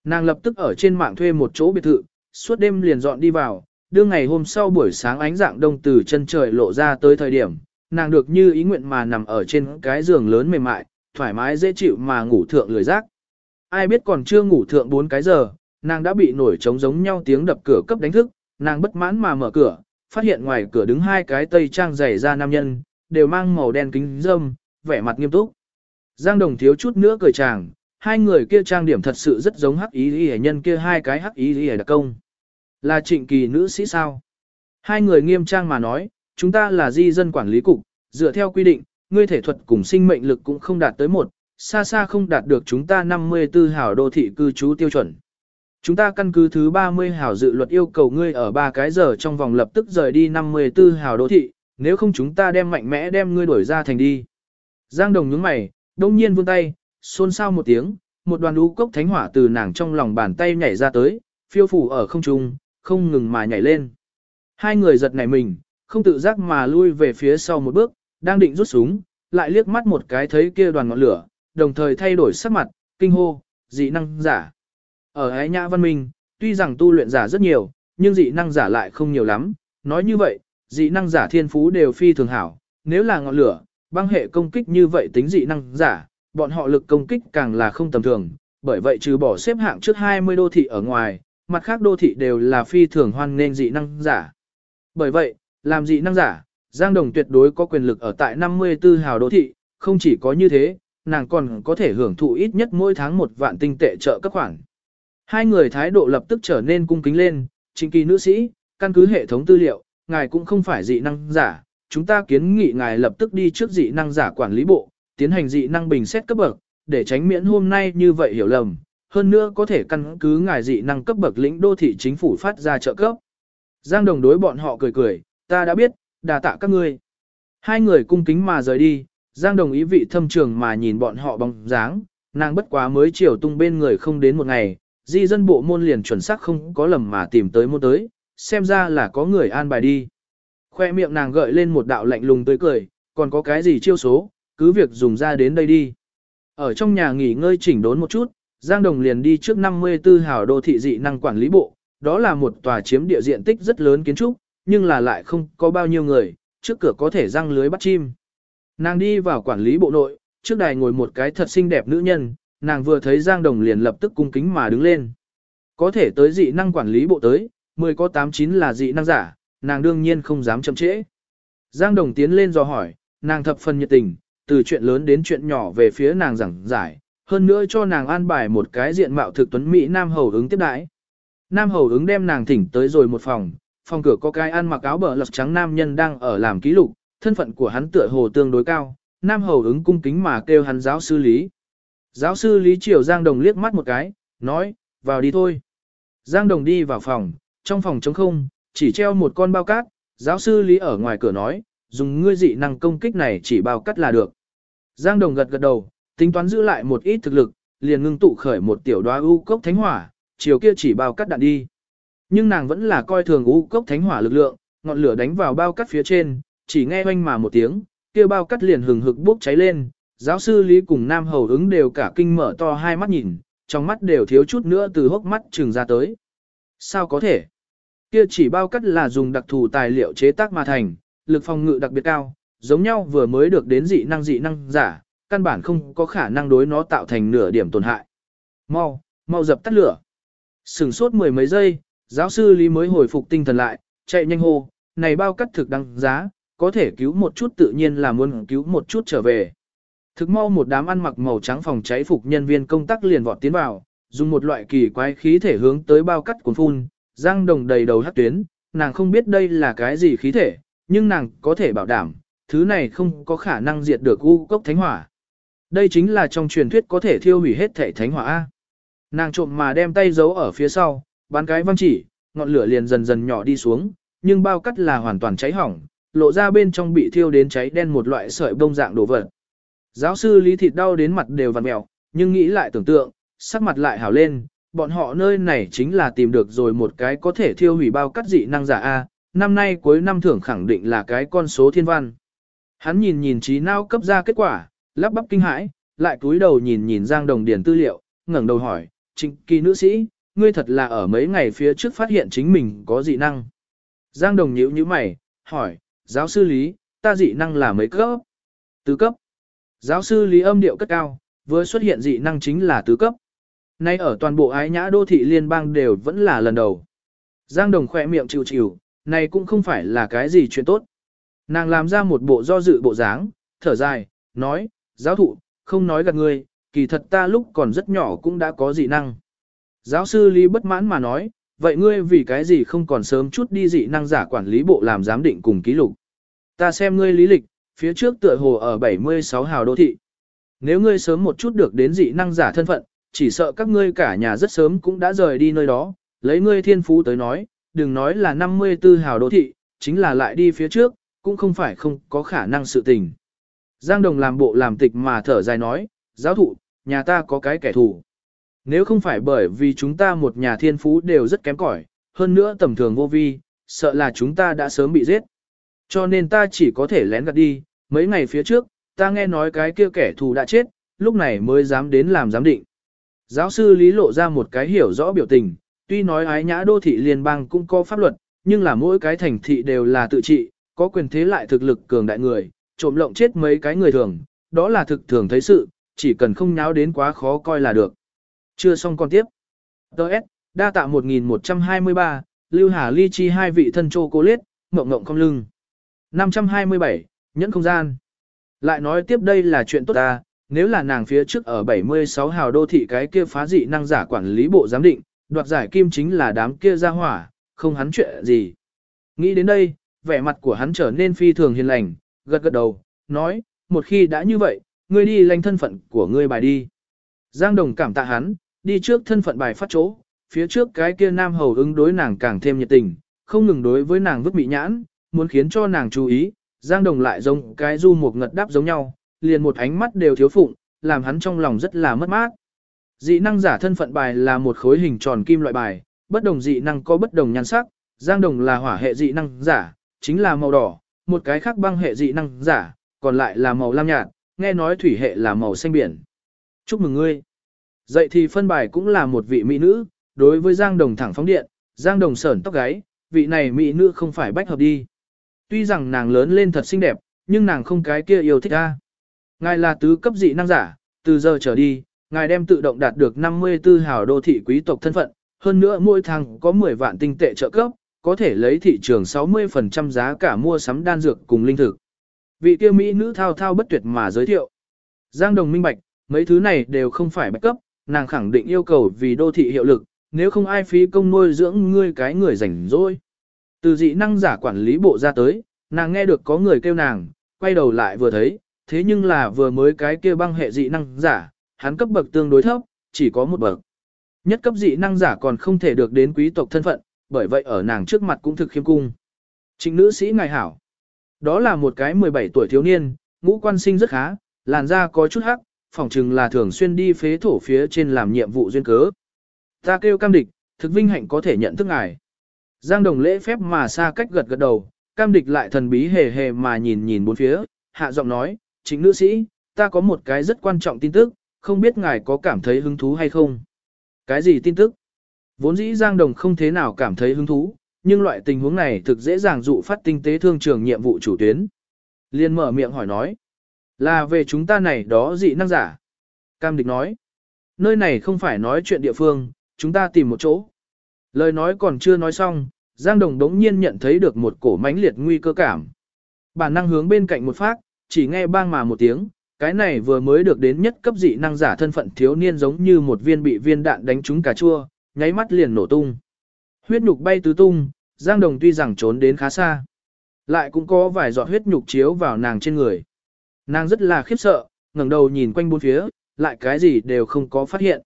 Nàng lập tức ở trên mạng thuê một chỗ biệt thự, suốt đêm liền dọn đi vào, đưa ngày hôm sau buổi sáng ánh dạng đông từ chân trời lộ ra tới thời điểm, nàng được như ý nguyện mà nằm ở trên cái giường lớn mềm mại, thoải mái dễ chịu mà ngủ thượng lười giác. Ai biết còn chưa ngủ thượng 4 cái giờ, nàng đã bị nổi trống giống nhau tiếng đập cửa cấp đánh thức, nàng bất mãn mà mở cửa, phát hiện ngoài cửa đứng hai cái tây trang dày ra nam nhân, đều mang màu đen kính dâm, vẻ mặt nghiêm túc. Giang Đồng thiếu chút nữa cười chàng, hai người kia trang điểm thật sự rất giống hắc ý y nhân kia hai cái hắc ý y đặc công. Là trịnh kỳ nữ sĩ sao? Hai người nghiêm trang mà nói, chúng ta là di dân quản lý cục, dựa theo quy định, ngươi thể thuật cùng sinh mệnh lực cũng không đạt tới một, xa xa không đạt được chúng ta 54 hảo đô thị cư trú tiêu chuẩn. Chúng ta căn cứ thứ 30 hảo dự luật yêu cầu ngươi ở 3 cái giờ trong vòng lập tức rời đi 54 hảo đô thị, nếu không chúng ta đem mạnh mẽ đem ngươi đuổi ra thành đi. Giang Đồng nhướng mày, đông nhiên vươn tay, xôn xao một tiếng, một đoàn đú cốc thánh hỏa từ nàng trong lòng bàn tay nhảy ra tới, phiêu phủ ở không trung, không ngừng mà nhảy lên. Hai người giật nảy mình, không tự giác mà lui về phía sau một bước, đang định rút súng, lại liếc mắt một cái thấy kia đoàn ngọn lửa, đồng thời thay đổi sắc mặt, kinh hô, dị năng giả. Ở ái nhã văn minh, tuy rằng tu luyện giả rất nhiều, nhưng dị năng giả lại không nhiều lắm, nói như vậy, dị năng giả thiên phú đều phi thường hảo, nếu là ngọn lửa, băng hệ công kích như vậy tính dị năng giả, bọn họ lực công kích càng là không tầm thường, bởi vậy trừ bỏ xếp hạng trước 20 đô thị ở ngoài, mặt khác đô thị đều là phi thường hoan nên dị năng giả. Bởi vậy, làm dị năng giả, Giang Đồng tuyệt đối có quyền lực ở tại 54 hào đô thị, không chỉ có như thế, nàng còn có thể hưởng thụ ít nhất mỗi tháng một vạn tinh tệ trợ cấp khoản. Hai người thái độ lập tức trở nên cung kính lên, chính kỳ nữ sĩ, căn cứ hệ thống tư liệu, ngài cũng không phải dị năng giả, chúng ta kiến nghị ngài lập tức đi trước dị năng giả quản lý bộ, tiến hành dị năng bình xét cấp bậc, để tránh miễn hôm nay như vậy hiểu lầm, hơn nữa có thể căn cứ ngài dị năng cấp bậc lĩnh đô thị chính phủ phát ra trợ cấp. Giang đồng đối bọn họ cười cười, ta đã biết, đà tạ các ngươi. Hai người cung kính mà rời đi, Giang đồng ý vị thâm trường mà nhìn bọn họ bóng dáng, nàng bất quá mới chiều tung bên người không đến một ngày, di dân bộ môn liền chuẩn xác không có lầm mà tìm tới môn tới, xem ra là có người an bài đi. Khoe miệng nàng gợi lên một đạo lạnh lùng tới cười, còn có cái gì chiêu số, cứ việc dùng ra đến đây đi. Ở trong nhà nghỉ ngơi chỉnh đốn một chút, Giang Đồng liền đi trước 54 hào đô thị dị năng quản lý bộ, đó là một tòa chiếm địa diện tích rất lớn kiến trúc, nhưng là lại không có bao nhiêu người, trước cửa có thể răng lưới bắt chim. Nàng đi vào quản lý bộ nội, trước đài ngồi một cái thật xinh đẹp nữ nhân, nàng vừa thấy Giang Đồng liền lập tức cung kính mà đứng lên. Có thể tới dị năng quản lý bộ tới, 10 có 89 là dị năng giả, nàng đương nhiên không dám chậm trễ. Giang Đồng tiến lên dò hỏi, nàng thập phần nhiệt tình, từ chuyện lớn đến chuyện nhỏ về phía nàng giảng giải, hơn nữa cho nàng an bài một cái diện mạo thực tuấn Mỹ Nam Hầu ứng tiếp đãi. Nam Hầu ứng đem nàng thỉnh tới rồi một phòng, phòng cửa có cái ăn mặc áo bờ lật trắng nam nhân đang ở làm ký lục, thân phận của hắn tựa hồ tương đối cao, Nam Hầu ứng cung kính mà kêu hắn giáo sư Lý. Giáo sư Lý Triều Giang Đồng liếc mắt một cái, nói, vào đi thôi. Giang Đồng đi vào phòng, trong phòng trống không, chỉ treo một con bao cát, giáo sư Lý ở ngoài cửa nói, dùng ngươi dị năng công kích này chỉ bao cắt là được. Giang Đồng gật gật đầu, tính toán giữ lại một ít thực lực, liền ngưng tụ khởi một tiểu đoá u cốc thánh hỏa, chiều kia chỉ bao cắt đạn đi. Nhưng nàng vẫn là coi thường u cốc thánh hỏa lực lượng, ngọn lửa đánh vào bao cắt phía trên, chỉ nghe oanh mà một tiếng, kia bao cắt liền hừng hực bốc cháy lên, giáo sư Lý cùng Nam Hầu ứng đều cả kinh mở to hai mắt nhìn, trong mắt đều thiếu chút nữa từ hốc mắt trừng ra tới. Sao có thể? Kia chỉ bao cắt là dùng đặc thù tài liệu chế tác mà thành, lực phòng ngự đặc biệt cao, giống nhau vừa mới được đến dị năng dị năng giả, căn bản không có khả năng đối nó tạo thành nửa điểm tổn hại. Mau, mau dập tắt lửa. Sừng sốt mười mấy giây, giáo sư Lý mới hồi phục tinh thần lại, chạy nhanh hô, này bao cắt thực đăng giá, có thể cứu một chút tự nhiên là muốn cứu một chút trở về. Thực mau một đám ăn mặc màu trắng phòng cháy phục nhân viên công tác liền vọt tiến vào, dùng một loại kỳ quái khí thể hướng tới bao cắt cuốn phun, răng đồng đầy đầu hắc tuyến, nàng không biết đây là cái gì khí thể, nhưng nàng có thể bảo đảm, thứ này không có khả năng diệt được u cốc thánh hỏa. Đây chính là trong truyền thuyết có thể thiêu hủy hết thể thánh hỏa A. Nàng trộm mà đem tay giấu ở phía sau, bán cái văng chỉ, ngọn lửa liền dần dần nhỏ đi xuống, nhưng bao cắt là hoàn toàn cháy hỏng, lộ ra bên trong bị thiêu đến cháy đen một loại sợi bông dạng đồ vật. Giáo sư Lý Thịt đau đến mặt đều vằn mèo, nhưng nghĩ lại tưởng tượng, sắc mặt lại hảo lên, bọn họ nơi này chính là tìm được rồi một cái có thể thiêu hủy bao cắt dị năng giả A, năm nay cuối năm thưởng khẳng định là cái con số thiên văn. Hắn nhìn nhìn trí não cấp ra kết quả, lắp bắp kinh hãi, lại cúi đầu nhìn nhìn Giang Đồng Điền tư liệu, ngẩng đầu hỏi, trịnh kỳ nữ sĩ, ngươi thật là ở mấy ngày phía trước phát hiện chính mình có dị năng. Giang Đồng nhíu như mày, hỏi, giáo sư Lý, ta dị năng là mấy cấp? Tứ cấp. Giáo sư Lý âm điệu cất cao, vừa xuất hiện dị năng chính là tứ cấp. Nay ở toàn bộ ái nhã đô thị liên bang đều vẫn là lần đầu. Giang Đồng khỏe miệng chịu chịu, này cũng không phải là cái gì chuyện tốt. Nàng làm ra một bộ do dự bộ dáng, thở dài, nói, giáo thụ, không nói gạt ngươi, kỳ thật ta lúc còn rất nhỏ cũng đã có dị năng. Giáo sư Lý bất mãn mà nói, vậy ngươi vì cái gì không còn sớm chút đi dị năng giả quản lý bộ làm giám định cùng ký lục. Ta xem ngươi lý lịch, phía trước tựa hồ ở 76 hào đô thị. Nếu ngươi sớm một chút được đến dị năng giả thân phận, chỉ sợ các ngươi cả nhà rất sớm cũng đã rời đi nơi đó, lấy ngươi thiên phú tới nói, đừng nói là 54 hào đô thị, chính là lại đi phía trước, cũng không phải không có khả năng sự tình. Giang Đồng làm bộ làm tịch mà thở dài nói, giáo thụ, nhà ta có cái kẻ thù. Nếu không phải bởi vì chúng ta một nhà thiên phú đều rất kém cỏi, hơn nữa tầm thường vô vi, sợ là chúng ta đã sớm bị giết. Cho nên ta chỉ có thể lén gạt đi, mấy ngày phía trước, ta nghe nói cái kia kẻ thù đã chết, lúc này mới dám đến làm giám định. Giáo sư Lý lộ ra một cái hiểu rõ biểu tình, tuy nói ái nhã đô thị liên bang cũng có pháp luật, nhưng là mỗi cái thành thị đều là tự trị, có quyền thế lại thực lực cường đại người, trộm lộng chết mấy cái người thường, đó là thực thường thấy sự, chỉ cần không nháo đến quá khó coi là được. Chưa xong con tiếp. Đợt, đa tạ 1123, Lưu Hà Ly Chi hai vị thân chô cô liết, mộng mộng không lưng. 527, nhẫn không gian. Lại nói tiếp đây là chuyện tốt ta, nếu là nàng phía trước ở 76 hào đô thị cái kia phá dị năng giả quản lý bộ giám định, đoạt giải kim chính là đám kia ra hỏa, không hắn chuyện gì. Nghĩ đến đây, vẻ mặt của hắn trở nên phi thường hiền lành, gật gật đầu, nói, một khi đã như vậy, ngươi đi lãnh thân phận của ngươi bài đi. Giang Đồng cảm tạ hắn, đi trước thân phận bài phát chỗ, phía trước cái kia nam hầu ứng đối nàng càng thêm nhiệt tình, không ngừng đối với nàng vứt bị nhãn, muốn khiến cho nàng chú ý, Giang Đồng lại giống cái du một ngật đáp giống nhau, liền một ánh mắt đều thiếu phụng, làm hắn trong lòng rất là mất mát. Dị năng giả thân phận bài là một khối hình tròn kim loại bài, bất đồng dị năng có bất đồng nhan sắc, Giang Đồng là hỏa hệ dị năng giả, chính là màu đỏ, một cái khác băng hệ dị năng giả, còn lại là màu lam nhạt, nghe nói thủy hệ là màu xanh biển. Chúc mừng ngươi. Dậy thì phân bài cũng là một vị mỹ nữ, đối với Giang Đồng thẳng phóng điện, Giang Đồng sởn tóc gáy, vị này mỹ nữ không phải bách hợp đi. Tuy rằng nàng lớn lên thật xinh đẹp, nhưng nàng không cái kia yêu thích a. Ngài là tứ cấp dị năng giả, từ giờ trở đi, ngài đem tự động đạt được 54 hào đô thị quý tộc thân phận, hơn nữa mỗi tháng có 10 vạn tinh tệ trợ cấp, có thể lấy thị trường 60% giá cả mua sắm đan dược cùng linh thực. Vị kia mỹ nữ thao thao bất tuyệt mà giới thiệu. Giang Đồng minh bạch, mấy thứ này đều không phải bạch cấp, nàng khẳng định yêu cầu vì đô thị hiệu lực, nếu không ai phí công nuôi dưỡng ngươi cái người rảnh rỗi. Từ dị năng giả quản lý bộ ra tới, nàng nghe được có người kêu nàng, quay đầu lại vừa thấy, thế nhưng là vừa mới cái kia băng hệ dị năng giả, hắn cấp bậc tương đối thấp, chỉ có một bậc. Nhất cấp dị năng giả còn không thể được đến quý tộc thân phận, bởi vậy ở nàng trước mặt cũng thực khiêm cung. Trịnh nữ sĩ ngài hảo. Đó là một cái 17 tuổi thiếu niên, ngũ quan sinh rất khá, làn da có chút hắc, phỏng chừng là thường xuyên đi phế thổ phía trên làm nhiệm vụ duyên cớ. Ta kêu cam địch, thực vinh hạnh có thể nhận thức ngài. Giang đồng lễ phép mà xa cách gật gật đầu, cam địch lại thần bí hề hề mà nhìn nhìn bốn phía, hạ giọng nói, chính nữ sĩ, ta có một cái rất quan trọng tin tức, không biết ngài có cảm thấy hứng thú hay không. Cái gì tin tức? Vốn dĩ Giang Đồng không thế nào cảm thấy hứng thú, nhưng loại tình huống này thực dễ dàng dụ phát tinh tế thương trường nhiệm vụ chủ tuyến. Liên mở miệng hỏi nói, là về chúng ta này đó dị năng giả. Cam địch nói, nơi này không phải nói chuyện địa phương, chúng ta tìm một chỗ. Lời nói còn chưa nói xong, Giang Đồng đống nhiên nhận thấy được một cổ mãnh liệt nguy cơ cảm. Bản năng hướng bên cạnh một phát, chỉ nghe bang mà một tiếng, cái này vừa mới được đến nhất cấp dị năng giả thân phận thiếu niên giống như một viên bị viên đạn đánh trúng cà chua, nháy mắt liền nổ tung. Huyết nhục bay tứ tung, Giang Đồng tuy rằng trốn đến khá xa, lại cũng có vài giọt huyết nhục chiếu vào nàng trên người. Nàng rất là khiếp sợ, ngẩng đầu nhìn quanh bốn phía, lại cái gì đều không có phát hiện.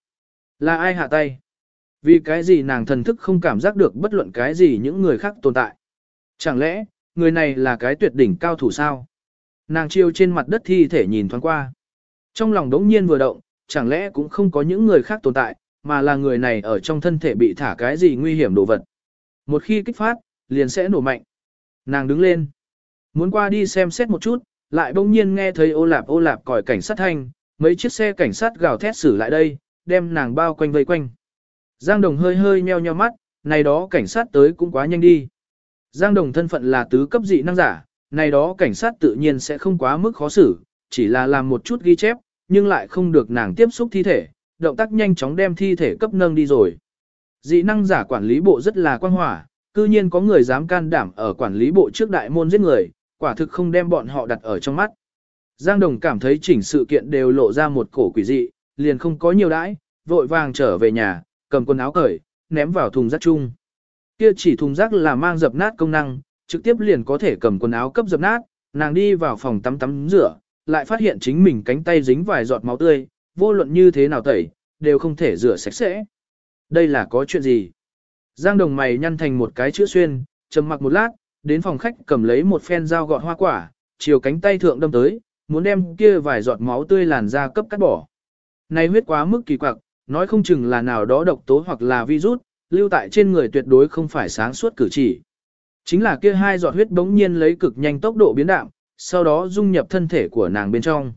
Là ai hạ tay? Vì cái gì nàng thần thức không cảm giác được bất luận cái gì những người khác tồn tại? Chẳng lẽ, người này là cái tuyệt đỉnh cao thủ sao? Nàng chiêu trên mặt đất thi thể nhìn thoáng qua. Trong lòng đống nhiên vừa động, chẳng lẽ cũng không có những người khác tồn tại, mà là người này ở trong thân thể bị thả cái gì nguy hiểm đồ vật. Một khi kích phát, liền sẽ nổ mạnh. Nàng đứng lên. Muốn qua đi xem xét một chút, lại bỗng nhiên nghe thấy ô lạp ô lạp còi cảnh sát thanh, mấy chiếc xe cảnh sát gào thét xử lại đây, đem nàng bao quanh vây quanh. Giang Đồng hơi hơi nheo nheo mắt, này đó cảnh sát tới cũng quá nhanh đi. Giang Đồng thân phận là tứ cấp dị năng giả, này đó cảnh sát tự nhiên sẽ không quá mức khó xử, chỉ là làm một chút ghi chép, nhưng lại không được nàng tiếp xúc thi thể, động tác nhanh chóng đem thi thể cấp nâng đi rồi. Dị năng giả quản lý bộ rất là quan hỏa, cư nhiên có người dám can đảm ở quản lý bộ trước đại môn giết người, quả thực không đem bọn họ đặt ở trong mắt. Giang Đồng cảm thấy chỉnh sự kiện đều lộ ra một cổ quỷ dị, liền không có nhiều đãi, vội vàng trở về nhà, cầm quần áo cởi, ném vào thùng rác chung. Kia chỉ thùng rác là mang dập nát công năng, trực tiếp liền có thể cầm quần áo cấp dập nát, nàng đi vào phòng tắm tắm rửa, lại phát hiện chính mình cánh tay dính vài giọt máu tươi, vô luận như thế nào tẩy, đều không thể rửa sạch sẽ. Đây là có chuyện gì? Giang đồng mày nhăn thành một cái chữ xuyên, trầm mặc một lát, đến phòng khách cầm lấy một phen dao gọt hoa quả, chiều cánh tay thượng đâm tới, muốn đem kia vài giọt máu tươi làn ra cấp cắt bỏ. Này huyết quá mức kỳ quặc, nói không chừng là nào đó độc tố hoặc là virus, lưu tại trên người tuyệt đối không phải sáng suốt cử chỉ. Chính là kia hai giọt huyết bỗng nhiên lấy cực nhanh tốc độ biến đạm, sau đó dung nhập thân thể của nàng bên trong.